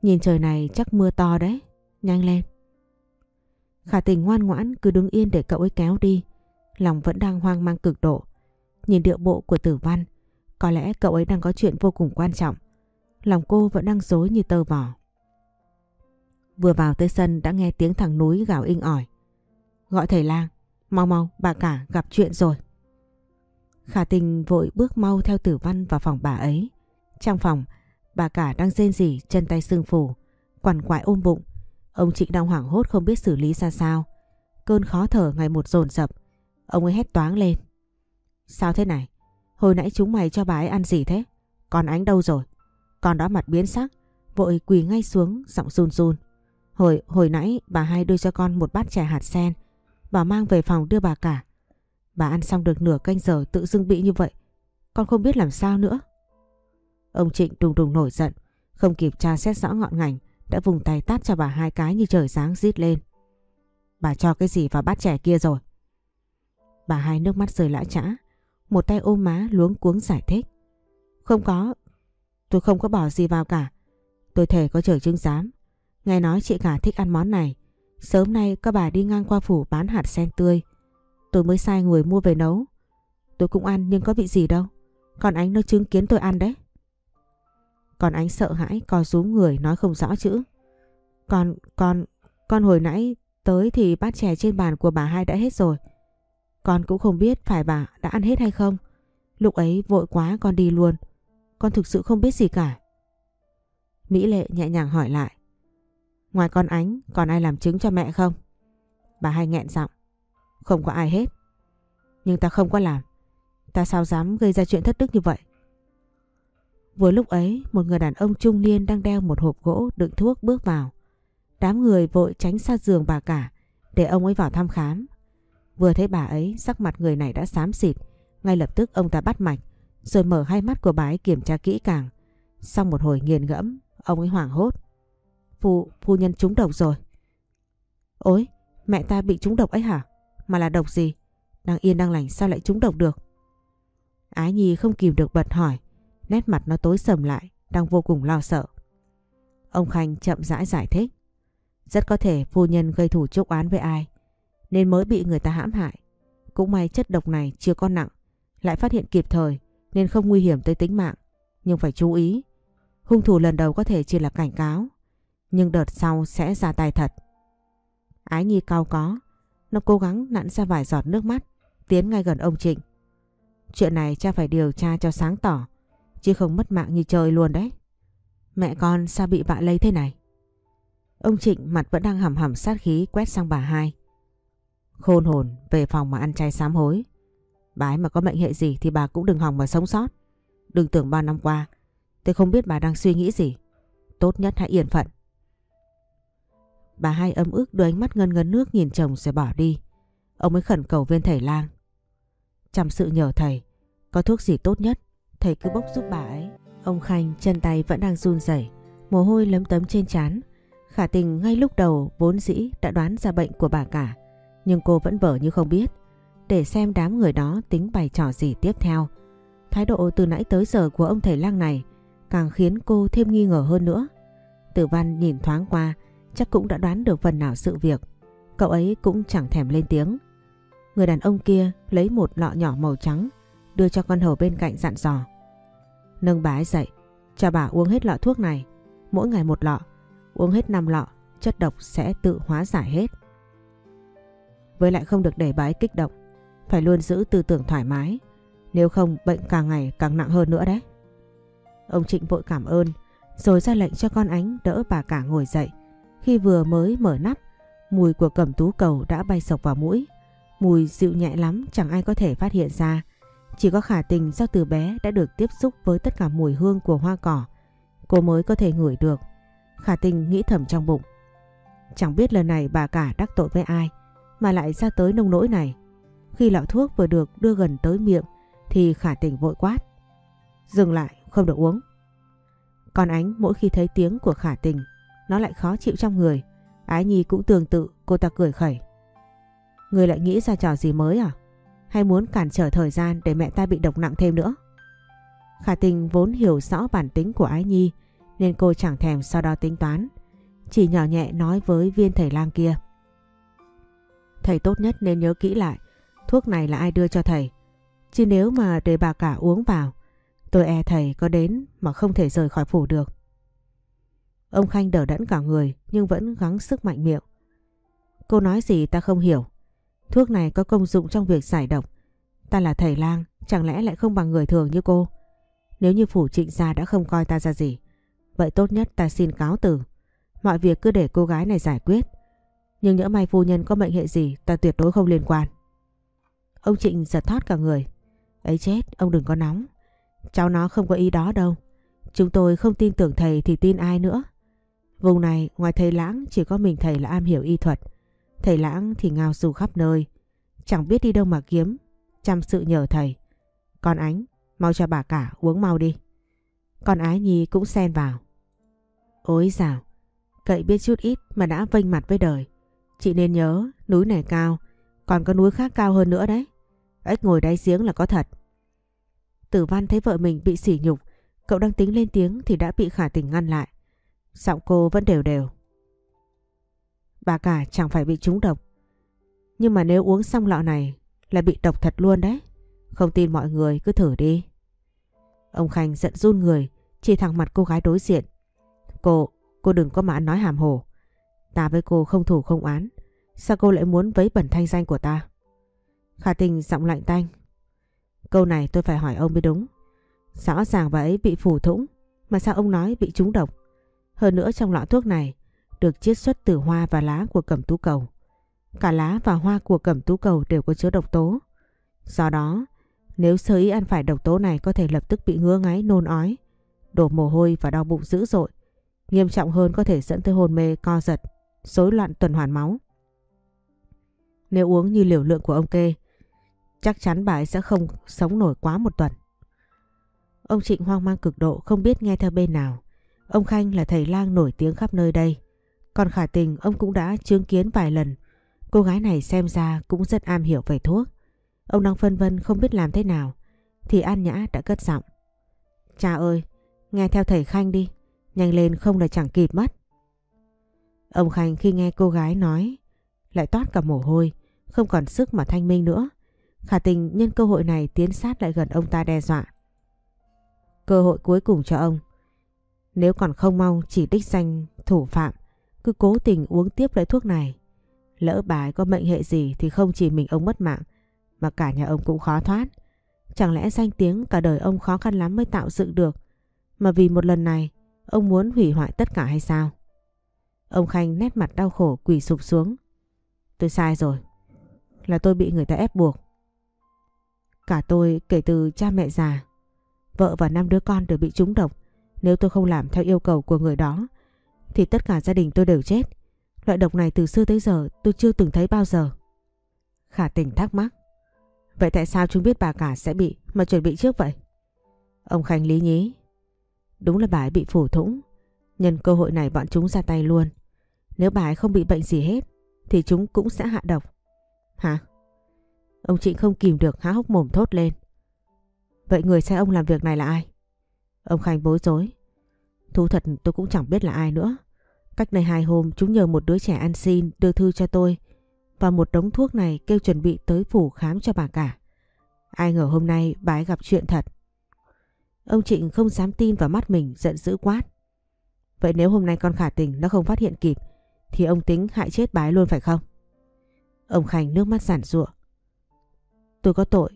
nhìn trời này chắc mưa to đấy. Nhanh lên. Khả tình ngoan ngoãn cứ đứng yên để cậu ấy kéo đi. Lòng vẫn đang hoang mang cực độ. Nhìn điệu bộ của tử văn, có lẽ cậu ấy đang có chuyện vô cùng quan trọng. Lòng cô vẫn đang dối như tơ vỏ. Vừa vào tới sân đã nghe tiếng thằng núi gào inh ỏi. Gọi thầy lang, mau mau, bà cả gặp chuyện rồi. Khả tình vội bước mau theo tử văn vào phòng bà ấy. Trong phòng, bà cả đang rên rỉ chân tay sưng phù, quằn quại ôm bụng. Ông Trịnh đang hoảng hốt không biết xử lý ra sao. Cơn khó thở ngày một dồn dập, ông ấy hét toáng lên. Sao thế này? Hồi nãy chúng mày cho bà ấy ăn gì thế? Còn ánh đâu rồi? Con đó mặt biến sắc, vội quỳ ngay xuống, giọng run run. Hồi, hồi nãy bà hai đưa cho con một bát chè hạt sen, bà mang về phòng đưa bà cả. Bà ăn xong được nửa canh giờ tự dưng bị như vậy, con không biết làm sao nữa. Ông Trịnh đùng đùng nổi giận, không kịp tra xét rõ ngọn ngành, đã vùng tay tát cho bà hai cái như trời sáng rít lên. Bà cho cái gì vào bát trẻ kia rồi? Bà hai nước mắt rơi lã chã, một tay ôm má luống cuống giải thích. Không có, Tôi không có bỏ gì vào cả. Tôi thể có trời chứng giám. Nghe nói chị cả thích ăn món này. Sớm nay các bà đi ngang qua phủ bán hạt sen tươi. Tôi mới sai người mua về nấu. Tôi cũng ăn nhưng có bị gì đâu. Còn ánh nó chứng kiến tôi ăn đấy. Còn ánh sợ hãi co rúm người nói không rõ chữ. Còn, con, con hồi nãy tới thì bát chè trên bàn của bà hai đã hết rồi. Con cũng không biết phải bà đã ăn hết hay không. Lúc ấy vội quá con đi luôn. Con thực sự không biết gì cả. Mỹ Lệ nhẹ nhàng hỏi lại. Ngoài con ánh còn ai làm chứng cho mẹ không? Bà hai nghẹn giọng. Không có ai hết. Nhưng ta không có làm. Ta sao dám gây ra chuyện thất đức như vậy? Vừa lúc ấy, một người đàn ông trung niên đang đeo một hộp gỗ đựng thuốc bước vào. Đám người vội tránh xa giường bà cả để ông ấy vào thăm khám. Vừa thấy bà ấy, sắc mặt người này đã xám xịt. Ngay lập tức ông ta bắt mạch, rồi mở hai mắt của bà ấy kiểm tra kỹ càng. Sau một hồi nghiền ngẫm, ông ấy hoảng hốt. Phu, phu nhân trúng độc rồi. Ôi, mẹ ta bị trúng độc ấy hả? Mà là độc gì? Đang yên đang lành sao lại trúng độc được? Ái Nhi không kìm được bật hỏi. Nét mặt nó tối sầm lại, đang vô cùng lo sợ. Ông Khanh chậm rãi giải thích. Rất có thể phu nhân gây thủ chốc án với ai, nên mới bị người ta hãm hại. Cũng may chất độc này chưa có nặng, lại phát hiện kịp thời nên không nguy hiểm tới tính mạng. Nhưng phải chú ý, hung thủ lần đầu có thể chỉ là cảnh cáo, nhưng đợt sau sẽ ra tay thật. Ái Nhi cao có, nó cố gắng nặn ra vài giọt nước mắt, tiến ngay gần ông Trịnh. Chuyện này cha phải điều tra cho sáng tỏ, chứ không mất mạng như trời luôn đấy. Mẹ con sao bị vạ lây thế này? Ông Trịnh mặt vẫn đang hầm hầm sát khí quét sang bà hai. Khôn hồn về phòng mà ăn chay sám hối. Bái mà có mệnh hệ gì thì bà cũng đừng hòng mà sống sót. Đừng tưởng ba năm qua tôi không biết bà đang suy nghĩ gì. Tốt nhất hãy yên phận. Bà hai âm ức đưa ánh mắt ngân ngấn nước nhìn chồng rồi bỏ đi. Ông mới khẩn cầu viên thầy lang. Chăm sự nhờ thầy, có thuốc gì tốt nhất, thầy cứ bốc giúp bà ấy. Ông Khanh chân tay vẫn đang run rẩy, mồ hôi lấm tấm trên trán. Khả tình ngay lúc đầu vốn dĩ đã đoán ra bệnh của bà cả, nhưng cô vẫn vờ như không biết. Để xem đám người đó tính bày trò gì tiếp theo. Thái độ từ nãy tới giờ của ông thầy lang này càng khiến cô thêm nghi ngờ hơn nữa. Tử văn nhìn thoáng qua, chắc cũng đã đoán được phần nào sự việc. Cậu ấy cũng chẳng thèm lên tiếng. Người đàn ông kia lấy một lọ nhỏ màu trắng đưa cho con hầu bên cạnh dặn dò. Nâng bà ấy dậy, cho bà uống hết lọ thuốc này, mỗi ngày một lọ, uống hết 5 lọ, chất độc sẽ tự hóa giải hết. Với lại không được để bà ấy kích động, phải luôn giữ tư tưởng thoải mái, nếu không bệnh càng ngày càng nặng hơn nữa đấy. Ông Trịnh vội cảm ơn, rồi ra lệnh cho con ánh đỡ bà cả ngồi dậy. Khi vừa mới mở nắp, mùi của cẩm tú cầu đã bay sộc vào mũi. Mùi dịu nhẹ lắm chẳng ai có thể phát hiện ra. Chỉ có khả tình do từ bé đã được tiếp xúc với tất cả mùi hương của hoa cỏ. Cô mới có thể ngửi được. Khả tình nghĩ thầm trong bụng. Chẳng biết lần này bà cả đắc tội với ai mà lại ra tới nông nỗi này. Khi lọ thuốc vừa được đưa gần tới miệng thì khả tình vội quát. Dừng lại, không được uống. Còn ánh mỗi khi thấy tiếng của khả tình, nó lại khó chịu trong người. Ái Nhi cũng tương tự, cô ta cười khẩy. Người lại nghĩ ra trò gì mới à? Hay muốn cản trở thời gian để mẹ ta bị độc nặng thêm nữa? Khả tình vốn hiểu rõ bản tính của Ái Nhi nên cô chẳng thèm so đo tính toán. Chỉ nhỏ nhẹ nói với viên thầy lang kia. Thầy tốt nhất nên nhớ kỹ lại thuốc này là ai đưa cho thầy. Chứ nếu mà để bà cả uống vào tôi e thầy có đến mà không thể rời khỏi phủ được. Ông Khanh đỡ đẫn cả người nhưng vẫn gắng sức mạnh miệng. Cô nói gì ta không hiểu. Thuốc này có công dụng trong việc giải độc. Ta là thầy lang, chẳng lẽ lại không bằng người thường như cô? Nếu như phủ trịnh gia đã không coi ta ra gì, vậy tốt nhất ta xin cáo từ. Mọi việc cứ để cô gái này giải quyết. Nhưng nhỡ may phu nhân có mệnh hệ gì ta tuyệt đối không liên quan. Ông Trịnh giật thoát cả người. Ấy chết, ông đừng có nóng. Cháu nó không có ý đó đâu. Chúng tôi không tin tưởng thầy thì tin ai nữa. Vùng này ngoài thầy Lãng chỉ có mình thầy là am hiểu y thuật. Thầy Lãng thì ngao du khắp nơi. Chẳng biết đi đâu mà kiếm. Chăm sự nhờ thầy. Con Ánh, mau cho bà cả uống mau đi. Con Ái Nhi cũng xen vào. Ôi dào, cậy biết chút ít mà đã vênh mặt với đời. Chị nên nhớ núi này cao, còn có núi khác cao hơn nữa đấy. Ếch ngồi đáy giếng là có thật. Tử văn thấy vợ mình bị sỉ nhục, cậu đang tính lên tiếng thì đã bị khả tình ngăn lại. Giọng cô vẫn đều đều. Bà cả chẳng phải bị trúng độc. Nhưng mà nếu uống xong lọ này là bị độc thật luôn đấy. Không tin mọi người cứ thử đi. Ông Khanh giận run người, chỉ thẳng mặt cô gái đối diện. Cô, cô đừng có mà nói hàm hồ. Ta với cô không thủ không án, Sao cô lại muốn vấy bẩn thanh danh của ta? Khả tình giọng lạnh tanh. câu này tôi phải hỏi ông mới đúng. Rõ ràng bà ấy bị phủ thủng, mà sao ông nói bị trúng độc? Hơn nữa trong lọ thuốc này được chiết xuất từ hoa và lá của cẩm tú cầu. Cả lá và hoa của cẩm tú cầu đều có chứa độc tố. Do đó, nếu sơ ý ăn phải độc tố này có thể lập tức bị ngứa ngáy nôn ói, đổ mồ hôi và đau bụng dữ dội. Nghiêm trọng hơn có thể dẫn tới hôn mê, co giật, rối loạn tuần hoàn máu. Nếu uống như liều lượng của ông kê, chắc chắn bà ấy sẽ không sống nổi quá một tuần. Ông Trịnh hoang mang cực độ không biết nghe theo bên nào. Ông Khanh là thầy lang nổi tiếng khắp nơi đây. Còn khả tình ông cũng đã chứng kiến vài lần. Cô gái này xem ra cũng rất am hiểu về thuốc. Ông đang phân vân không biết làm thế nào. Thì An Nhã đã cất giọng. Cha ơi, nghe theo thầy Khanh đi. Nhanh lên không là chẳng kịp mất. Ông Khanh khi nghe cô gái nói lại toát cả mồ hôi, không còn sức mà thanh minh nữa. Khả tình nhân cơ hội này tiến sát lại gần ông ta đe dọa. Cơ hội cuối cùng cho ông. Nếu còn không mau chỉ đích danh thủ phạm, cứ cố tình uống tiếp loại thuốc này. Lỡ bà ấy có mệnh hệ gì thì không chỉ mình ông mất mạng, mà cả nhà ông cũng khó thoát. Chẳng lẽ danh tiếng cả đời ông khó khăn lắm mới tạo dựng được, mà vì một lần này ông muốn hủy hoại tất cả hay sao? Ông Khanh nét mặt đau khổ quỳ sụp xuống. Tôi sai rồi, là tôi bị người ta ép buộc. Cả tôi kể từ cha mẹ già, vợ và năm đứa con đều bị trúng độc. Nếu tôi không làm theo yêu cầu của người đó, thì tất cả gia đình tôi đều chết. Loại độc này từ xưa tới giờ tôi chưa từng thấy bao giờ. Khả tình thắc mắc. Vậy tại sao chúng biết bà cả sẽ bị mà chuẩn bị trước vậy? Ông Khanh lý nhí. Đúng là bà ấy bị phủ thủng. Nhân cơ hội này bọn chúng ra tay luôn. Nếu bà ấy không bị bệnh gì hết thì chúng cũng sẽ hạ độc. Hả? Ông Trịnh không kìm được há hốc mồm thốt lên. Vậy người sai ông làm việc này là ai? Ông Khanh bối rối. Thú thật tôi cũng chẳng biết là ai nữa. Cách này hai hôm chúng nhờ một đứa trẻ ăn xin đưa thư cho tôi và một đống thuốc này kêu chuẩn bị tới phủ khám cho bà cả. Ai ngờ hôm nay bà ấy gặp chuyện thật. Ông Trịnh không dám tin vào mắt mình giận dữ quát. Vậy nếu hôm nay con khả tình nó không phát hiện kịp thì ông tính hại chết bà ấy luôn phải không? Ông Khanh nước mắt giản rụa. Tôi có tội,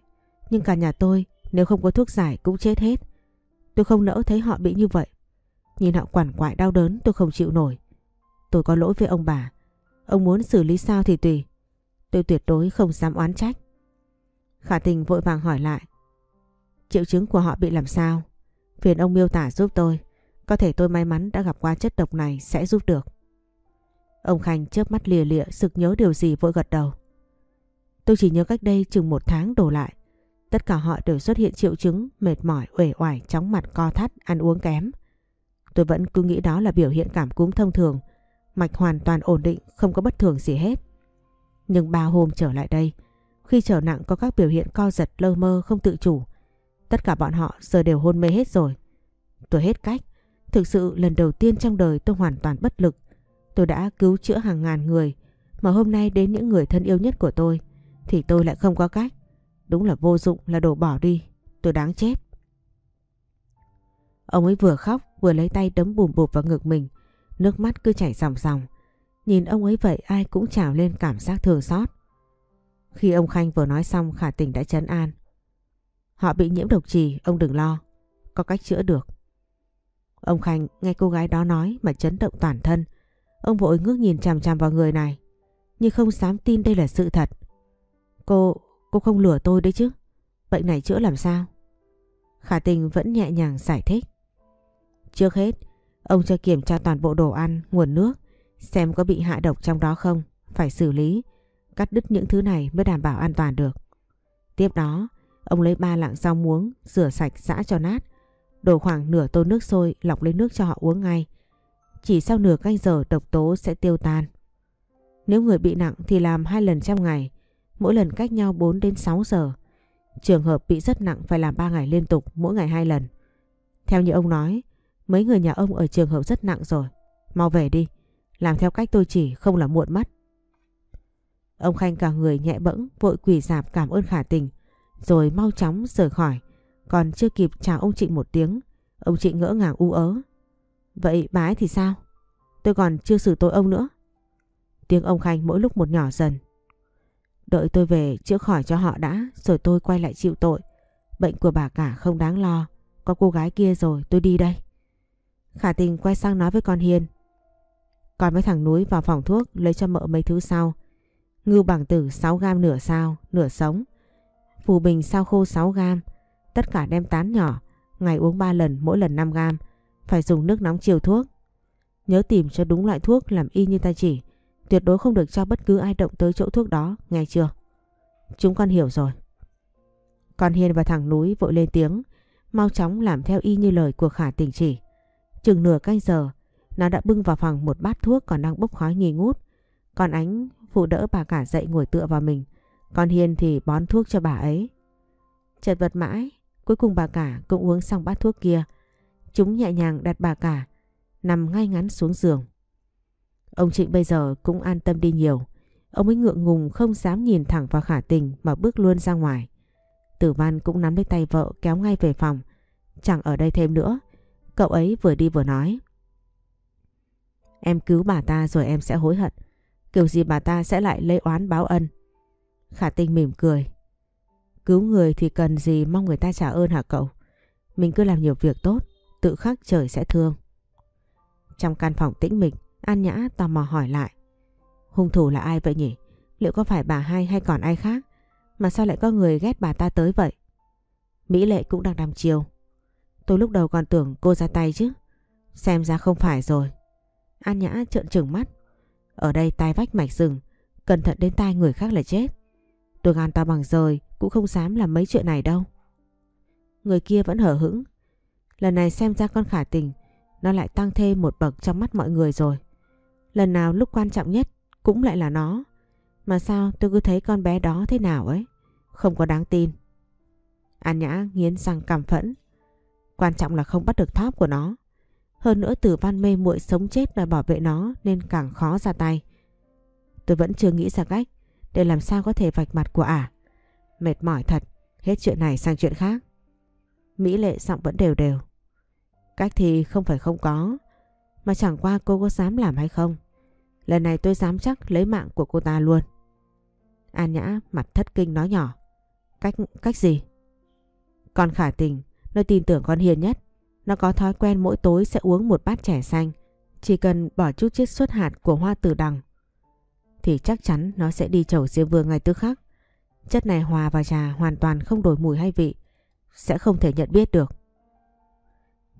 nhưng cả nhà tôi nếu không có thuốc giải cũng chết hết. Tôi không nỡ thấy họ bị như vậy. Nhìn họ quản quại đau đớn, tôi không chịu nổi. Tôi có lỗi với ông bà. Ông muốn xử lý sao thì tùy. Tôi tuyệt đối không dám oán trách. Khả tình vội vàng hỏi lại. Triệu chứng của họ bị làm sao? Phiền ông miêu tả giúp tôi. Có thể tôi may mắn đã gặp qua chất độc này sẽ giúp được. Ông Khanh chớp mắt lìa lịa, sực nhớ điều gì vội gật đầu. Tôi chỉ nhớ cách đây chừng một tháng đổ lại. Tất cả họ đều xuất hiện triệu chứng mệt mỏi, uể oải, chóng mặt, co thắt, ăn uống kém. Tôi vẫn cứ nghĩ đó là biểu hiện cảm cúm thông thường, mạch hoàn toàn ổn định, không có bất thường gì hết. Nhưng ba hôm trở lại đây, khi trở nặng có các biểu hiện co giật lơ mơ không tự chủ, tất cả bọn họ giờ đều hôn mê hết rồi. Tôi hết cách, thực sự lần đầu tiên trong đời tôi hoàn toàn bất lực. Tôi đã cứu chữa hàng ngàn người, mà hôm nay đến những người thân yêu nhất của tôi, thì tôi lại không có cách. Đúng là vô dụng là đổ bỏ đi, tôi đáng chết. Ông ấy vừa khóc vừa lấy tay đấm bùm bụp vào ngực mình, nước mắt cứ chảy ròng ròng. Nhìn ông ấy vậy ai cũng trào lên cảm giác thương xót. Khi ông Khanh vừa nói xong khả tình đã chấn an. Họ bị nhiễm độc trì, ông đừng lo, có cách chữa được. Ông Khanh nghe cô gái đó nói mà chấn động toàn thân. Ông vội ngước nhìn chằm chằm vào người này, nhưng không dám tin đây là sự thật. Cô, cô không lừa tôi đấy chứ. Bệnh này chữa làm sao? Khả tình vẫn nhẹ nhàng giải thích. Trước hết, ông cho kiểm tra toàn bộ đồ ăn, nguồn nước, xem có bị hạ độc trong đó không, phải xử lý, cắt đứt những thứ này mới đảm bảo an toàn được. Tiếp đó, ông lấy ba lạng rau muống, rửa sạch giã cho nát, đổ khoảng nửa tô nước sôi lọc lấy nước cho họ uống ngay. Chỉ sau nửa canh giờ độc tố sẽ tiêu tan. Nếu người bị nặng thì làm hai lần trong ngày, mỗi lần cách nhau 4 đến 6 giờ. Trường hợp bị rất nặng phải làm 3 ngày liên tục, mỗi ngày hai lần. Theo như ông nói, mấy người nhà ông ở trường hợp rất nặng rồi. Mau về đi, làm theo cách tôi chỉ không là muộn mất. Ông Khanh cả người nhẹ bẫng, vội quỳ dạp cảm ơn khả tình, rồi mau chóng rời khỏi. Còn chưa kịp chào ông Trịnh một tiếng, ông Trịnh ngỡ ngàng u ớ. Vậy bà ấy thì sao? Tôi còn chưa xử tội ông nữa. Tiếng ông Khanh mỗi lúc một nhỏ dần. Đợi tôi về chữa khỏi cho họ đã rồi tôi quay lại chịu tội. Bệnh của bà cả không đáng lo. Có cô gái kia rồi tôi đi đây. Khả tình quay sang nói với con Hiên. Còn với thằng núi vào phòng thuốc lấy cho mợ mấy thứ sau. Ngưu bằng tử 6 gam nửa sao, nửa sống. Phù bình sao khô 6 gam. Tất cả đem tán nhỏ. Ngày uống 3 lần, mỗi lần 5 gam. Phải dùng nước nóng chiều thuốc. Nhớ tìm cho đúng loại thuốc làm y như ta chỉ. Tuyệt đối không được cho bất cứ ai động tới chỗ thuốc đó, nghe chưa? Chúng con hiểu rồi. Con Hiên và thằng núi vội lên tiếng, mau chóng làm theo y như lời của Khả tình chỉ. Chừng nửa canh giờ, nó đã bưng vào phòng một bát thuốc còn đang bốc khói nghi ngút. Còn ánh phụ đỡ bà cả dậy ngồi tựa vào mình. Con Hiên thì bón thuốc cho bà ấy. Chật vật mãi, cuối cùng bà cả cũng uống xong bát thuốc kia. Chúng nhẹ nhàng đặt bà cả, nằm ngay ngắn xuống giường. Ông Trịnh bây giờ cũng an tâm đi nhiều. Ông ấy ngượng ngùng không dám nhìn thẳng vào khả tình mà bước luôn ra ngoài. Tử Văn cũng nắm lấy tay vợ kéo ngay về phòng. Chẳng ở đây thêm nữa. Cậu ấy vừa đi vừa nói. Em cứu bà ta rồi em sẽ hối hận. Kiểu gì bà ta sẽ lại lấy oán báo ân. Khả tình mỉm cười. Cứu người thì cần gì mong người ta trả ơn hả cậu? Mình cứ làm nhiều việc tốt, tự khắc trời sẽ thương. Trong căn phòng tĩnh mịch, An Nhã tò mò hỏi lại. Hung thủ là ai vậy nhỉ? Liệu có phải bà hai hay còn ai khác? Mà sao lại có người ghét bà ta tới vậy? Mỹ Lệ cũng đang đăm chiều. Tôi lúc đầu còn tưởng cô ra tay chứ. Xem ra không phải rồi. An Nhã trợn trừng mắt. Ở đây tai vách mạch rừng. Cẩn thận đến tai người khác là chết. Tôi gan to bằng rời, cũng không dám làm mấy chuyện này đâu. Người kia vẫn hở hững. Lần này xem ra con khả tình, nó lại tăng thêm một bậc trong mắt mọi người rồi. Lần nào lúc quan trọng nhất cũng lại là nó. Mà sao tôi cứ thấy con bé đó thế nào ấy. Không có đáng tin. An Nhã nghiến răng cảm phẫn. Quan trọng là không bắt được thóp của nó. Hơn nữa tử văn mê muội sống chết đòi bảo vệ nó nên càng khó ra tay. Tôi vẫn chưa nghĩ ra cách để làm sao có thể vạch mặt của ả. Mệt mỏi thật, hết chuyện này sang chuyện khác. Mỹ lệ giọng vẫn đều đều. Cách thì không phải không có, mà chẳng qua cô có dám làm hay không. Lần này tôi dám chắc lấy mạng của cô ta luôn. An Nhã mặt thất kinh nói nhỏ. Cách cách gì? Con khả tình, nó tin tưởng con hiền nhất. Nó có thói quen mỗi tối sẽ uống một bát chè xanh. Chỉ cần bỏ chút chiết xuất hạt của hoa tử đằng. Thì chắc chắn nó sẽ đi chầu diêm vương ngay tức khắc. Chất này hòa vào trà hoàn toàn không đổi mùi hay vị. Sẽ không thể nhận biết được.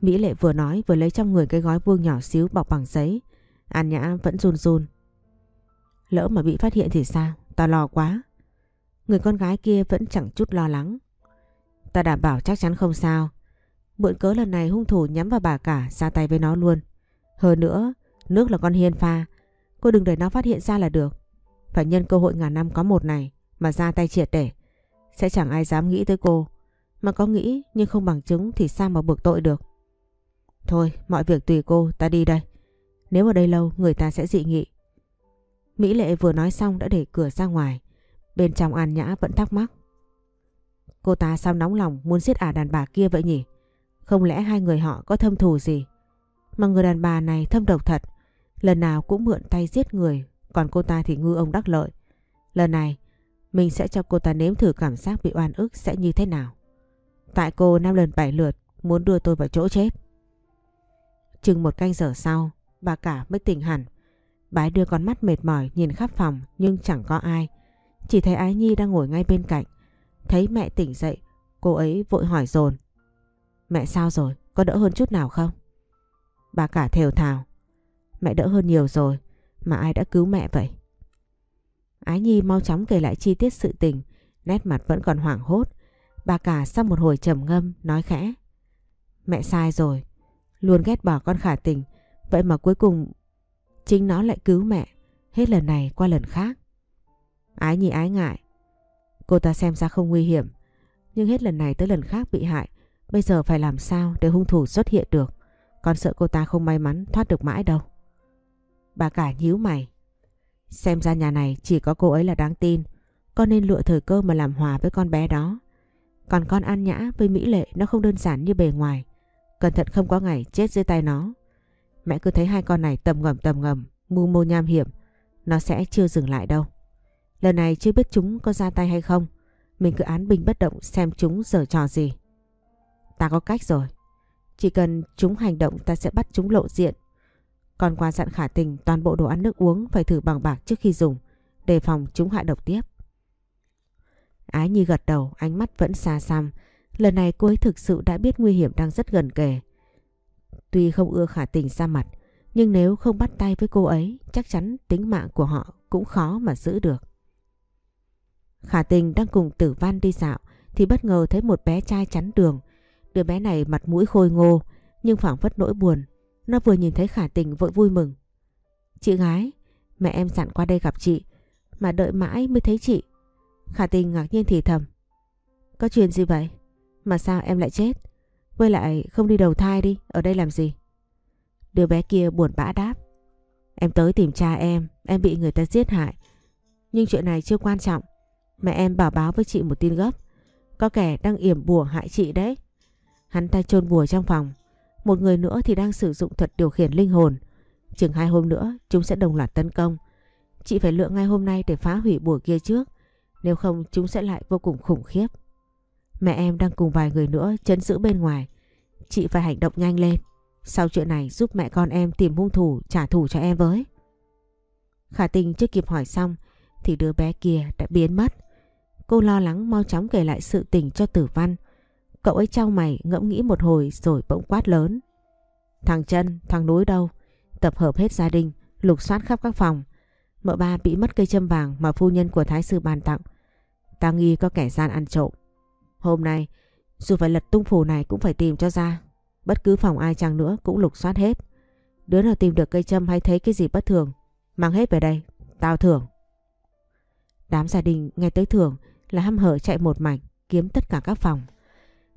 Mỹ Lệ vừa nói vừa lấy trong người cái gói vuông nhỏ xíu bọc bằng giấy. An Nhã vẫn run run. Lỡ mà bị phát hiện thì sao? Ta lo quá. Người con gái kia vẫn chẳng chút lo lắng. Ta đảm bảo chắc chắn không sao. Mượn cớ lần này hung thủ nhắm vào bà cả ra tay với nó luôn. Hơn nữa, nước là con hiên pha. Cô đừng để nó phát hiện ra là được. Phải nhân cơ hội ngàn năm có một này mà ra tay triệt để. Sẽ chẳng ai dám nghĩ tới cô. Mà có nghĩ nhưng không bằng chứng thì sao mà buộc tội được. Thôi, mọi việc tùy cô, ta đi đây. Nếu ở đây lâu, người ta sẽ dị nghị. Mỹ Lệ vừa nói xong đã để cửa ra ngoài. Bên trong An Nhã vẫn thắc mắc. Cô ta sao nóng lòng muốn giết ả đàn bà kia vậy nhỉ? Không lẽ hai người họ có thâm thù gì? Mà người đàn bà này thâm độc thật. Lần nào cũng mượn tay giết người. Còn cô ta thì ngư ông đắc lợi. Lần này mình sẽ cho cô ta nếm thử cảm giác bị oan ức sẽ như thế nào. Tại cô năm lần bảy lượt muốn đưa tôi vào chỗ chết. Chừng một canh giờ sau, bà cả mới tỉnh hẳn. Bà đưa con mắt mệt mỏi nhìn khắp phòng nhưng chẳng có ai. Chỉ thấy Ái Nhi đang ngồi ngay bên cạnh. Thấy mẹ tỉnh dậy, cô ấy vội hỏi dồn Mẹ sao rồi? Có đỡ hơn chút nào không? Bà cả thều thào. Mẹ đỡ hơn nhiều rồi, mà ai đã cứu mẹ vậy? Ái Nhi mau chóng kể lại chi tiết sự tình, nét mặt vẫn còn hoảng hốt. Bà cả sau một hồi trầm ngâm nói khẽ. Mẹ sai rồi, luôn ghét bỏ con khả tình, vậy mà cuối cùng chính nó lại cứu mẹ, hết lần này qua lần khác. Ái nhị ái ngại, cô ta xem ra không nguy hiểm, nhưng hết lần này tới lần khác bị hại, bây giờ phải làm sao để hung thủ xuất hiện được, con sợ cô ta không may mắn thoát được mãi đâu. Bà cả nhíu mày, xem ra nhà này chỉ có cô ấy là đáng tin, con nên lựa thời cơ mà làm hòa với con bé đó. Còn con An Nhã với Mỹ Lệ nó không đơn giản như bề ngoài. Cẩn thận không có ngày chết dưới tay nó. Mẹ cứ thấy hai con này tầm ngầm tầm ngầm, mưu mô nham hiểm. Nó sẽ chưa dừng lại đâu. Lần này chưa biết chúng có ra tay hay không. Mình cứ án binh bất động xem chúng giở trò gì. Ta có cách rồi. Chỉ cần chúng hành động ta sẽ bắt chúng lộ diện. Còn qua dặn khả tình toàn bộ đồ ăn nước uống phải thử bằng bạc trước khi dùng. Đề phòng chúng hại độc tiếp. Ái Nhi gật đầu, ánh mắt vẫn xa xăm. Lần này cô ấy thực sự đã biết nguy hiểm đang rất gần kề. Tuy không ưa khả tình ra mặt, nhưng nếu không bắt tay với cô ấy, chắc chắn tính mạng của họ cũng khó mà giữ được. Khả tình đang cùng tử văn đi dạo, thì bất ngờ thấy một bé trai chắn đường. Đứa bé này mặt mũi khôi ngô, nhưng phảng phất nỗi buồn. Nó vừa nhìn thấy khả tình vội vui mừng. Chị gái, mẹ em dặn qua đây gặp chị, mà đợi mãi mới thấy chị. Khả tình ngạc nhiên thì thầm. Có chuyện gì vậy? Mà sao em lại chết? Với lại không đi đầu thai đi, ở đây làm gì? Đứa bé kia buồn bã đáp. Em tới tìm cha em, em bị người ta giết hại. Nhưng chuyện này chưa quan trọng. Mẹ em bảo báo với chị một tin gấp. Có kẻ đang yểm bùa hại chị đấy. Hắn ta chôn bùa trong phòng. Một người nữa thì đang sử dụng thuật điều khiển linh hồn. Chừng hai hôm nữa chúng sẽ đồng loạt tấn công. Chị phải lựa ngay hôm nay để phá hủy bùa kia trước. Nếu không chúng sẽ lại vô cùng khủng khiếp. Mẹ em đang cùng vài người nữa chấn giữ bên ngoài. Chị phải hành động nhanh lên. Sau chuyện này giúp mẹ con em tìm hung thủ trả thù cho em với. Khả tình chưa kịp hỏi xong thì đứa bé kia đã biến mất. Cô lo lắng mau chóng kể lại sự tình cho tử văn. Cậu ấy trao mày ngẫm nghĩ một hồi rồi bỗng quát lớn. Thằng chân, thằng núi đâu? Tập hợp hết gia đình, lục soát khắp các phòng. Mợ ba bị mất cây châm vàng mà phu nhân của thái sư ban tặng. Ta nghi có kẻ gian ăn trộm. Hôm nay, dù phải lật tung phủ này cũng phải tìm cho ra. Bất cứ phòng ai chăng nữa cũng lục soát hết. Đứa nào tìm được cây châm hay thấy cái gì bất thường, mang hết về đây, tao thưởng. Đám gia đình nghe tới thưởng là hăm hở chạy một mảnh, kiếm tất cả các phòng.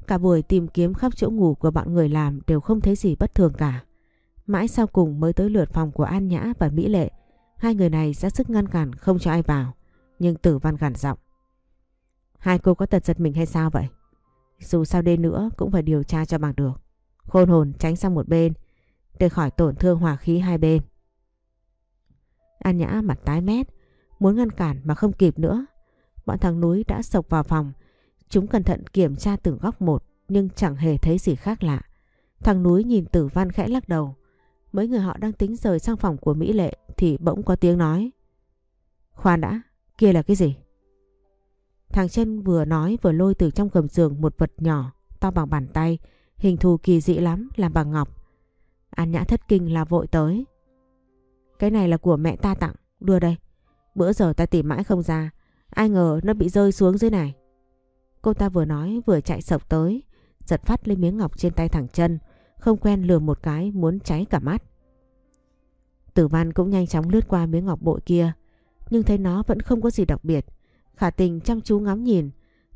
Cả buổi tìm kiếm khắp chỗ ngủ của bọn người làm đều không thấy gì bất thường cả. Mãi sau cùng mới tới lượt phòng của An Nhã và Mỹ Lệ. Hai người này ra sức ngăn cản không cho ai vào. Nhưng tử văn gằn giọng. Hai cô có tật giật mình hay sao vậy? Dù sao đây nữa cũng phải điều tra cho bằng được. Khôn hồn tránh sang một bên để khỏi tổn thương hòa khí hai bên. An Nhã mặt tái mét, muốn ngăn cản mà không kịp nữa. Bọn thằng núi đã sộc vào phòng, chúng cẩn thận kiểm tra từng góc một nhưng chẳng hề thấy gì khác lạ. Thằng núi nhìn tử văn khẽ lắc đầu. Mấy người họ đang tính rời sang phòng của Mỹ Lệ thì bỗng có tiếng nói. Khoan đã, kia là cái gì? Thằng chân vừa nói vừa lôi từ trong gầm giường một vật nhỏ, to bằng bàn tay, Hình thù kỳ dị lắm, làm bằng ngọc. An Nhã thất kinh là vội tới. Cái này là của mẹ ta tặng, Đưa đây. Bữa giờ ta tìm mãi không ra, Ai ngờ nó bị rơi xuống dưới này. Cô ta vừa nói vừa chạy sộc tới, Giật phát lên miếng ngọc trên tay thằng chân Không quen lừa một cái muốn cháy cả mắt. Tử văn cũng nhanh chóng lướt qua miếng ngọc bội kia, Nhưng thấy nó vẫn không có gì đặc biệt. Khả tình chăm chú ngắm nhìn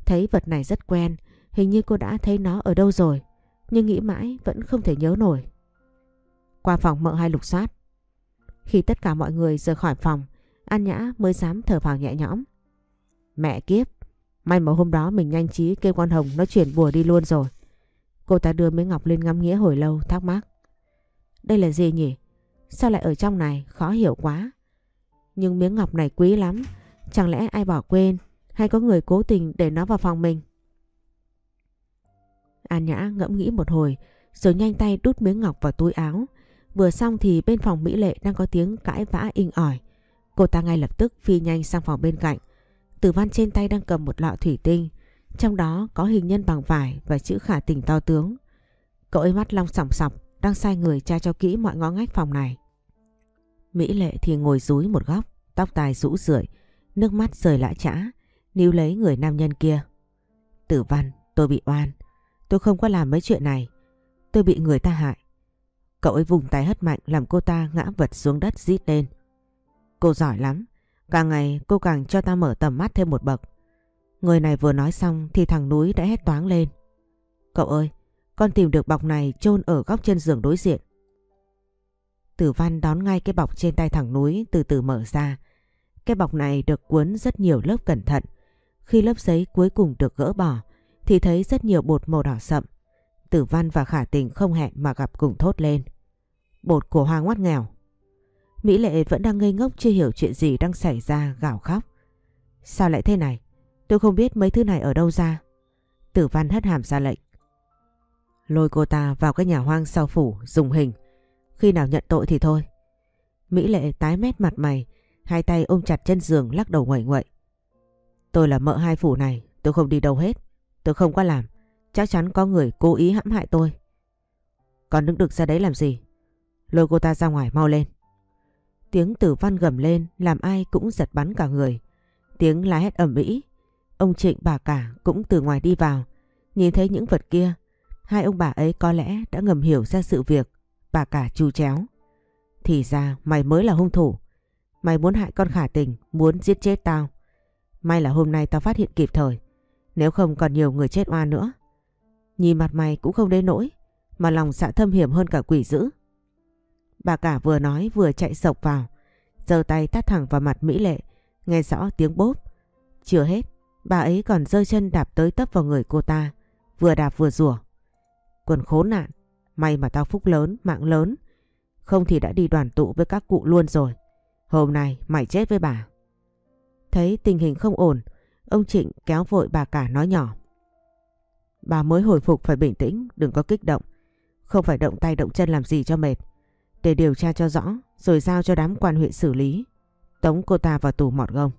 Thấy vật này rất quen Hình như cô đã thấy nó ở đâu rồi nhưng nghĩ mãi vẫn không thể nhớ nổi. Qua phòng mợ hai lục soát. Khi tất cả mọi người rời khỏi phòng, An Nhã mới dám thở vào nhẹ nhõm. Mẹ kiếp, may mà hôm đó mình nhanh trí kêu con Hồng nó chuyển bùa đi luôn rồi. Cô ta đưa miếng ngọc lên ngắm nghĩa hồi lâu thắc mắc. Đây là gì nhỉ? Sao lại ở trong này? Khó hiểu quá. Nhưng miếng ngọc này quý lắm. Chẳng lẽ ai bỏ quên hay có người cố tình để nó vào phòng mình? An Nhã ngẫm nghĩ một hồi rồi nhanh tay đút miếng ngọc vào túi áo. Vừa xong thì bên phòng Mỹ Lệ đang có tiếng cãi vã inh ỏi. Cô ta ngay lập tức phi nhanh sang phòng bên cạnh. Tử văn trên tay đang cầm một lọ thủy tinh. Trong đó có hình nhân bằng vải và chữ khả tình to tướng. Cậu ấy mắt long sòng sọc đang sai người tra cho kỹ mọi ngõ ngách phòng này. Mỹ Lệ thì ngồi rúi một góc, tóc tài rũ rượi, nước mắt rời lã chã, níu lấy người nam nhân kia. Tử văn, tôi bị oan. Tôi không có làm mấy chuyện này. Tôi bị người ta hại. Cậu ấy vùng tay hất mạnh làm cô ta ngã vật xuống đất rít lên. Cô giỏi lắm. Càng ngày cô càng cho ta mở tầm mắt thêm một bậc. Người này vừa nói xong thì thằng núi đã hét toáng lên. Cậu ơi, con tìm được bọc này chôn ở góc chân giường đối diện. Tử văn đón ngay cái bọc trên tay thằng núi từ từ mở ra. Cái bọc này được cuốn rất nhiều lớp cẩn thận. Khi lớp giấy cuối cùng được gỡ bỏ thì thấy rất nhiều bột màu đỏ sậm. Tử Văn và Khả Tình không hẹn mà gặp cùng thốt lên. Bột của hoa ngoắt nghèo. Mỹ Lệ vẫn đang ngây ngốc chưa hiểu chuyện gì đang xảy ra gào khóc. Sao lại thế này? Tôi không biết mấy thứ này ở đâu ra. Tử văn hất hàm ra lệnh. Lôi cô ta vào cái nhà hoang sau phủ dùng hình. Khi nào nhận tội thì thôi. Mỹ Lệ tái mét mặt mày, hai tay ôm chặt chân giường lắc đầu ngoẩy ngoậy. Tôi là mợ hai phủ này, tôi không đi đâu hết. Tôi không có làm. Chắc chắn có người cố ý hãm hại tôi. Còn đứng được ra đấy làm gì? Lôi cô ta ra ngoài mau lên. Tiếng tử văn gầm lên làm ai cũng giật bắn cả người. Tiếng lá hét ẩm ĩ. Ông Trịnh bà cả cũng từ ngoài đi vào. Nhìn thấy những vật kia, hai ông bà ấy có lẽ đã ngầm hiểu ra sự việc. Bà cả chu chéo. Thì ra mày mới là hung thủ. Mày muốn hại con khả tình, muốn giết chết tao. May là hôm nay tao phát hiện kịp thời. Nếu không còn nhiều người chết oan nữa. Nhìn mặt mày cũng không đến nỗi, mà lòng dạ thâm hiểm hơn cả quỷ dữ. Bà cả vừa nói vừa chạy sộc vào, giơ tay tát thẳng vào mặt Mỹ Lệ, nghe rõ tiếng bốp. Chưa hết, bà ấy còn rơi chân đạp tới tấp vào người cô ta, vừa đạp vừa rủa. Quần khốn nạn, may mà tao phúc lớn, mạng lớn, không thì đã đi đoàn tụ với các cụ luôn rồi. Hôm nay mày chết với bà. Thấy tình hình không ổn, ông Trịnh kéo vội bà cả nói nhỏ. Bà mới hồi phục phải bình tĩnh, đừng có kích động. Không phải động tay động chân làm gì cho mệt. Để điều tra cho rõ, rồi giao cho đám quan huyện xử lý. Tống cô ta vào tù mọt gông.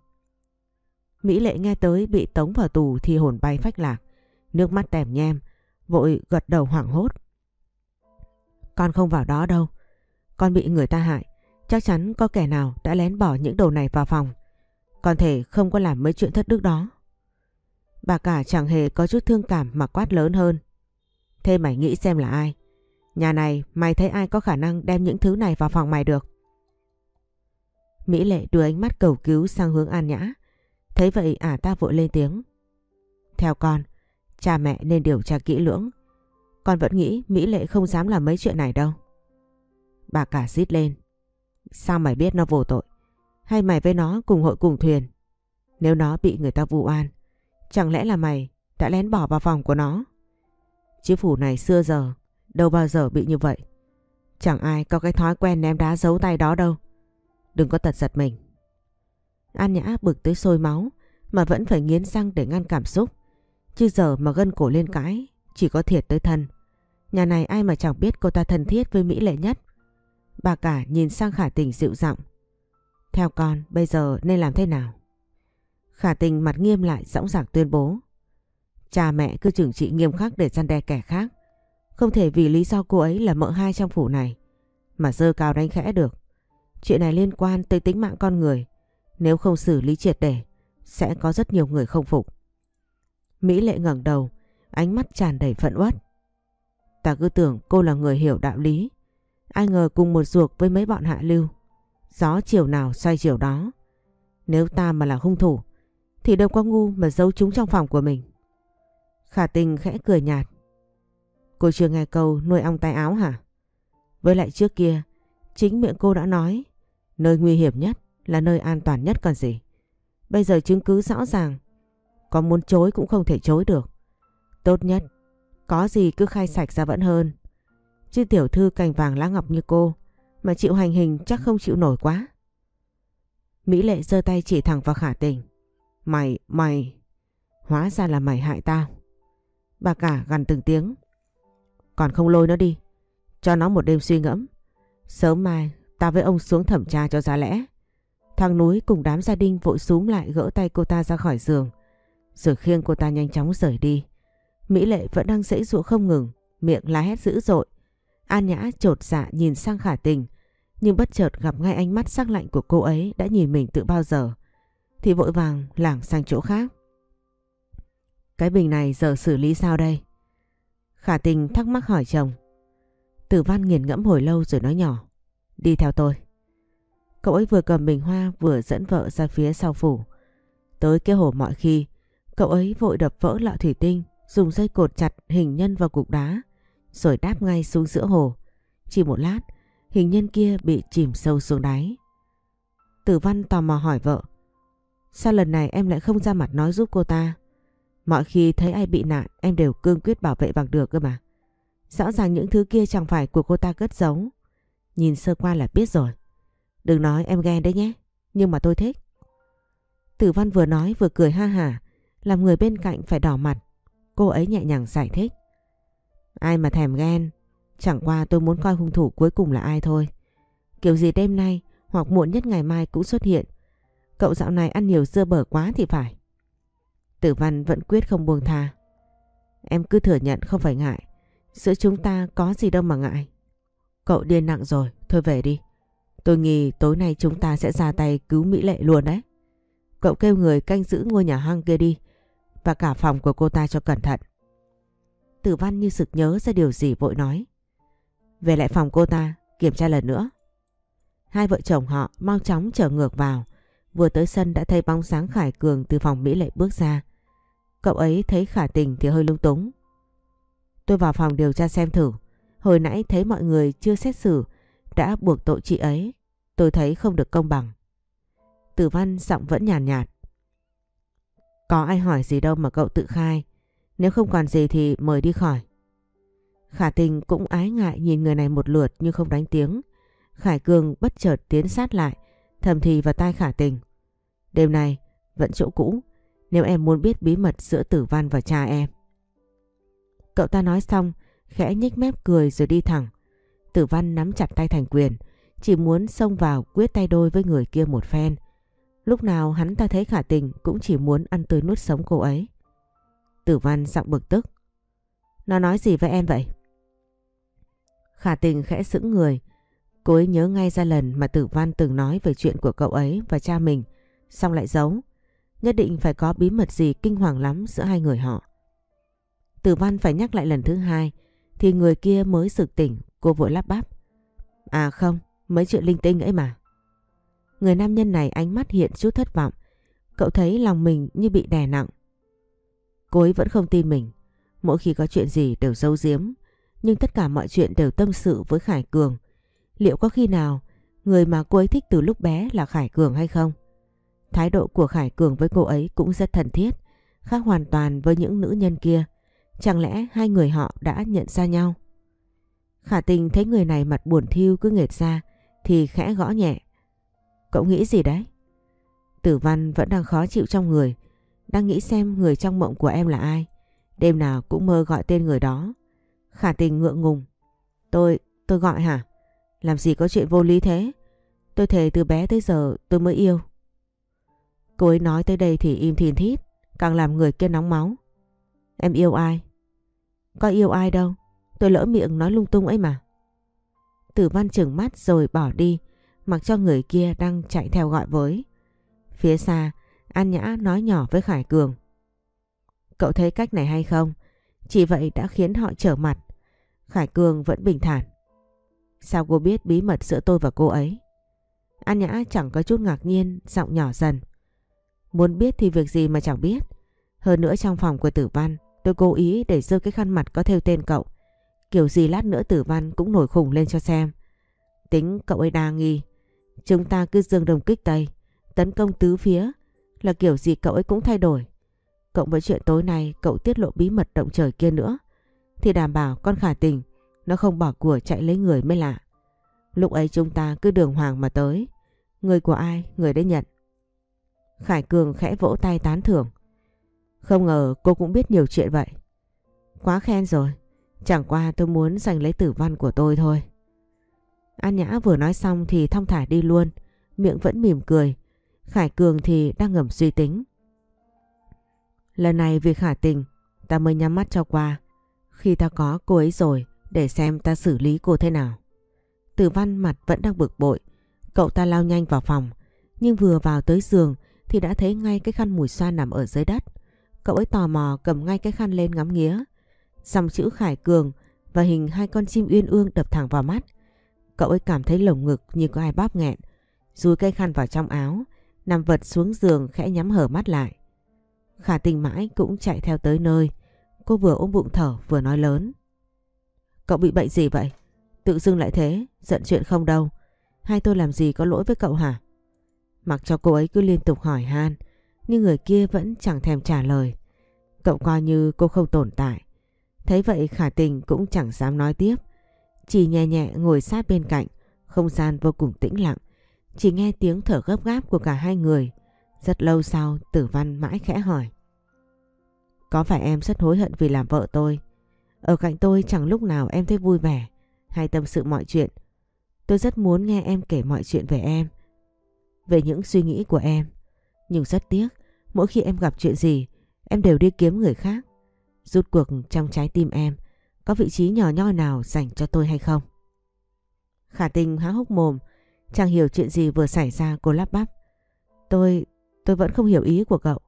Mỹ Lệ nghe tới bị tống vào tù thì hồn bay phách lạc. Nước mắt tèm nhem, vội gật đầu hoảng hốt. Con không vào đó đâu. Con bị người ta hại. Chắc chắn có kẻ nào đã lén bỏ những đồ này vào phòng. còn thể không có làm mấy chuyện thất đức đó. Bà cả chẳng hề có chút thương cảm mà quát lớn hơn. Thế mày nghĩ xem là ai? Nhà này mày thấy ai có khả năng đem những thứ này vào phòng mày được? Mỹ Lệ đưa ánh mắt cầu cứu sang hướng An Nhã. Thấy vậy ả ta vội lên tiếng. Theo con, cha mẹ nên điều tra kỹ lưỡng. Con vẫn nghĩ Mỹ Lệ không dám làm mấy chuyện này đâu. Bà cả xít lên. Sao mày biết nó vô tội? Hay mày với nó cùng hội cùng thuyền? Nếu nó bị người ta vu oan, chẳng lẽ là mày đã lén bỏ vào phòng của nó? Chứ phủ này xưa giờ, đâu bao giờ bị như vậy. Chẳng ai có cái thói quen ném đá giấu tay đó đâu. Đừng có tật giật mình. An Nhã bực tới sôi máu mà vẫn phải nghiến răng để ngăn cảm xúc. Chứ giờ mà gân cổ lên cãi chỉ có thiệt tới thân. Nhà này ai mà chẳng biết cô ta thân thiết với Mỹ Lệ nhất. Bà cả nhìn sang khả tình dịu giọng. Theo con bây giờ nên làm thế nào? Khả tình mặt nghiêm lại dõng dạc tuyên bố. Cha mẹ cứ trừng trị nghiêm khắc để gian đe kẻ khác. Không thể vì lý do cô ấy là mợ hai trong phủ này mà dơ cao đánh khẽ được. Chuyện này liên quan tới tính mạng con người. Nếu không xử lý triệt để sẽ có rất nhiều người không phục. Mỹ Lệ ngẩng đầu, ánh mắt tràn đầy phẫn uất. Ta cứ tưởng cô là người hiểu đạo lý. Ai ngờ cùng một ruột với mấy bọn hạ lưu. Gió chiều nào xoay chiều đó. Nếu ta mà là hung thủ thì đâu có ngu mà giấu chúng trong phòng của mình. Khả tình khẽ cười nhạt. Cô chưa nghe câu nuôi ong tay áo hả? Với lại trước kia, chính miệng cô đã nói nơi nguy hiểm nhất là nơi an toàn nhất còn gì. Bây giờ chứng cứ rõ ràng, có muốn chối cũng không thể chối được. Tốt nhất, có gì cứ khai sạch ra vẫn hơn. Chứ tiểu thư cành vàng lá ngọc như cô mà chịu hành hình chắc không chịu nổi quá. Mỹ lệ giơ tay chỉ thẳng vào khả tình. Mày, mày, hóa ra là mày hại tao. Bà cả gần từng tiếng. Còn không lôi nó đi, cho nó một đêm suy ngẫm. Sớm mai, tao với ông xuống thẩm tra cho ra lẽ. Thằng núi cùng đám gia đình vội xuống lại gỡ tay cô ta ra khỏi giường. Rồi khiêng cô ta nhanh chóng rời đi. Mỹ lệ vẫn đang dễ dụa không ngừng, miệng la hét dữ dội. An Nhã trột dạ nhìn sang khả tình, nhưng bất chợt gặp ngay ánh mắt sắc lạnh của cô ấy đã nhìn mình từ bao giờ, thì vội vàng lảng sang chỗ khác. Cái bình này giờ xử lý sao đây? Khả tình thắc mắc hỏi chồng. Tử văn nghiền ngẫm hồi lâu rồi nói nhỏ. Đi theo tôi. Cậu ấy vừa cầm bình hoa vừa dẫn vợ ra phía sau phủ. Tới cái hồ mọi khi, cậu ấy vội đập vỡ lọ thủy tinh, dùng dây cột chặt hình nhân vào cục đá, rồi đáp ngay xuống giữa hồ. Chỉ một lát, hình nhân kia bị chìm sâu xuống đáy. Tử văn tò mò hỏi vợ. Sao lần này em lại không ra mặt nói giúp cô ta? Mọi khi thấy ai bị nạn em đều cương quyết bảo vệ bằng được cơ mà. Rõ ràng những thứ kia chẳng phải của cô ta cất giấu. Nhìn sơ qua là biết rồi. Đừng nói em ghen đấy nhé. Nhưng mà tôi thích. Tử văn vừa nói vừa cười ha hả. Làm người bên cạnh phải đỏ mặt. Cô ấy nhẹ nhàng giải thích. Ai mà thèm ghen. Chẳng qua tôi muốn coi hung thủ cuối cùng là ai thôi. Kiểu gì đêm nay hoặc muộn nhất ngày mai cũng xuất hiện. Cậu dạo này ăn nhiều dưa bở quá thì phải. Tử văn vẫn quyết không buông tha. Em cứ thừa nhận không phải ngại. Giữa chúng ta có gì đâu mà ngại. Cậu điên nặng rồi, thôi về đi. Tôi nghĩ tối nay chúng ta sẽ ra tay cứu Mỹ Lệ luôn đấy. Cậu kêu người canh giữ ngôi nhà hang kia đi và cả phòng của cô ta cho cẩn thận. Tử văn như sực nhớ ra điều gì vội nói. Về lại phòng cô ta, kiểm tra lần nữa. Hai vợ chồng họ mau chóng trở ngược vào. Vừa tới sân đã thấy bóng sáng Khải Cường từ phòng Mỹ Lệ bước ra. Cậu ấy thấy khả tình thì hơi lung túng. Tôi vào phòng điều tra xem thử. Hồi nãy thấy mọi người chưa xét xử đã buộc tội chị ấy. Tôi thấy không được công bằng. Tử văn giọng vẫn nhàn nhạt, nhạt. Có ai hỏi gì đâu mà cậu tự khai. Nếu không còn gì thì mời đi khỏi. Khả tình cũng ái ngại nhìn người này một lượt nhưng không đánh tiếng. Khải Cường bất chợt tiến sát lại, thầm thì vào tai khả tình. Đêm nay, vẫn chỗ cũ, nếu em muốn biết bí mật giữa tử văn và cha em. Cậu ta nói xong, khẽ nhếch mép cười rồi đi thẳng. Tử văn nắm chặt tay thành quyền, chỉ muốn xông vào quyết tay đôi với người kia một phen. Lúc nào hắn ta thấy khả tình cũng chỉ muốn ăn tươi nuốt sống cô ấy. Tử văn giọng bực tức. Nó nói gì với em vậy? Khả tình khẽ sững người. Cô ấy nhớ ngay ra lần mà tử văn từng nói về chuyện của cậu ấy và cha mình. Xong lại giấu. Nhất định phải có bí mật gì kinh hoàng lắm giữa hai người họ. Tử văn phải nhắc lại lần thứ hai. Thì người kia mới sực tỉnh. Cô vội lắp bắp. À không, mấy chuyện linh tinh ấy mà. Người nam nhân này ánh mắt hiện chút thất vọng. Cậu thấy lòng mình như bị đè nặng. Cô ấy vẫn không tin mình. Mỗi khi có chuyện gì đều giấu giếm. Nhưng tất cả mọi chuyện đều tâm sự với Khải Cường. Liệu có khi nào người mà cô ấy thích từ lúc bé là Khải Cường hay không? Thái độ của Khải Cường với cô ấy cũng rất thân thiết. Khác hoàn toàn với những nữ nhân kia. Chẳng lẽ hai người họ đã nhận ra nhau? Khả tình thấy người này mặt buồn thiêu cứ nghệt ra, thì khẽ gõ nhẹ. Cậu nghĩ gì đấy? Tử văn vẫn đang khó chịu trong người. Đang nghĩ xem người trong mộng của em là ai. Đêm nào cũng mơ gọi tên người đó. Khả tình ngượng ngùng. Tôi, tôi gọi hả? Làm gì có chuyện vô lý thế? Tôi thề từ bé tới giờ tôi mới yêu. Cô ấy nói tới đây thì im thìn thít. Càng làm người kia nóng máu. Em yêu ai? Có yêu ai đâu. Tôi lỡ miệng nói lung tung ấy mà. Tử văn chừng mắt rồi bỏ đi. Mặc cho người kia đang chạy theo gọi với. Phía xa, An Nhã nói nhỏ với Khải Cường. Cậu thấy cách này hay không? Chỉ vậy đã khiến họ trở mặt. Khải Cường vẫn bình thản. Sao cô biết bí mật giữa tôi và cô ấy? An Nhã chẳng có chút ngạc nhiên, giọng nhỏ dần. Muốn biết thì việc gì mà chẳng biết. Hơn nữa trong phòng của tử văn, tôi cố ý để rơi cái khăn mặt có theo tên cậu. Kiểu gì lát nữa tử văn cũng nổi khủng lên cho xem. Tính cậu ấy đa nghi. Chúng ta cứ dương đồng kích tây, tấn công tứ phía, là kiểu gì cậu ấy cũng thay đổi. Cộng với chuyện tối nay cậu tiết lộ bí mật động trời kia nữa, thì đảm bảo con khả tình nó không bỏ của chạy lấy người mới lạ. Lúc ấy chúng ta cứ đường hoàng mà tới. Người của ai, người đấy nhận. Khải Cường khẽ vỗ tay tán thưởng. Không ngờ cô cũng biết nhiều chuyện vậy. Quá khen rồi. Chẳng qua tôi muốn giành lấy tử văn của tôi thôi. An Nhã vừa nói xong thì thong thả đi luôn. Miệng vẫn mỉm cười. Khải Cường thì đang ngầm suy tính. Lần này vì khả tình, ta mới nhắm mắt cho qua. Khi ta có cô ấy rồi, để xem ta xử lý cô thế nào. Tử văn mặt vẫn đang bực bội. Cậu ta lao nhanh vào phòng. Nhưng vừa vào tới giường thì đã thấy ngay cái khăn mùi xoa nằm ở dưới đất. Cậu ấy tò mò cầm ngay cái khăn lên ngắm nghía. Dòng chữ Khải Cường và hình hai con chim uyên ương đập thẳng vào mắt. Cậu ấy cảm thấy lồng ngực như có ai bóp nghẹn. Rúi cây khăn vào trong áo, nằm vật xuống giường khẽ nhắm hở mắt lại. Khả tình mãi cũng chạy theo tới nơi. Cô vừa ôm bụng thở vừa nói lớn. Cậu bị bệnh gì vậy? Tự dưng lại thế, giận chuyện không đâu. hay tôi làm gì có lỗi với cậu hả? Mặc cho cô ấy cứ liên tục hỏi han, nhưng người kia vẫn chẳng thèm trả lời. Cậu coi như cô không tồn tại. Thấy vậy khả tình cũng chẳng dám nói tiếp. Chỉ nhẹ nhẹ ngồi sát bên cạnh, không gian vô cùng tĩnh lặng. Chỉ nghe tiếng thở gấp gáp của cả hai người. Rất lâu sau tử văn mãi khẽ hỏi. Có phải em rất hối hận vì làm vợ tôi? Ở cạnh tôi chẳng lúc nào em thấy vui vẻ hay tâm sự mọi chuyện. Tôi rất muốn nghe em kể mọi chuyện về em. Về những suy nghĩ của em. Nhưng rất tiếc, mỗi khi em gặp chuyện gì, em đều đi kiếm người khác. Rút cuộc trong trái tim em, có vị trí nhỏ nhoi nào dành cho tôi hay không? Khả tình há hốc mồm, chẳng hiểu chuyện gì vừa xảy ra cô lắp bắp. Tôi, tôi vẫn không hiểu ý của cậu.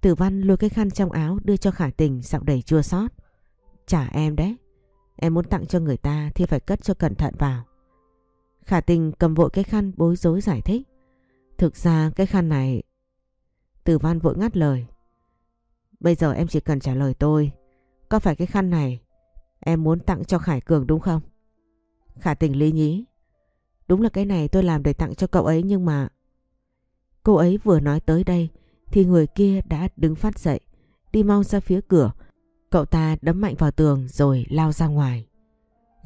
Tử văn lôi cái khăn trong áo đưa cho khả tình giọng đầy chua xót. Trả em đấy. Em muốn tặng cho người ta thì phải cất cho cẩn thận vào. Khả tình cầm vội cái khăn bối rối giải thích. Thực ra cái khăn này... Tử văn vội ngắt lời. Bây giờ em chỉ cần trả lời tôi. Có phải cái khăn này em muốn tặng cho Khải Cường đúng không? Khả tình lý nhí. Đúng là cái này tôi làm để tặng cho cậu ấy nhưng mà... Cô ấy vừa nói tới đây thì người kia đã đứng phát dậy, đi mau ra phía cửa. Cậu ta đấm mạnh vào tường rồi lao ra ngoài.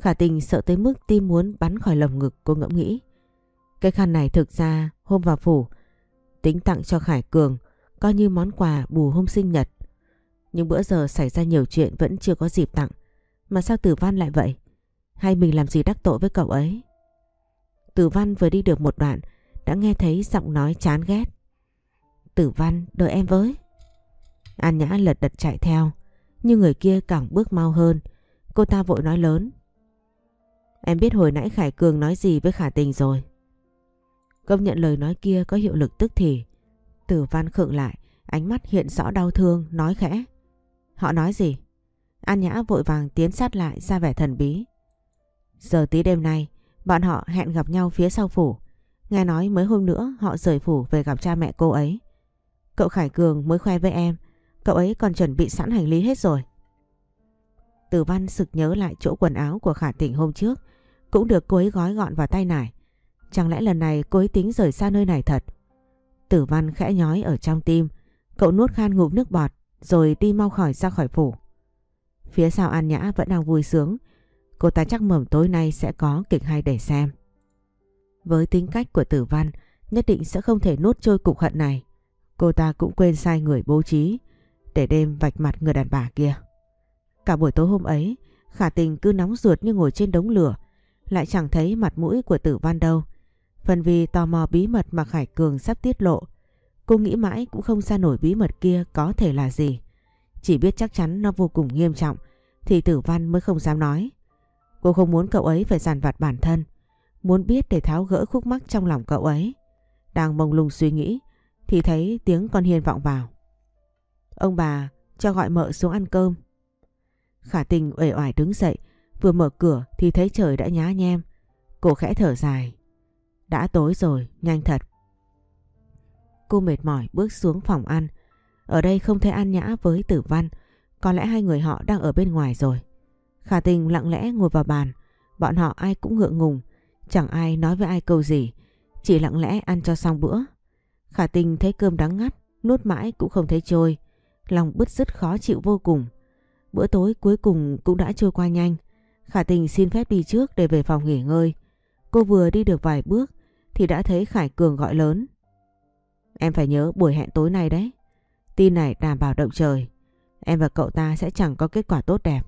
Khả tình sợ tới mức tim muốn bắn khỏi lồng ngực cô ngẫm nghĩ. Cái khăn này thực ra hôm vào phủ tính tặng cho Khải Cường coi như món quà bù hôm sinh nhật. Nhưng bữa giờ xảy ra nhiều chuyện vẫn chưa có dịp tặng. Mà sao Tử Văn lại vậy? Hay mình làm gì đắc tội với cậu ấy? Tử Văn vừa đi được một đoạn đã nghe thấy giọng nói chán ghét. Tử Văn đợi em với. An Nhã lật đật chạy theo nhưng người kia càng bước mau hơn. Cô ta vội nói lớn. Em biết hồi nãy Khải Cường nói gì với Khả Tình rồi. Công nhận lời nói kia có hiệu lực tức thì. Tử Văn khựng lại, ánh mắt hiện rõ đau thương, nói khẽ. Họ nói gì? An Nhã vội vàng tiến sát lại ra vẻ thần bí. Giờ tí đêm nay, bọn họ hẹn gặp nhau phía sau phủ. Nghe nói mới hôm nữa họ rời phủ về gặp cha mẹ cô ấy. Cậu Khải Cường mới khoe với em, cậu ấy còn chuẩn bị sẵn hành lý hết rồi. Tử Văn sực nhớ lại chỗ quần áo của Khả Tịnh hôm trước, cũng được cô ấy gói gọn vào tay nải. Chẳng lẽ lần này cô ấy tính rời xa nơi này thật? Tử Văn khẽ nhói ở trong tim, cậu nuốt khan ngụm nước bọt rồi đi mau khỏi ra khỏi phủ. Phía sau An Nhã vẫn đang vui sướng, cô ta chắc mầm tối nay sẽ có kịch hay để xem. Với tính cách của Tử Văn, nhất định sẽ không thể nuốt trôi cục hận này. Cô ta cũng quên sai người bố trí để đêm vạch mặt người đàn bà kia. Cả buổi tối hôm ấy, Khả Tình cứ nóng ruột như ngồi trên đống lửa, lại chẳng thấy mặt mũi của Tử Văn đâu. Phần vì tò mò bí mật mà Khải Cường sắp tiết lộ, cô nghĩ mãi cũng không ra nổi bí mật kia có thể là gì. Chỉ biết chắc chắn nó vô cùng nghiêm trọng thì Tử Văn mới không dám nói. Cô không muốn cậu ấy phải giàn vặt bản thân, muốn biết để tháo gỡ khúc mắc trong lòng cậu ấy. Đang mông lung suy nghĩ thì thấy tiếng con Hiên vọng vào. Ông bà cho gọi mợ xuống ăn cơm. Khả tình uể oải đứng dậy, vừa mở cửa thì thấy trời đã nhá nhem. Cô khẽ thở dài. Đã tối rồi, nhanh thật. Cô mệt mỏi bước xuống phòng ăn. Ở đây không thể An Nhã với Tử Văn, có lẽ hai người họ đang ở bên ngoài rồi. Khả tình lặng lẽ ngồi vào bàn, bọn họ ai cũng ngượng ngùng, chẳng ai nói với ai câu gì, chỉ lặng lẽ ăn cho xong bữa. Khả tình thấy cơm đắng ngắt, nuốt mãi cũng không thấy trôi, lòng bứt rứt khó chịu vô cùng. Bữa tối cuối cùng cũng đã trôi qua nhanh. Khả tình xin phép đi trước để về phòng nghỉ ngơi. Cô vừa đi được vài bước thì đã thấy Khải Cường gọi lớn. Em phải nhớ buổi hẹn tối nay đấy. Tin này đảm bảo động trời. Em và cậu ta sẽ chẳng có kết quả tốt đẹp.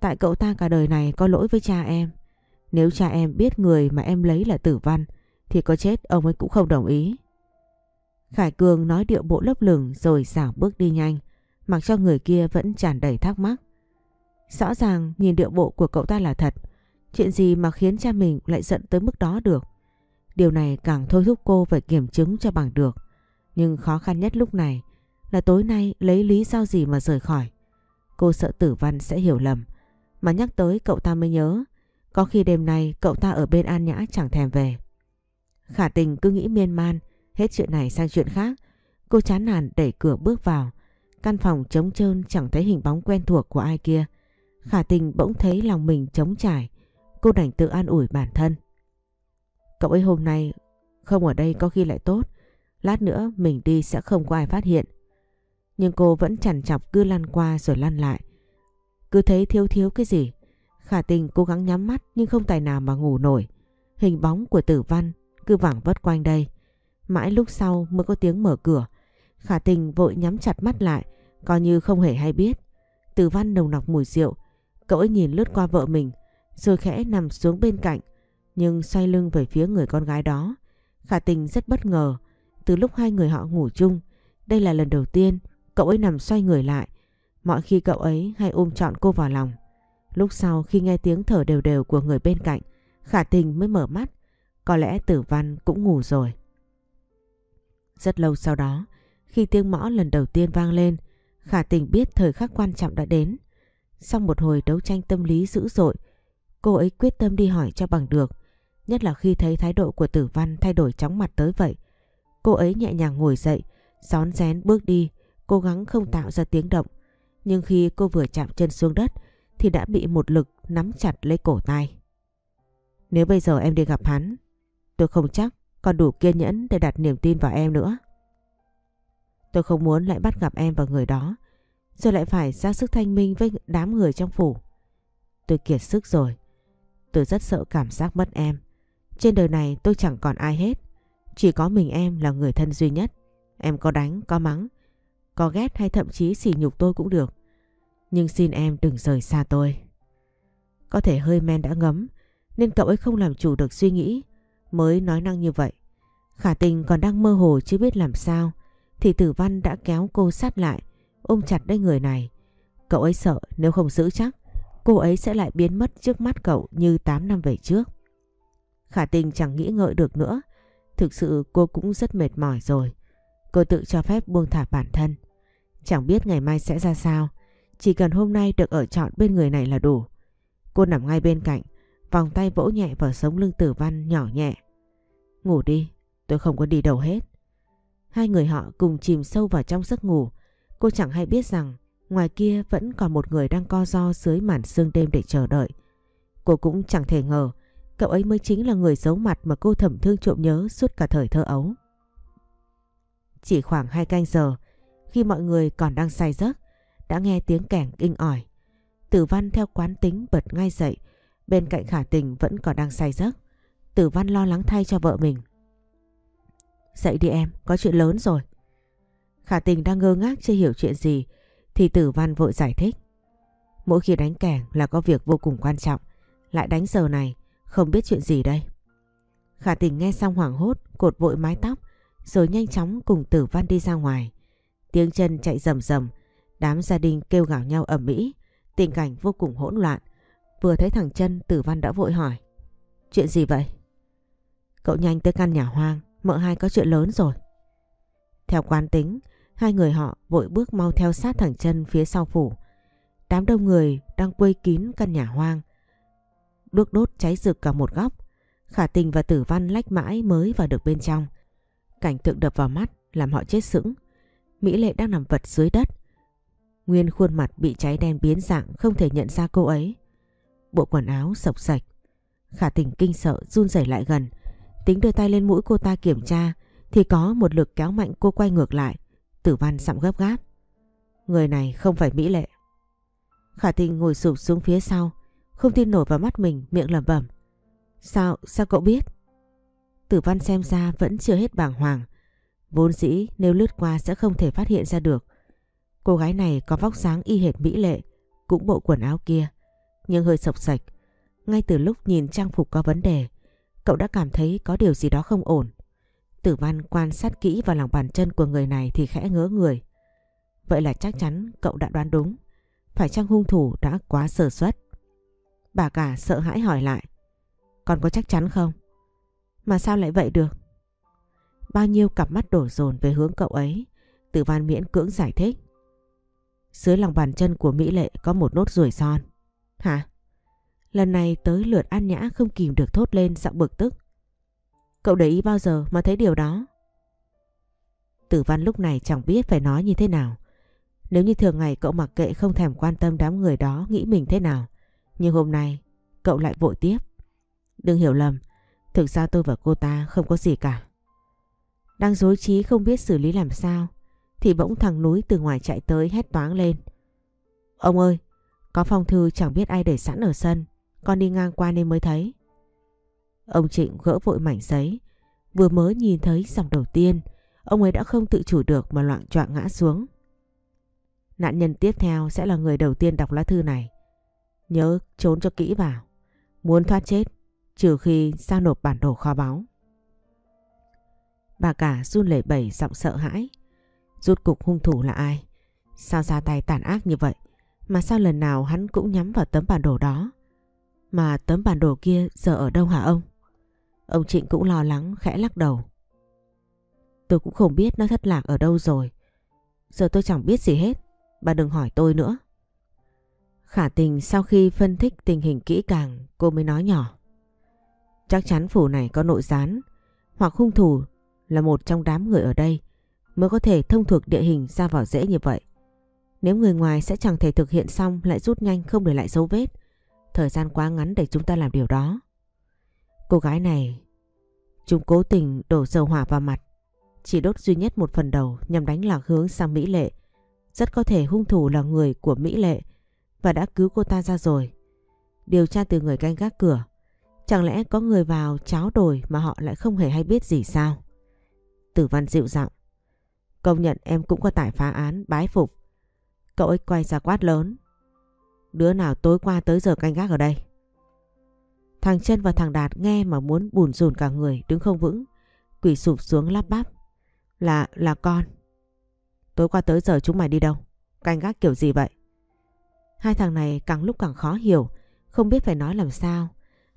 Tại cậu ta cả đời này có lỗi với cha em. Nếu cha em biết người mà em lấy là tử văn thì có chết ông ấy cũng không đồng ý. Khải Cường nói điệu bộ lấp lửng rồi xảo bước đi nhanh, mặc cho người kia vẫn tràn đầy thắc mắc. Rõ ràng nhìn điệu bộ của cậu ta là thật, chuyện gì mà khiến cha mình lại giận tới mức đó được. Điều này càng thôi thúc cô phải kiểm chứng cho bằng được. Nhưng khó khăn nhất lúc này là tối nay lấy lý do gì mà rời khỏi. Cô sợ tử văn sẽ hiểu lầm, mà nhắc tới cậu ta mới nhớ. Có khi đêm nay cậu ta ở bên An Nhã chẳng thèm về. Khả tình cứ nghĩ miên man, Hết chuyện này sang chuyện khác, cô chán nản đẩy cửa bước vào. Căn phòng trống trơn chẳng thấy hình bóng quen thuộc của ai kia. Khả tình bỗng thấy lòng mình trống trải. Cô đành tự an ủi bản thân. Cậu ấy hôm nay không ở đây có khi lại tốt. Lát nữa mình đi sẽ không có ai phát hiện. Nhưng cô vẫn chằn chọc cứ lăn qua rồi lăn lại. Cứ thấy thiếu thiếu cái gì. Khả tình cố gắng nhắm mắt nhưng không tài nào mà ngủ nổi. Hình bóng của tử văn cứ vẳng vất quanh đây. Mãi lúc sau mới có tiếng mở cửa. Khả tình vội nhắm chặt mắt lại Coi như không hề hay biết. Tử văn nồng nọc mùi rượu. Cậu ấy nhìn lướt qua vợ mình rồi khẽ nằm xuống bên cạnh nhưng xoay lưng về phía người con gái đó. Khả tình rất bất ngờ. Từ lúc hai người họ ngủ chung, đây là lần đầu tiên cậu ấy nằm xoay người lại. Mọi khi cậu ấy hay ôm trọn cô vào lòng. Lúc sau khi nghe tiếng thở đều đều của người bên cạnh, khả tình mới mở mắt. Có lẽ tử văn cũng ngủ rồi. Rất lâu sau đó, khi tiếng mõ lần đầu tiên vang lên, khả tình biết thời khắc quan trọng đã đến. Sau một hồi đấu tranh tâm lý dữ dội, cô ấy quyết tâm đi hỏi cho bằng được. Nhất là khi thấy thái độ của tử văn thay đổi chóng mặt tới vậy. Cô ấy nhẹ nhàng ngồi dậy, gión rén bước đi, cố gắng không tạo ra tiếng động. Nhưng khi cô vừa chạm chân xuống đất thì đã bị một lực nắm chặt lấy cổ tay. Nếu bây giờ em đi gặp hắn, tôi không chắc còn đủ kiên nhẫn để đặt niềm tin vào em nữa. Tôi không muốn lại bắt gặp em và người đó, rồi lại phải ra sức thanh minh với đám người trong phủ. Tôi kiệt sức rồi. Tôi rất sợ cảm giác mất em. Trên đời này tôi chẳng còn ai hết. Chỉ có mình em là người thân duy nhất. Em có đánh, có mắng, có ghét hay thậm chí sỉ nhục tôi cũng được. Nhưng xin em đừng rời xa tôi. Có thể hơi men đã ngấm, nên cậu ấy không làm chủ được suy nghĩ, mới nói năng như vậy. Khả tình còn đang mơ hồ chưa biết làm sao, thì tử văn đã kéo cô sát lại, ôm chặt lấy người này. Cậu ấy sợ nếu không giữ chắc, cô ấy sẽ lại biến mất trước mắt cậu như 8 năm về trước. Khả tình chẳng nghĩ ngợi được nữa. Thực sự cô cũng rất mệt mỏi rồi. Cô tự cho phép buông thả bản thân. Chẳng biết ngày mai sẽ ra sao. Chỉ cần hôm nay được ở trọn bên người này là đủ. Cô nằm ngay bên cạnh, vòng tay vỗ nhẹ vào sống lưng tử văn nhỏ nhẹ. Ngủ đi, tôi không có đi đâu hết. Hai người họ cùng chìm sâu vào trong giấc ngủ. Cô chẳng hay biết rằng ngoài kia vẫn còn một người đang co do dưới màn sương đêm để chờ đợi. Cô cũng chẳng thể ngờ cậu ấy mới chính là người giấu mặt mà cô thầm thương trộm nhớ suốt cả thời thơ ấu. Chỉ khoảng hai canh giờ, khi mọi người còn đang say giấc, đã nghe tiếng kẻng kinh ỏi. Tử Văn theo quán tính bật ngay dậy, bên cạnh khả tình vẫn còn đang say giấc. Tử Văn lo lắng thay cho vợ mình. Dậy đi em, có chuyện lớn rồi. Khả tình đang ngơ ngác chưa hiểu chuyện gì, thì Tử Văn vội giải thích. Mỗi khi đánh kẻng là có việc vô cùng quan trọng, lại đánh giờ này, không biết chuyện gì đây. Khả tình nghe xong hoảng hốt, cột vội mái tóc, rồi nhanh chóng cùng Tử Văn đi ra ngoài. Tiếng chân chạy rầm rầm, đám gia đình kêu gào nhau ầm ĩ, tình cảnh vô cùng hỗn loạn. Vừa thấy thằng chân, Tử Văn đã vội hỏi. Chuyện gì vậy? Cậu nhanh tới căn nhà hoang, mợ hai có chuyện lớn rồi. Theo quán tính, hai người họ vội bước mau theo sát thằng chân phía sau phủ. Đám đông người đang quây kín căn nhà hoang. Đuốc đốt cháy rực cả một góc. Khả tình và tử văn lách mãi mới vào được bên trong. Cảnh tượng đập vào mắt làm họ chết sững. Mỹ Lệ đang nằm vật dưới đất. Nguyên khuôn mặt bị cháy đen biến dạng không thể nhận ra cô ấy. Bộ quần áo sọc sạch. Khả tình kinh sợ run rẩy lại gần. Tính đưa tay lên mũi cô ta kiểm tra thì có một lực kéo mạnh cô quay ngược lại. Tử văn sạm gấp gáp. Người này không phải Mỹ Lệ. Khả tình ngồi sụp xuống phía sau. Không tin nổi vào mắt mình miệng lẩm bẩm. Sao, sao cậu biết? Tử văn xem ra vẫn chưa hết bàng hoàng. Vốn dĩ nếu lướt qua sẽ không thể phát hiện ra được. Cô gái này có vóc dáng y hệt mỹ lệ, cũng bộ quần áo kia, nhưng hơi sộc sạch. Ngay từ lúc nhìn trang phục có vấn đề, cậu đã cảm thấy có điều gì đó không ổn. Tử văn quan sát kỹ vào lòng bàn chân của người này thì khẽ ngỡ người. Vậy là chắc chắn cậu đã đoán đúng. Phải chăng hung thủ đã quá sơ suất? Bà cả sợ hãi hỏi lại. Còn có chắc chắn không? Mà sao lại vậy được? Bao nhiêu cặp mắt đổ dồn về hướng cậu ấy. Tử văn miễn cưỡng giải thích. Dưới lòng bàn chân của Mỹ Lệ có một nốt ruồi son. Hả? Lần này tới lượt An Nhã không kìm được thốt lên giọng bực tức. Cậu để ý bao giờ mà thấy điều đó? Tử văn lúc này chẳng biết phải nói như thế nào. Nếu như thường ngày cậu mặc kệ không thèm quan tâm đám người đó nghĩ mình thế nào. Nhưng hôm nay cậu lại vội tiếp. Đừng hiểu lầm, thực ra tôi và cô ta không có gì cả. Đang dối trí không biết xử lý làm sao thì bỗng thằng núi từ ngoài chạy tới hét toáng lên. Ông ơi, có phong thư chẳng biết ai để sẵn ở sân, con đi ngang qua nên mới thấy. Ông Trịnh gỡ vội mảnh giấy, vừa mới nhìn thấy dòng đầu tiên, ông ấy đã không tự chủ được mà loạn choạng ngã xuống. Nạn nhân tiếp theo sẽ là người đầu tiên đọc lá thư này. Nhớ trốn cho kỹ vào. Muốn thoát chết, trừ khi giao nộp bản đồ kho báu. Bà cả run lẩy bẩy, giọng sợ hãi. Rốt cục hung thủ là ai? Sao ra tay tàn ác như vậy? Mà sao lần nào hắn cũng nhắm vào tấm bản đồ đó? Mà tấm bản đồ kia giờ ở đâu hả ông? Ông Trịnh cũng lo lắng, khẽ lắc đầu. Tôi cũng không biết nó thất lạc ở đâu rồi. Giờ tôi chẳng biết gì hết. Bà đừng hỏi tôi nữa. Khả tình sau khi phân tích tình hình kỹ càng, cô mới nói nhỏ. Chắc chắn phủ này có nội gián, hoặc hung thủ là một trong đám người ở đây mới có thể thông thuộc địa hình ra vào dễ như vậy. Nếu người ngoài sẽ chẳng thể thực hiện xong lại rút nhanh không để lại dấu vết. Thời gian quá ngắn để chúng ta làm điều đó. Cô gái này, chúng cố tình đổ dầu hỏa vào mặt. Chỉ đốt duy nhất một phần đầu nhằm đánh lạc hướng sang Mỹ Lệ. Rất có thể hung thủ là người của Mỹ Lệ và đã cứu cô ta ra rồi. Điều tra từ người canh gác cửa. Chẳng lẽ có người vào cháo đồi mà họ lại không hề hay biết gì sao? Tử văn dịu giọng. Công nhận em cũng có tài phá án, bái phục. Cậu ấy quay ra quát lớn. Đứa nào tối qua tới giờ canh gác ở đây? Thằng chân và thằng Đạt nghe mà muốn bùn rùn cả người đứng không vững. Quỷ sụp xuống lắp bắp. Là, là con. Tối qua tới giờ chúng mày đi đâu? Canh gác kiểu gì vậy? Hai thằng này càng lúc càng khó hiểu, không biết phải nói làm sao.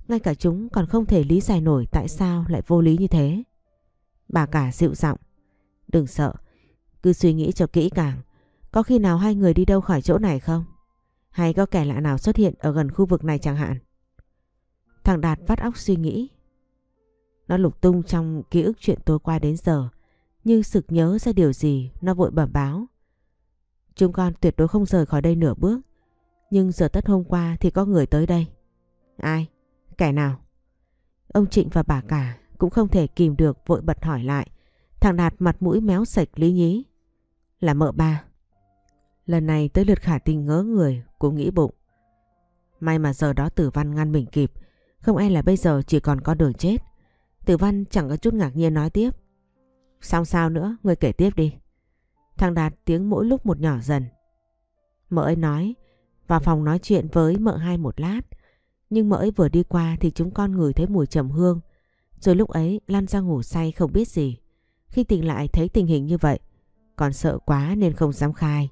Ngay cả chúng còn không thể lý giải nổi tại sao lại vô lý như thế. Bà cả dịu giọng. Đừng sợ, cứ suy nghĩ cho kỹ càng. Có khi nào hai người đi đâu khỏi chỗ này không? Hay có kẻ lạ nào xuất hiện ở gần khu vực này chẳng hạn? Thằng Đạt vắt óc suy nghĩ. Nó lục tung trong ký ức chuyện tối qua đến giờ. Nhưng sực nhớ ra điều gì nó vội bẩm báo. Chúng con tuyệt đối không rời khỏi đây nửa bước. Nhưng giờ tất hôm qua thì có người tới đây. Ai? Kẻ nào? Ông Trịnh và bà cả cũng không thể kìm được vội bật hỏi lại. Thằng Đạt mặt mũi méo sạch lý nhí. Là mợ ba. Lần này tới lượt khả tình ngớ người, cũng nghĩ bụng. May mà giờ đó tử văn ngăn mình kịp, không e là bây giờ chỉ còn có đường chết. Tử văn chẳng có chút ngạc nhiên nói tiếp. Xong sao nữa, người kể tiếp đi. Thằng Đạt tiếng mỗi lúc một nhỏ dần. Mợ ấy nói, vào phòng nói chuyện với mợ hai một lát. Nhưng mợ ấy vừa đi qua thì chúng con ngửi thấy mùi trầm hương. Rồi lúc ấy Lan ra ngủ say không biết gì. Khi tỉnh lại thấy tình hình như vậy, còn sợ quá nên không dám khai.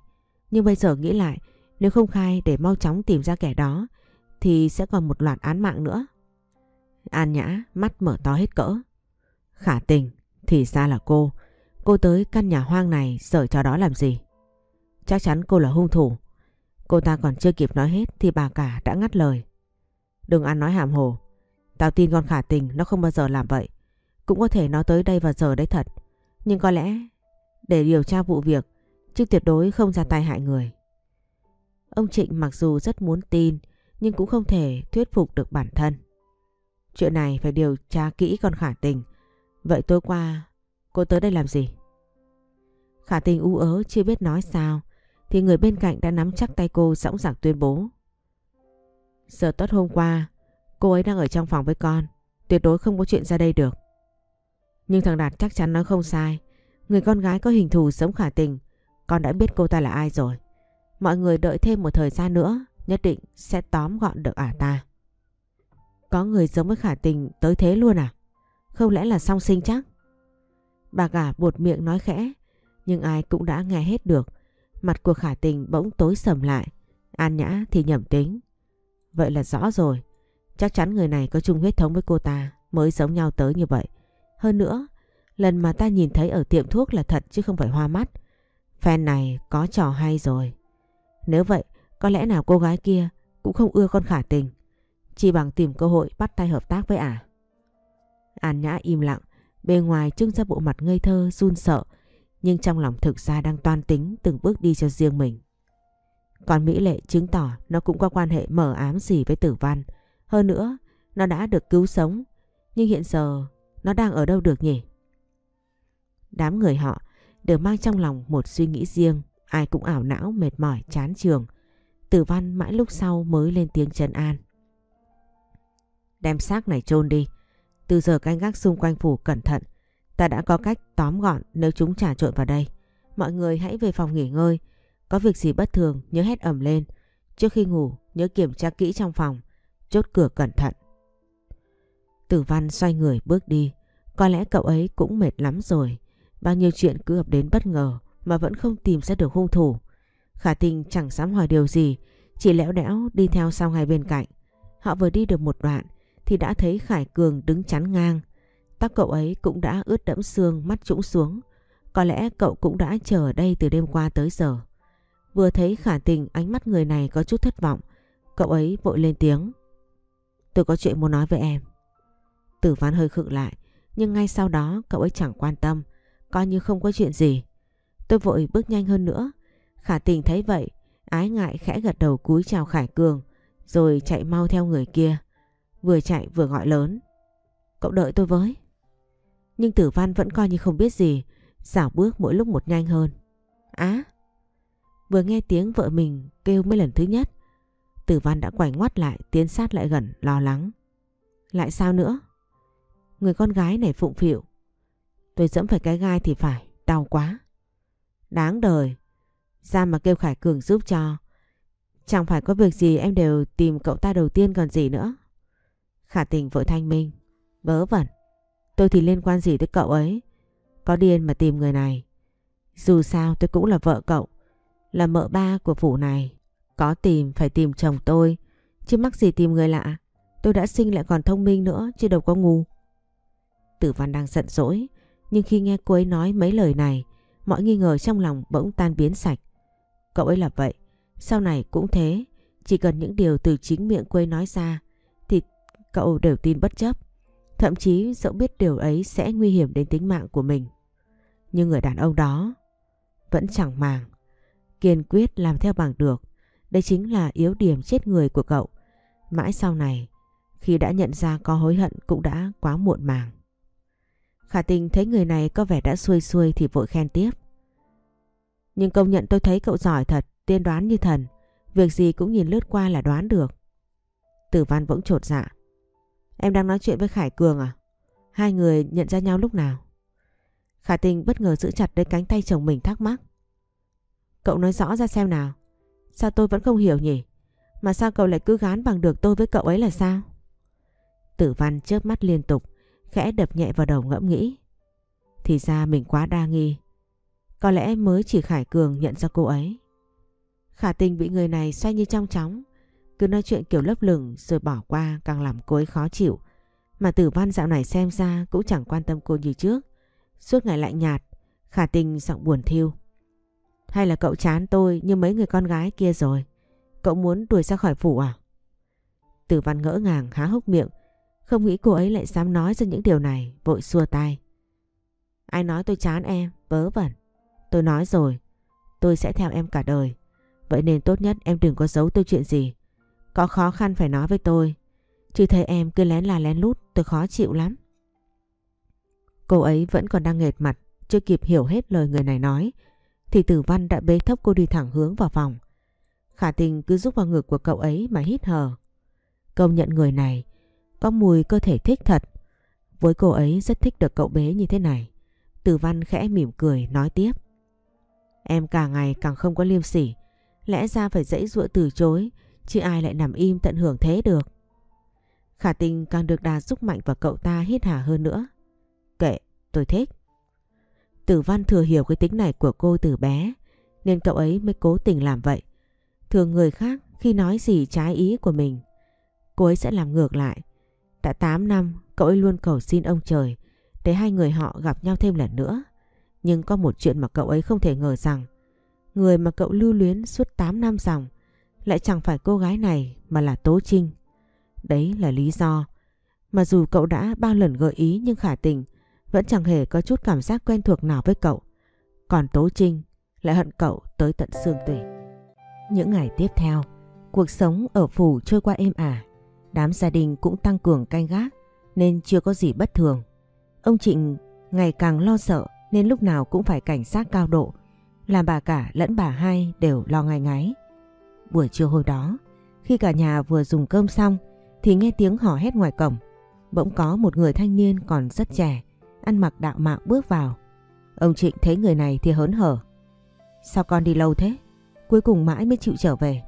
Nhưng bây giờ nghĩ lại, nếu không khai để mau chóng tìm ra kẻ đó, thì sẽ còn một loạt án mạng nữa. An Nhã mắt mở to hết cỡ. Khả tình, thì ra là cô. Cô tới căn nhà hoang này sợ cho đó làm gì? Chắc chắn cô là hung thủ. Cô ta còn chưa kịp nói hết thì bà cả đã ngắt lời. Đừng ăn nói hàm hồ. Tao tin con khả tình nó không bao giờ làm vậy. Cũng có thể nó tới đây vào giờ đấy thật. Nhưng có lẽ để điều tra vụ việc, chứ tuyệt đối không ra tay hại người. Ông Trịnh mặc dù rất muốn tin, nhưng cũng không thể thuyết phục được bản thân. Chuyện này phải điều tra kỹ con khả tình. Vậy tối qua, cô tới đây làm gì? Khả tình u ớ, chưa biết nói sao, thì người bên cạnh đã nắm chắc tay cô dõng dạc tuyên bố. Giờ tốt hôm qua cô ấy đang ở trong phòng với con tuyệt đối không có chuyện ra đây được. Nhưng thằng Đạt chắc chắn nó không sai người con gái có hình thù giống khả tình con đã biết cô ta là ai rồi. Mọi người đợi thêm một thời gian nữa, nhất định sẽ tóm gọn được ả ta. Có người giống với khả tình tới thế luôn à? Không lẽ là song sinh chắc? Bà cả buột miệng nói khẽ, nhưng ai cũng đã nghe hết được. Mặt của khả tình bỗng tối sầm lại. An nhã thì nhầm tính. Vậy là rõ rồi. Chắc chắn người này có chung huyết thống với cô ta mới giống nhau tới như vậy. Hơn nữa, lần mà ta nhìn thấy ở tiệm thuốc là thật chứ không phải hoa mắt. Fan này có trò hay rồi. Nếu vậy, có lẽ nào cô gái kia cũng không ưa con khả tình. Chỉ bằng tìm cơ hội bắt tay hợp tác với ả. À. An Nhã im lặng, bề ngoài trưng ra bộ mặt ngây thơ, run sợ, nhưng trong lòng thực ra đang toan tính từng bước đi cho riêng mình. Còn Mỹ Lệ chứng tỏ nó cũng có quan hệ mở ám gì với tử văn. Hơn nữa, nó đã được cứu sống. Nhưng hiện giờ, nó đang ở đâu được nhỉ? Đám người họ đều mang trong lòng một suy nghĩ riêng. Ai cũng ảo não, mệt mỏi, chán trường. Tử văn mãi lúc sau mới lên tiếng trấn an. Đem xác này chôn đi. Từ giờ canh gác xung quanh phủ cẩn thận. Ta đã có cách tóm gọn nếu chúng trà trộn vào đây. Mọi người hãy về phòng nghỉ ngơi. có việc gì bất thường nhớ hét ẩm lên. Trước khi ngủ nhớ kiểm tra kỹ trong phòng, chốt cửa cẩn thận. Tử văn xoay người bước đi. Có lẽ cậu ấy cũng mệt lắm rồi. Bao nhiêu chuyện cứ ập đến bất ngờ mà vẫn không tìm ra được hung thủ. Khả tình chẳng dám hỏi điều gì, chỉ lẽo đẽo đi theo sau ngay bên cạnh. Họ vừa đi được một đoạn thì đã thấy Khải Cường đứng chắn ngang. Tóc cậu ấy cũng đã ướt đẫm xương mắt trũng xuống. Có lẽ cậu cũng đã chờ ở đây từ đêm qua tới giờ. Vừa thấy khả tình ánh mắt người này có chút thất vọng. Cậu ấy vội lên tiếng. Tôi có chuyện muốn nói với em. Tử văn hơi khựng lại. Nhưng ngay sau đó cậu ấy chẳng quan tâm. Coi như không có chuyện gì. Tôi vội bước nhanh hơn nữa. Khả tình thấy vậy. Ái ngại khẽ gật đầu cúi chào Khải Cường. Rồi chạy mau theo người kia. Vừa chạy vừa gọi lớn. Cậu đợi tôi với. Nhưng tử văn vẫn coi như không biết gì. xảo bước mỗi lúc một nhanh hơn. Á! Vừa nghe tiếng vợ mình kêu mấy lần thứ nhất. Tử văn đã quảnh ngoắt lại tiến sát lại gần lo lắng. Lại sao nữa? Người con gái này phụng phịu. Tôi dẫm phải cái gai thì phải, đau quá. Đáng đời. Ra mà kêu Khải Cường giúp cho. Chẳng phải có việc gì em đều tìm cậu ta đầu tiên còn gì nữa. Khả tình vội thanh minh. Vớ vẩn. Tôi thì liên quan gì tới cậu ấy. Có điên mà tìm người này. Dù sao tôi cũng là vợ cậu. Là mợ ba của phủ này. Có tìm, phải tìm chồng tôi. Chứ mắc gì tìm người lạ. Tôi đã sinh lại còn thông minh nữa, chứ đâu có ngu. Tử văn đang giận dỗi. Nhưng khi nghe cô ấy nói mấy lời này. Mọi nghi ngờ trong lòng bỗng tan biến sạch. Cậu ấy là vậy. Sau này cũng thế. Chỉ cần những điều từ chính miệng cô ấy nói ra. Thì cậu đều tin bất chấp. Thậm chí, dẫu biết điều ấy sẽ nguy hiểm đến tính mạng của mình. Nhưng người đàn ông đó vẫn chẳng màng. Kiên quyết làm theo bằng được. Đây chính là yếu điểm chết người của cậu. Mãi sau này, khi đã nhận ra có hối hận cũng đã quá muộn màng. Khả tình thấy người này có vẻ đã xuôi xuôi thì vội khen tiếp. Nhưng công nhận tôi thấy cậu giỏi thật, tiên đoán như thần. Việc gì cũng nhìn lướt qua là đoán được. Tử văn bỗng trột dạ. Em đang nói chuyện với Khải Cường à? Hai người nhận ra nhau lúc nào? Khả tình bất ngờ giữ chặt lấy cánh tay chồng mình thắc mắc. Cậu nói rõ ra xem nào. Sao tôi vẫn không hiểu nhỉ? Mà sao cậu lại cứ gán bằng được tôi với cậu ấy là sao? Tử văn chớp mắt liên tục, khẽ đập nhẹ vào đầu ngẫm nghĩ. Thì ra mình quá đa nghi. Có lẽ mới chỉ Khải Cường nhận ra cô ấy. Khả tình bị người này xoay như trong chóng. Cứ nói chuyện kiểu lấp lửng rồi bỏ qua càng làm cô ấy khó chịu. Mà tử văn dạo này xem ra cũng chẳng quan tâm cô như trước. Suốt ngày lạnh nhạt, khả tình giọng buồn thiêu. Hay là cậu chán tôi như mấy người con gái kia rồi? Cậu muốn đuổi ra khỏi phủ à? Tử văn ngỡ ngàng há hốc miệng. Không nghĩ cô ấy lại dám nói ra những điều này, vội xua tay. Ai nói tôi chán em, vớ vẩn. Tôi nói rồi, tôi sẽ theo em cả đời. Vậy nên tốt nhất em đừng có giấu tôi chuyện gì. Có khó khăn phải nói với tôi. Chứ thấy em cứ lén là lén lút tôi khó chịu lắm. Cô ấy vẫn còn đang nghệt mặt, chưa kịp hiểu hết lời người này nói. Thì tử văn đã bế thốc cô đi thẳng hướng vào phòng. Khả tình cứ rúc vào ngực của cậu ấy mà hít hờ. Công nhận người này có mùi cơ thể thích thật. Với cô ấy rất thích được cậu bế như thế này. Tử văn khẽ mỉm cười nói tiếp. Em càng ngày càng không có liêm sỉ. Lẽ ra phải dãy dụa từ chối, chứ ai lại nằm im tận hưởng thế được. Khả tình càng được đà xúc mạnh vào cậu ta hít hà hơn nữa. Kệ, tôi thích. Tử văn thừa hiểu cái tính này của cô từ bé, nên cậu ấy mới cố tình làm vậy. Thường người khác khi nói gì trái ý của mình, cô ấy sẽ làm ngược lại. Đã 8 năm, cậu ấy luôn cầu xin ông trời để hai người họ gặp nhau thêm lần nữa. Nhưng có một chuyện mà cậu ấy không thể ngờ rằng người mà cậu lưu luyến suốt 8 năm dòng lại chẳng phải cô gái này mà là Tố Trinh. Đấy là lý do mà dù cậu đã bao lần gợi ý nhưng khả tình vẫn chẳng hề có chút cảm giác quen thuộc nào với cậu. Còn Tố Trinh lại hận cậu tới tận xương tủy. Những ngày tiếp theo, cuộc sống ở phủ trôi qua êm ả. Đám gia đình cũng tăng cường canh gác nên chưa có gì bất thường. Ông Trịnh ngày càng lo sợ nên lúc nào cũng phải cảnh giác cao độ. Làm bà cả lẫn bà hai đều lo ngai ngái. Buổi trưa hôm đó, khi cả nhà vừa dùng cơm xong thì nghe tiếng hò hét ngoài cổng. Bỗng có một người thanh niên còn rất trẻ, ăn mặc đạo mạo bước vào. Ông Trịnh thấy người này thì hớn hở. Sao con đi lâu thế? cuối cùng mãi mới chịu trở về.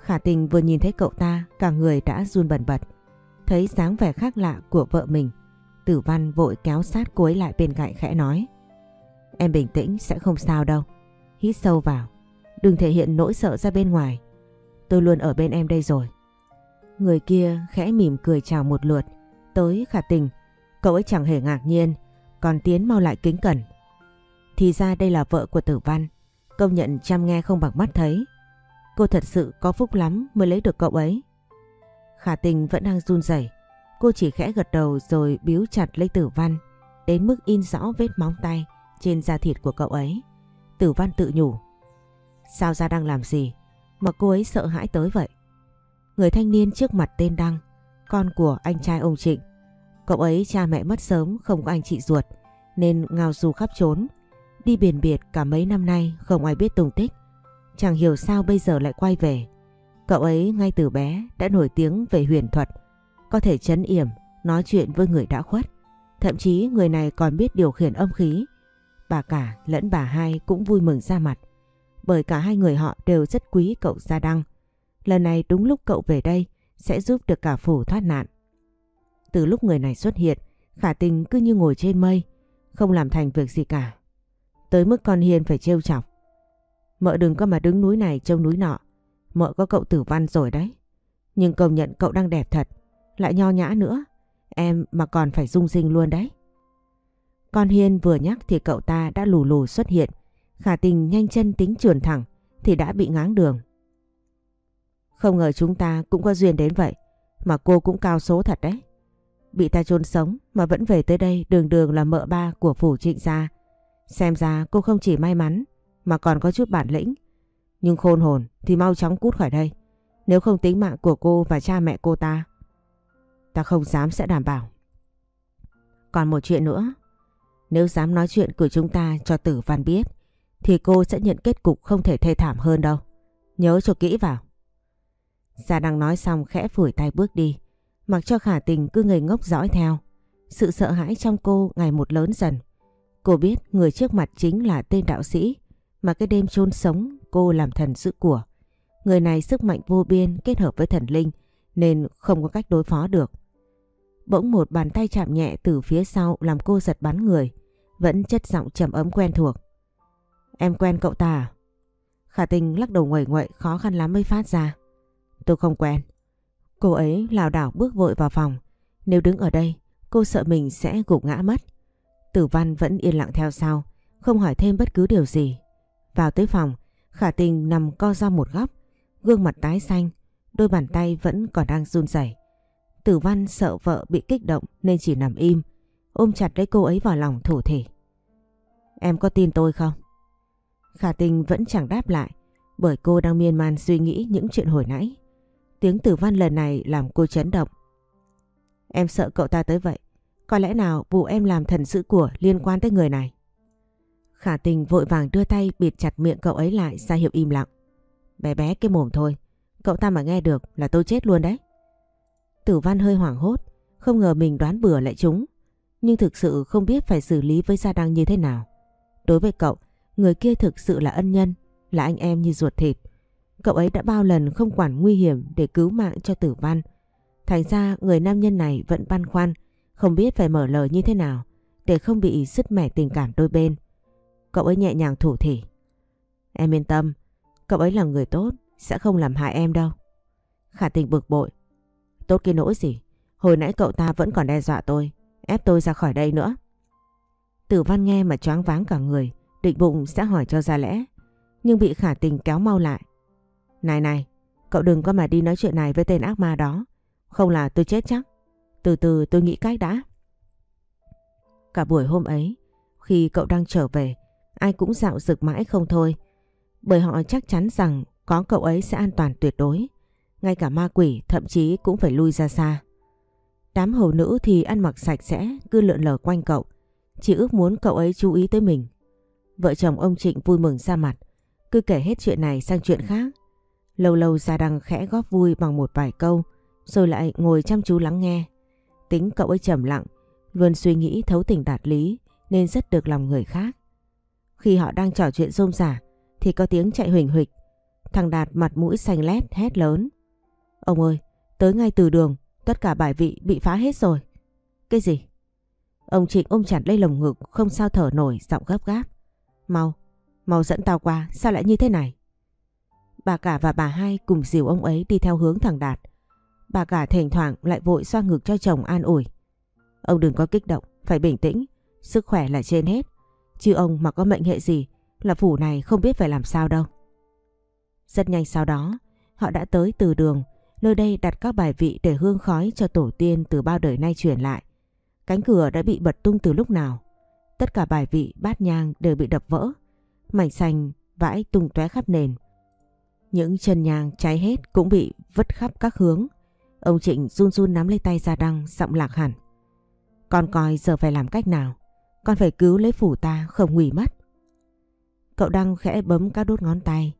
Khả tình vừa nhìn thấy cậu ta, cả người đã run bần bật. Thấy dáng vẻ khác lạ của vợ mình, tử văn vội kéo sát cô ấy lại bên cạnh khẽ nói. Em bình tĩnh sẽ không sao đâu. Hít sâu vào, đừng thể hiện nỗi sợ ra bên ngoài. Tôi luôn ở bên em đây rồi. Người kia khẽ mỉm cười chào một lượt, tới khả tình. Cậu ấy chẳng hề ngạc nhiên, còn tiến mau lại kính cẩn. Thì ra đây là vợ của tử văn, công nhận chăm nghe không bằng mắt thấy. Cô thật sự có phúc lắm mới lấy được cậu ấy. Khả tình vẫn đang run rẩy, cô chỉ khẽ gật đầu rồi biếu chặt lấy tử văn, đến mức in rõ vết móng tay trên da thịt của cậu ấy. Tử văn tự nhủ. Sao ra đang làm gì mà cô ấy sợ hãi tới vậy? Người thanh niên trước mặt tên Đăng, con của anh trai ông Trịnh. Cậu ấy cha mẹ mất sớm không có anh chị ruột nên ngao du khắp trốn. Đi biển biệt cả mấy năm nay không ai biết tung tích. Chẳng hiểu sao bây giờ lại quay về. Cậu ấy ngay từ bé đã nổi tiếng về huyền thuật. Có thể chấn yểm, nói chuyện với người đã khuất. Thậm chí người này còn biết điều khiển âm khí. Bà cả lẫn bà hai cũng vui mừng ra mặt. Bởi cả hai người họ đều rất quý cậu Gia Đăng. Lần này đúng lúc cậu về đây sẽ giúp được cả phủ thoát nạn. Từ lúc người này xuất hiện, khả tình cứ như ngồi trên mây, không làm thành việc gì cả. Tới mức con Hiên phải trêu chọc. Mợ đừng có mà đứng núi này trông núi nọ. Mợ có cậu tử văn rồi đấy. Nhưng công nhận cậu đang đẹp thật. Lại nho nhã nữa. Em mà còn phải dung sinh luôn đấy. Con Hiên vừa nhắc thì cậu ta đã lù lù xuất hiện. Khả tình nhanh chân tính trườn thẳng thì đã bị ngáng đường. Không ngờ chúng ta cũng có duyên đến vậy. Mà cô cũng cao số thật đấy. Bị ta chôn sống mà vẫn về tới đây đường đường là mợ ba của phủ trịnh gia. Xem ra cô không chỉ may mắn mà còn có chút bản lĩnh. Nhưng khôn hồn thì mau chóng cút khỏi đây. Nếu không tính mạng của cô và cha mẹ cô ta. Ta không dám sẽ đảm bảo. Còn một chuyện nữa. Nếu dám nói chuyện của chúng ta cho tử văn biết, thì cô sẽ nhận kết cục không thể thê thảm hơn đâu. Nhớ cho kỹ vào. Gia đang nói xong khẽ phủi tay bước đi. Mặc cho khả tình cứ ngây ngốc dõi theo. Sự sợ hãi trong cô ngày một lớn dần. Cô biết người trước mặt chính là tên đạo sĩ mà cái đêm chôn sống cô làm thần giữ của. Người này sức mạnh vô biên kết hợp với thần linh nên không có cách đối phó được. Bỗng một bàn tay chạm nhẹ từ phía sau làm cô giật bắn người, vẫn chất giọng trầm ấm quen thuộc. Em quen cậu ta à? Khả tình lắc đầu nguẩy nguậy khó khăn lắm mới phát ra. Tôi không quen. Cô ấy lảo đảo bước vội vào phòng. Nếu đứng ở đây, cô sợ mình sẽ gục ngã mất. Tử văn vẫn yên lặng theo sau, không hỏi thêm bất cứ điều gì. Vào tới phòng, khả tình nằm co ra một góc, gương mặt tái xanh, đôi bàn tay vẫn còn đang run rẩy. Tử văn sợ vợ bị kích động nên chỉ nằm im, ôm chặt lấy cô ấy vào lòng thủ thể. Em có tin tôi không? Khả tình vẫn chẳng đáp lại, bởi cô đang miên man suy nghĩ những chuyện hồi nãy. Tiếng tử văn lần này làm cô chấn động. Em sợ cậu ta tới vậy. Có lẽ nào vụ em làm thần sự của liên quan tới người này? Khả tình vội vàng đưa tay bịt chặt miệng cậu ấy lại ra hiệu im lặng. Bé bé cái mồm thôi. Cậu ta mà nghe được là tôi chết luôn đấy. Tử văn hơi hoảng hốt. Không ngờ mình đoán bừa lại chúng. Nhưng thực sự không biết phải xử lý với Gia Đăng như thế nào. Đối với cậu, người kia thực sự là ân nhân, là anh em như ruột thịt. Cậu ấy đã bao lần không quản nguy hiểm để cứu mạng cho tử văn. Thành ra người nam nhân này vẫn băn khoăn, không biết phải mở lời như thế nào để không bị sứt mẻ tình cảm đôi bên. Cậu ấy nhẹ nhàng thủ thỉ. Em yên tâm, cậu ấy là người tốt, sẽ không làm hại em đâu. Khả tình bực bội. Tốt cái nỗi gì? Hồi nãy cậu ta vẫn còn đe dọa tôi, ép tôi ra khỏi đây nữa. Tử văn nghe mà choáng váng cả người, định bụng sẽ hỏi cho ra lẽ. Nhưng bị khả tình kéo mau lại. Này này, cậu đừng có mà đi nói chuyện này với tên ác ma đó. Không là tôi chết chắc. Từ từ tôi nghĩ cách đã. Cả buổi hôm ấy, khi cậu đang trở về, ai cũng dạo rực mãi không thôi. Bởi họ chắc chắn rằng có cậu ấy sẽ an toàn tuyệt đối. Ngay cả ma quỷ thậm chí cũng phải lui ra xa. Đám hầu nữ thì ăn mặc sạch sẽ, cứ lượn lờ quanh cậu. Chỉ ước muốn cậu ấy chú ý tới mình. Vợ chồng ông Trịnh vui mừng ra mặt, cứ kể hết chuyện này sang chuyện khác. Lâu lâu Gia Đăng khẽ góp vui bằng một vài câu, rồi lại ngồi chăm chú lắng nghe. Tính cậu ấy trầm lặng, luôn suy nghĩ thấu tình đạt lý nên rất được lòng người khác. Khi họ đang trò chuyện rôm rả thì có tiếng chạy huỳnh huỳnh. Thằng Đạt mặt mũi xanh lét hét lớn. Ông ơi, tới ngay từ đường, tất cả bài vị bị phá hết rồi. Cái gì? Ông Trịnh ôm chặt lấy lồng ngực không sao thở nổi giọng gấp gáp. Mau, mau dẫn tao qua, sao lại như thế này? Bà cả và bà hai cùng dìu ông ấy đi theo hướng thằng Đạt. Bà cả thỉnh thoảng lại vội xoa ngực cho chồng an ủi. Ông đừng có kích động, phải bình tĩnh, sức khỏe là trên hết. Chứ ông mà có mệnh hệ gì là phủ này không biết phải làm sao đâu. Rất nhanh sau đó, họ đã tới từ đường, nơi đây đặt các bài vị để hương khói cho tổ tiên từ bao đời nay truyền lại. Cánh cửa đã bị bật tung từ lúc nào. Tất cả bài vị bát nhang đều bị đập vỡ. Mảnh xanh vãi tung tóe khắp nền. Những chân nhang cháy hết cũng bị vứt khắp các hướng. Ông Trịnh run run nắm lấy tay gia đăng giọng lạc hẳn. Con coi giờ phải làm cách nào. Con phải cứu lấy phủ ta không nguy mất. Cậu Đăng khẽ bấm các đốt ngón tay.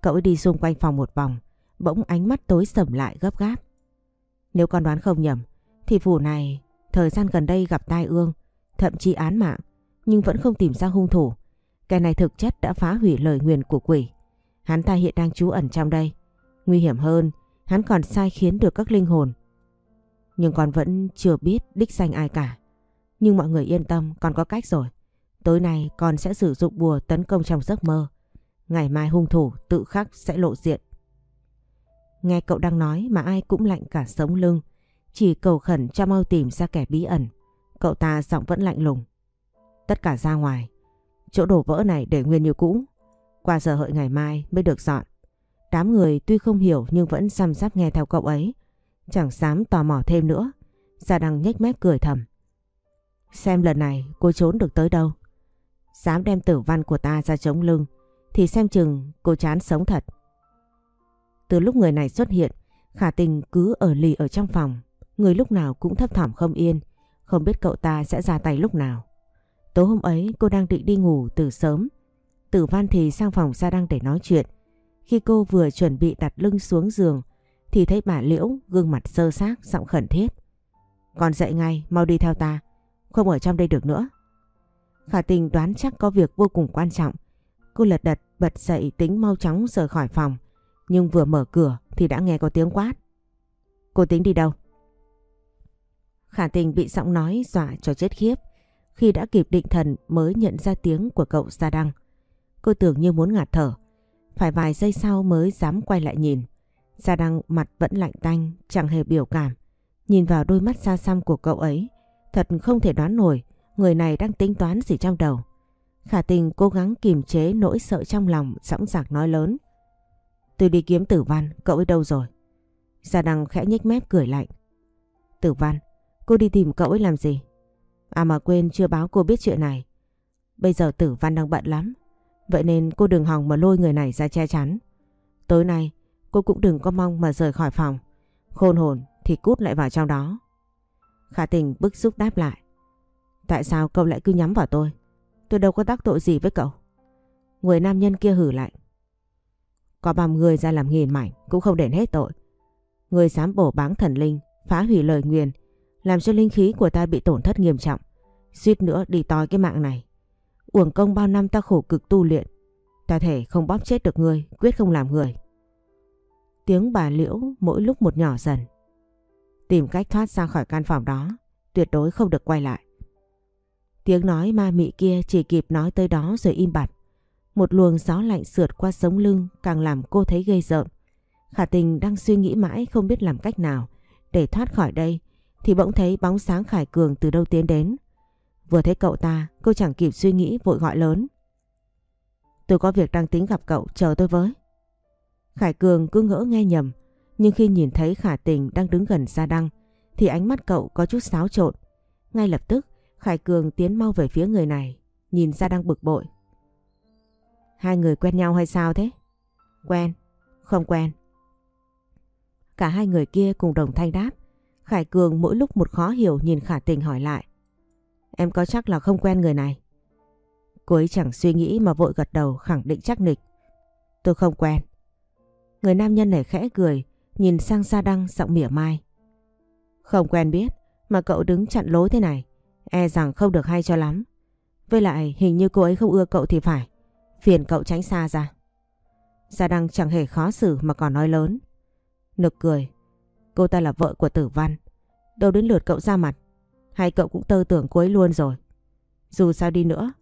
Cậu ấy đi xung quanh phòng một vòng. Bỗng ánh mắt tối sầm lại gấp gáp. Nếu con đoán không nhầm thì phủ này thời gian gần đây gặp tai ương, thậm chí án mạng, nhưng vẫn không tìm ra hung thủ. Cái này thực chất đã phá hủy lời nguyền của quỷ. Hắn ta hiện đang trú ẩn trong đây. Nguy hiểm hơn, hắn còn sai khiến được các linh hồn. Nhưng con vẫn chưa biết đích danh ai cả. Nhưng mọi người yên tâm, con có cách rồi. Tối nay con sẽ sử dụng bùa tấn công trong giấc mơ. Ngày mai hung thủ tự khắc sẽ lộ diện. Nghe cậu đang nói mà ai cũng lạnh cả sống lưng. Chỉ cầu khẩn cho mau tìm ra kẻ bí ẩn. Cậu ta giọng vẫn lạnh lùng. Tất cả ra ngoài. Chỗ đổ vỡ này để nguyên như cũ. Qua giờ hợi ngày mai mới được dọn. Đám người tuy không hiểu nhưng vẫn xăm sắp nghe theo cậu ấy. Chẳng dám tò mò thêm nữa. Gia Đăng nhếch mép cười thầm. Xem lần này cô trốn được tới đâu. Dám đem tử văn của ta ra chống lưng thì xem chừng cô chán sống thật. Từ lúc người này xuất hiện, khả tình cứ ở lì ở trong phòng. Người lúc nào cũng thấp thỏm không yên, không biết cậu ta sẽ ra tay lúc nào. Tối hôm ấy cô đang định đi ngủ từ sớm. Tử văn thì sang phòng ra Đăng để nói chuyện. Khi cô vừa chuẩn bị đặt lưng xuống giường thì thấy bà Liễu gương mặt sơ xác giọng khẩn thiết. Còn dậy ngay, mau đi theo ta, không ở trong đây được nữa. Khả tình đoán chắc có việc vô cùng quan trọng. Cô lật đật bật dậy tính mau chóng rời khỏi phòng. Nhưng vừa mở cửa thì đã nghe có tiếng quát. Cô tính đi đâu? Khả tình bị giọng nói dọa cho chết khiếp. Khi đã kịp định thần mới nhận ra tiếng của cậu Sa Đăng. Cô tưởng như muốn ngạt thở. Phải vài giây sau mới dám quay lại nhìn. Sa Đăng mặt vẫn lạnh tanh, chẳng hề biểu cảm. Nhìn vào đôi mắt xa xăm của cậu ấy. Thật không thể đoán nổi người này đang tính toán gì trong đầu. Khả tình cố gắng kiềm chế nỗi sợ trong lòng sẵn sàng nói lớn. Tôi đi kiếm tử văn, cậu ấy đâu rồi? Gia Đăng khẽ nhếch mép cười lạnh. Tử văn, cô đi tìm cậu ấy làm gì? À mà quên chưa báo cô biết chuyện này. Bây giờ tử văn đang bận lắm. Vậy nên cô đừng hòng mà lôi người này ra che chắn. Tối nay cô cũng đừng có mong mà rời khỏi phòng. Khôn hồn thì cút lại vào trong đó. Khả tình bức xúc đáp lại. Tại sao cậu lại cứ nhắm vào tôi? Tôi đâu có tác tội gì với cậu. Người nam nhân kia hử lạnh. Có băm người ra làm nghìn mảnh cũng không đền hết tội. Người dám bổ báng thần linh, phá hủy lời nguyền, làm cho linh khí của ta bị tổn thất nghiêm trọng. Suýt nữa đi toi cái mạng này. Uổng công bao năm ta khổ cực tu luyện. Ta thể không bóp chết được ngươi, quyết không làm người. Tiếng bà Liễu mỗi lúc một nhỏ dần. Tìm cách thoát ra khỏi căn phòng đó, tuyệt đối không được quay lại. Tiếng nói ma mị kia chỉ kịp nói tới đó rồi im bặt. Một luồng gió lạnh sượt qua sống lưng càng làm cô thấy gây rợn. Khả tình đang suy nghĩ mãi không biết làm cách nào để thoát khỏi đây thì bỗng thấy bóng sáng Khải Cường từ đâu tiến đến. Vừa thấy cậu ta cô chẳng kịp suy nghĩ vội gọi lớn. Tôi có việc đang tính gặp cậu chờ tôi với. Khải Cường cứ ngỡ nghe nhầm nhưng khi nhìn thấy Khả Tình đang đứng gần Gia Đăng thì ánh mắt cậu có chút xáo trộn. Ngay lập tức Khải Cường tiến mau về phía người này nhìn Gia Đăng bực bội. Hai người quen nhau hay sao thế? Quen, không quen. Cả hai người kia cùng đồng thanh đáp. Khải Cường mỗi lúc một khó hiểu nhìn Khả Tình hỏi lại. Em có chắc là không quen người này? Cô ấy chẳng suy nghĩ mà vội gật đầu khẳng định chắc nịch. Tôi không quen. Người nam nhân này khẽ cười, nhìn sang Sa Đăng giọng mỉa mai. Không quen biết, mà cậu đứng chặn lối thế này, e rằng không được hay cho lắm. Với lại hình như cô ấy không ưa cậu thì phải. Phiền cậu tránh xa ra. Gia Đăng chẳng hề khó xử mà còn nói lớn. Nực cười. Cô ta là vợ của tử văn. Đâu đến lượt cậu ra mặt. Hay cậu cũng tơ tưởng cô ấy luôn rồi. Dù sao đi nữa.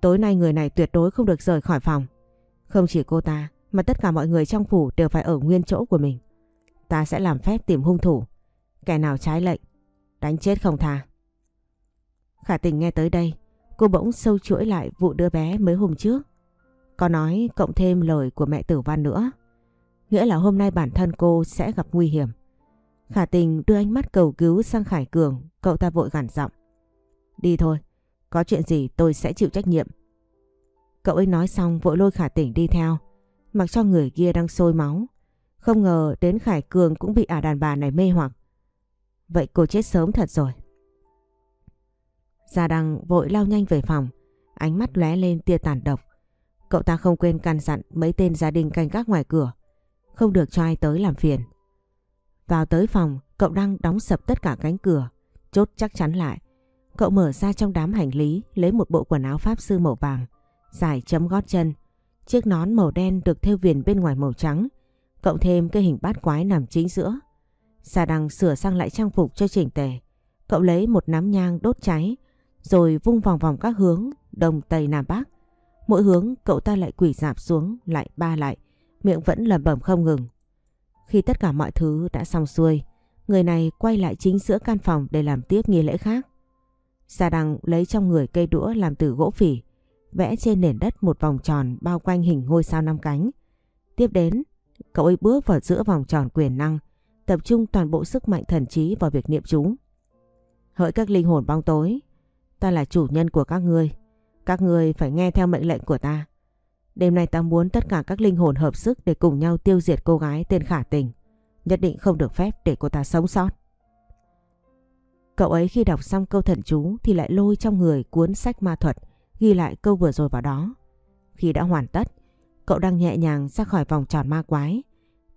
Tối nay người này tuyệt đối không được rời khỏi phòng. Không chỉ cô ta, mà tất cả mọi người trong phủ đều phải ở nguyên chỗ của mình. Ta sẽ làm phép tìm hung thủ. Kẻ nào trái lệnh. Đánh chết không tha. Khả tình nghe tới đây. Cô bỗng sâu chuỗi lại vụ đứa bé mới hôm trước. Có nói cộng thêm lời của mẹ tử văn nữa. Nghĩa là hôm nay bản thân cô sẽ gặp nguy hiểm. Khả tình đưa ánh mắt cầu cứu sang Khải Cường, cậu ta vội gằn giọng. Đi thôi, có chuyện gì tôi sẽ chịu trách nhiệm. Cậu ấy nói xong vội lôi Khả tình đi theo, mặc cho người kia đang sôi máu. Không ngờ đến Khải Cường cũng bị ả đàn bà này mê hoặc. Vậy cô chết sớm thật rồi. Gia Đăng vội lao nhanh về phòng, ánh mắt lóe lên tia tàn độc. Cậu ta không quên căn dặn mấy tên gia đình canh gác ngoài cửa, không được cho ai tới làm phiền. Vào tới phòng, cậu đang đóng sập tất cả cánh cửa, chốt chắc chắn lại. Cậu mở ra trong đám hành lý, lấy một bộ quần áo pháp sư màu vàng, dài chấm gót chân. Chiếc nón màu đen được thêu viền bên ngoài màu trắng, cộng thêm cái hình bát quái nằm chính giữa. Sa đằng sửa sang lại trang phục cho chỉnh tề. Cậu lấy một nắm nhang đốt cháy, rồi vung vòng vòng các hướng, đông tây nam bắc. Mỗi hướng cậu ta lại quỷ dạp xuống, lại ba lại, miệng vẫn lẩm bẩm không ngừng. Khi tất cả mọi thứ đã xong xuôi, người này quay lại chính giữa căn phòng để làm tiếp nghi lễ khác. Gia Đăng lấy trong người cây đũa làm từ gỗ phỉ, vẽ trên nền đất một vòng tròn bao quanh hình ngôi sao năm cánh. Tiếp đến, cậu ấy bước vào giữa vòng tròn quyền năng, tập trung toàn bộ sức mạnh thần trí vào việc niệm chú. Hỡi các linh hồn bóng tối, ta là chủ nhân của các ngươi. Các ngươi phải nghe theo mệnh lệnh của ta. Đêm nay ta muốn tất cả các linh hồn hợp sức để cùng nhau tiêu diệt cô gái tên Khả Tình. Nhất định không được phép để cô ta sống sót. Cậu ấy khi đọc xong câu thần chú thì lại lôi trong người cuốn sách ma thuật ghi lại câu vừa rồi vào đó. Khi đã hoàn tất, cậu đang nhẹ nhàng ra khỏi vòng tròn ma quái,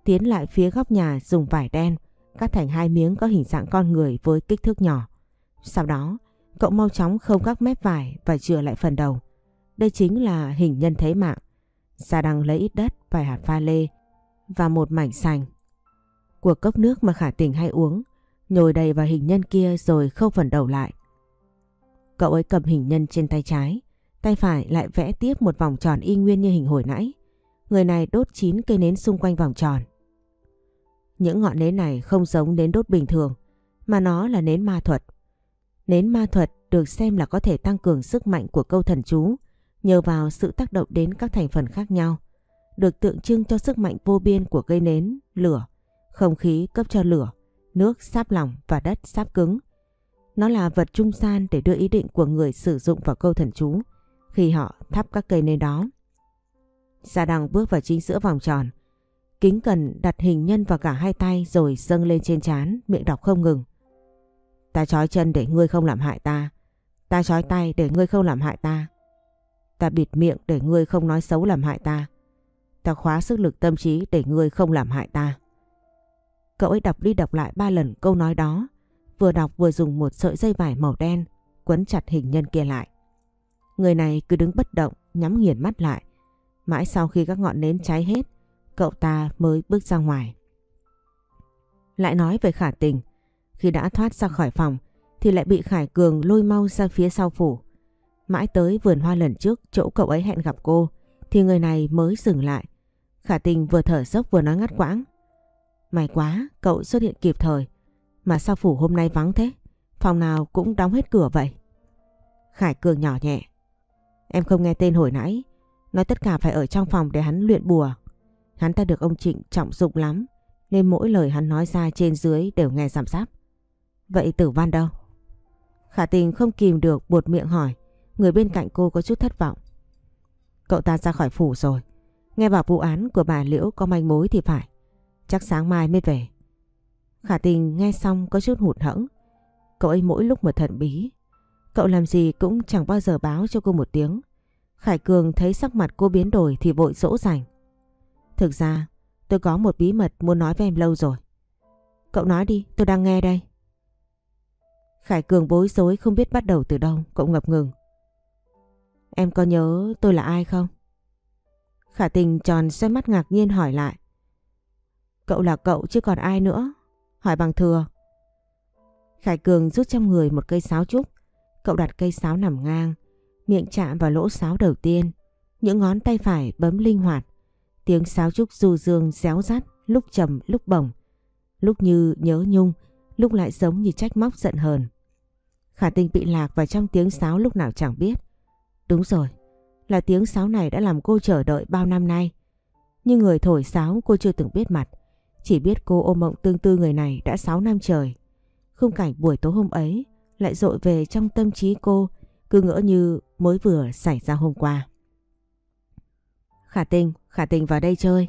tiến lại phía góc nhà dùng vải đen cắt thành hai miếng có hình dạng con người với kích thước nhỏ. Sau đó, cậu mau chóng không các mép vải và chừa lại phần đầu. Đây chính là hình nhân thế mạng. Gia Đăng lấy ít đất, vài hạt pha lê và một mảnh sành. Của cốc nước mà khả tình hay uống, nhồi đầy vào hình nhân kia rồi khâu phần đầu lại. Cậu ấy cầm hình nhân trên tay trái, tay phải lại vẽ tiếp một vòng tròn y nguyên như hình hồi nãy. Người này đốt 9 cây nến xung quanh vòng tròn. Những ngọn nến này không giống nến đốt bình thường, mà nó là nến ma thuật. Nến ma thuật được xem là có thể tăng cường sức mạnh của câu thần chú, nhờ vào sự tác động đến các thành phần khác nhau, được tượng trưng cho sức mạnh vô biên của cây nến, lửa, không khí cấp cho lửa, nước sáp lỏng và đất sáp cứng. Nó là vật trung gian để đưa ý định của người sử dụng vào câu thần chú khi họ thắp các cây nến đó. Gia Đăng bước vào chính giữa vòng tròn, kính cần đặt hình nhân vào cả hai tay rồi dâng lên trên trán, miệng đọc không ngừng. Ta trói chân để ngươi không làm hại ta, ta trói tay để ngươi không làm hại ta. Ta bịt miệng để ngươi không nói xấu làm hại ta. Ta khóa sức lực tâm trí để ngươi không làm hại ta. Cậu ấy đọc đi đọc lại ba lần câu nói đó. Vừa đọc vừa dùng một sợi dây vải màu đen quấn chặt hình nhân kia lại. Người này cứ đứng bất động, nhắm nghiền mắt lại. Mãi sau khi các ngọn nến cháy hết, cậu ta mới bước ra ngoài. Lại nói về khả tình, khi đã thoát ra khỏi phòng thì lại bị Khải Cường lôi mau ra phía sau phủ. Mãi tới vườn hoa lần trước chỗ cậu ấy hẹn gặp cô thì người này mới dừng lại. Khả tình vừa thở dốc vừa nói ngắt quãng. May quá, cậu xuất hiện kịp thời. Mà sao phủ hôm nay vắng thế? Phòng nào cũng đóng hết cửa vậy. Khải Cường nhỏ nhẹ. Em không nghe tên hồi nãy. Nói tất cả phải ở trong phòng để hắn luyện bùa. Hắn ta được ông Trịnh trọng dụng lắm. Nên mỗi lời hắn nói ra trên dưới đều nghe giảm giáp. Vậy tử văn đâu? Khả tình không kìm được buột miệng hỏi. Người bên cạnh cô có chút thất vọng. Cậu ta ra khỏi phủ rồi. Nghe bảo vụ án của bà Liễu có manh mối thì phải. Chắc sáng mai mới về. Khả tình nghe xong có chút hụt hẫng. Cậu ấy mỗi lúc một thận bí. Cậu làm gì cũng chẳng bao giờ báo cho cô một tiếng. Khải Cường thấy sắc mặt cô biến đổi thì vội dỗ dành. Thực ra tôi có một bí mật muốn nói với em lâu rồi. Cậu nói đi, tôi đang nghe đây. Khải Cường bối rối không biết bắt đầu từ đâu, cậu ngập ngừng. Em có nhớ tôi là ai không? Khả tình tròn xoay mắt ngạc nhiên hỏi lại. Cậu là cậu chứ còn ai nữa? Hỏi bằng thừa. Khải Cường rút trong người một cây sáo trúc. Cậu đặt cây sáo nằm ngang, miệng chạm vào lỗ sáo đầu tiên. Những ngón tay phải bấm linh hoạt. Tiếng sáo trúc du dương réo rắt, lúc trầm lúc bổng. Lúc như nhớ nhung, lúc lại giống như trách móc giận hờn. Khả tình bị lạc vào trong tiếng sáo lúc nào chẳng biết. Đúng rồi, là tiếng sáo này đã làm cô chờ đợi bao năm nay. Nhưng người thổi sáo cô chưa từng biết mặt. Chỉ biết cô ôm mộng tương tư người này đã 6 năm trời. Khung cảnh buổi tối hôm ấy lại dội về trong tâm trí cô cứ ngỡ như mới vừa xảy ra hôm qua. Khả tình, khả tình vào đây chơi.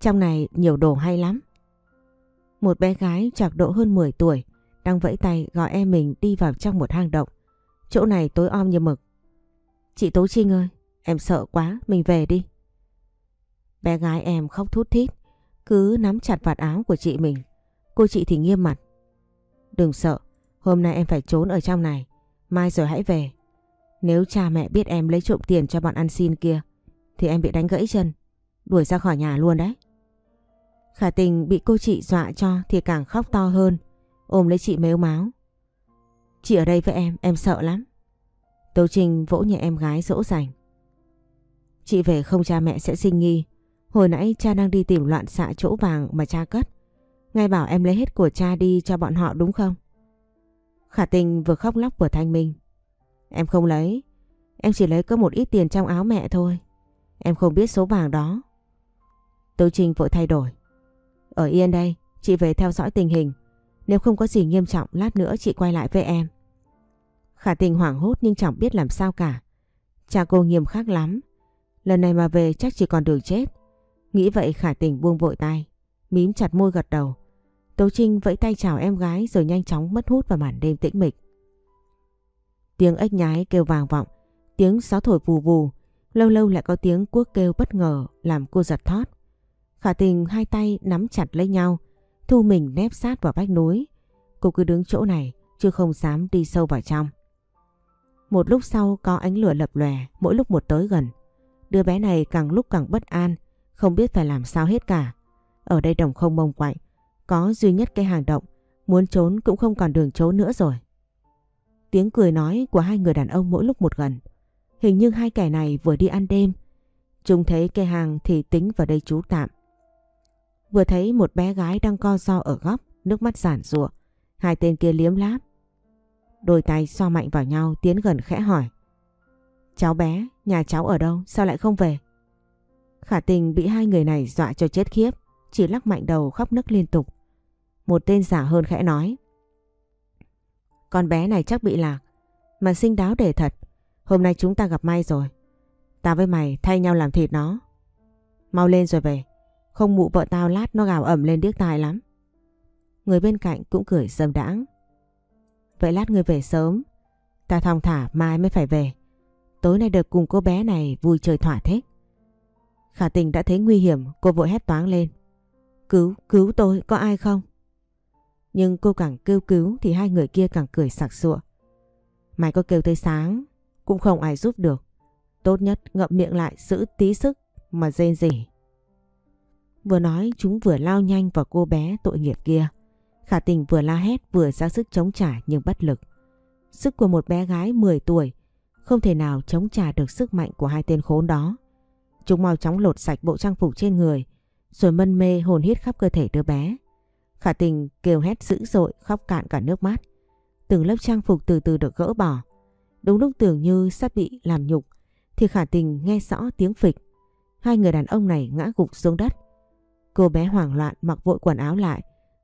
Trong này nhiều đồ hay lắm. Một bé gái chạc độ hơn 10 tuổi đang vẫy tay gọi em mình đi vào trong một hang động. Chỗ này tối om như mực. Chị Tố Trinh ơi, em sợ quá, mình về đi. Bé gái em khóc thút thít, cứ nắm chặt vạt áo của chị mình. Cô chị thì nghiêm mặt. Đừng sợ, hôm nay em phải trốn ở trong này, mai rồi hãy về. Nếu cha mẹ biết em lấy trộm tiền cho bọn ăn xin kia, thì em bị đánh gãy chân, đuổi ra khỏi nhà luôn đấy. Khả tình bị cô chị dọa cho thì càng khóc to hơn, ôm lấy chị mếu máu. Chị ở đây với em, em sợ lắm. Tô Trinh vỗ nhẹ em gái dỗ dành. Chị về không cha mẹ sẽ sinh nghi. Hồi nãy cha đang đi tìm loạn xạ chỗ vàng mà cha cất. Ngay bảo em lấy hết của cha đi cho bọn họ đúng không? Khả tình vừa khóc lóc vừa thanh minh. Em không lấy. Em chỉ lấy có một ít tiền trong áo mẹ thôi. Em không biết số vàng đó. Tô Trinh vội thay đổi. Ở yên đây, chị về theo dõi tình hình. Nếu không có gì nghiêm trọng, lát nữa chị quay lại với em. Khả tình hoảng hốt nhưng chẳng biết làm sao cả. Cha cô nghiêm khắc lắm. Lần này mà về chắc chỉ còn đường chết. Nghĩ vậy khả tình buông vội tay. Mím chặt môi gật đầu. Tố Trinh vẫy tay chào em gái rồi nhanh chóng mất hút vào màn đêm tĩnh mịch. Tiếng ếch nhái kêu vàng vọng. Tiếng gió thổi vù vù. Lâu lâu lại có tiếng cuốc kêu bất ngờ làm cô giật thót. Khả tình hai tay nắm chặt lấy nhau. Thu mình nép sát vào vách núi. Cô cứ đứng chỗ này, chứ không dám đi sâu vào trong. Một lúc sau có ánh lửa lập lòe mỗi lúc một tới gần. Đứa bé này càng lúc càng bất an, không biết phải làm sao hết cả. Ở đây đồng không mông quạnh, có duy nhất cái hàng động, muốn trốn cũng không còn đường trốn nữa rồi. Tiếng cười nói của hai người đàn ông mỗi lúc một gần. Hình như hai kẻ này vừa đi ăn đêm. Chúng thấy cây hàng thì tính vào đây trú tạm. Vừa thấy một bé gái đang co do ở góc, nước mắt giản rụa. Hai tên kia liếm láp, Đôi tay so mạnh vào nhau tiến gần khẽ hỏi. Cháu bé, nhà cháu ở đâu, sao lại không về? Khả tình bị hai người này dọa cho chết khiếp, chỉ lắc mạnh đầu khóc nức liên tục. Một tên giả hơn khẽ nói. Con bé này chắc bị lạc, mà sinh đáo để thật. Hôm nay chúng ta gặp may rồi. Tao với mày thay nhau làm thịt nó. Mau lên rồi về, không mụ vợ tao lát nó gào ẩm lên điếc tai lắm. Người bên cạnh cũng cười dâm đãng. Vậy lát người về sớm. Ta thong thả mai mới phải về. Tối nay được cùng cô bé này vui chơi thỏa thích. Khả tình đã thấy nguy hiểm, cô vội hét toáng lên. Cứu, cứu tôi, có ai không? Nhưng cô càng kêu cứu thì hai người kia càng cười sặc sụa. Mày có kêu tới sáng, cũng không ai giúp được. Tốt nhất ngậm miệng lại giữ tí sức mà rên rỉ. Vừa nói chúng vừa lao nhanh vào cô bé tội nghiệp kia. Khả tình vừa la hét, vừa ra sức chống trả nhưng bất lực. Sức của một bé gái 10 tuổi, không thể nào chống trả được sức mạnh của hai tên khốn đó. Chúng mau chóng lột sạch bộ trang phục trên người, rồi mân mê hồn hít khắp cơ thể đứa bé. Khả tình kêu hét dữ dội, khóc cạn cả nước mắt. Từng lớp trang phục từ từ được gỡ bỏ. Đúng lúc tưởng như sắp bị làm nhục, thì khả tình nghe rõ tiếng phịch. Hai người đàn ông này ngã gục xuống đất. Cô bé hoảng loạn mặc vội quần áo lại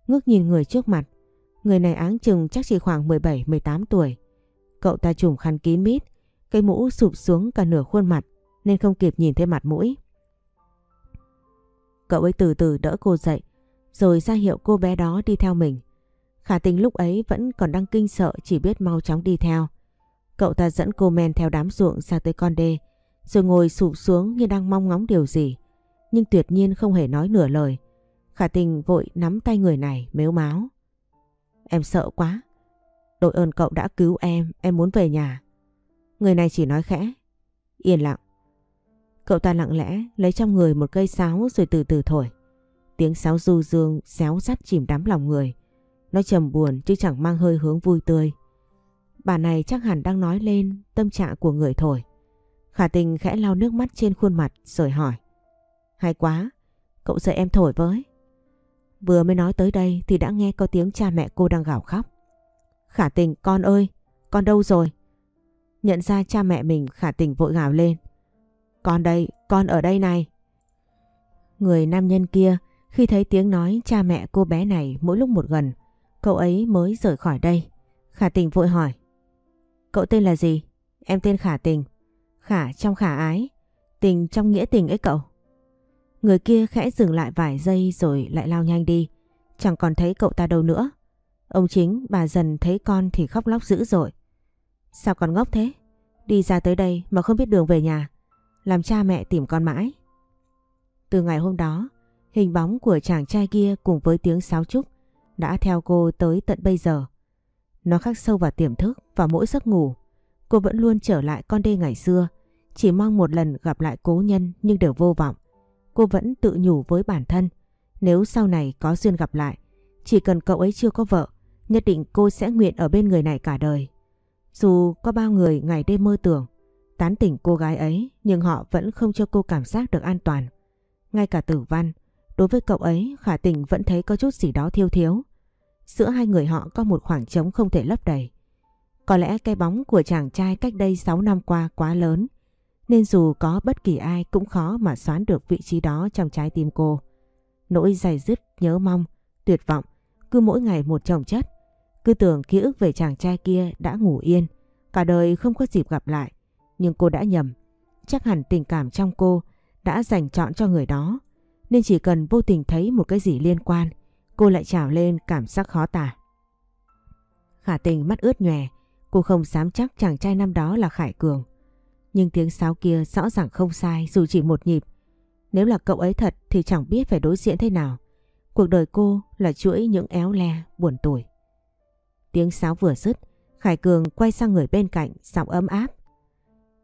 ngước nhìn người trước mặt. Người này áng chừng chắc chỉ khoảng 17-18 tuổi. Cậu ta trùm khăn kín mít, cây mũ sụp xuống cả nửa khuôn mặt nên không kịp nhìn thấy mặt mũi. Cậu ấy từ từ đỡ cô dậy rồi ra hiệu cô bé đó đi theo mình. Khả tình lúc ấy vẫn còn đang kinh sợ chỉ biết mau chóng đi theo. Cậu ta dẫn cô men theo đám ruộng ra tới con đê rồi ngồi sụp xuống như đang mong ngóng điều gì. Nhưng tuyệt nhiên không hề nói nửa lời Khả tình vội nắm tay người này mếu máo. Em sợ quá. Đội ơn cậu đã cứu em, em muốn về nhà. Người này chỉ nói khẽ. Yên lặng. Cậu ta lặng lẽ lấy trong người một cây sáo rồi từ từ thổi. Tiếng sáo du dương xéo sắt chìm đắm lòng người. Nó trầm buồn chứ chẳng mang hơi hướng vui tươi. Bà này chắc hẳn đang nói lên tâm trạng của người thổi. Khả tình khẽ lau nước mắt trên khuôn mặt rồi hỏi. Hay quá, cậu dạy em thổi với. Vừa mới nói tới đây thì đã nghe có tiếng cha mẹ cô đang gào khóc. Khả tình, con ơi, con đâu rồi? Nhận ra cha mẹ mình khả tình vội gào lên. Con đây, con ở đây này. Người nam nhân kia khi thấy tiếng nói cha mẹ cô bé này mỗi lúc một gần, cậu ấy mới rời khỏi đây. Khả tình vội hỏi. Cậu tên là gì? Em tên Khả tình. Khả trong khả ái, tình trong nghĩa tình ấy cậu. Người kia khẽ dừng lại vài giây rồi lại lao nhanh đi. Chẳng còn thấy cậu ta đâu nữa. Ông chính, bà dần thấy con thì khóc lóc dữ dội. Sao con ngốc thế? Đi ra tới đây mà không biết đường về nhà. Làm cha mẹ tìm con mãi. Từ ngày hôm đó, hình bóng của chàng trai kia cùng với tiếng sáo trúc đã theo cô tới tận bây giờ. Nó khắc sâu vào tiềm thức và mỗi giấc ngủ. Cô vẫn luôn trở lại con đê ngày xưa. Chỉ mong một lần gặp lại cố nhân nhưng đều vô vọng. Cô vẫn tự nhủ với bản thân. Nếu sau này có duyên gặp lại, chỉ cần cậu ấy chưa có vợ, nhất định cô sẽ nguyện ở bên người này cả đời. Dù có bao người ngày đêm mơ tưởng, tán tỉnh cô gái ấy nhưng họ vẫn không cho cô cảm giác được an toàn. Ngay cả tử văn, đối với cậu ấy khả tình vẫn thấy có chút gì đó thiếu thiếu. Giữa hai người họ có một khoảng trống không thể lấp đầy. Có lẽ cái bóng của chàng trai cách đây 6 năm qua quá lớn, nên dù có bất kỳ ai cũng khó mà xoán được vị trí đó trong trái tim cô. Nỗi dày dứt, nhớ mong, tuyệt vọng, cứ mỗi ngày một chồng chất. Cứ tưởng ký ức về chàng trai kia đã ngủ yên, cả đời không có dịp gặp lại. Nhưng cô đã nhầm, chắc hẳn tình cảm trong cô đã dành chọn cho người đó. Nên chỉ cần vô tình thấy một cái gì liên quan, cô lại trào lên cảm giác khó tả. Khả tình mắt ướt nhòe, cô không dám chắc chàng trai năm đó là Khải Cường. Nhưng tiếng sáo kia rõ ràng không sai dù chỉ một nhịp. Nếu là cậu ấy thật thì chẳng biết phải đối diện thế nào. Cuộc đời cô là chuỗi những éo le, buồn tủi. Tiếng sáo vừa dứt, Khải Cường quay sang người bên cạnh, giọng ấm áp.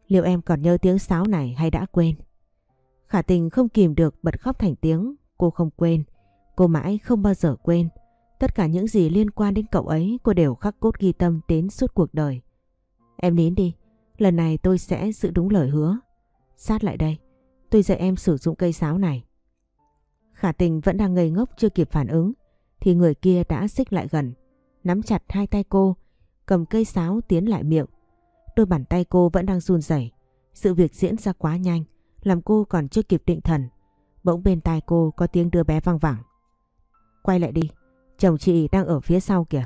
Liệu em còn nhớ tiếng sáo này hay đã quên? Khả tình không kìm được bật khóc thành tiếng, cô không quên. Cô mãi không bao giờ quên. Tất cả những gì liên quan đến cậu ấy cô đều khắc cốt ghi tâm đến suốt cuộc đời. Em nín đi, lần này tôi sẽ giữ đúng lời hứa. Sát lại đây, tôi dạy em sử dụng cây sáo này. Khả tình vẫn đang ngây ngốc chưa kịp phản ứng, thì người kia đã xích lại gần, nắm chặt hai tay cô, cầm cây sáo tiến lại miệng. Đôi bàn tay cô vẫn đang run rẩy. Sự việc diễn ra quá nhanh, làm cô còn chưa kịp định thần. Bỗng bên tai cô có tiếng đưa bé văng vẳng. Quay lại đi, chồng chị đang ở phía sau kìa.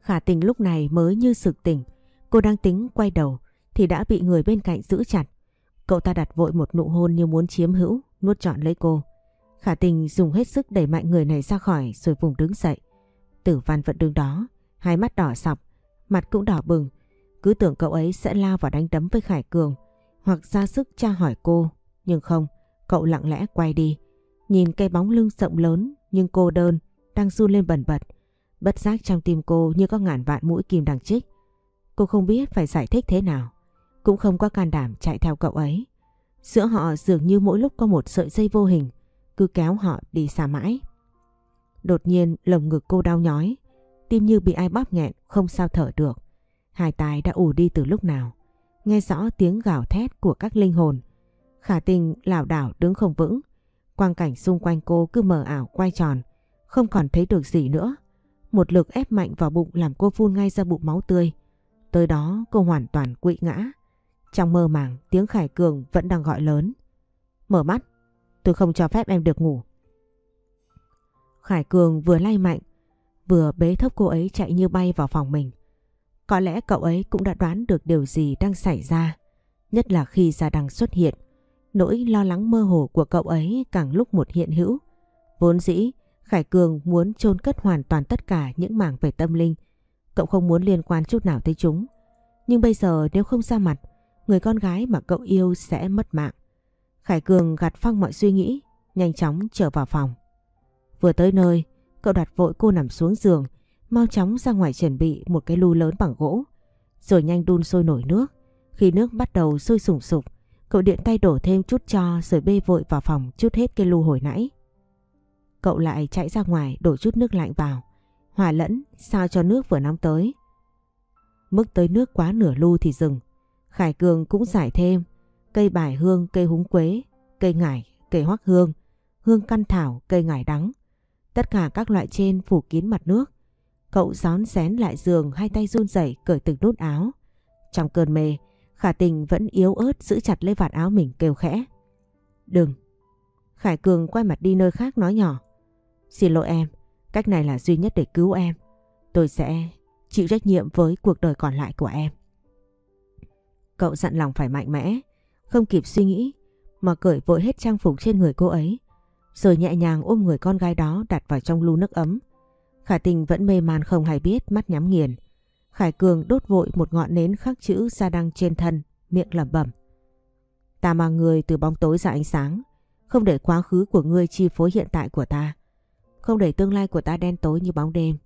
Khả tình lúc này mới như sực tỉnh, cô đang tính quay đầu thì đã bị người bên cạnh giữ chặt. Cậu ta đặt vội một nụ hôn như muốn chiếm hữu, nuốt trọn lấy cô. Khả tình dùng hết sức đẩy mạnh người này ra khỏi rồi vùng đứng dậy. Tử văn vẫn đứng đó, hai mắt đỏ sọc, mặt cũng đỏ bừng. Cứ tưởng cậu ấy sẽ lao vào đánh đấm với Khải Cường hoặc ra sức tra hỏi cô. Nhưng không, cậu lặng lẽ quay đi. Nhìn cây bóng lưng rộng lớn nhưng cô đơn đang run lên bần bật. Bất giác trong tim cô như có ngàn vạn mũi kim đằng chích. Cô không biết phải giải thích thế nào. Cũng không có can đảm chạy theo cậu ấy. Giữa họ dường như mỗi lúc có một sợi dây vô hình cứ kéo họ đi xa mãi. Đột nhiên lồng ngực cô đau nhói, tim như bị ai bóp nghẹn không sao thở được. Hai tai đã ù đi từ lúc nào. Nghe rõ tiếng gào thét của các linh hồn. Khả tình lảo đảo đứng không vững. Quang cảnh xung quanh cô cứ mờ ảo quay tròn, không còn thấy được gì nữa. Một lực ép mạnh vào bụng làm cô phun ngay ra bụng máu tươi. Tới đó cô hoàn toàn quỵ ngã. Trong mơ màng tiếng Khải Cường vẫn đang gọi lớn. Mở mắt, tôi không cho phép em được ngủ. Khải Cường vừa lay mạnh, vừa bế thốc cô ấy chạy như bay vào phòng mình. Có lẽ cậu ấy cũng đã đoán được điều gì đang xảy ra, nhất là khi Gia Đăng xuất hiện. Nỗi lo lắng mơ hồ của cậu ấy càng lúc một hiện hữu. Vốn dĩ, Khải Cường muốn chôn cất hoàn toàn tất cả những mảng về tâm linh. Cậu không muốn liên quan chút nào tới chúng. Nhưng bây giờ nếu không ra mặt, người con gái mà cậu yêu sẽ mất mạng. Khải Cường gạt phăng mọi suy nghĩ, nhanh chóng trở vào phòng. Vừa tới nơi, cậu đặt vội cô nằm xuống giường, mau chóng ra ngoài chuẩn bị một cái lu lớn bằng gỗ. Rồi nhanh đun sôi nổi nước. Khi nước bắt đầu sôi sùng sục, Cậu điện tay đổ thêm chút cho rồi bê vội vào phòng chút hết cái lu hồi nãy. Cậu lại chạy ra ngoài đổ chút nước lạnh vào. Hòa lẫn sao cho nước vừa nóng tới. Mức tới nước quá nửa lu thì dừng. Khải Cường cũng giải thêm cây bài hương, cây húng quế, cây ngải, cây hoắc hương, hương căn thảo, cây ngải đắng. Tất cả các loại trên phủ kín mặt nước. Cậu gión xén lại giường hai tay run rẩy cởi từng nút áo. Trong cơn mê, Khả tình vẫn yếu ớt giữ chặt lấy vạt áo mình kêu khẽ. Đừng. Khải Cường quay mặt đi nơi khác nói nhỏ. Xin lỗi em, cách này là duy nhất để cứu em. Tôi sẽ chịu trách nhiệm với cuộc đời còn lại của em. Cậu dặn lòng phải mạnh mẽ, không kịp suy nghĩ mà cởi vội hết trang phục trên người cô ấy. Rồi nhẹ nhàng ôm người con gái đó đặt vào trong lu nước ấm. Khả tình vẫn mê man không hay biết mắt nhắm nghiền. Khải Cường đốt vội một ngọn nến khắc chữ ra đăng trên thân, miệng lẩm bẩm. Ta mang người từ bóng tối ra ánh sáng, không để quá khứ của ngươi chi phối hiện tại của ta. Không để tương lai của ta đen tối như bóng đêm.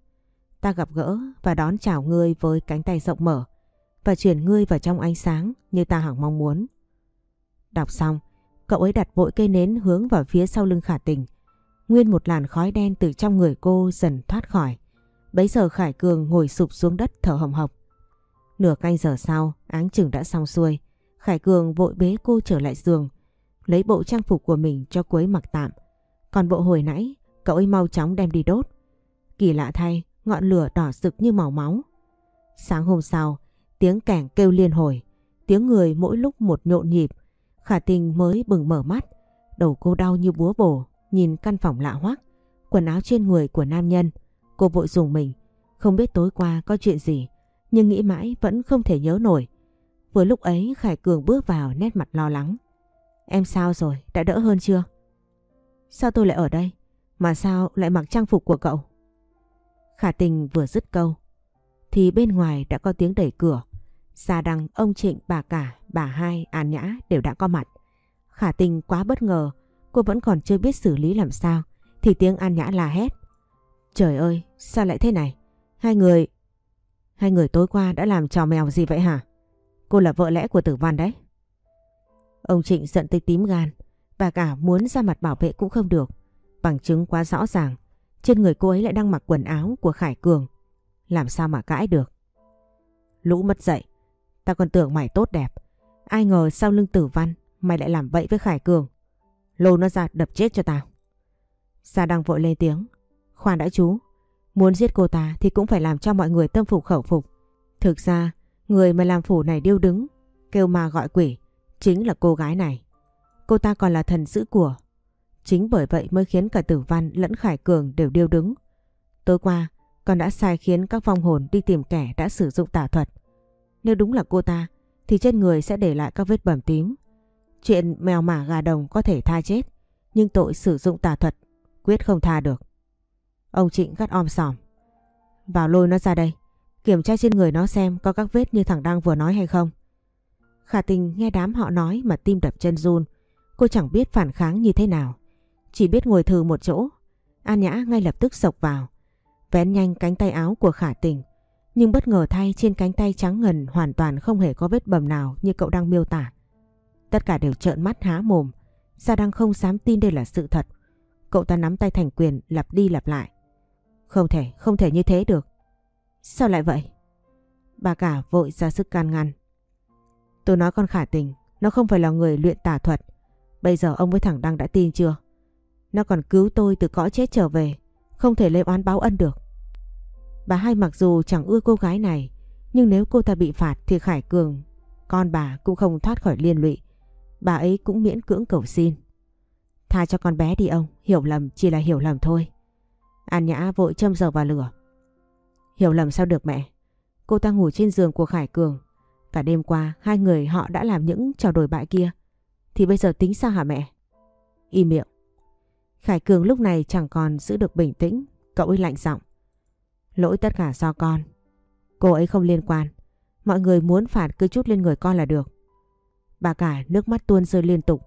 Ta gặp gỡ và đón chào ngươi với cánh tay rộng mở và chuyển ngươi vào trong ánh sáng như ta hằng mong muốn. Đọc xong, cậu ấy đặt vội cây nến hướng vào phía sau lưng khả tình. Nguyên một làn khói đen từ trong người cô dần thoát khỏi. Bấy giờ Khải Cường ngồi sụp xuống đất thở hồng hộc. Nửa canh giờ sau, áng chừng đã xong xuôi. Khải Cường vội bế cô trở lại giường, lấy bộ trang phục của mình cho cô ấy mặc tạm. Còn bộ hồi nãy, cậu ấy mau chóng đem đi đốt. Kỳ lạ thay, ngọn lửa đỏ rực như màu máu. Sáng hôm sau, tiếng kẻng kêu liên hồi, tiếng người mỗi lúc một nhộn nhịp. Khả tình mới bừng mở mắt, đầu cô đau như búa bổ, nhìn căn phòng lạ hoắc, quần áo trên người của nam nhân. Cô vội dùng mình, không biết tối qua có chuyện gì, nhưng nghĩ mãi vẫn không thể nhớ nổi. Vừa lúc ấy Khải Cường bước vào nét mặt lo lắng. Em sao rồi, đã đỡ hơn chưa? Sao tôi lại ở đây? Mà sao lại mặc trang phục của cậu? Khả tình vừa dứt câu, thì bên ngoài đã có tiếng đẩy cửa. Gia Đăng, ông Trịnh, bà cả, bà hai, An Nhã đều đã có mặt. Khả tình quá bất ngờ, cô vẫn còn chưa biết xử lý làm sao, thì tiếng An Nhã la hét. Trời ơi, sao lại thế này? Hai người... Hai người tối qua đã làm trò mèo gì vậy hả? Cô là vợ lẽ của tử văn đấy. Ông Trịnh giận tới tím gan. Bà cả muốn ra mặt bảo vệ cũng không được. Bằng chứng quá rõ ràng. Trên người cô ấy lại đang mặc quần áo của Khải Cường. Làm sao mà cãi được? Lũ mất dậy. Ta còn tưởng mày tốt đẹp. Ai ngờ sau lưng tử văn mày lại làm vậy với Khải Cường. Lô nó ra đập chết cho tao. Sa đang vội lên tiếng. Khoan đã chú, muốn giết cô ta thì cũng phải làm cho mọi người tâm phục khẩu phục. Thực ra, người mà làm phủ này điêu đứng, kêu ma gọi quỷ, chính là cô gái này. Cô ta còn là thần giữ của. Chính bởi vậy mới khiến cả tử văn lẫn khải cường đều điêu đứng. Tối qua, con đã sai khiến các vong hồn đi tìm kẻ đã sử dụng tà thuật. Nếu đúng là cô ta, thì trên người sẽ để lại các vết bầm tím. Chuyện mèo mả gà đồng có thể tha chết, nhưng tội sử dụng tà thuật quyết không tha được. Ông Trịnh gắt om sòm. Vào lôi nó ra đây. Kiểm tra trên người nó xem có các vết như thằng Đăng vừa nói hay không. Khả tình nghe đám họ nói mà tim đập chân run. Cô chẳng biết phản kháng như thế nào. Chỉ biết ngồi thừ một chỗ. An Nhã ngay lập tức sộc vào. Vén nhanh cánh tay áo của khả tình. Nhưng bất ngờ thay trên cánh tay trắng ngần hoàn toàn không hề có vết bầm nào như cậu đang miêu tả. Tất cả đều trợn mắt há mồm. Sa đang không dám tin đây là sự thật. Cậu ta nắm tay thành quyền lặp đi lặp lại. Không thể, không thể như thế được. Sao lại vậy? Bà cả vội ra sức can ngăn. Tôi nói con khả tình, nó không phải là người luyện tà thuật. Bây giờ ông với thằng Đăng đã tin chưa? Nó còn cứu tôi từ cõi chết trở về, không thể lấy oán báo ân được. Bà hai mặc dù chẳng ưa cô gái này, nhưng nếu cô ta bị phạt thì Khải Cường, con bà cũng không thoát khỏi liên lụy. Bà ấy cũng miễn cưỡng cầu xin. Tha cho con bé đi ông, hiểu lầm chỉ là hiểu lầm thôi. An Nhã vội châm dầu vào lửa. Hiểu lầm sao được mẹ? Cô ta ngủ trên giường của Khải Cường. Cả đêm qua hai người họ đã làm những trò đổi bại kia. Thì bây giờ tính sao hả mẹ? Im miệng. Khải Cường lúc này chẳng còn giữ được bình tĩnh. Cậu ấy lạnh giọng. Lỗi tất cả do con. Cô ấy không liên quan. Mọi người muốn phạt cứ chút lên người con là được. Bà cả nước mắt tuôn rơi liên tục.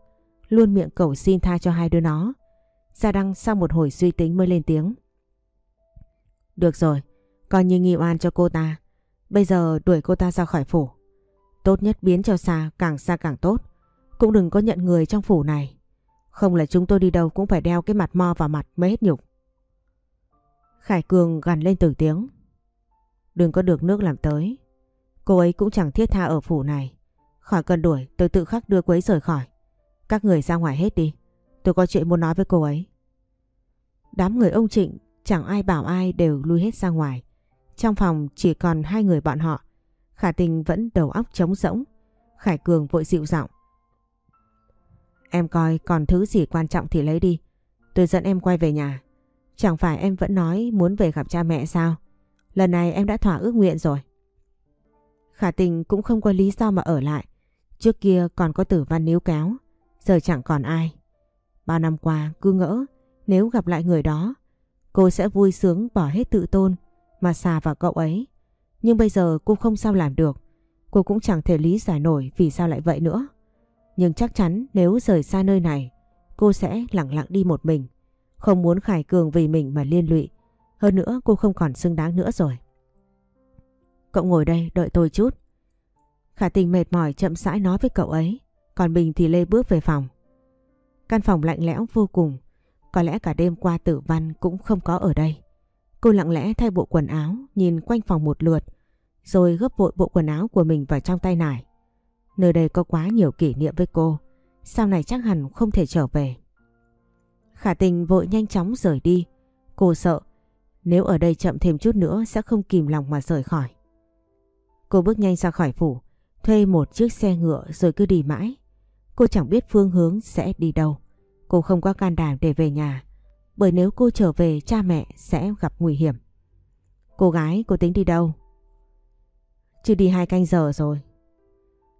Luôn miệng cầu xin tha cho hai đứa nó. Gia Đăng sau một hồi suy tính mới lên tiếng. Được rồi, coi như nghi oan cho cô ta. Bây giờ đuổi cô ta ra khỏi phủ. Tốt nhất biến cho xa càng xa càng tốt. Cũng đừng có nhận người trong phủ này. Không là chúng tôi đi đâu cũng phải đeo cái mặt mo vào mặt mới hết nhục. Khải Cường gằn lên từng tiếng. Đừng có được nước làm tới. Cô ấy cũng chẳng thiết tha ở phủ này. Khỏi cần đuổi, tôi tự khắc đưa cô ấy rời khỏi. Các người ra ngoài hết đi. Tôi có chuyện muốn nói với cô ấy. Đám người ông Trịnh chẳng ai bảo ai đều lui hết ra ngoài. Trong phòng chỉ còn hai người bọn họ. Khả tình vẫn đầu óc trống rỗng. Khải Cường vội dịu giọng. Em coi còn thứ gì quan trọng thì lấy đi. Tôi dẫn em quay về nhà. Chẳng phải em vẫn nói muốn về gặp cha mẹ sao? Lần này em đã thỏa ước nguyện rồi. Khả tình cũng không có lý do mà ở lại. Trước kia còn có tử văn níu kéo. Giờ chẳng còn ai. Bao năm qua cứ ngỡ, nếu gặp lại người đó, cô sẽ vui sướng bỏ hết tự tôn mà xà vào cậu ấy. Nhưng bây giờ cô không sao làm được. Cô cũng chẳng thể lý giải nổi vì sao lại vậy nữa. Nhưng chắc chắn nếu rời xa nơi này cô sẽ lặng lặng đi một mình. Không muốn Khải Cường vì mình mà liên lụy. Hơn nữa cô không còn xứng đáng nữa rồi. Cậu ngồi đây đợi tôi chút. Khả tình mệt mỏi chậm rãi nói với cậu ấy. Còn mình thì lê bước về phòng. Căn phòng lạnh lẽo vô cùng. Có lẽ cả đêm qua tử văn cũng không có ở đây. Cô lặng lẽ thay bộ quần áo, nhìn quanh phòng một lượt, rồi gấp vội bộ quần áo của mình vào trong tay nải. Nơi đây có quá nhiều kỷ niệm với cô, sau này chắc hẳn không thể trở về. Khả tình vội nhanh chóng rời đi. Cô sợ nếu ở đây chậm thêm chút nữa sẽ không kìm lòng mà rời khỏi. Cô bước nhanh ra khỏi phủ, thuê một chiếc xe ngựa rồi cứ đi mãi. Cô chẳng biết phương hướng sẽ đi đâu. Cô không có can đảm để về nhà, bởi nếu cô trở về cha mẹ sẽ gặp nguy hiểm. Cô gái cô tính đi đâu? Chưa đi hai canh giờ rồi.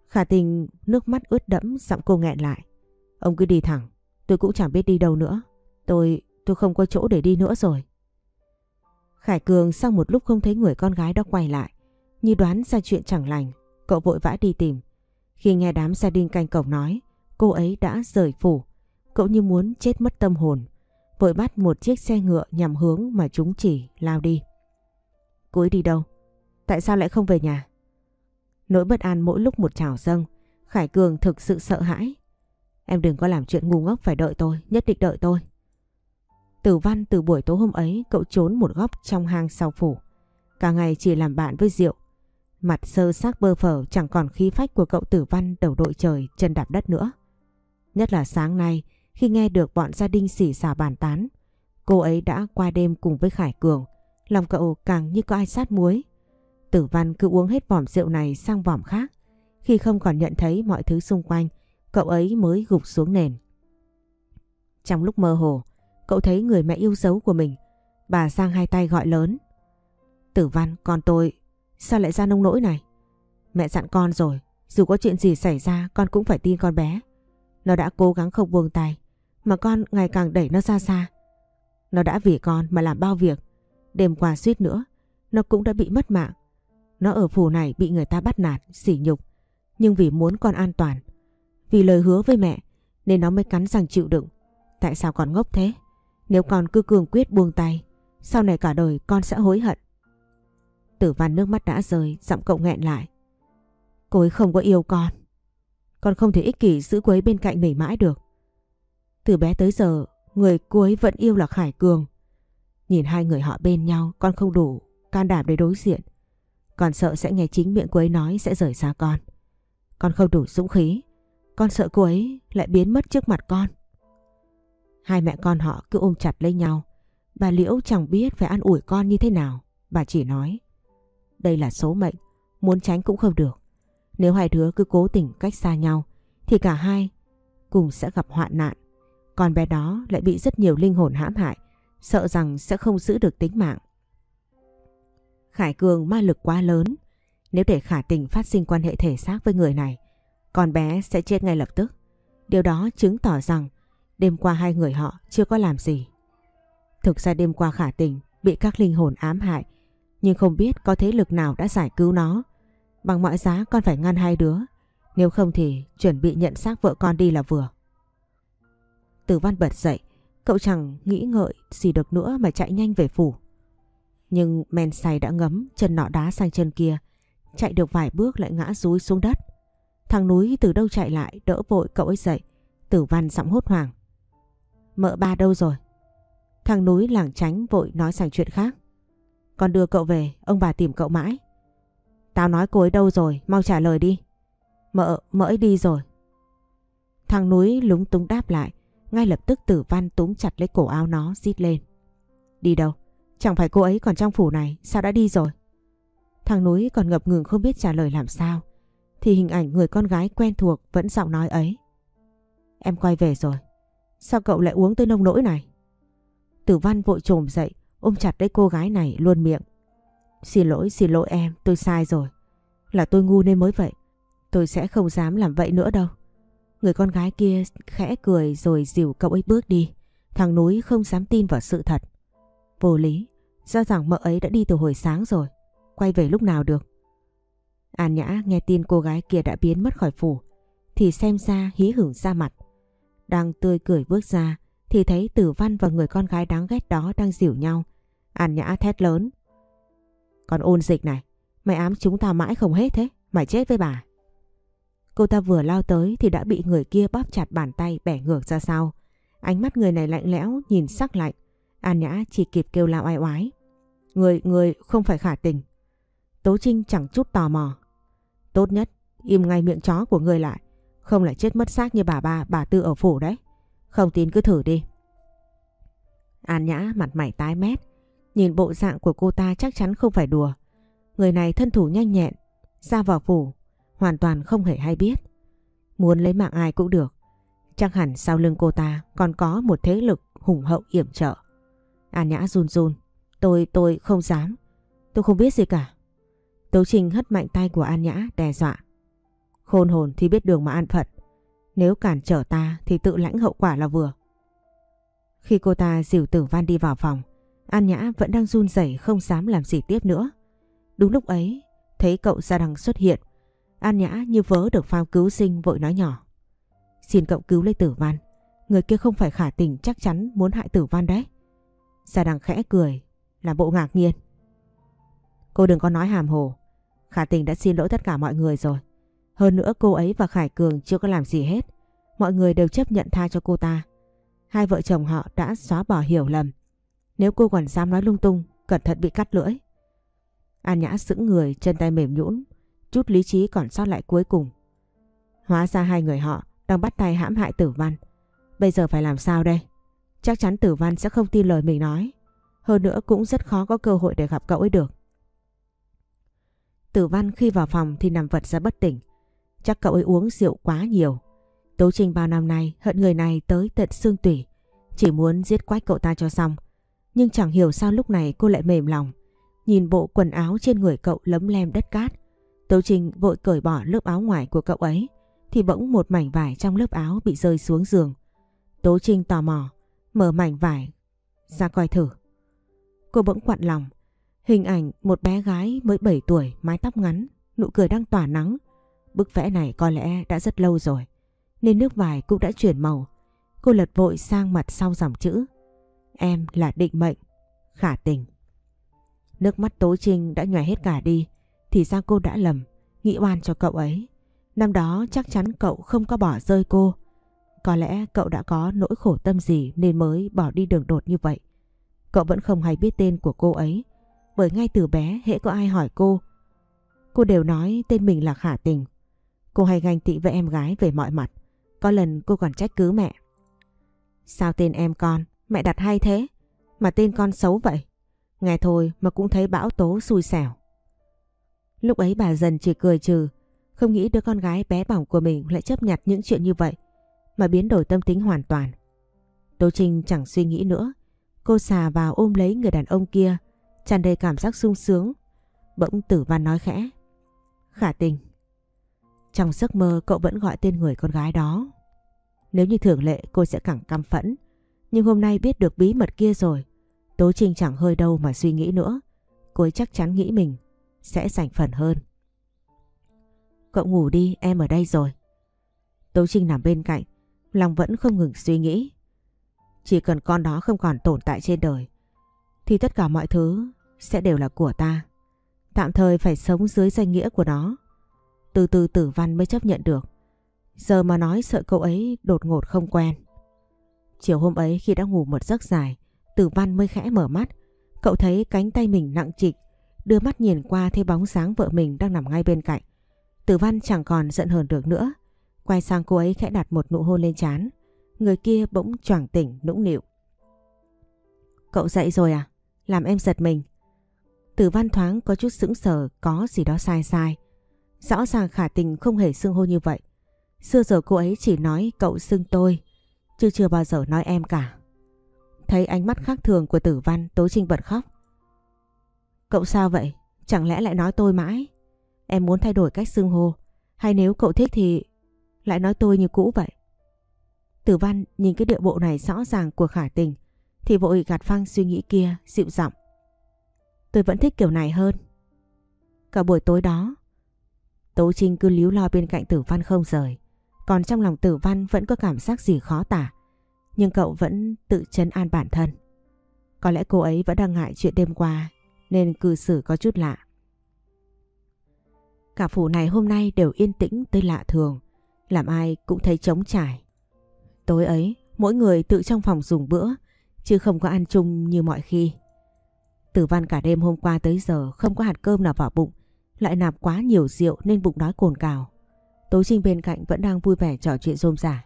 Khả tình nước mắt ướt đẫm giọng cô nghẹn lại. Ông cứ đi thẳng, tôi cũng chẳng biết đi đâu nữa. Tôi, tôi không có chỗ để đi nữa rồi. Khải Cường sau một lúc không thấy người con gái đó quay lại. Như đoán ra chuyện chẳng lành, cậu vội vã đi tìm. Khi nghe đám gia đình canh cổng nói, cô ấy đã rời phủ. Cậu như muốn chết mất tâm hồn. Vội bắt một chiếc xe ngựa nhằm hướng mà chúng chỉ lao đi. Cô ấy đi đâu? Tại sao lại không về nhà? Nỗi bất an mỗi lúc một trào dâng. Khải Cường thực sự sợ hãi. Em đừng có làm chuyện ngu ngốc phải đợi tôi, nhất định đợi tôi. Tử văn từ buổi tối hôm ấy cậu trốn một góc trong hang sau phủ. Cả ngày chỉ làm bạn với Diệu. Mặt sơ xác bơ phở chẳng còn khí phách của cậu tử văn đầu đội trời chân đạp đất nữa. Nhất là sáng nay khi nghe được bọn gia đình xỉ xả bàn tán. Cô ấy đã qua đêm cùng với Khải Cường. Lòng cậu càng như có ai sát muối. Tử văn cứ uống hết vỏm rượu này sang vỏm khác. Khi không còn nhận thấy mọi thứ xung quanh, cậu ấy mới gục xuống nền. Trong lúc mơ hồ, cậu thấy người mẹ yêu dấu của mình. Bà giang hai tay gọi lớn. Tử văn, con tôi, sao lại ra nông nỗi này? Mẹ dặn con rồi, dù có chuyện gì xảy ra con cũng phải tin con bé. Nó đã cố gắng không buông tay, mà con ngày càng đẩy nó ra xa. Nó đã vì con mà làm bao việc. Đêm qua suýt nữa, nó cũng đã bị mất mạng. Nó ở phủ này bị người ta bắt nạt, sỉ nhục. Nhưng vì muốn con an toàn, vì lời hứa với mẹ, nên nó mới cắn răng chịu đựng. Tại sao con ngốc thế? Nếu con cứ cường quyết buông tay, sau này cả đời con sẽ hối hận. Tử văn nước mắt đã rơi, giọng cậu nghẹn lại. Cô ấy không có yêu con. Con không thể ích kỷ giữ cô ấy bên cạnh mình mãi được. Từ bé tới giờ, người cô ấy vẫn yêu là Khải Cường. Nhìn hai người họ bên nhau, con không đủ can đảm để đối diện. Con sợ sẽ nghe chính miệng cô ấy nói sẽ rời xa con. Con không đủ dũng khí. Con sợ cô ấy lại biến mất trước mặt con. Hai mẹ con họ cứ ôm chặt lấy nhau. Bà Liễu chẳng biết phải an ủi con như thế nào. Bà chỉ nói. Đây là số mệnh. Muốn tránh cũng không được. Nếu hai đứa cứ cố tình cách xa nhau. Thì cả hai cùng sẽ gặp hoạn nạn. Con bé đó lại bị rất nhiều linh hồn hãm hại. Sợ rằng sẽ không giữ được tính mạng. Khải Cường ma lực quá lớn. Nếu để khả tình phát sinh quan hệ thể xác với người này, con bé sẽ chết ngay lập tức. Điều đó chứng tỏ rằng đêm qua hai người họ chưa có làm gì. Thực ra đêm qua khả tình bị các linh hồn ám hại, nhưng không biết có thế lực nào đã giải cứu nó. Bằng mọi giá con phải ngăn hai đứa, nếu không thì chuẩn bị nhận xác vợ con đi là vừa. Tử văn bật dậy, cậu chẳng nghĩ ngợi gì được nữa mà chạy nhanh về phủ. Nhưng men say đã ngấm chân nọ đá sang chân kia, chạy được vài bước lại ngã rúi xuống đất. Thằng núi từ đâu chạy lại đỡ vội cậu ấy dậy. Tử văn giọng hốt hoảng. Mợ ba đâu rồi? Thằng núi lảng tránh vội nói sang chuyện khác. Con đưa cậu về, ông bà tìm cậu mãi. Tao nói cô ấy đâu rồi, mau trả lời đi. Mợ, mợ ấy đi rồi. Thằng núi lúng túng đáp lại, ngay lập tức tử văn túm chặt lấy cổ áo nó rít lên. Đi đâu? Chẳng phải cô ấy còn trong phủ này, sao đã đi rồi? Thằng núi còn ngập ngừng không biết trả lời làm sao. Thì hình ảnh người con gái quen thuộc vẫn giọng nói ấy. Em quay về rồi. Sao cậu lại uống tới nông nỗi này? Tử văn vội trồm dậy, ôm chặt lấy cô gái này luôn miệng. Xin lỗi, xin lỗi em, tôi sai rồi. Là tôi ngu nên mới vậy. Tôi sẽ không dám làm vậy nữa đâu. Người con gái kia khẽ cười rồi dìu cậu ấy bước đi. Thằng núi không dám tin vào sự thật. Vô lý, do rằng mợ ấy đã đi từ hồi sáng rồi. Quay về lúc nào được? An Nhã nghe tin cô gái kia đã biến mất khỏi phủ. Thì xem ra hí hửng ra mặt. Đang tươi cười bước ra thì thấy Tử Văn và người con gái đáng ghét đó đang dìu nhau. An Nhã thét lớn. Còn ôn dịch này, mày ám chúng ta mãi không hết thế, mày chết với bà. Cô ta vừa lao tới thì đã bị người kia bóp chặt bàn tay bẻ ngược ra sau. Ánh mắt người này lạnh lẽo, nhìn sắc lạnh. An Nhã chỉ kịp kêu lao ai oái. Người, người không phải khả tình. Tố Trinh chẳng chút tò mò. Tốt nhất, im ngay miệng chó của người lại. Không lại chết mất xác như bà ba, bà tư ở phủ đấy. Không tin cứ thử đi. An Nhã mặt mày tái mét. Nhìn bộ dạng của cô ta chắc chắn không phải đùa. Người này thân thủ nhanh nhẹn, ra vào phủ, hoàn toàn không hề hay biết. Muốn lấy mạng ai cũng được. Chắc hẳn sau lưng cô ta còn có một thế lực hùng hậu yểm trợ. An Nhã run run. Tôi, tôi không dám. Tôi không biết gì cả. Tấu Trình hất mạnh tay của An Nhã đe dọa. Khôn hồn thì biết đường mà an phận. Nếu cản trở ta thì tự lãnh hậu quả là vừa. Khi cô ta dìu tử văn đi vào phòng, An Nhã vẫn đang run rẩy không dám làm gì tiếp nữa. Đúng lúc ấy, thấy cậu Gia Đằng xuất hiện. An Nhã như vớ được phao cứu sinh vội nói nhỏ. Xin cậu cứu lấy tử văn. Người kia không phải khả tình chắc chắn muốn hại tử văn đấy. Gia Đằng khẽ cười, làm bộ ngạc nhiên. Cô đừng có nói hàm hồ. Khả tình đã xin lỗi tất cả mọi người rồi. Hơn nữa cô ấy và Khải Cường chưa có làm gì hết. Mọi người đều chấp nhận tha cho cô ta. Hai vợ chồng họ đã xóa bỏ hiểu lầm. Nếu cô còn dám nói lung tung, cẩn thận bị cắt lưỡi. An Nhã sững người, chân tay mềm nhũn, chút lý trí còn sót lại cuối cùng. Hóa ra hai người họ đang bắt tay hãm hại tử văn. Bây giờ phải làm sao đây? Chắc chắn tử văn sẽ không tin lời mình nói. Hơn nữa cũng rất khó có cơ hội để gặp cậu ấy được. Tử văn khi vào phòng thì nằm vật ra bất tỉnh. Chắc cậu ấy uống rượu quá nhiều. Tố Trình bao năm nay hận người này tới tận xương tủy. Chỉ muốn giết quách cậu ta cho xong. Nhưng chẳng hiểu sao lúc này cô lại mềm lòng. Nhìn bộ quần áo trên người cậu lấm lem đất cát. Tố Trình vội cởi bỏ lớp áo ngoài của cậu ấy. Thì bỗng một mảnh vải trong lớp áo bị rơi xuống giường. Tố Trinh tò mò, mở mảnh vải ra coi thử. Cô bỗng quặn lòng. Hình ảnh một bé gái mới 7 tuổi, mái tóc ngắn, nụ cười đang tỏa nắng. Bức vẽ này có lẽ đã rất lâu rồi, nên nước vải cũng đã chuyển màu. Cô lật vội sang mặt sau dòng chữ. Em là định mệnh, khả tình. Nước mắt Tố Trinh đã nhòe hết cả đi, thì ra cô đã lầm, nghĩ oan cho cậu ấy. Năm đó chắc chắn cậu không có bỏ rơi cô. Có lẽ cậu đã có nỗi khổ tâm gì nên mới bỏ đi đường đột như vậy. Cậu vẫn không hay biết tên của cô ấy, bởi ngay từ bé hễ có ai hỏi cô, cô đều nói tên mình là Khả Tình. Cô hay ganh tị với em gái về mọi mặt. Có lần cô còn trách cứ mẹ. Sao tên em con, mẹ đặt hay thế? Mà tên con xấu vậy? Nghe thôi mà cũng thấy bão tố xui xẻo. Lúc ấy bà dần chỉ cười trừ, không nghĩ đứa con gái bé bỏng của mình lại chấp nhận những chuyện như vậy, mà biến đổi tâm tính hoàn toàn. Tô Trinh chẳng suy nghĩ nữa, cô xà vào ôm lấy người đàn ông kia, tràn đầy cảm giác sung sướng. Bỗng tử văn nói khẽ. Khả tình. Trong giấc mơ cậu vẫn gọi tên người con gái đó. Nếu như thường lệ cô sẽ càng căm phẫn. Nhưng hôm nay biết được bí mật kia rồi. Tố Trinh chẳng hơi đâu mà suy nghĩ nữa. Cô ấy chắc chắn nghĩ mình sẽ giành phần hơn. Cậu ngủ đi, em ở đây rồi. Tố Trinh nằm bên cạnh, long vẫn không ngừng suy nghĩ. Chỉ cần con đó không còn tồn tại trên đời, thì tất cả mọi thứ sẽ đều là của ta. Tạm thời phải sống dưới danh nghĩa của nó. Từ từ tử văn mới chấp nhận được. Giờ mà nói sợ cậu ấy đột ngột không quen. Chiều hôm ấy khi đã ngủ một giấc dài, tử văn mới khẽ mở mắt. Cậu thấy cánh tay mình nặng trịch, đưa mắt nhìn qua thấy bóng sáng vợ mình đang nằm ngay bên cạnh. Tử văn chẳng còn giận hờn được nữa. Quay sang cô ấy khẽ đặt một nụ hôn lên trán. Người kia bỗng choàng tỉnh nũng nịu. Cậu dậy rồi à? Làm em giật mình. Tử văn thoáng có chút sững sờ có gì đó sai sai. Rõ ràng khả tình không hề xưng hô như vậy. Xưa giờ cô ấy chỉ nói cậu xưng tôi, chứ chưa bao giờ nói em cả. Thấy ánh mắt khác thường của tử văn Tố Trinh bật khóc. Cậu sao vậy? Chẳng lẽ lại nói tôi mãi? Em muốn thay đổi cách xưng hô. Hay nếu cậu thích thì lại nói tôi như cũ vậy. Tử văn nhìn cái điệu bộ này rõ ràng của khả tình thì vội gạt phăng suy nghĩ kia dịu giọng. Tôi vẫn thích kiểu này hơn. Cả buổi tối đó Tố Trinh cứ líu lo bên cạnh tử văn không rời. Còn trong lòng tử văn vẫn có cảm giác gì khó tả. Nhưng cậu vẫn tự chấn an bản thân. Có lẽ cô ấy vẫn đang ngại chuyện đêm qua nên cư xử có chút lạ. Cả phủ này hôm nay đều yên tĩnh tới lạ thường, làm ai cũng thấy trống trải. Tối ấy, mỗi người tự trong phòng dùng bữa, chứ không có ăn chung như mọi khi. Tử văn cả đêm hôm qua tới giờ không có hạt cơm nào vào bụng, lại nạp quá nhiều rượu nên bụng đói cồn cào. Tố Trinh bên cạnh vẫn đang vui vẻ trò chuyện rôm rả.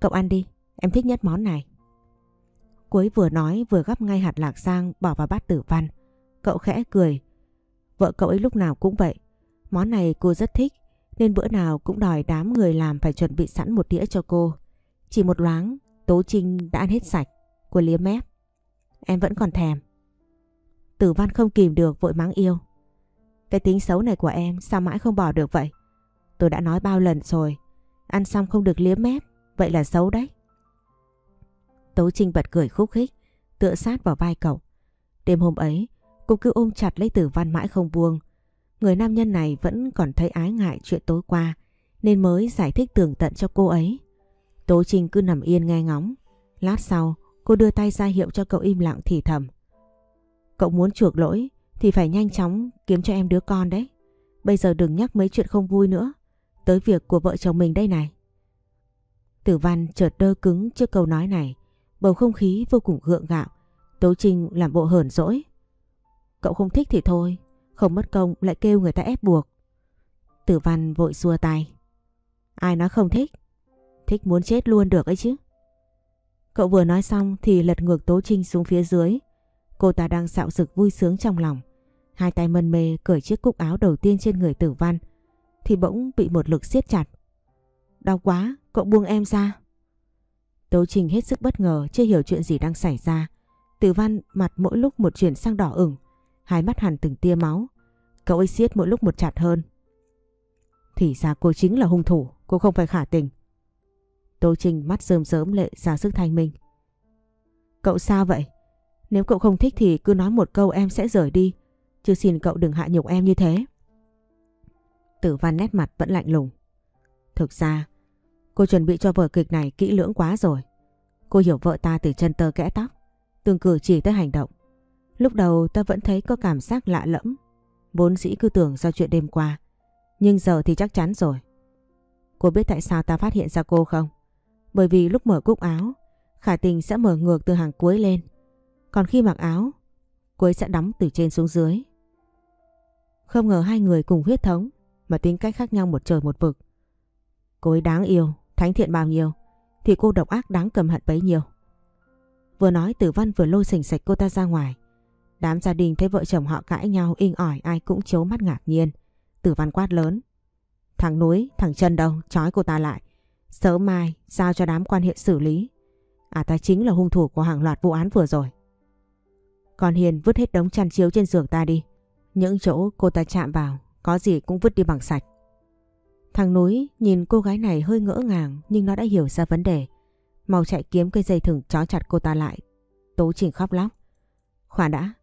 Cậu ăn đi, em thích nhất món này. Cuối vừa nói vừa gắp ngay hạt lạc sang bỏ vào bát tử văn. Cậu khẽ cười. Vợ cậu ấy lúc nào cũng vậy. Món này cô rất thích nên bữa nào cũng đòi đám người làm phải chuẩn bị sẵn một đĩa cho cô. Chỉ một loáng, Tố Trinh đã ăn hết sạch. Cô liếm mép. Em vẫn còn thèm. Tử văn không kìm được vội mắng yêu. Cái tính xấu này của em sao mãi không bỏ được vậy? Tôi đã nói bao lần rồi. Ăn xong không được liếm mép. Vậy là xấu đấy. Tố Trinh bật cười khúc khích. Tựa sát vào vai cậu. Đêm hôm ấy cô cứ ôm chặt lấy tử văn mãi không buông. Người nam nhân này vẫn còn thấy ái ngại chuyện tối qua. Nên mới giải thích tường tận cho cô ấy. Tố Trinh cứ nằm yên nghe ngóng. Lát sau, cô đưa tay ra hiệu cho cậu im lặng thì thầm. Cậu muốn chuộc lỗi thì phải nhanh chóng kiếm cho em đứa con đấy. Bây giờ đừng nhắc mấy chuyện không vui nữa. Tới việc của vợ chồng mình đây này. Tử văn chợt đơ cứng trước câu nói này. Bầu không khí vô cùng gượng gạo. Tố Trinh làm bộ hờn dỗi. Cậu không thích thì thôi. Không mất công lại kêu người ta ép buộc. Tử văn vội xua tay. Ai nói không thích? Thích muốn chết luôn được ấy chứ. Cậu vừa nói xong thì lật ngược Tố Trinh xuống phía dưới. Cô ta đang xạo rực vui sướng trong lòng. Hai tay mân mê cởi chiếc cúc áo đầu tiên trên người tử văn. Thì bỗng bị một lực siết chặt. Đau quá, cậu buông em ra. Tố Trình hết sức bất ngờ chưa hiểu chuyện gì đang xảy ra. Tử văn mặt mỗi lúc một chuyển sang đỏ ửng. Hai mắt hẳn từng tia máu. Cậu ấy siết mỗi lúc một chặt hơn. Thì ra cô chính là hung thủ, cô không phải khả tình. tô Trình mắt rơm rớm lệ ra sức thanh minh. Cậu sao vậy? Nếu cậu không thích thì cứ nói một câu em sẽ rời đi. Chứ xin cậu đừng hạ nhục em như thế. Tử văn nét mặt vẫn lạnh lùng. Thực ra, cô chuẩn bị cho vở kịch này kỹ lưỡng quá rồi. Cô hiểu vợ ta từ chân tơ kẽ tóc, từng cử chỉ tới hành động. Lúc đầu ta vẫn thấy có cảm giác lạ lẫm, vốn dĩ cứ tưởng do chuyện đêm qua. Nhưng giờ thì chắc chắn rồi. Cô biết tại sao ta phát hiện ra cô không? Bởi vì lúc mở cúc áo, khả tình sẽ mở ngược từ hàng cuối lên. Còn khi mặc áo, cô ấy sẽ đóng từ trên xuống dưới. Không ngờ hai người cùng huyết thống mà tính cách khác nhau một trời một vực. Cô ấy đáng yêu, thánh thiện bao nhiêu thì cô độc ác đáng cầm hận bấy nhiêu. Vừa nói tử văn vừa lôi sành sạch cô ta ra ngoài. Đám gia đình thấy vợ chồng họ cãi nhau inh ỏi ai cũng chố mắt ngạc nhiên. Tử văn quát lớn. Thằng núi, thằng chân đâu, trói cô ta lại. Sớm mai, giao cho đám quan hệ xử lý. À ta chính là hung thủ của hàng loạt vụ án vừa rồi. Còn Hiền vứt hết đống chăn chiếu trên giường ta đi. Những chỗ cô ta chạm vào, có gì cũng vứt đi bằng sạch. Thằng núi nhìn cô gái này hơi ngỡ ngàng nhưng nó đã hiểu ra vấn đề. Mau chạy kiếm cây dây thừng trói chặt cô ta lại. Tố Trình khóc lóc. Khoan đã,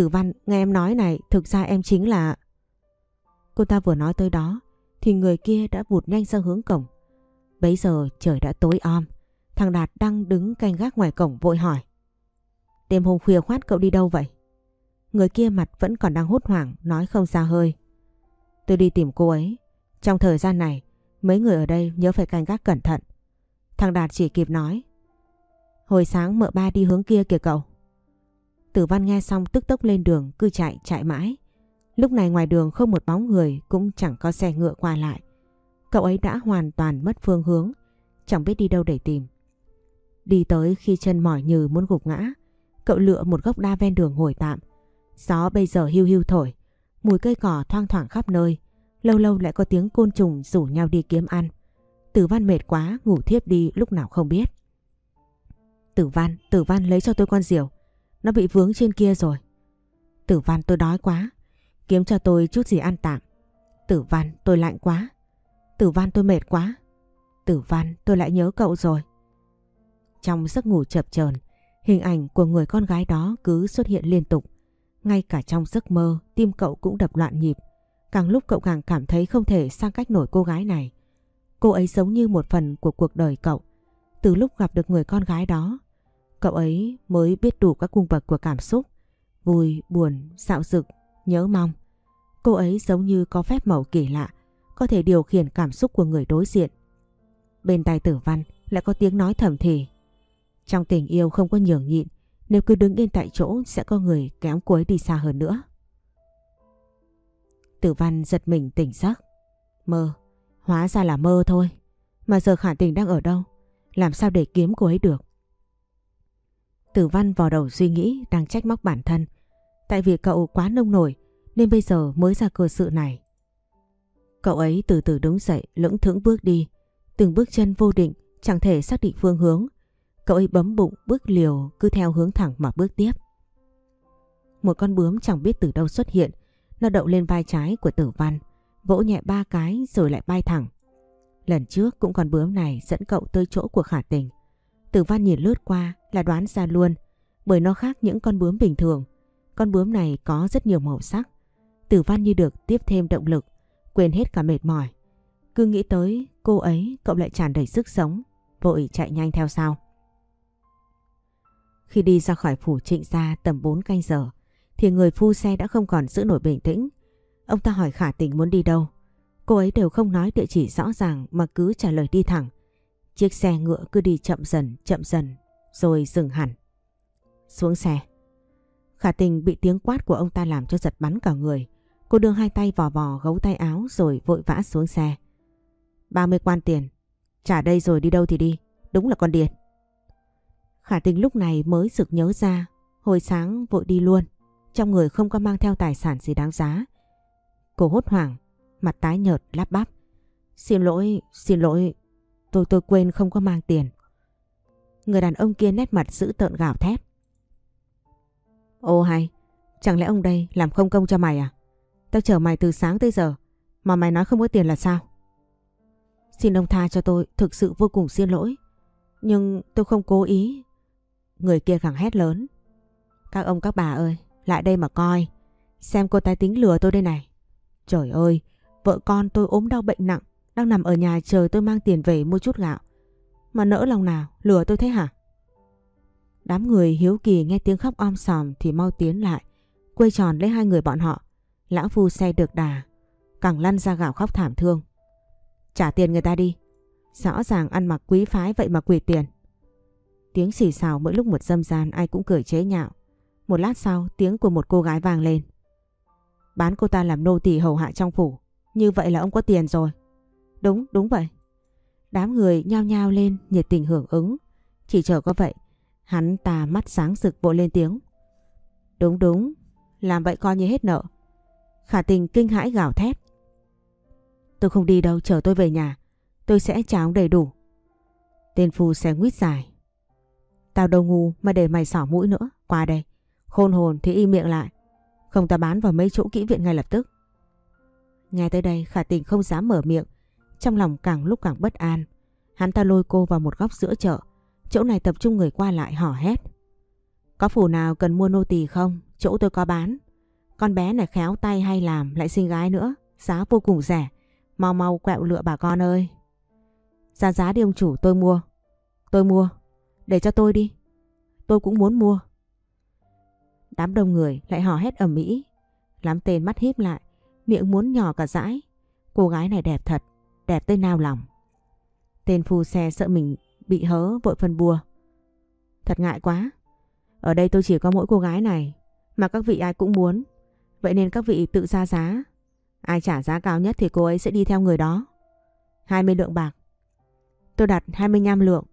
Tử Văn nghe em nói này thực ra em chính là... Cô ta vừa nói tới đó thì người kia đã vụt nhanh sang hướng cổng. Bấy giờ trời đã tối om. Thằng Đạt đang đứng canh gác ngoài cổng vội hỏi. Đêm hôm khuya khoát cậu đi đâu vậy? Người kia mặt vẫn còn đang hốt hoảng nói không ra hơi. Tôi đi tìm cô ấy. Trong thời gian này, mấy người ở đây nhớ phải canh gác cẩn thận. Thằng Đạt chỉ kịp nói. Hồi sáng mợ ba đi hướng kia kìa cậu. Tử văn nghe xong tức tốc lên đường cứ chạy chạy mãi. Lúc này ngoài đường không một bóng người cũng chẳng có xe ngựa qua lại. Cậu ấy đã hoàn toàn mất phương hướng, chẳng biết đi đâu để tìm. Đi tới khi chân mỏi như muốn gục ngã, cậu lựa một gốc đa ven đường ngồi tạm. Gió bây giờ hưu hưu thổi, mùi cây cỏ thoang thoảng khắp nơi, lâu lâu lại có tiếng côn trùng rủ nhau đi kiếm ăn. Tử văn mệt quá, ngủ thiếp đi lúc nào không biết. Tử văn, tử văn lấy cho tôi con diều, nó bị vướng trên kia rồi. Tử văn tôi đói quá, kiếm cho tôi chút gì ăn tạm. Tử văn tôi lạnh quá, tử văn tôi mệt quá. Tử văn tôi lại nhớ cậu rồi. Trong giấc ngủ chập chờn hình ảnh của người con gái đó cứ xuất hiện liên tục. Ngay cả trong giấc mơ, tim cậu cũng đập loạn nhịp. Càng lúc cậu càng cảm thấy không thể sang cách nổi cô gái này. Cô ấy giống như một phần của cuộc đời cậu. Từ lúc gặp được người con gái đó, cậu ấy mới biết đủ các cung bậc của cảm xúc. Vui, buồn, dạo dực, nhớ mong. Cô ấy giống như có phép màu kỳ lạ, có thể điều khiển cảm xúc của người đối diện. Bên tai tử văn lại có tiếng nói thầm thì. Trong tình yêu không có nhường nhịn, nếu cứ đứng yên tại chỗ sẽ có người kéo cô ấy đi xa hơn nữa. Tử văn giật mình tỉnh giấc. Mơ, hóa ra là mơ thôi. Mà giờ khả tình đang ở đâu? Làm sao để kiếm cô ấy được? Tử văn vào đầu suy nghĩ, đang trách móc bản thân. Tại vì cậu quá nông nổi, nên bây giờ mới ra cơ sự này. Cậu ấy từ từ đứng dậy, lững thững bước đi. Từng bước chân vô định, chẳng thể xác định phương hướng. Cậu ấy bấm bụng, bước liều, cứ theo hướng thẳng mà bước tiếp. Một con bướm chẳng biết từ đâu xuất hiện. Nó đậu lên vai trái của tử văn. Vỗ nhẹ ba cái rồi lại bay thẳng. Lần trước cũng con bướm này dẫn cậu tới chỗ của khả tình. Tử văn nhìn lướt qua là đoán ra luôn. Bởi nó khác những con bướm bình thường. Con bướm này có rất nhiều màu sắc. Tử văn như được tiếp thêm động lực. Quên hết cả mệt mỏi. Cứ nghĩ tới cô ấy, cậu lại tràn đầy sức sống. Vội chạy nhanh theo sau. Khi đi ra khỏi phủ trịnh gia tầm 4 canh giờ, thì người phu xe đã không còn giữ nổi bình tĩnh. Ông ta hỏi khả tình muốn đi đâu. Cô ấy đều không nói địa chỉ rõ ràng mà cứ trả lời đi thẳng. Chiếc xe ngựa cứ đi chậm dần, chậm dần, rồi dừng hẳn. Xuống xe. Khả tình bị tiếng quát của ông ta làm cho giật bắn cả người. Cô đưa hai tay vò vò gấu tay áo rồi vội vã xuống xe. 30 quan tiền. Trả đây rồi đi đâu thì đi. Đúng là con điên. Khả tình lúc này mới sực nhớ ra. Hồi sáng vội đi luôn. Trong người không có mang theo tài sản gì đáng giá. Cô hốt hoảng, mặt tái nhợt lắp bắp. Xin lỗi, xin lỗi, tôi tôi quên không có mang tiền. Người đàn ông kia nét mặt giữ tợn gào thét. Ô hay, chẳng lẽ ông đây làm không công cho mày à? Tao chờ mày từ sáng tới giờ, mà mày nói không có tiền là sao? Xin ông tha cho tôi, thực sự vô cùng xin lỗi. Nhưng tôi không cố ý. Người kia càng hét lớn. Các ông các bà ơi, lại đây mà coi. Xem cô ta tính lừa tôi đây này. Trời ơi, vợ con tôi ốm đau bệnh nặng, đang nằm ở nhà chờ tôi mang tiền về mua chút gạo. Mà nỡ lòng nào, lừa tôi thế hả? Đám người hiếu kỳ nghe tiếng khóc om sòm thì mau tiến lại, quay tròn lấy hai người bọn họ. Lão phu xe được đà, càng lăn ra gạo khóc thảm thương. Trả tiền người ta đi. Rõ ràng ăn mặc quý phái vậy mà quỳ tiền. Tiếng xì xào mỗi lúc một dâm gian ai cũng cười chế nhạo. Một lát sau tiếng của một cô gái vang lên. Bán cô ta làm nô tỳ hầu hạ trong phủ. Như vậy là ông có tiền rồi. Đúng, đúng vậy. Đám người nhao nhao lên nhiệt tình hưởng ứng. Chỉ chờ có vậy. Hắn ta mắt sáng rực vội lên tiếng. Đúng đúng, làm vậy coi như hết nợ. Khả tình kinh hãi gào thét. Tôi không đi đâu, chờ tôi về nhà. Tôi sẽ trả ông đầy đủ. Tên phu xe nguyết dài. Tao đâu ngu mà để mày xỏ mũi nữa. Qua đây. Khôn hồn thì im miệng lại. Không ta bán vào mấy chỗ kỹ viện ngay lập tức. Nghe tới đây khả tình không dám mở miệng. Trong lòng càng lúc càng bất an. Hắn ta lôi cô vào một góc giữa chợ. Chỗ này tập trung người qua lại hò hét. Có phủ nào cần mua nô tỳ không? Chỗ tôi có bán. Con bé này khéo tay hay làm lại sinh gái nữa. Giá vô cùng rẻ. Mau mau quẹo lựa bà con ơi. Giá giá đi ông chủ tôi mua. Tôi mua. Để cho tôi đi. Tôi cũng muốn mua. Đám đông người lại hò hét ầm ĩ, Lắm tên mắt híp lại, miệng muốn nhỏ cả dãi. Cô gái này đẹp thật, đẹp tới nao lòng. Tên phu xe sợ mình bị hớ vội phân bua. Thật ngại quá. Ở đây tôi chỉ có mỗi cô gái này, mà các vị ai cũng muốn. Vậy nên các vị tự ra giá. Ai trả giá cao nhất thì cô ấy sẽ đi theo người đó. 20 lượng bạc. Tôi đặt 25 lượng.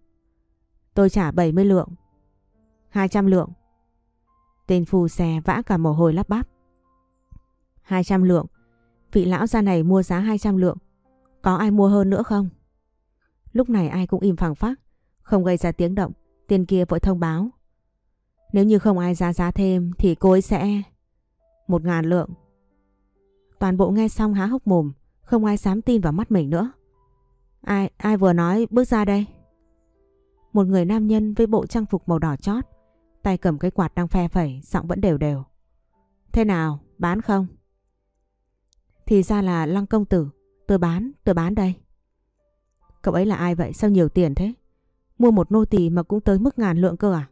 Tôi trả 70 lượng. 200 lượng. Tên phù xe vã cả mồ hôi lắp bắp. 200 lượng. Vị lão gia này mua giá 200 lượng. Có ai mua hơn nữa không? Lúc này ai cũng im phẳng phắc. Không gây ra tiếng động. Tên kia vội thông báo. Nếu như không ai ra giá thêm thì cô ấy sẽ... Một ngàn lượng. Toàn bộ nghe xong há hốc mồm. Không ai dám tin vào mắt mình nữa. Ai, ai vừa nói bước ra đây? Một người nam nhân với bộ trang phục màu đỏ chót. Tay cầm cái quạt đang phe phẩy, giọng vẫn đều đều. Thế nào, bán không? Thì ra là Lăng Công Tử. Tôi bán, tôi bán đây. Cậu ấy là ai vậy? Sao nhiều tiền thế? Mua một nô tỳ mà cũng tới mức ngàn lượng cơ à?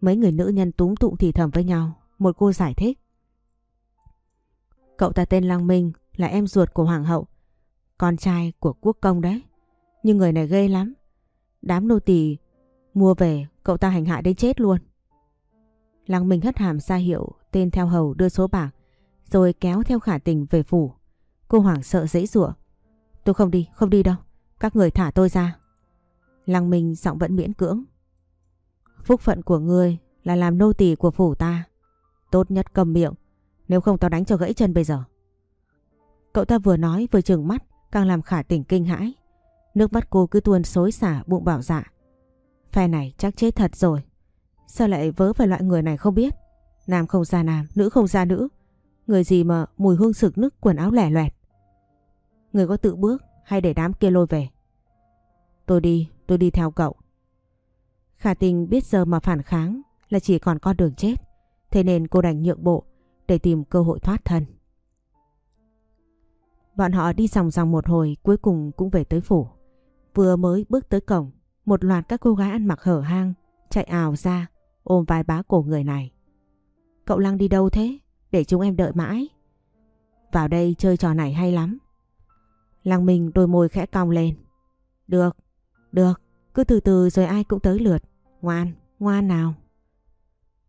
Mấy người nữ nhân túm tụng thì thầm với nhau. Một cô giải thích. Cậu ta tên Lăng Minh là em ruột của Hoàng hậu. Con trai của quốc công đấy. Nhưng người này ghê lắm. Đám nô tỳ mua về cậu ta hành hạ đến chết luôn. Lăng Minh hất hàm ra hiệu tên theo hầu đưa số bạc rồi kéo theo khả tình về phủ. Cô hoảng sợ dễ dụa. Tôi không đi, không đi đâu. Các người thả tôi ra. Lăng Minh giọng vẫn miễn cưỡng. Phúc phận của ngươi là làm nô tỳ của phủ ta. Tốt nhất cầm miệng, nếu không tao đánh cho gãy chân bây giờ. Cậu ta vừa nói vừa trừng mắt, càng làm khả tình kinh hãi. Nước mắt cô cứ tuôn xối xả bụng bảo dạ. Phe này chắc chết thật rồi. Sao lại vớ phải loại người này không biết? Nam không ra nam, nữ không ra nữ. Người gì mà mùi hương sực nức quần áo lẻ loẹt. Người có tự bước hay để đám kia lôi về? Tôi đi, tôi đi theo cậu. Khả tình biết giờ mà phản kháng là chỉ còn con đường chết. Thế nên cô đành nhượng bộ để tìm cơ hội thoát thân. Bọn họ đi dòng dòng một hồi cuối cùng cũng về tới phủ. Vừa mới bước tới cổng, một loạt các cô gái ăn mặc hở hang chạy ào ra ôm vai bá cổ người này. Cậu Lăng đi đâu thế? Để chúng em đợi mãi. Vào đây chơi trò này hay lắm. Lăng Minh đôi môi khẽ cong lên. Được, được, cứ từ từ rồi ai cũng tới lượt. Ngoan, ngoan nào.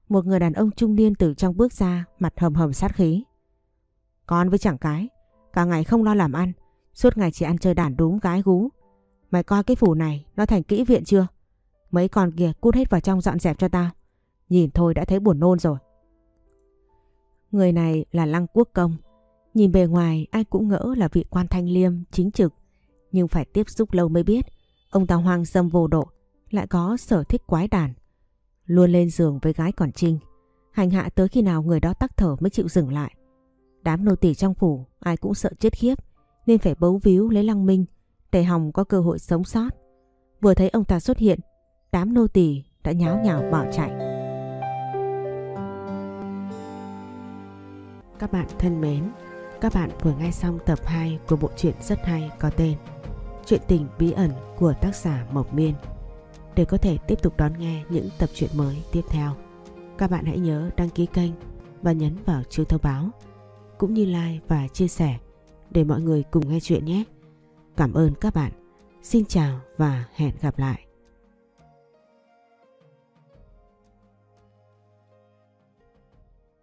Một người đàn ông trung niên từ trong bước ra, mặt hầm hầm sát khí. Con với chẳng cái, cả ngày không lo làm ăn, suốt ngày chỉ ăn chơi đàn đúng gái gú. Mày coi cái phủ này, nó thành kỹ viện chưa? Mấy con kia cút hết vào trong dọn dẹp cho tao. Nhìn thôi đã thấy buồn nôn rồi. Người này là Lăng Quốc Công. Nhìn bề ngoài ai cũng ngỡ là vị quan thanh liêm, chính trực. Nhưng phải tiếp xúc lâu mới biết. Ông ta hoang dâm vô độ, lại có sở thích quái đàn. Luôn lên giường với gái còn trinh. Hành hạ tới khi nào người đó tắc thở mới chịu dừng lại. Đám nô tỳ trong phủ ai cũng sợ chết khiếp nên phải bấu víu lấy Lăng Minh để Hồng có cơ hội sống sót. Vừa thấy ông ta xuất hiện, đám nô tỳ đã nháo nhào bỏ chạy. Các bạn thân mến, các bạn vừa nghe xong tập 2 của bộ truyện rất hay có tên Chuyện tình bí ẩn của tác giả Mộc Miên. Để có thể tiếp tục đón nghe những tập truyện mới tiếp theo, các bạn hãy nhớ đăng ký kênh và nhấn vào chuông thông báo, cũng như like và chia sẻ để mọi người cùng nghe chuyện nhé. Cảm ơn các bạn. Xin chào và hẹn gặp lại.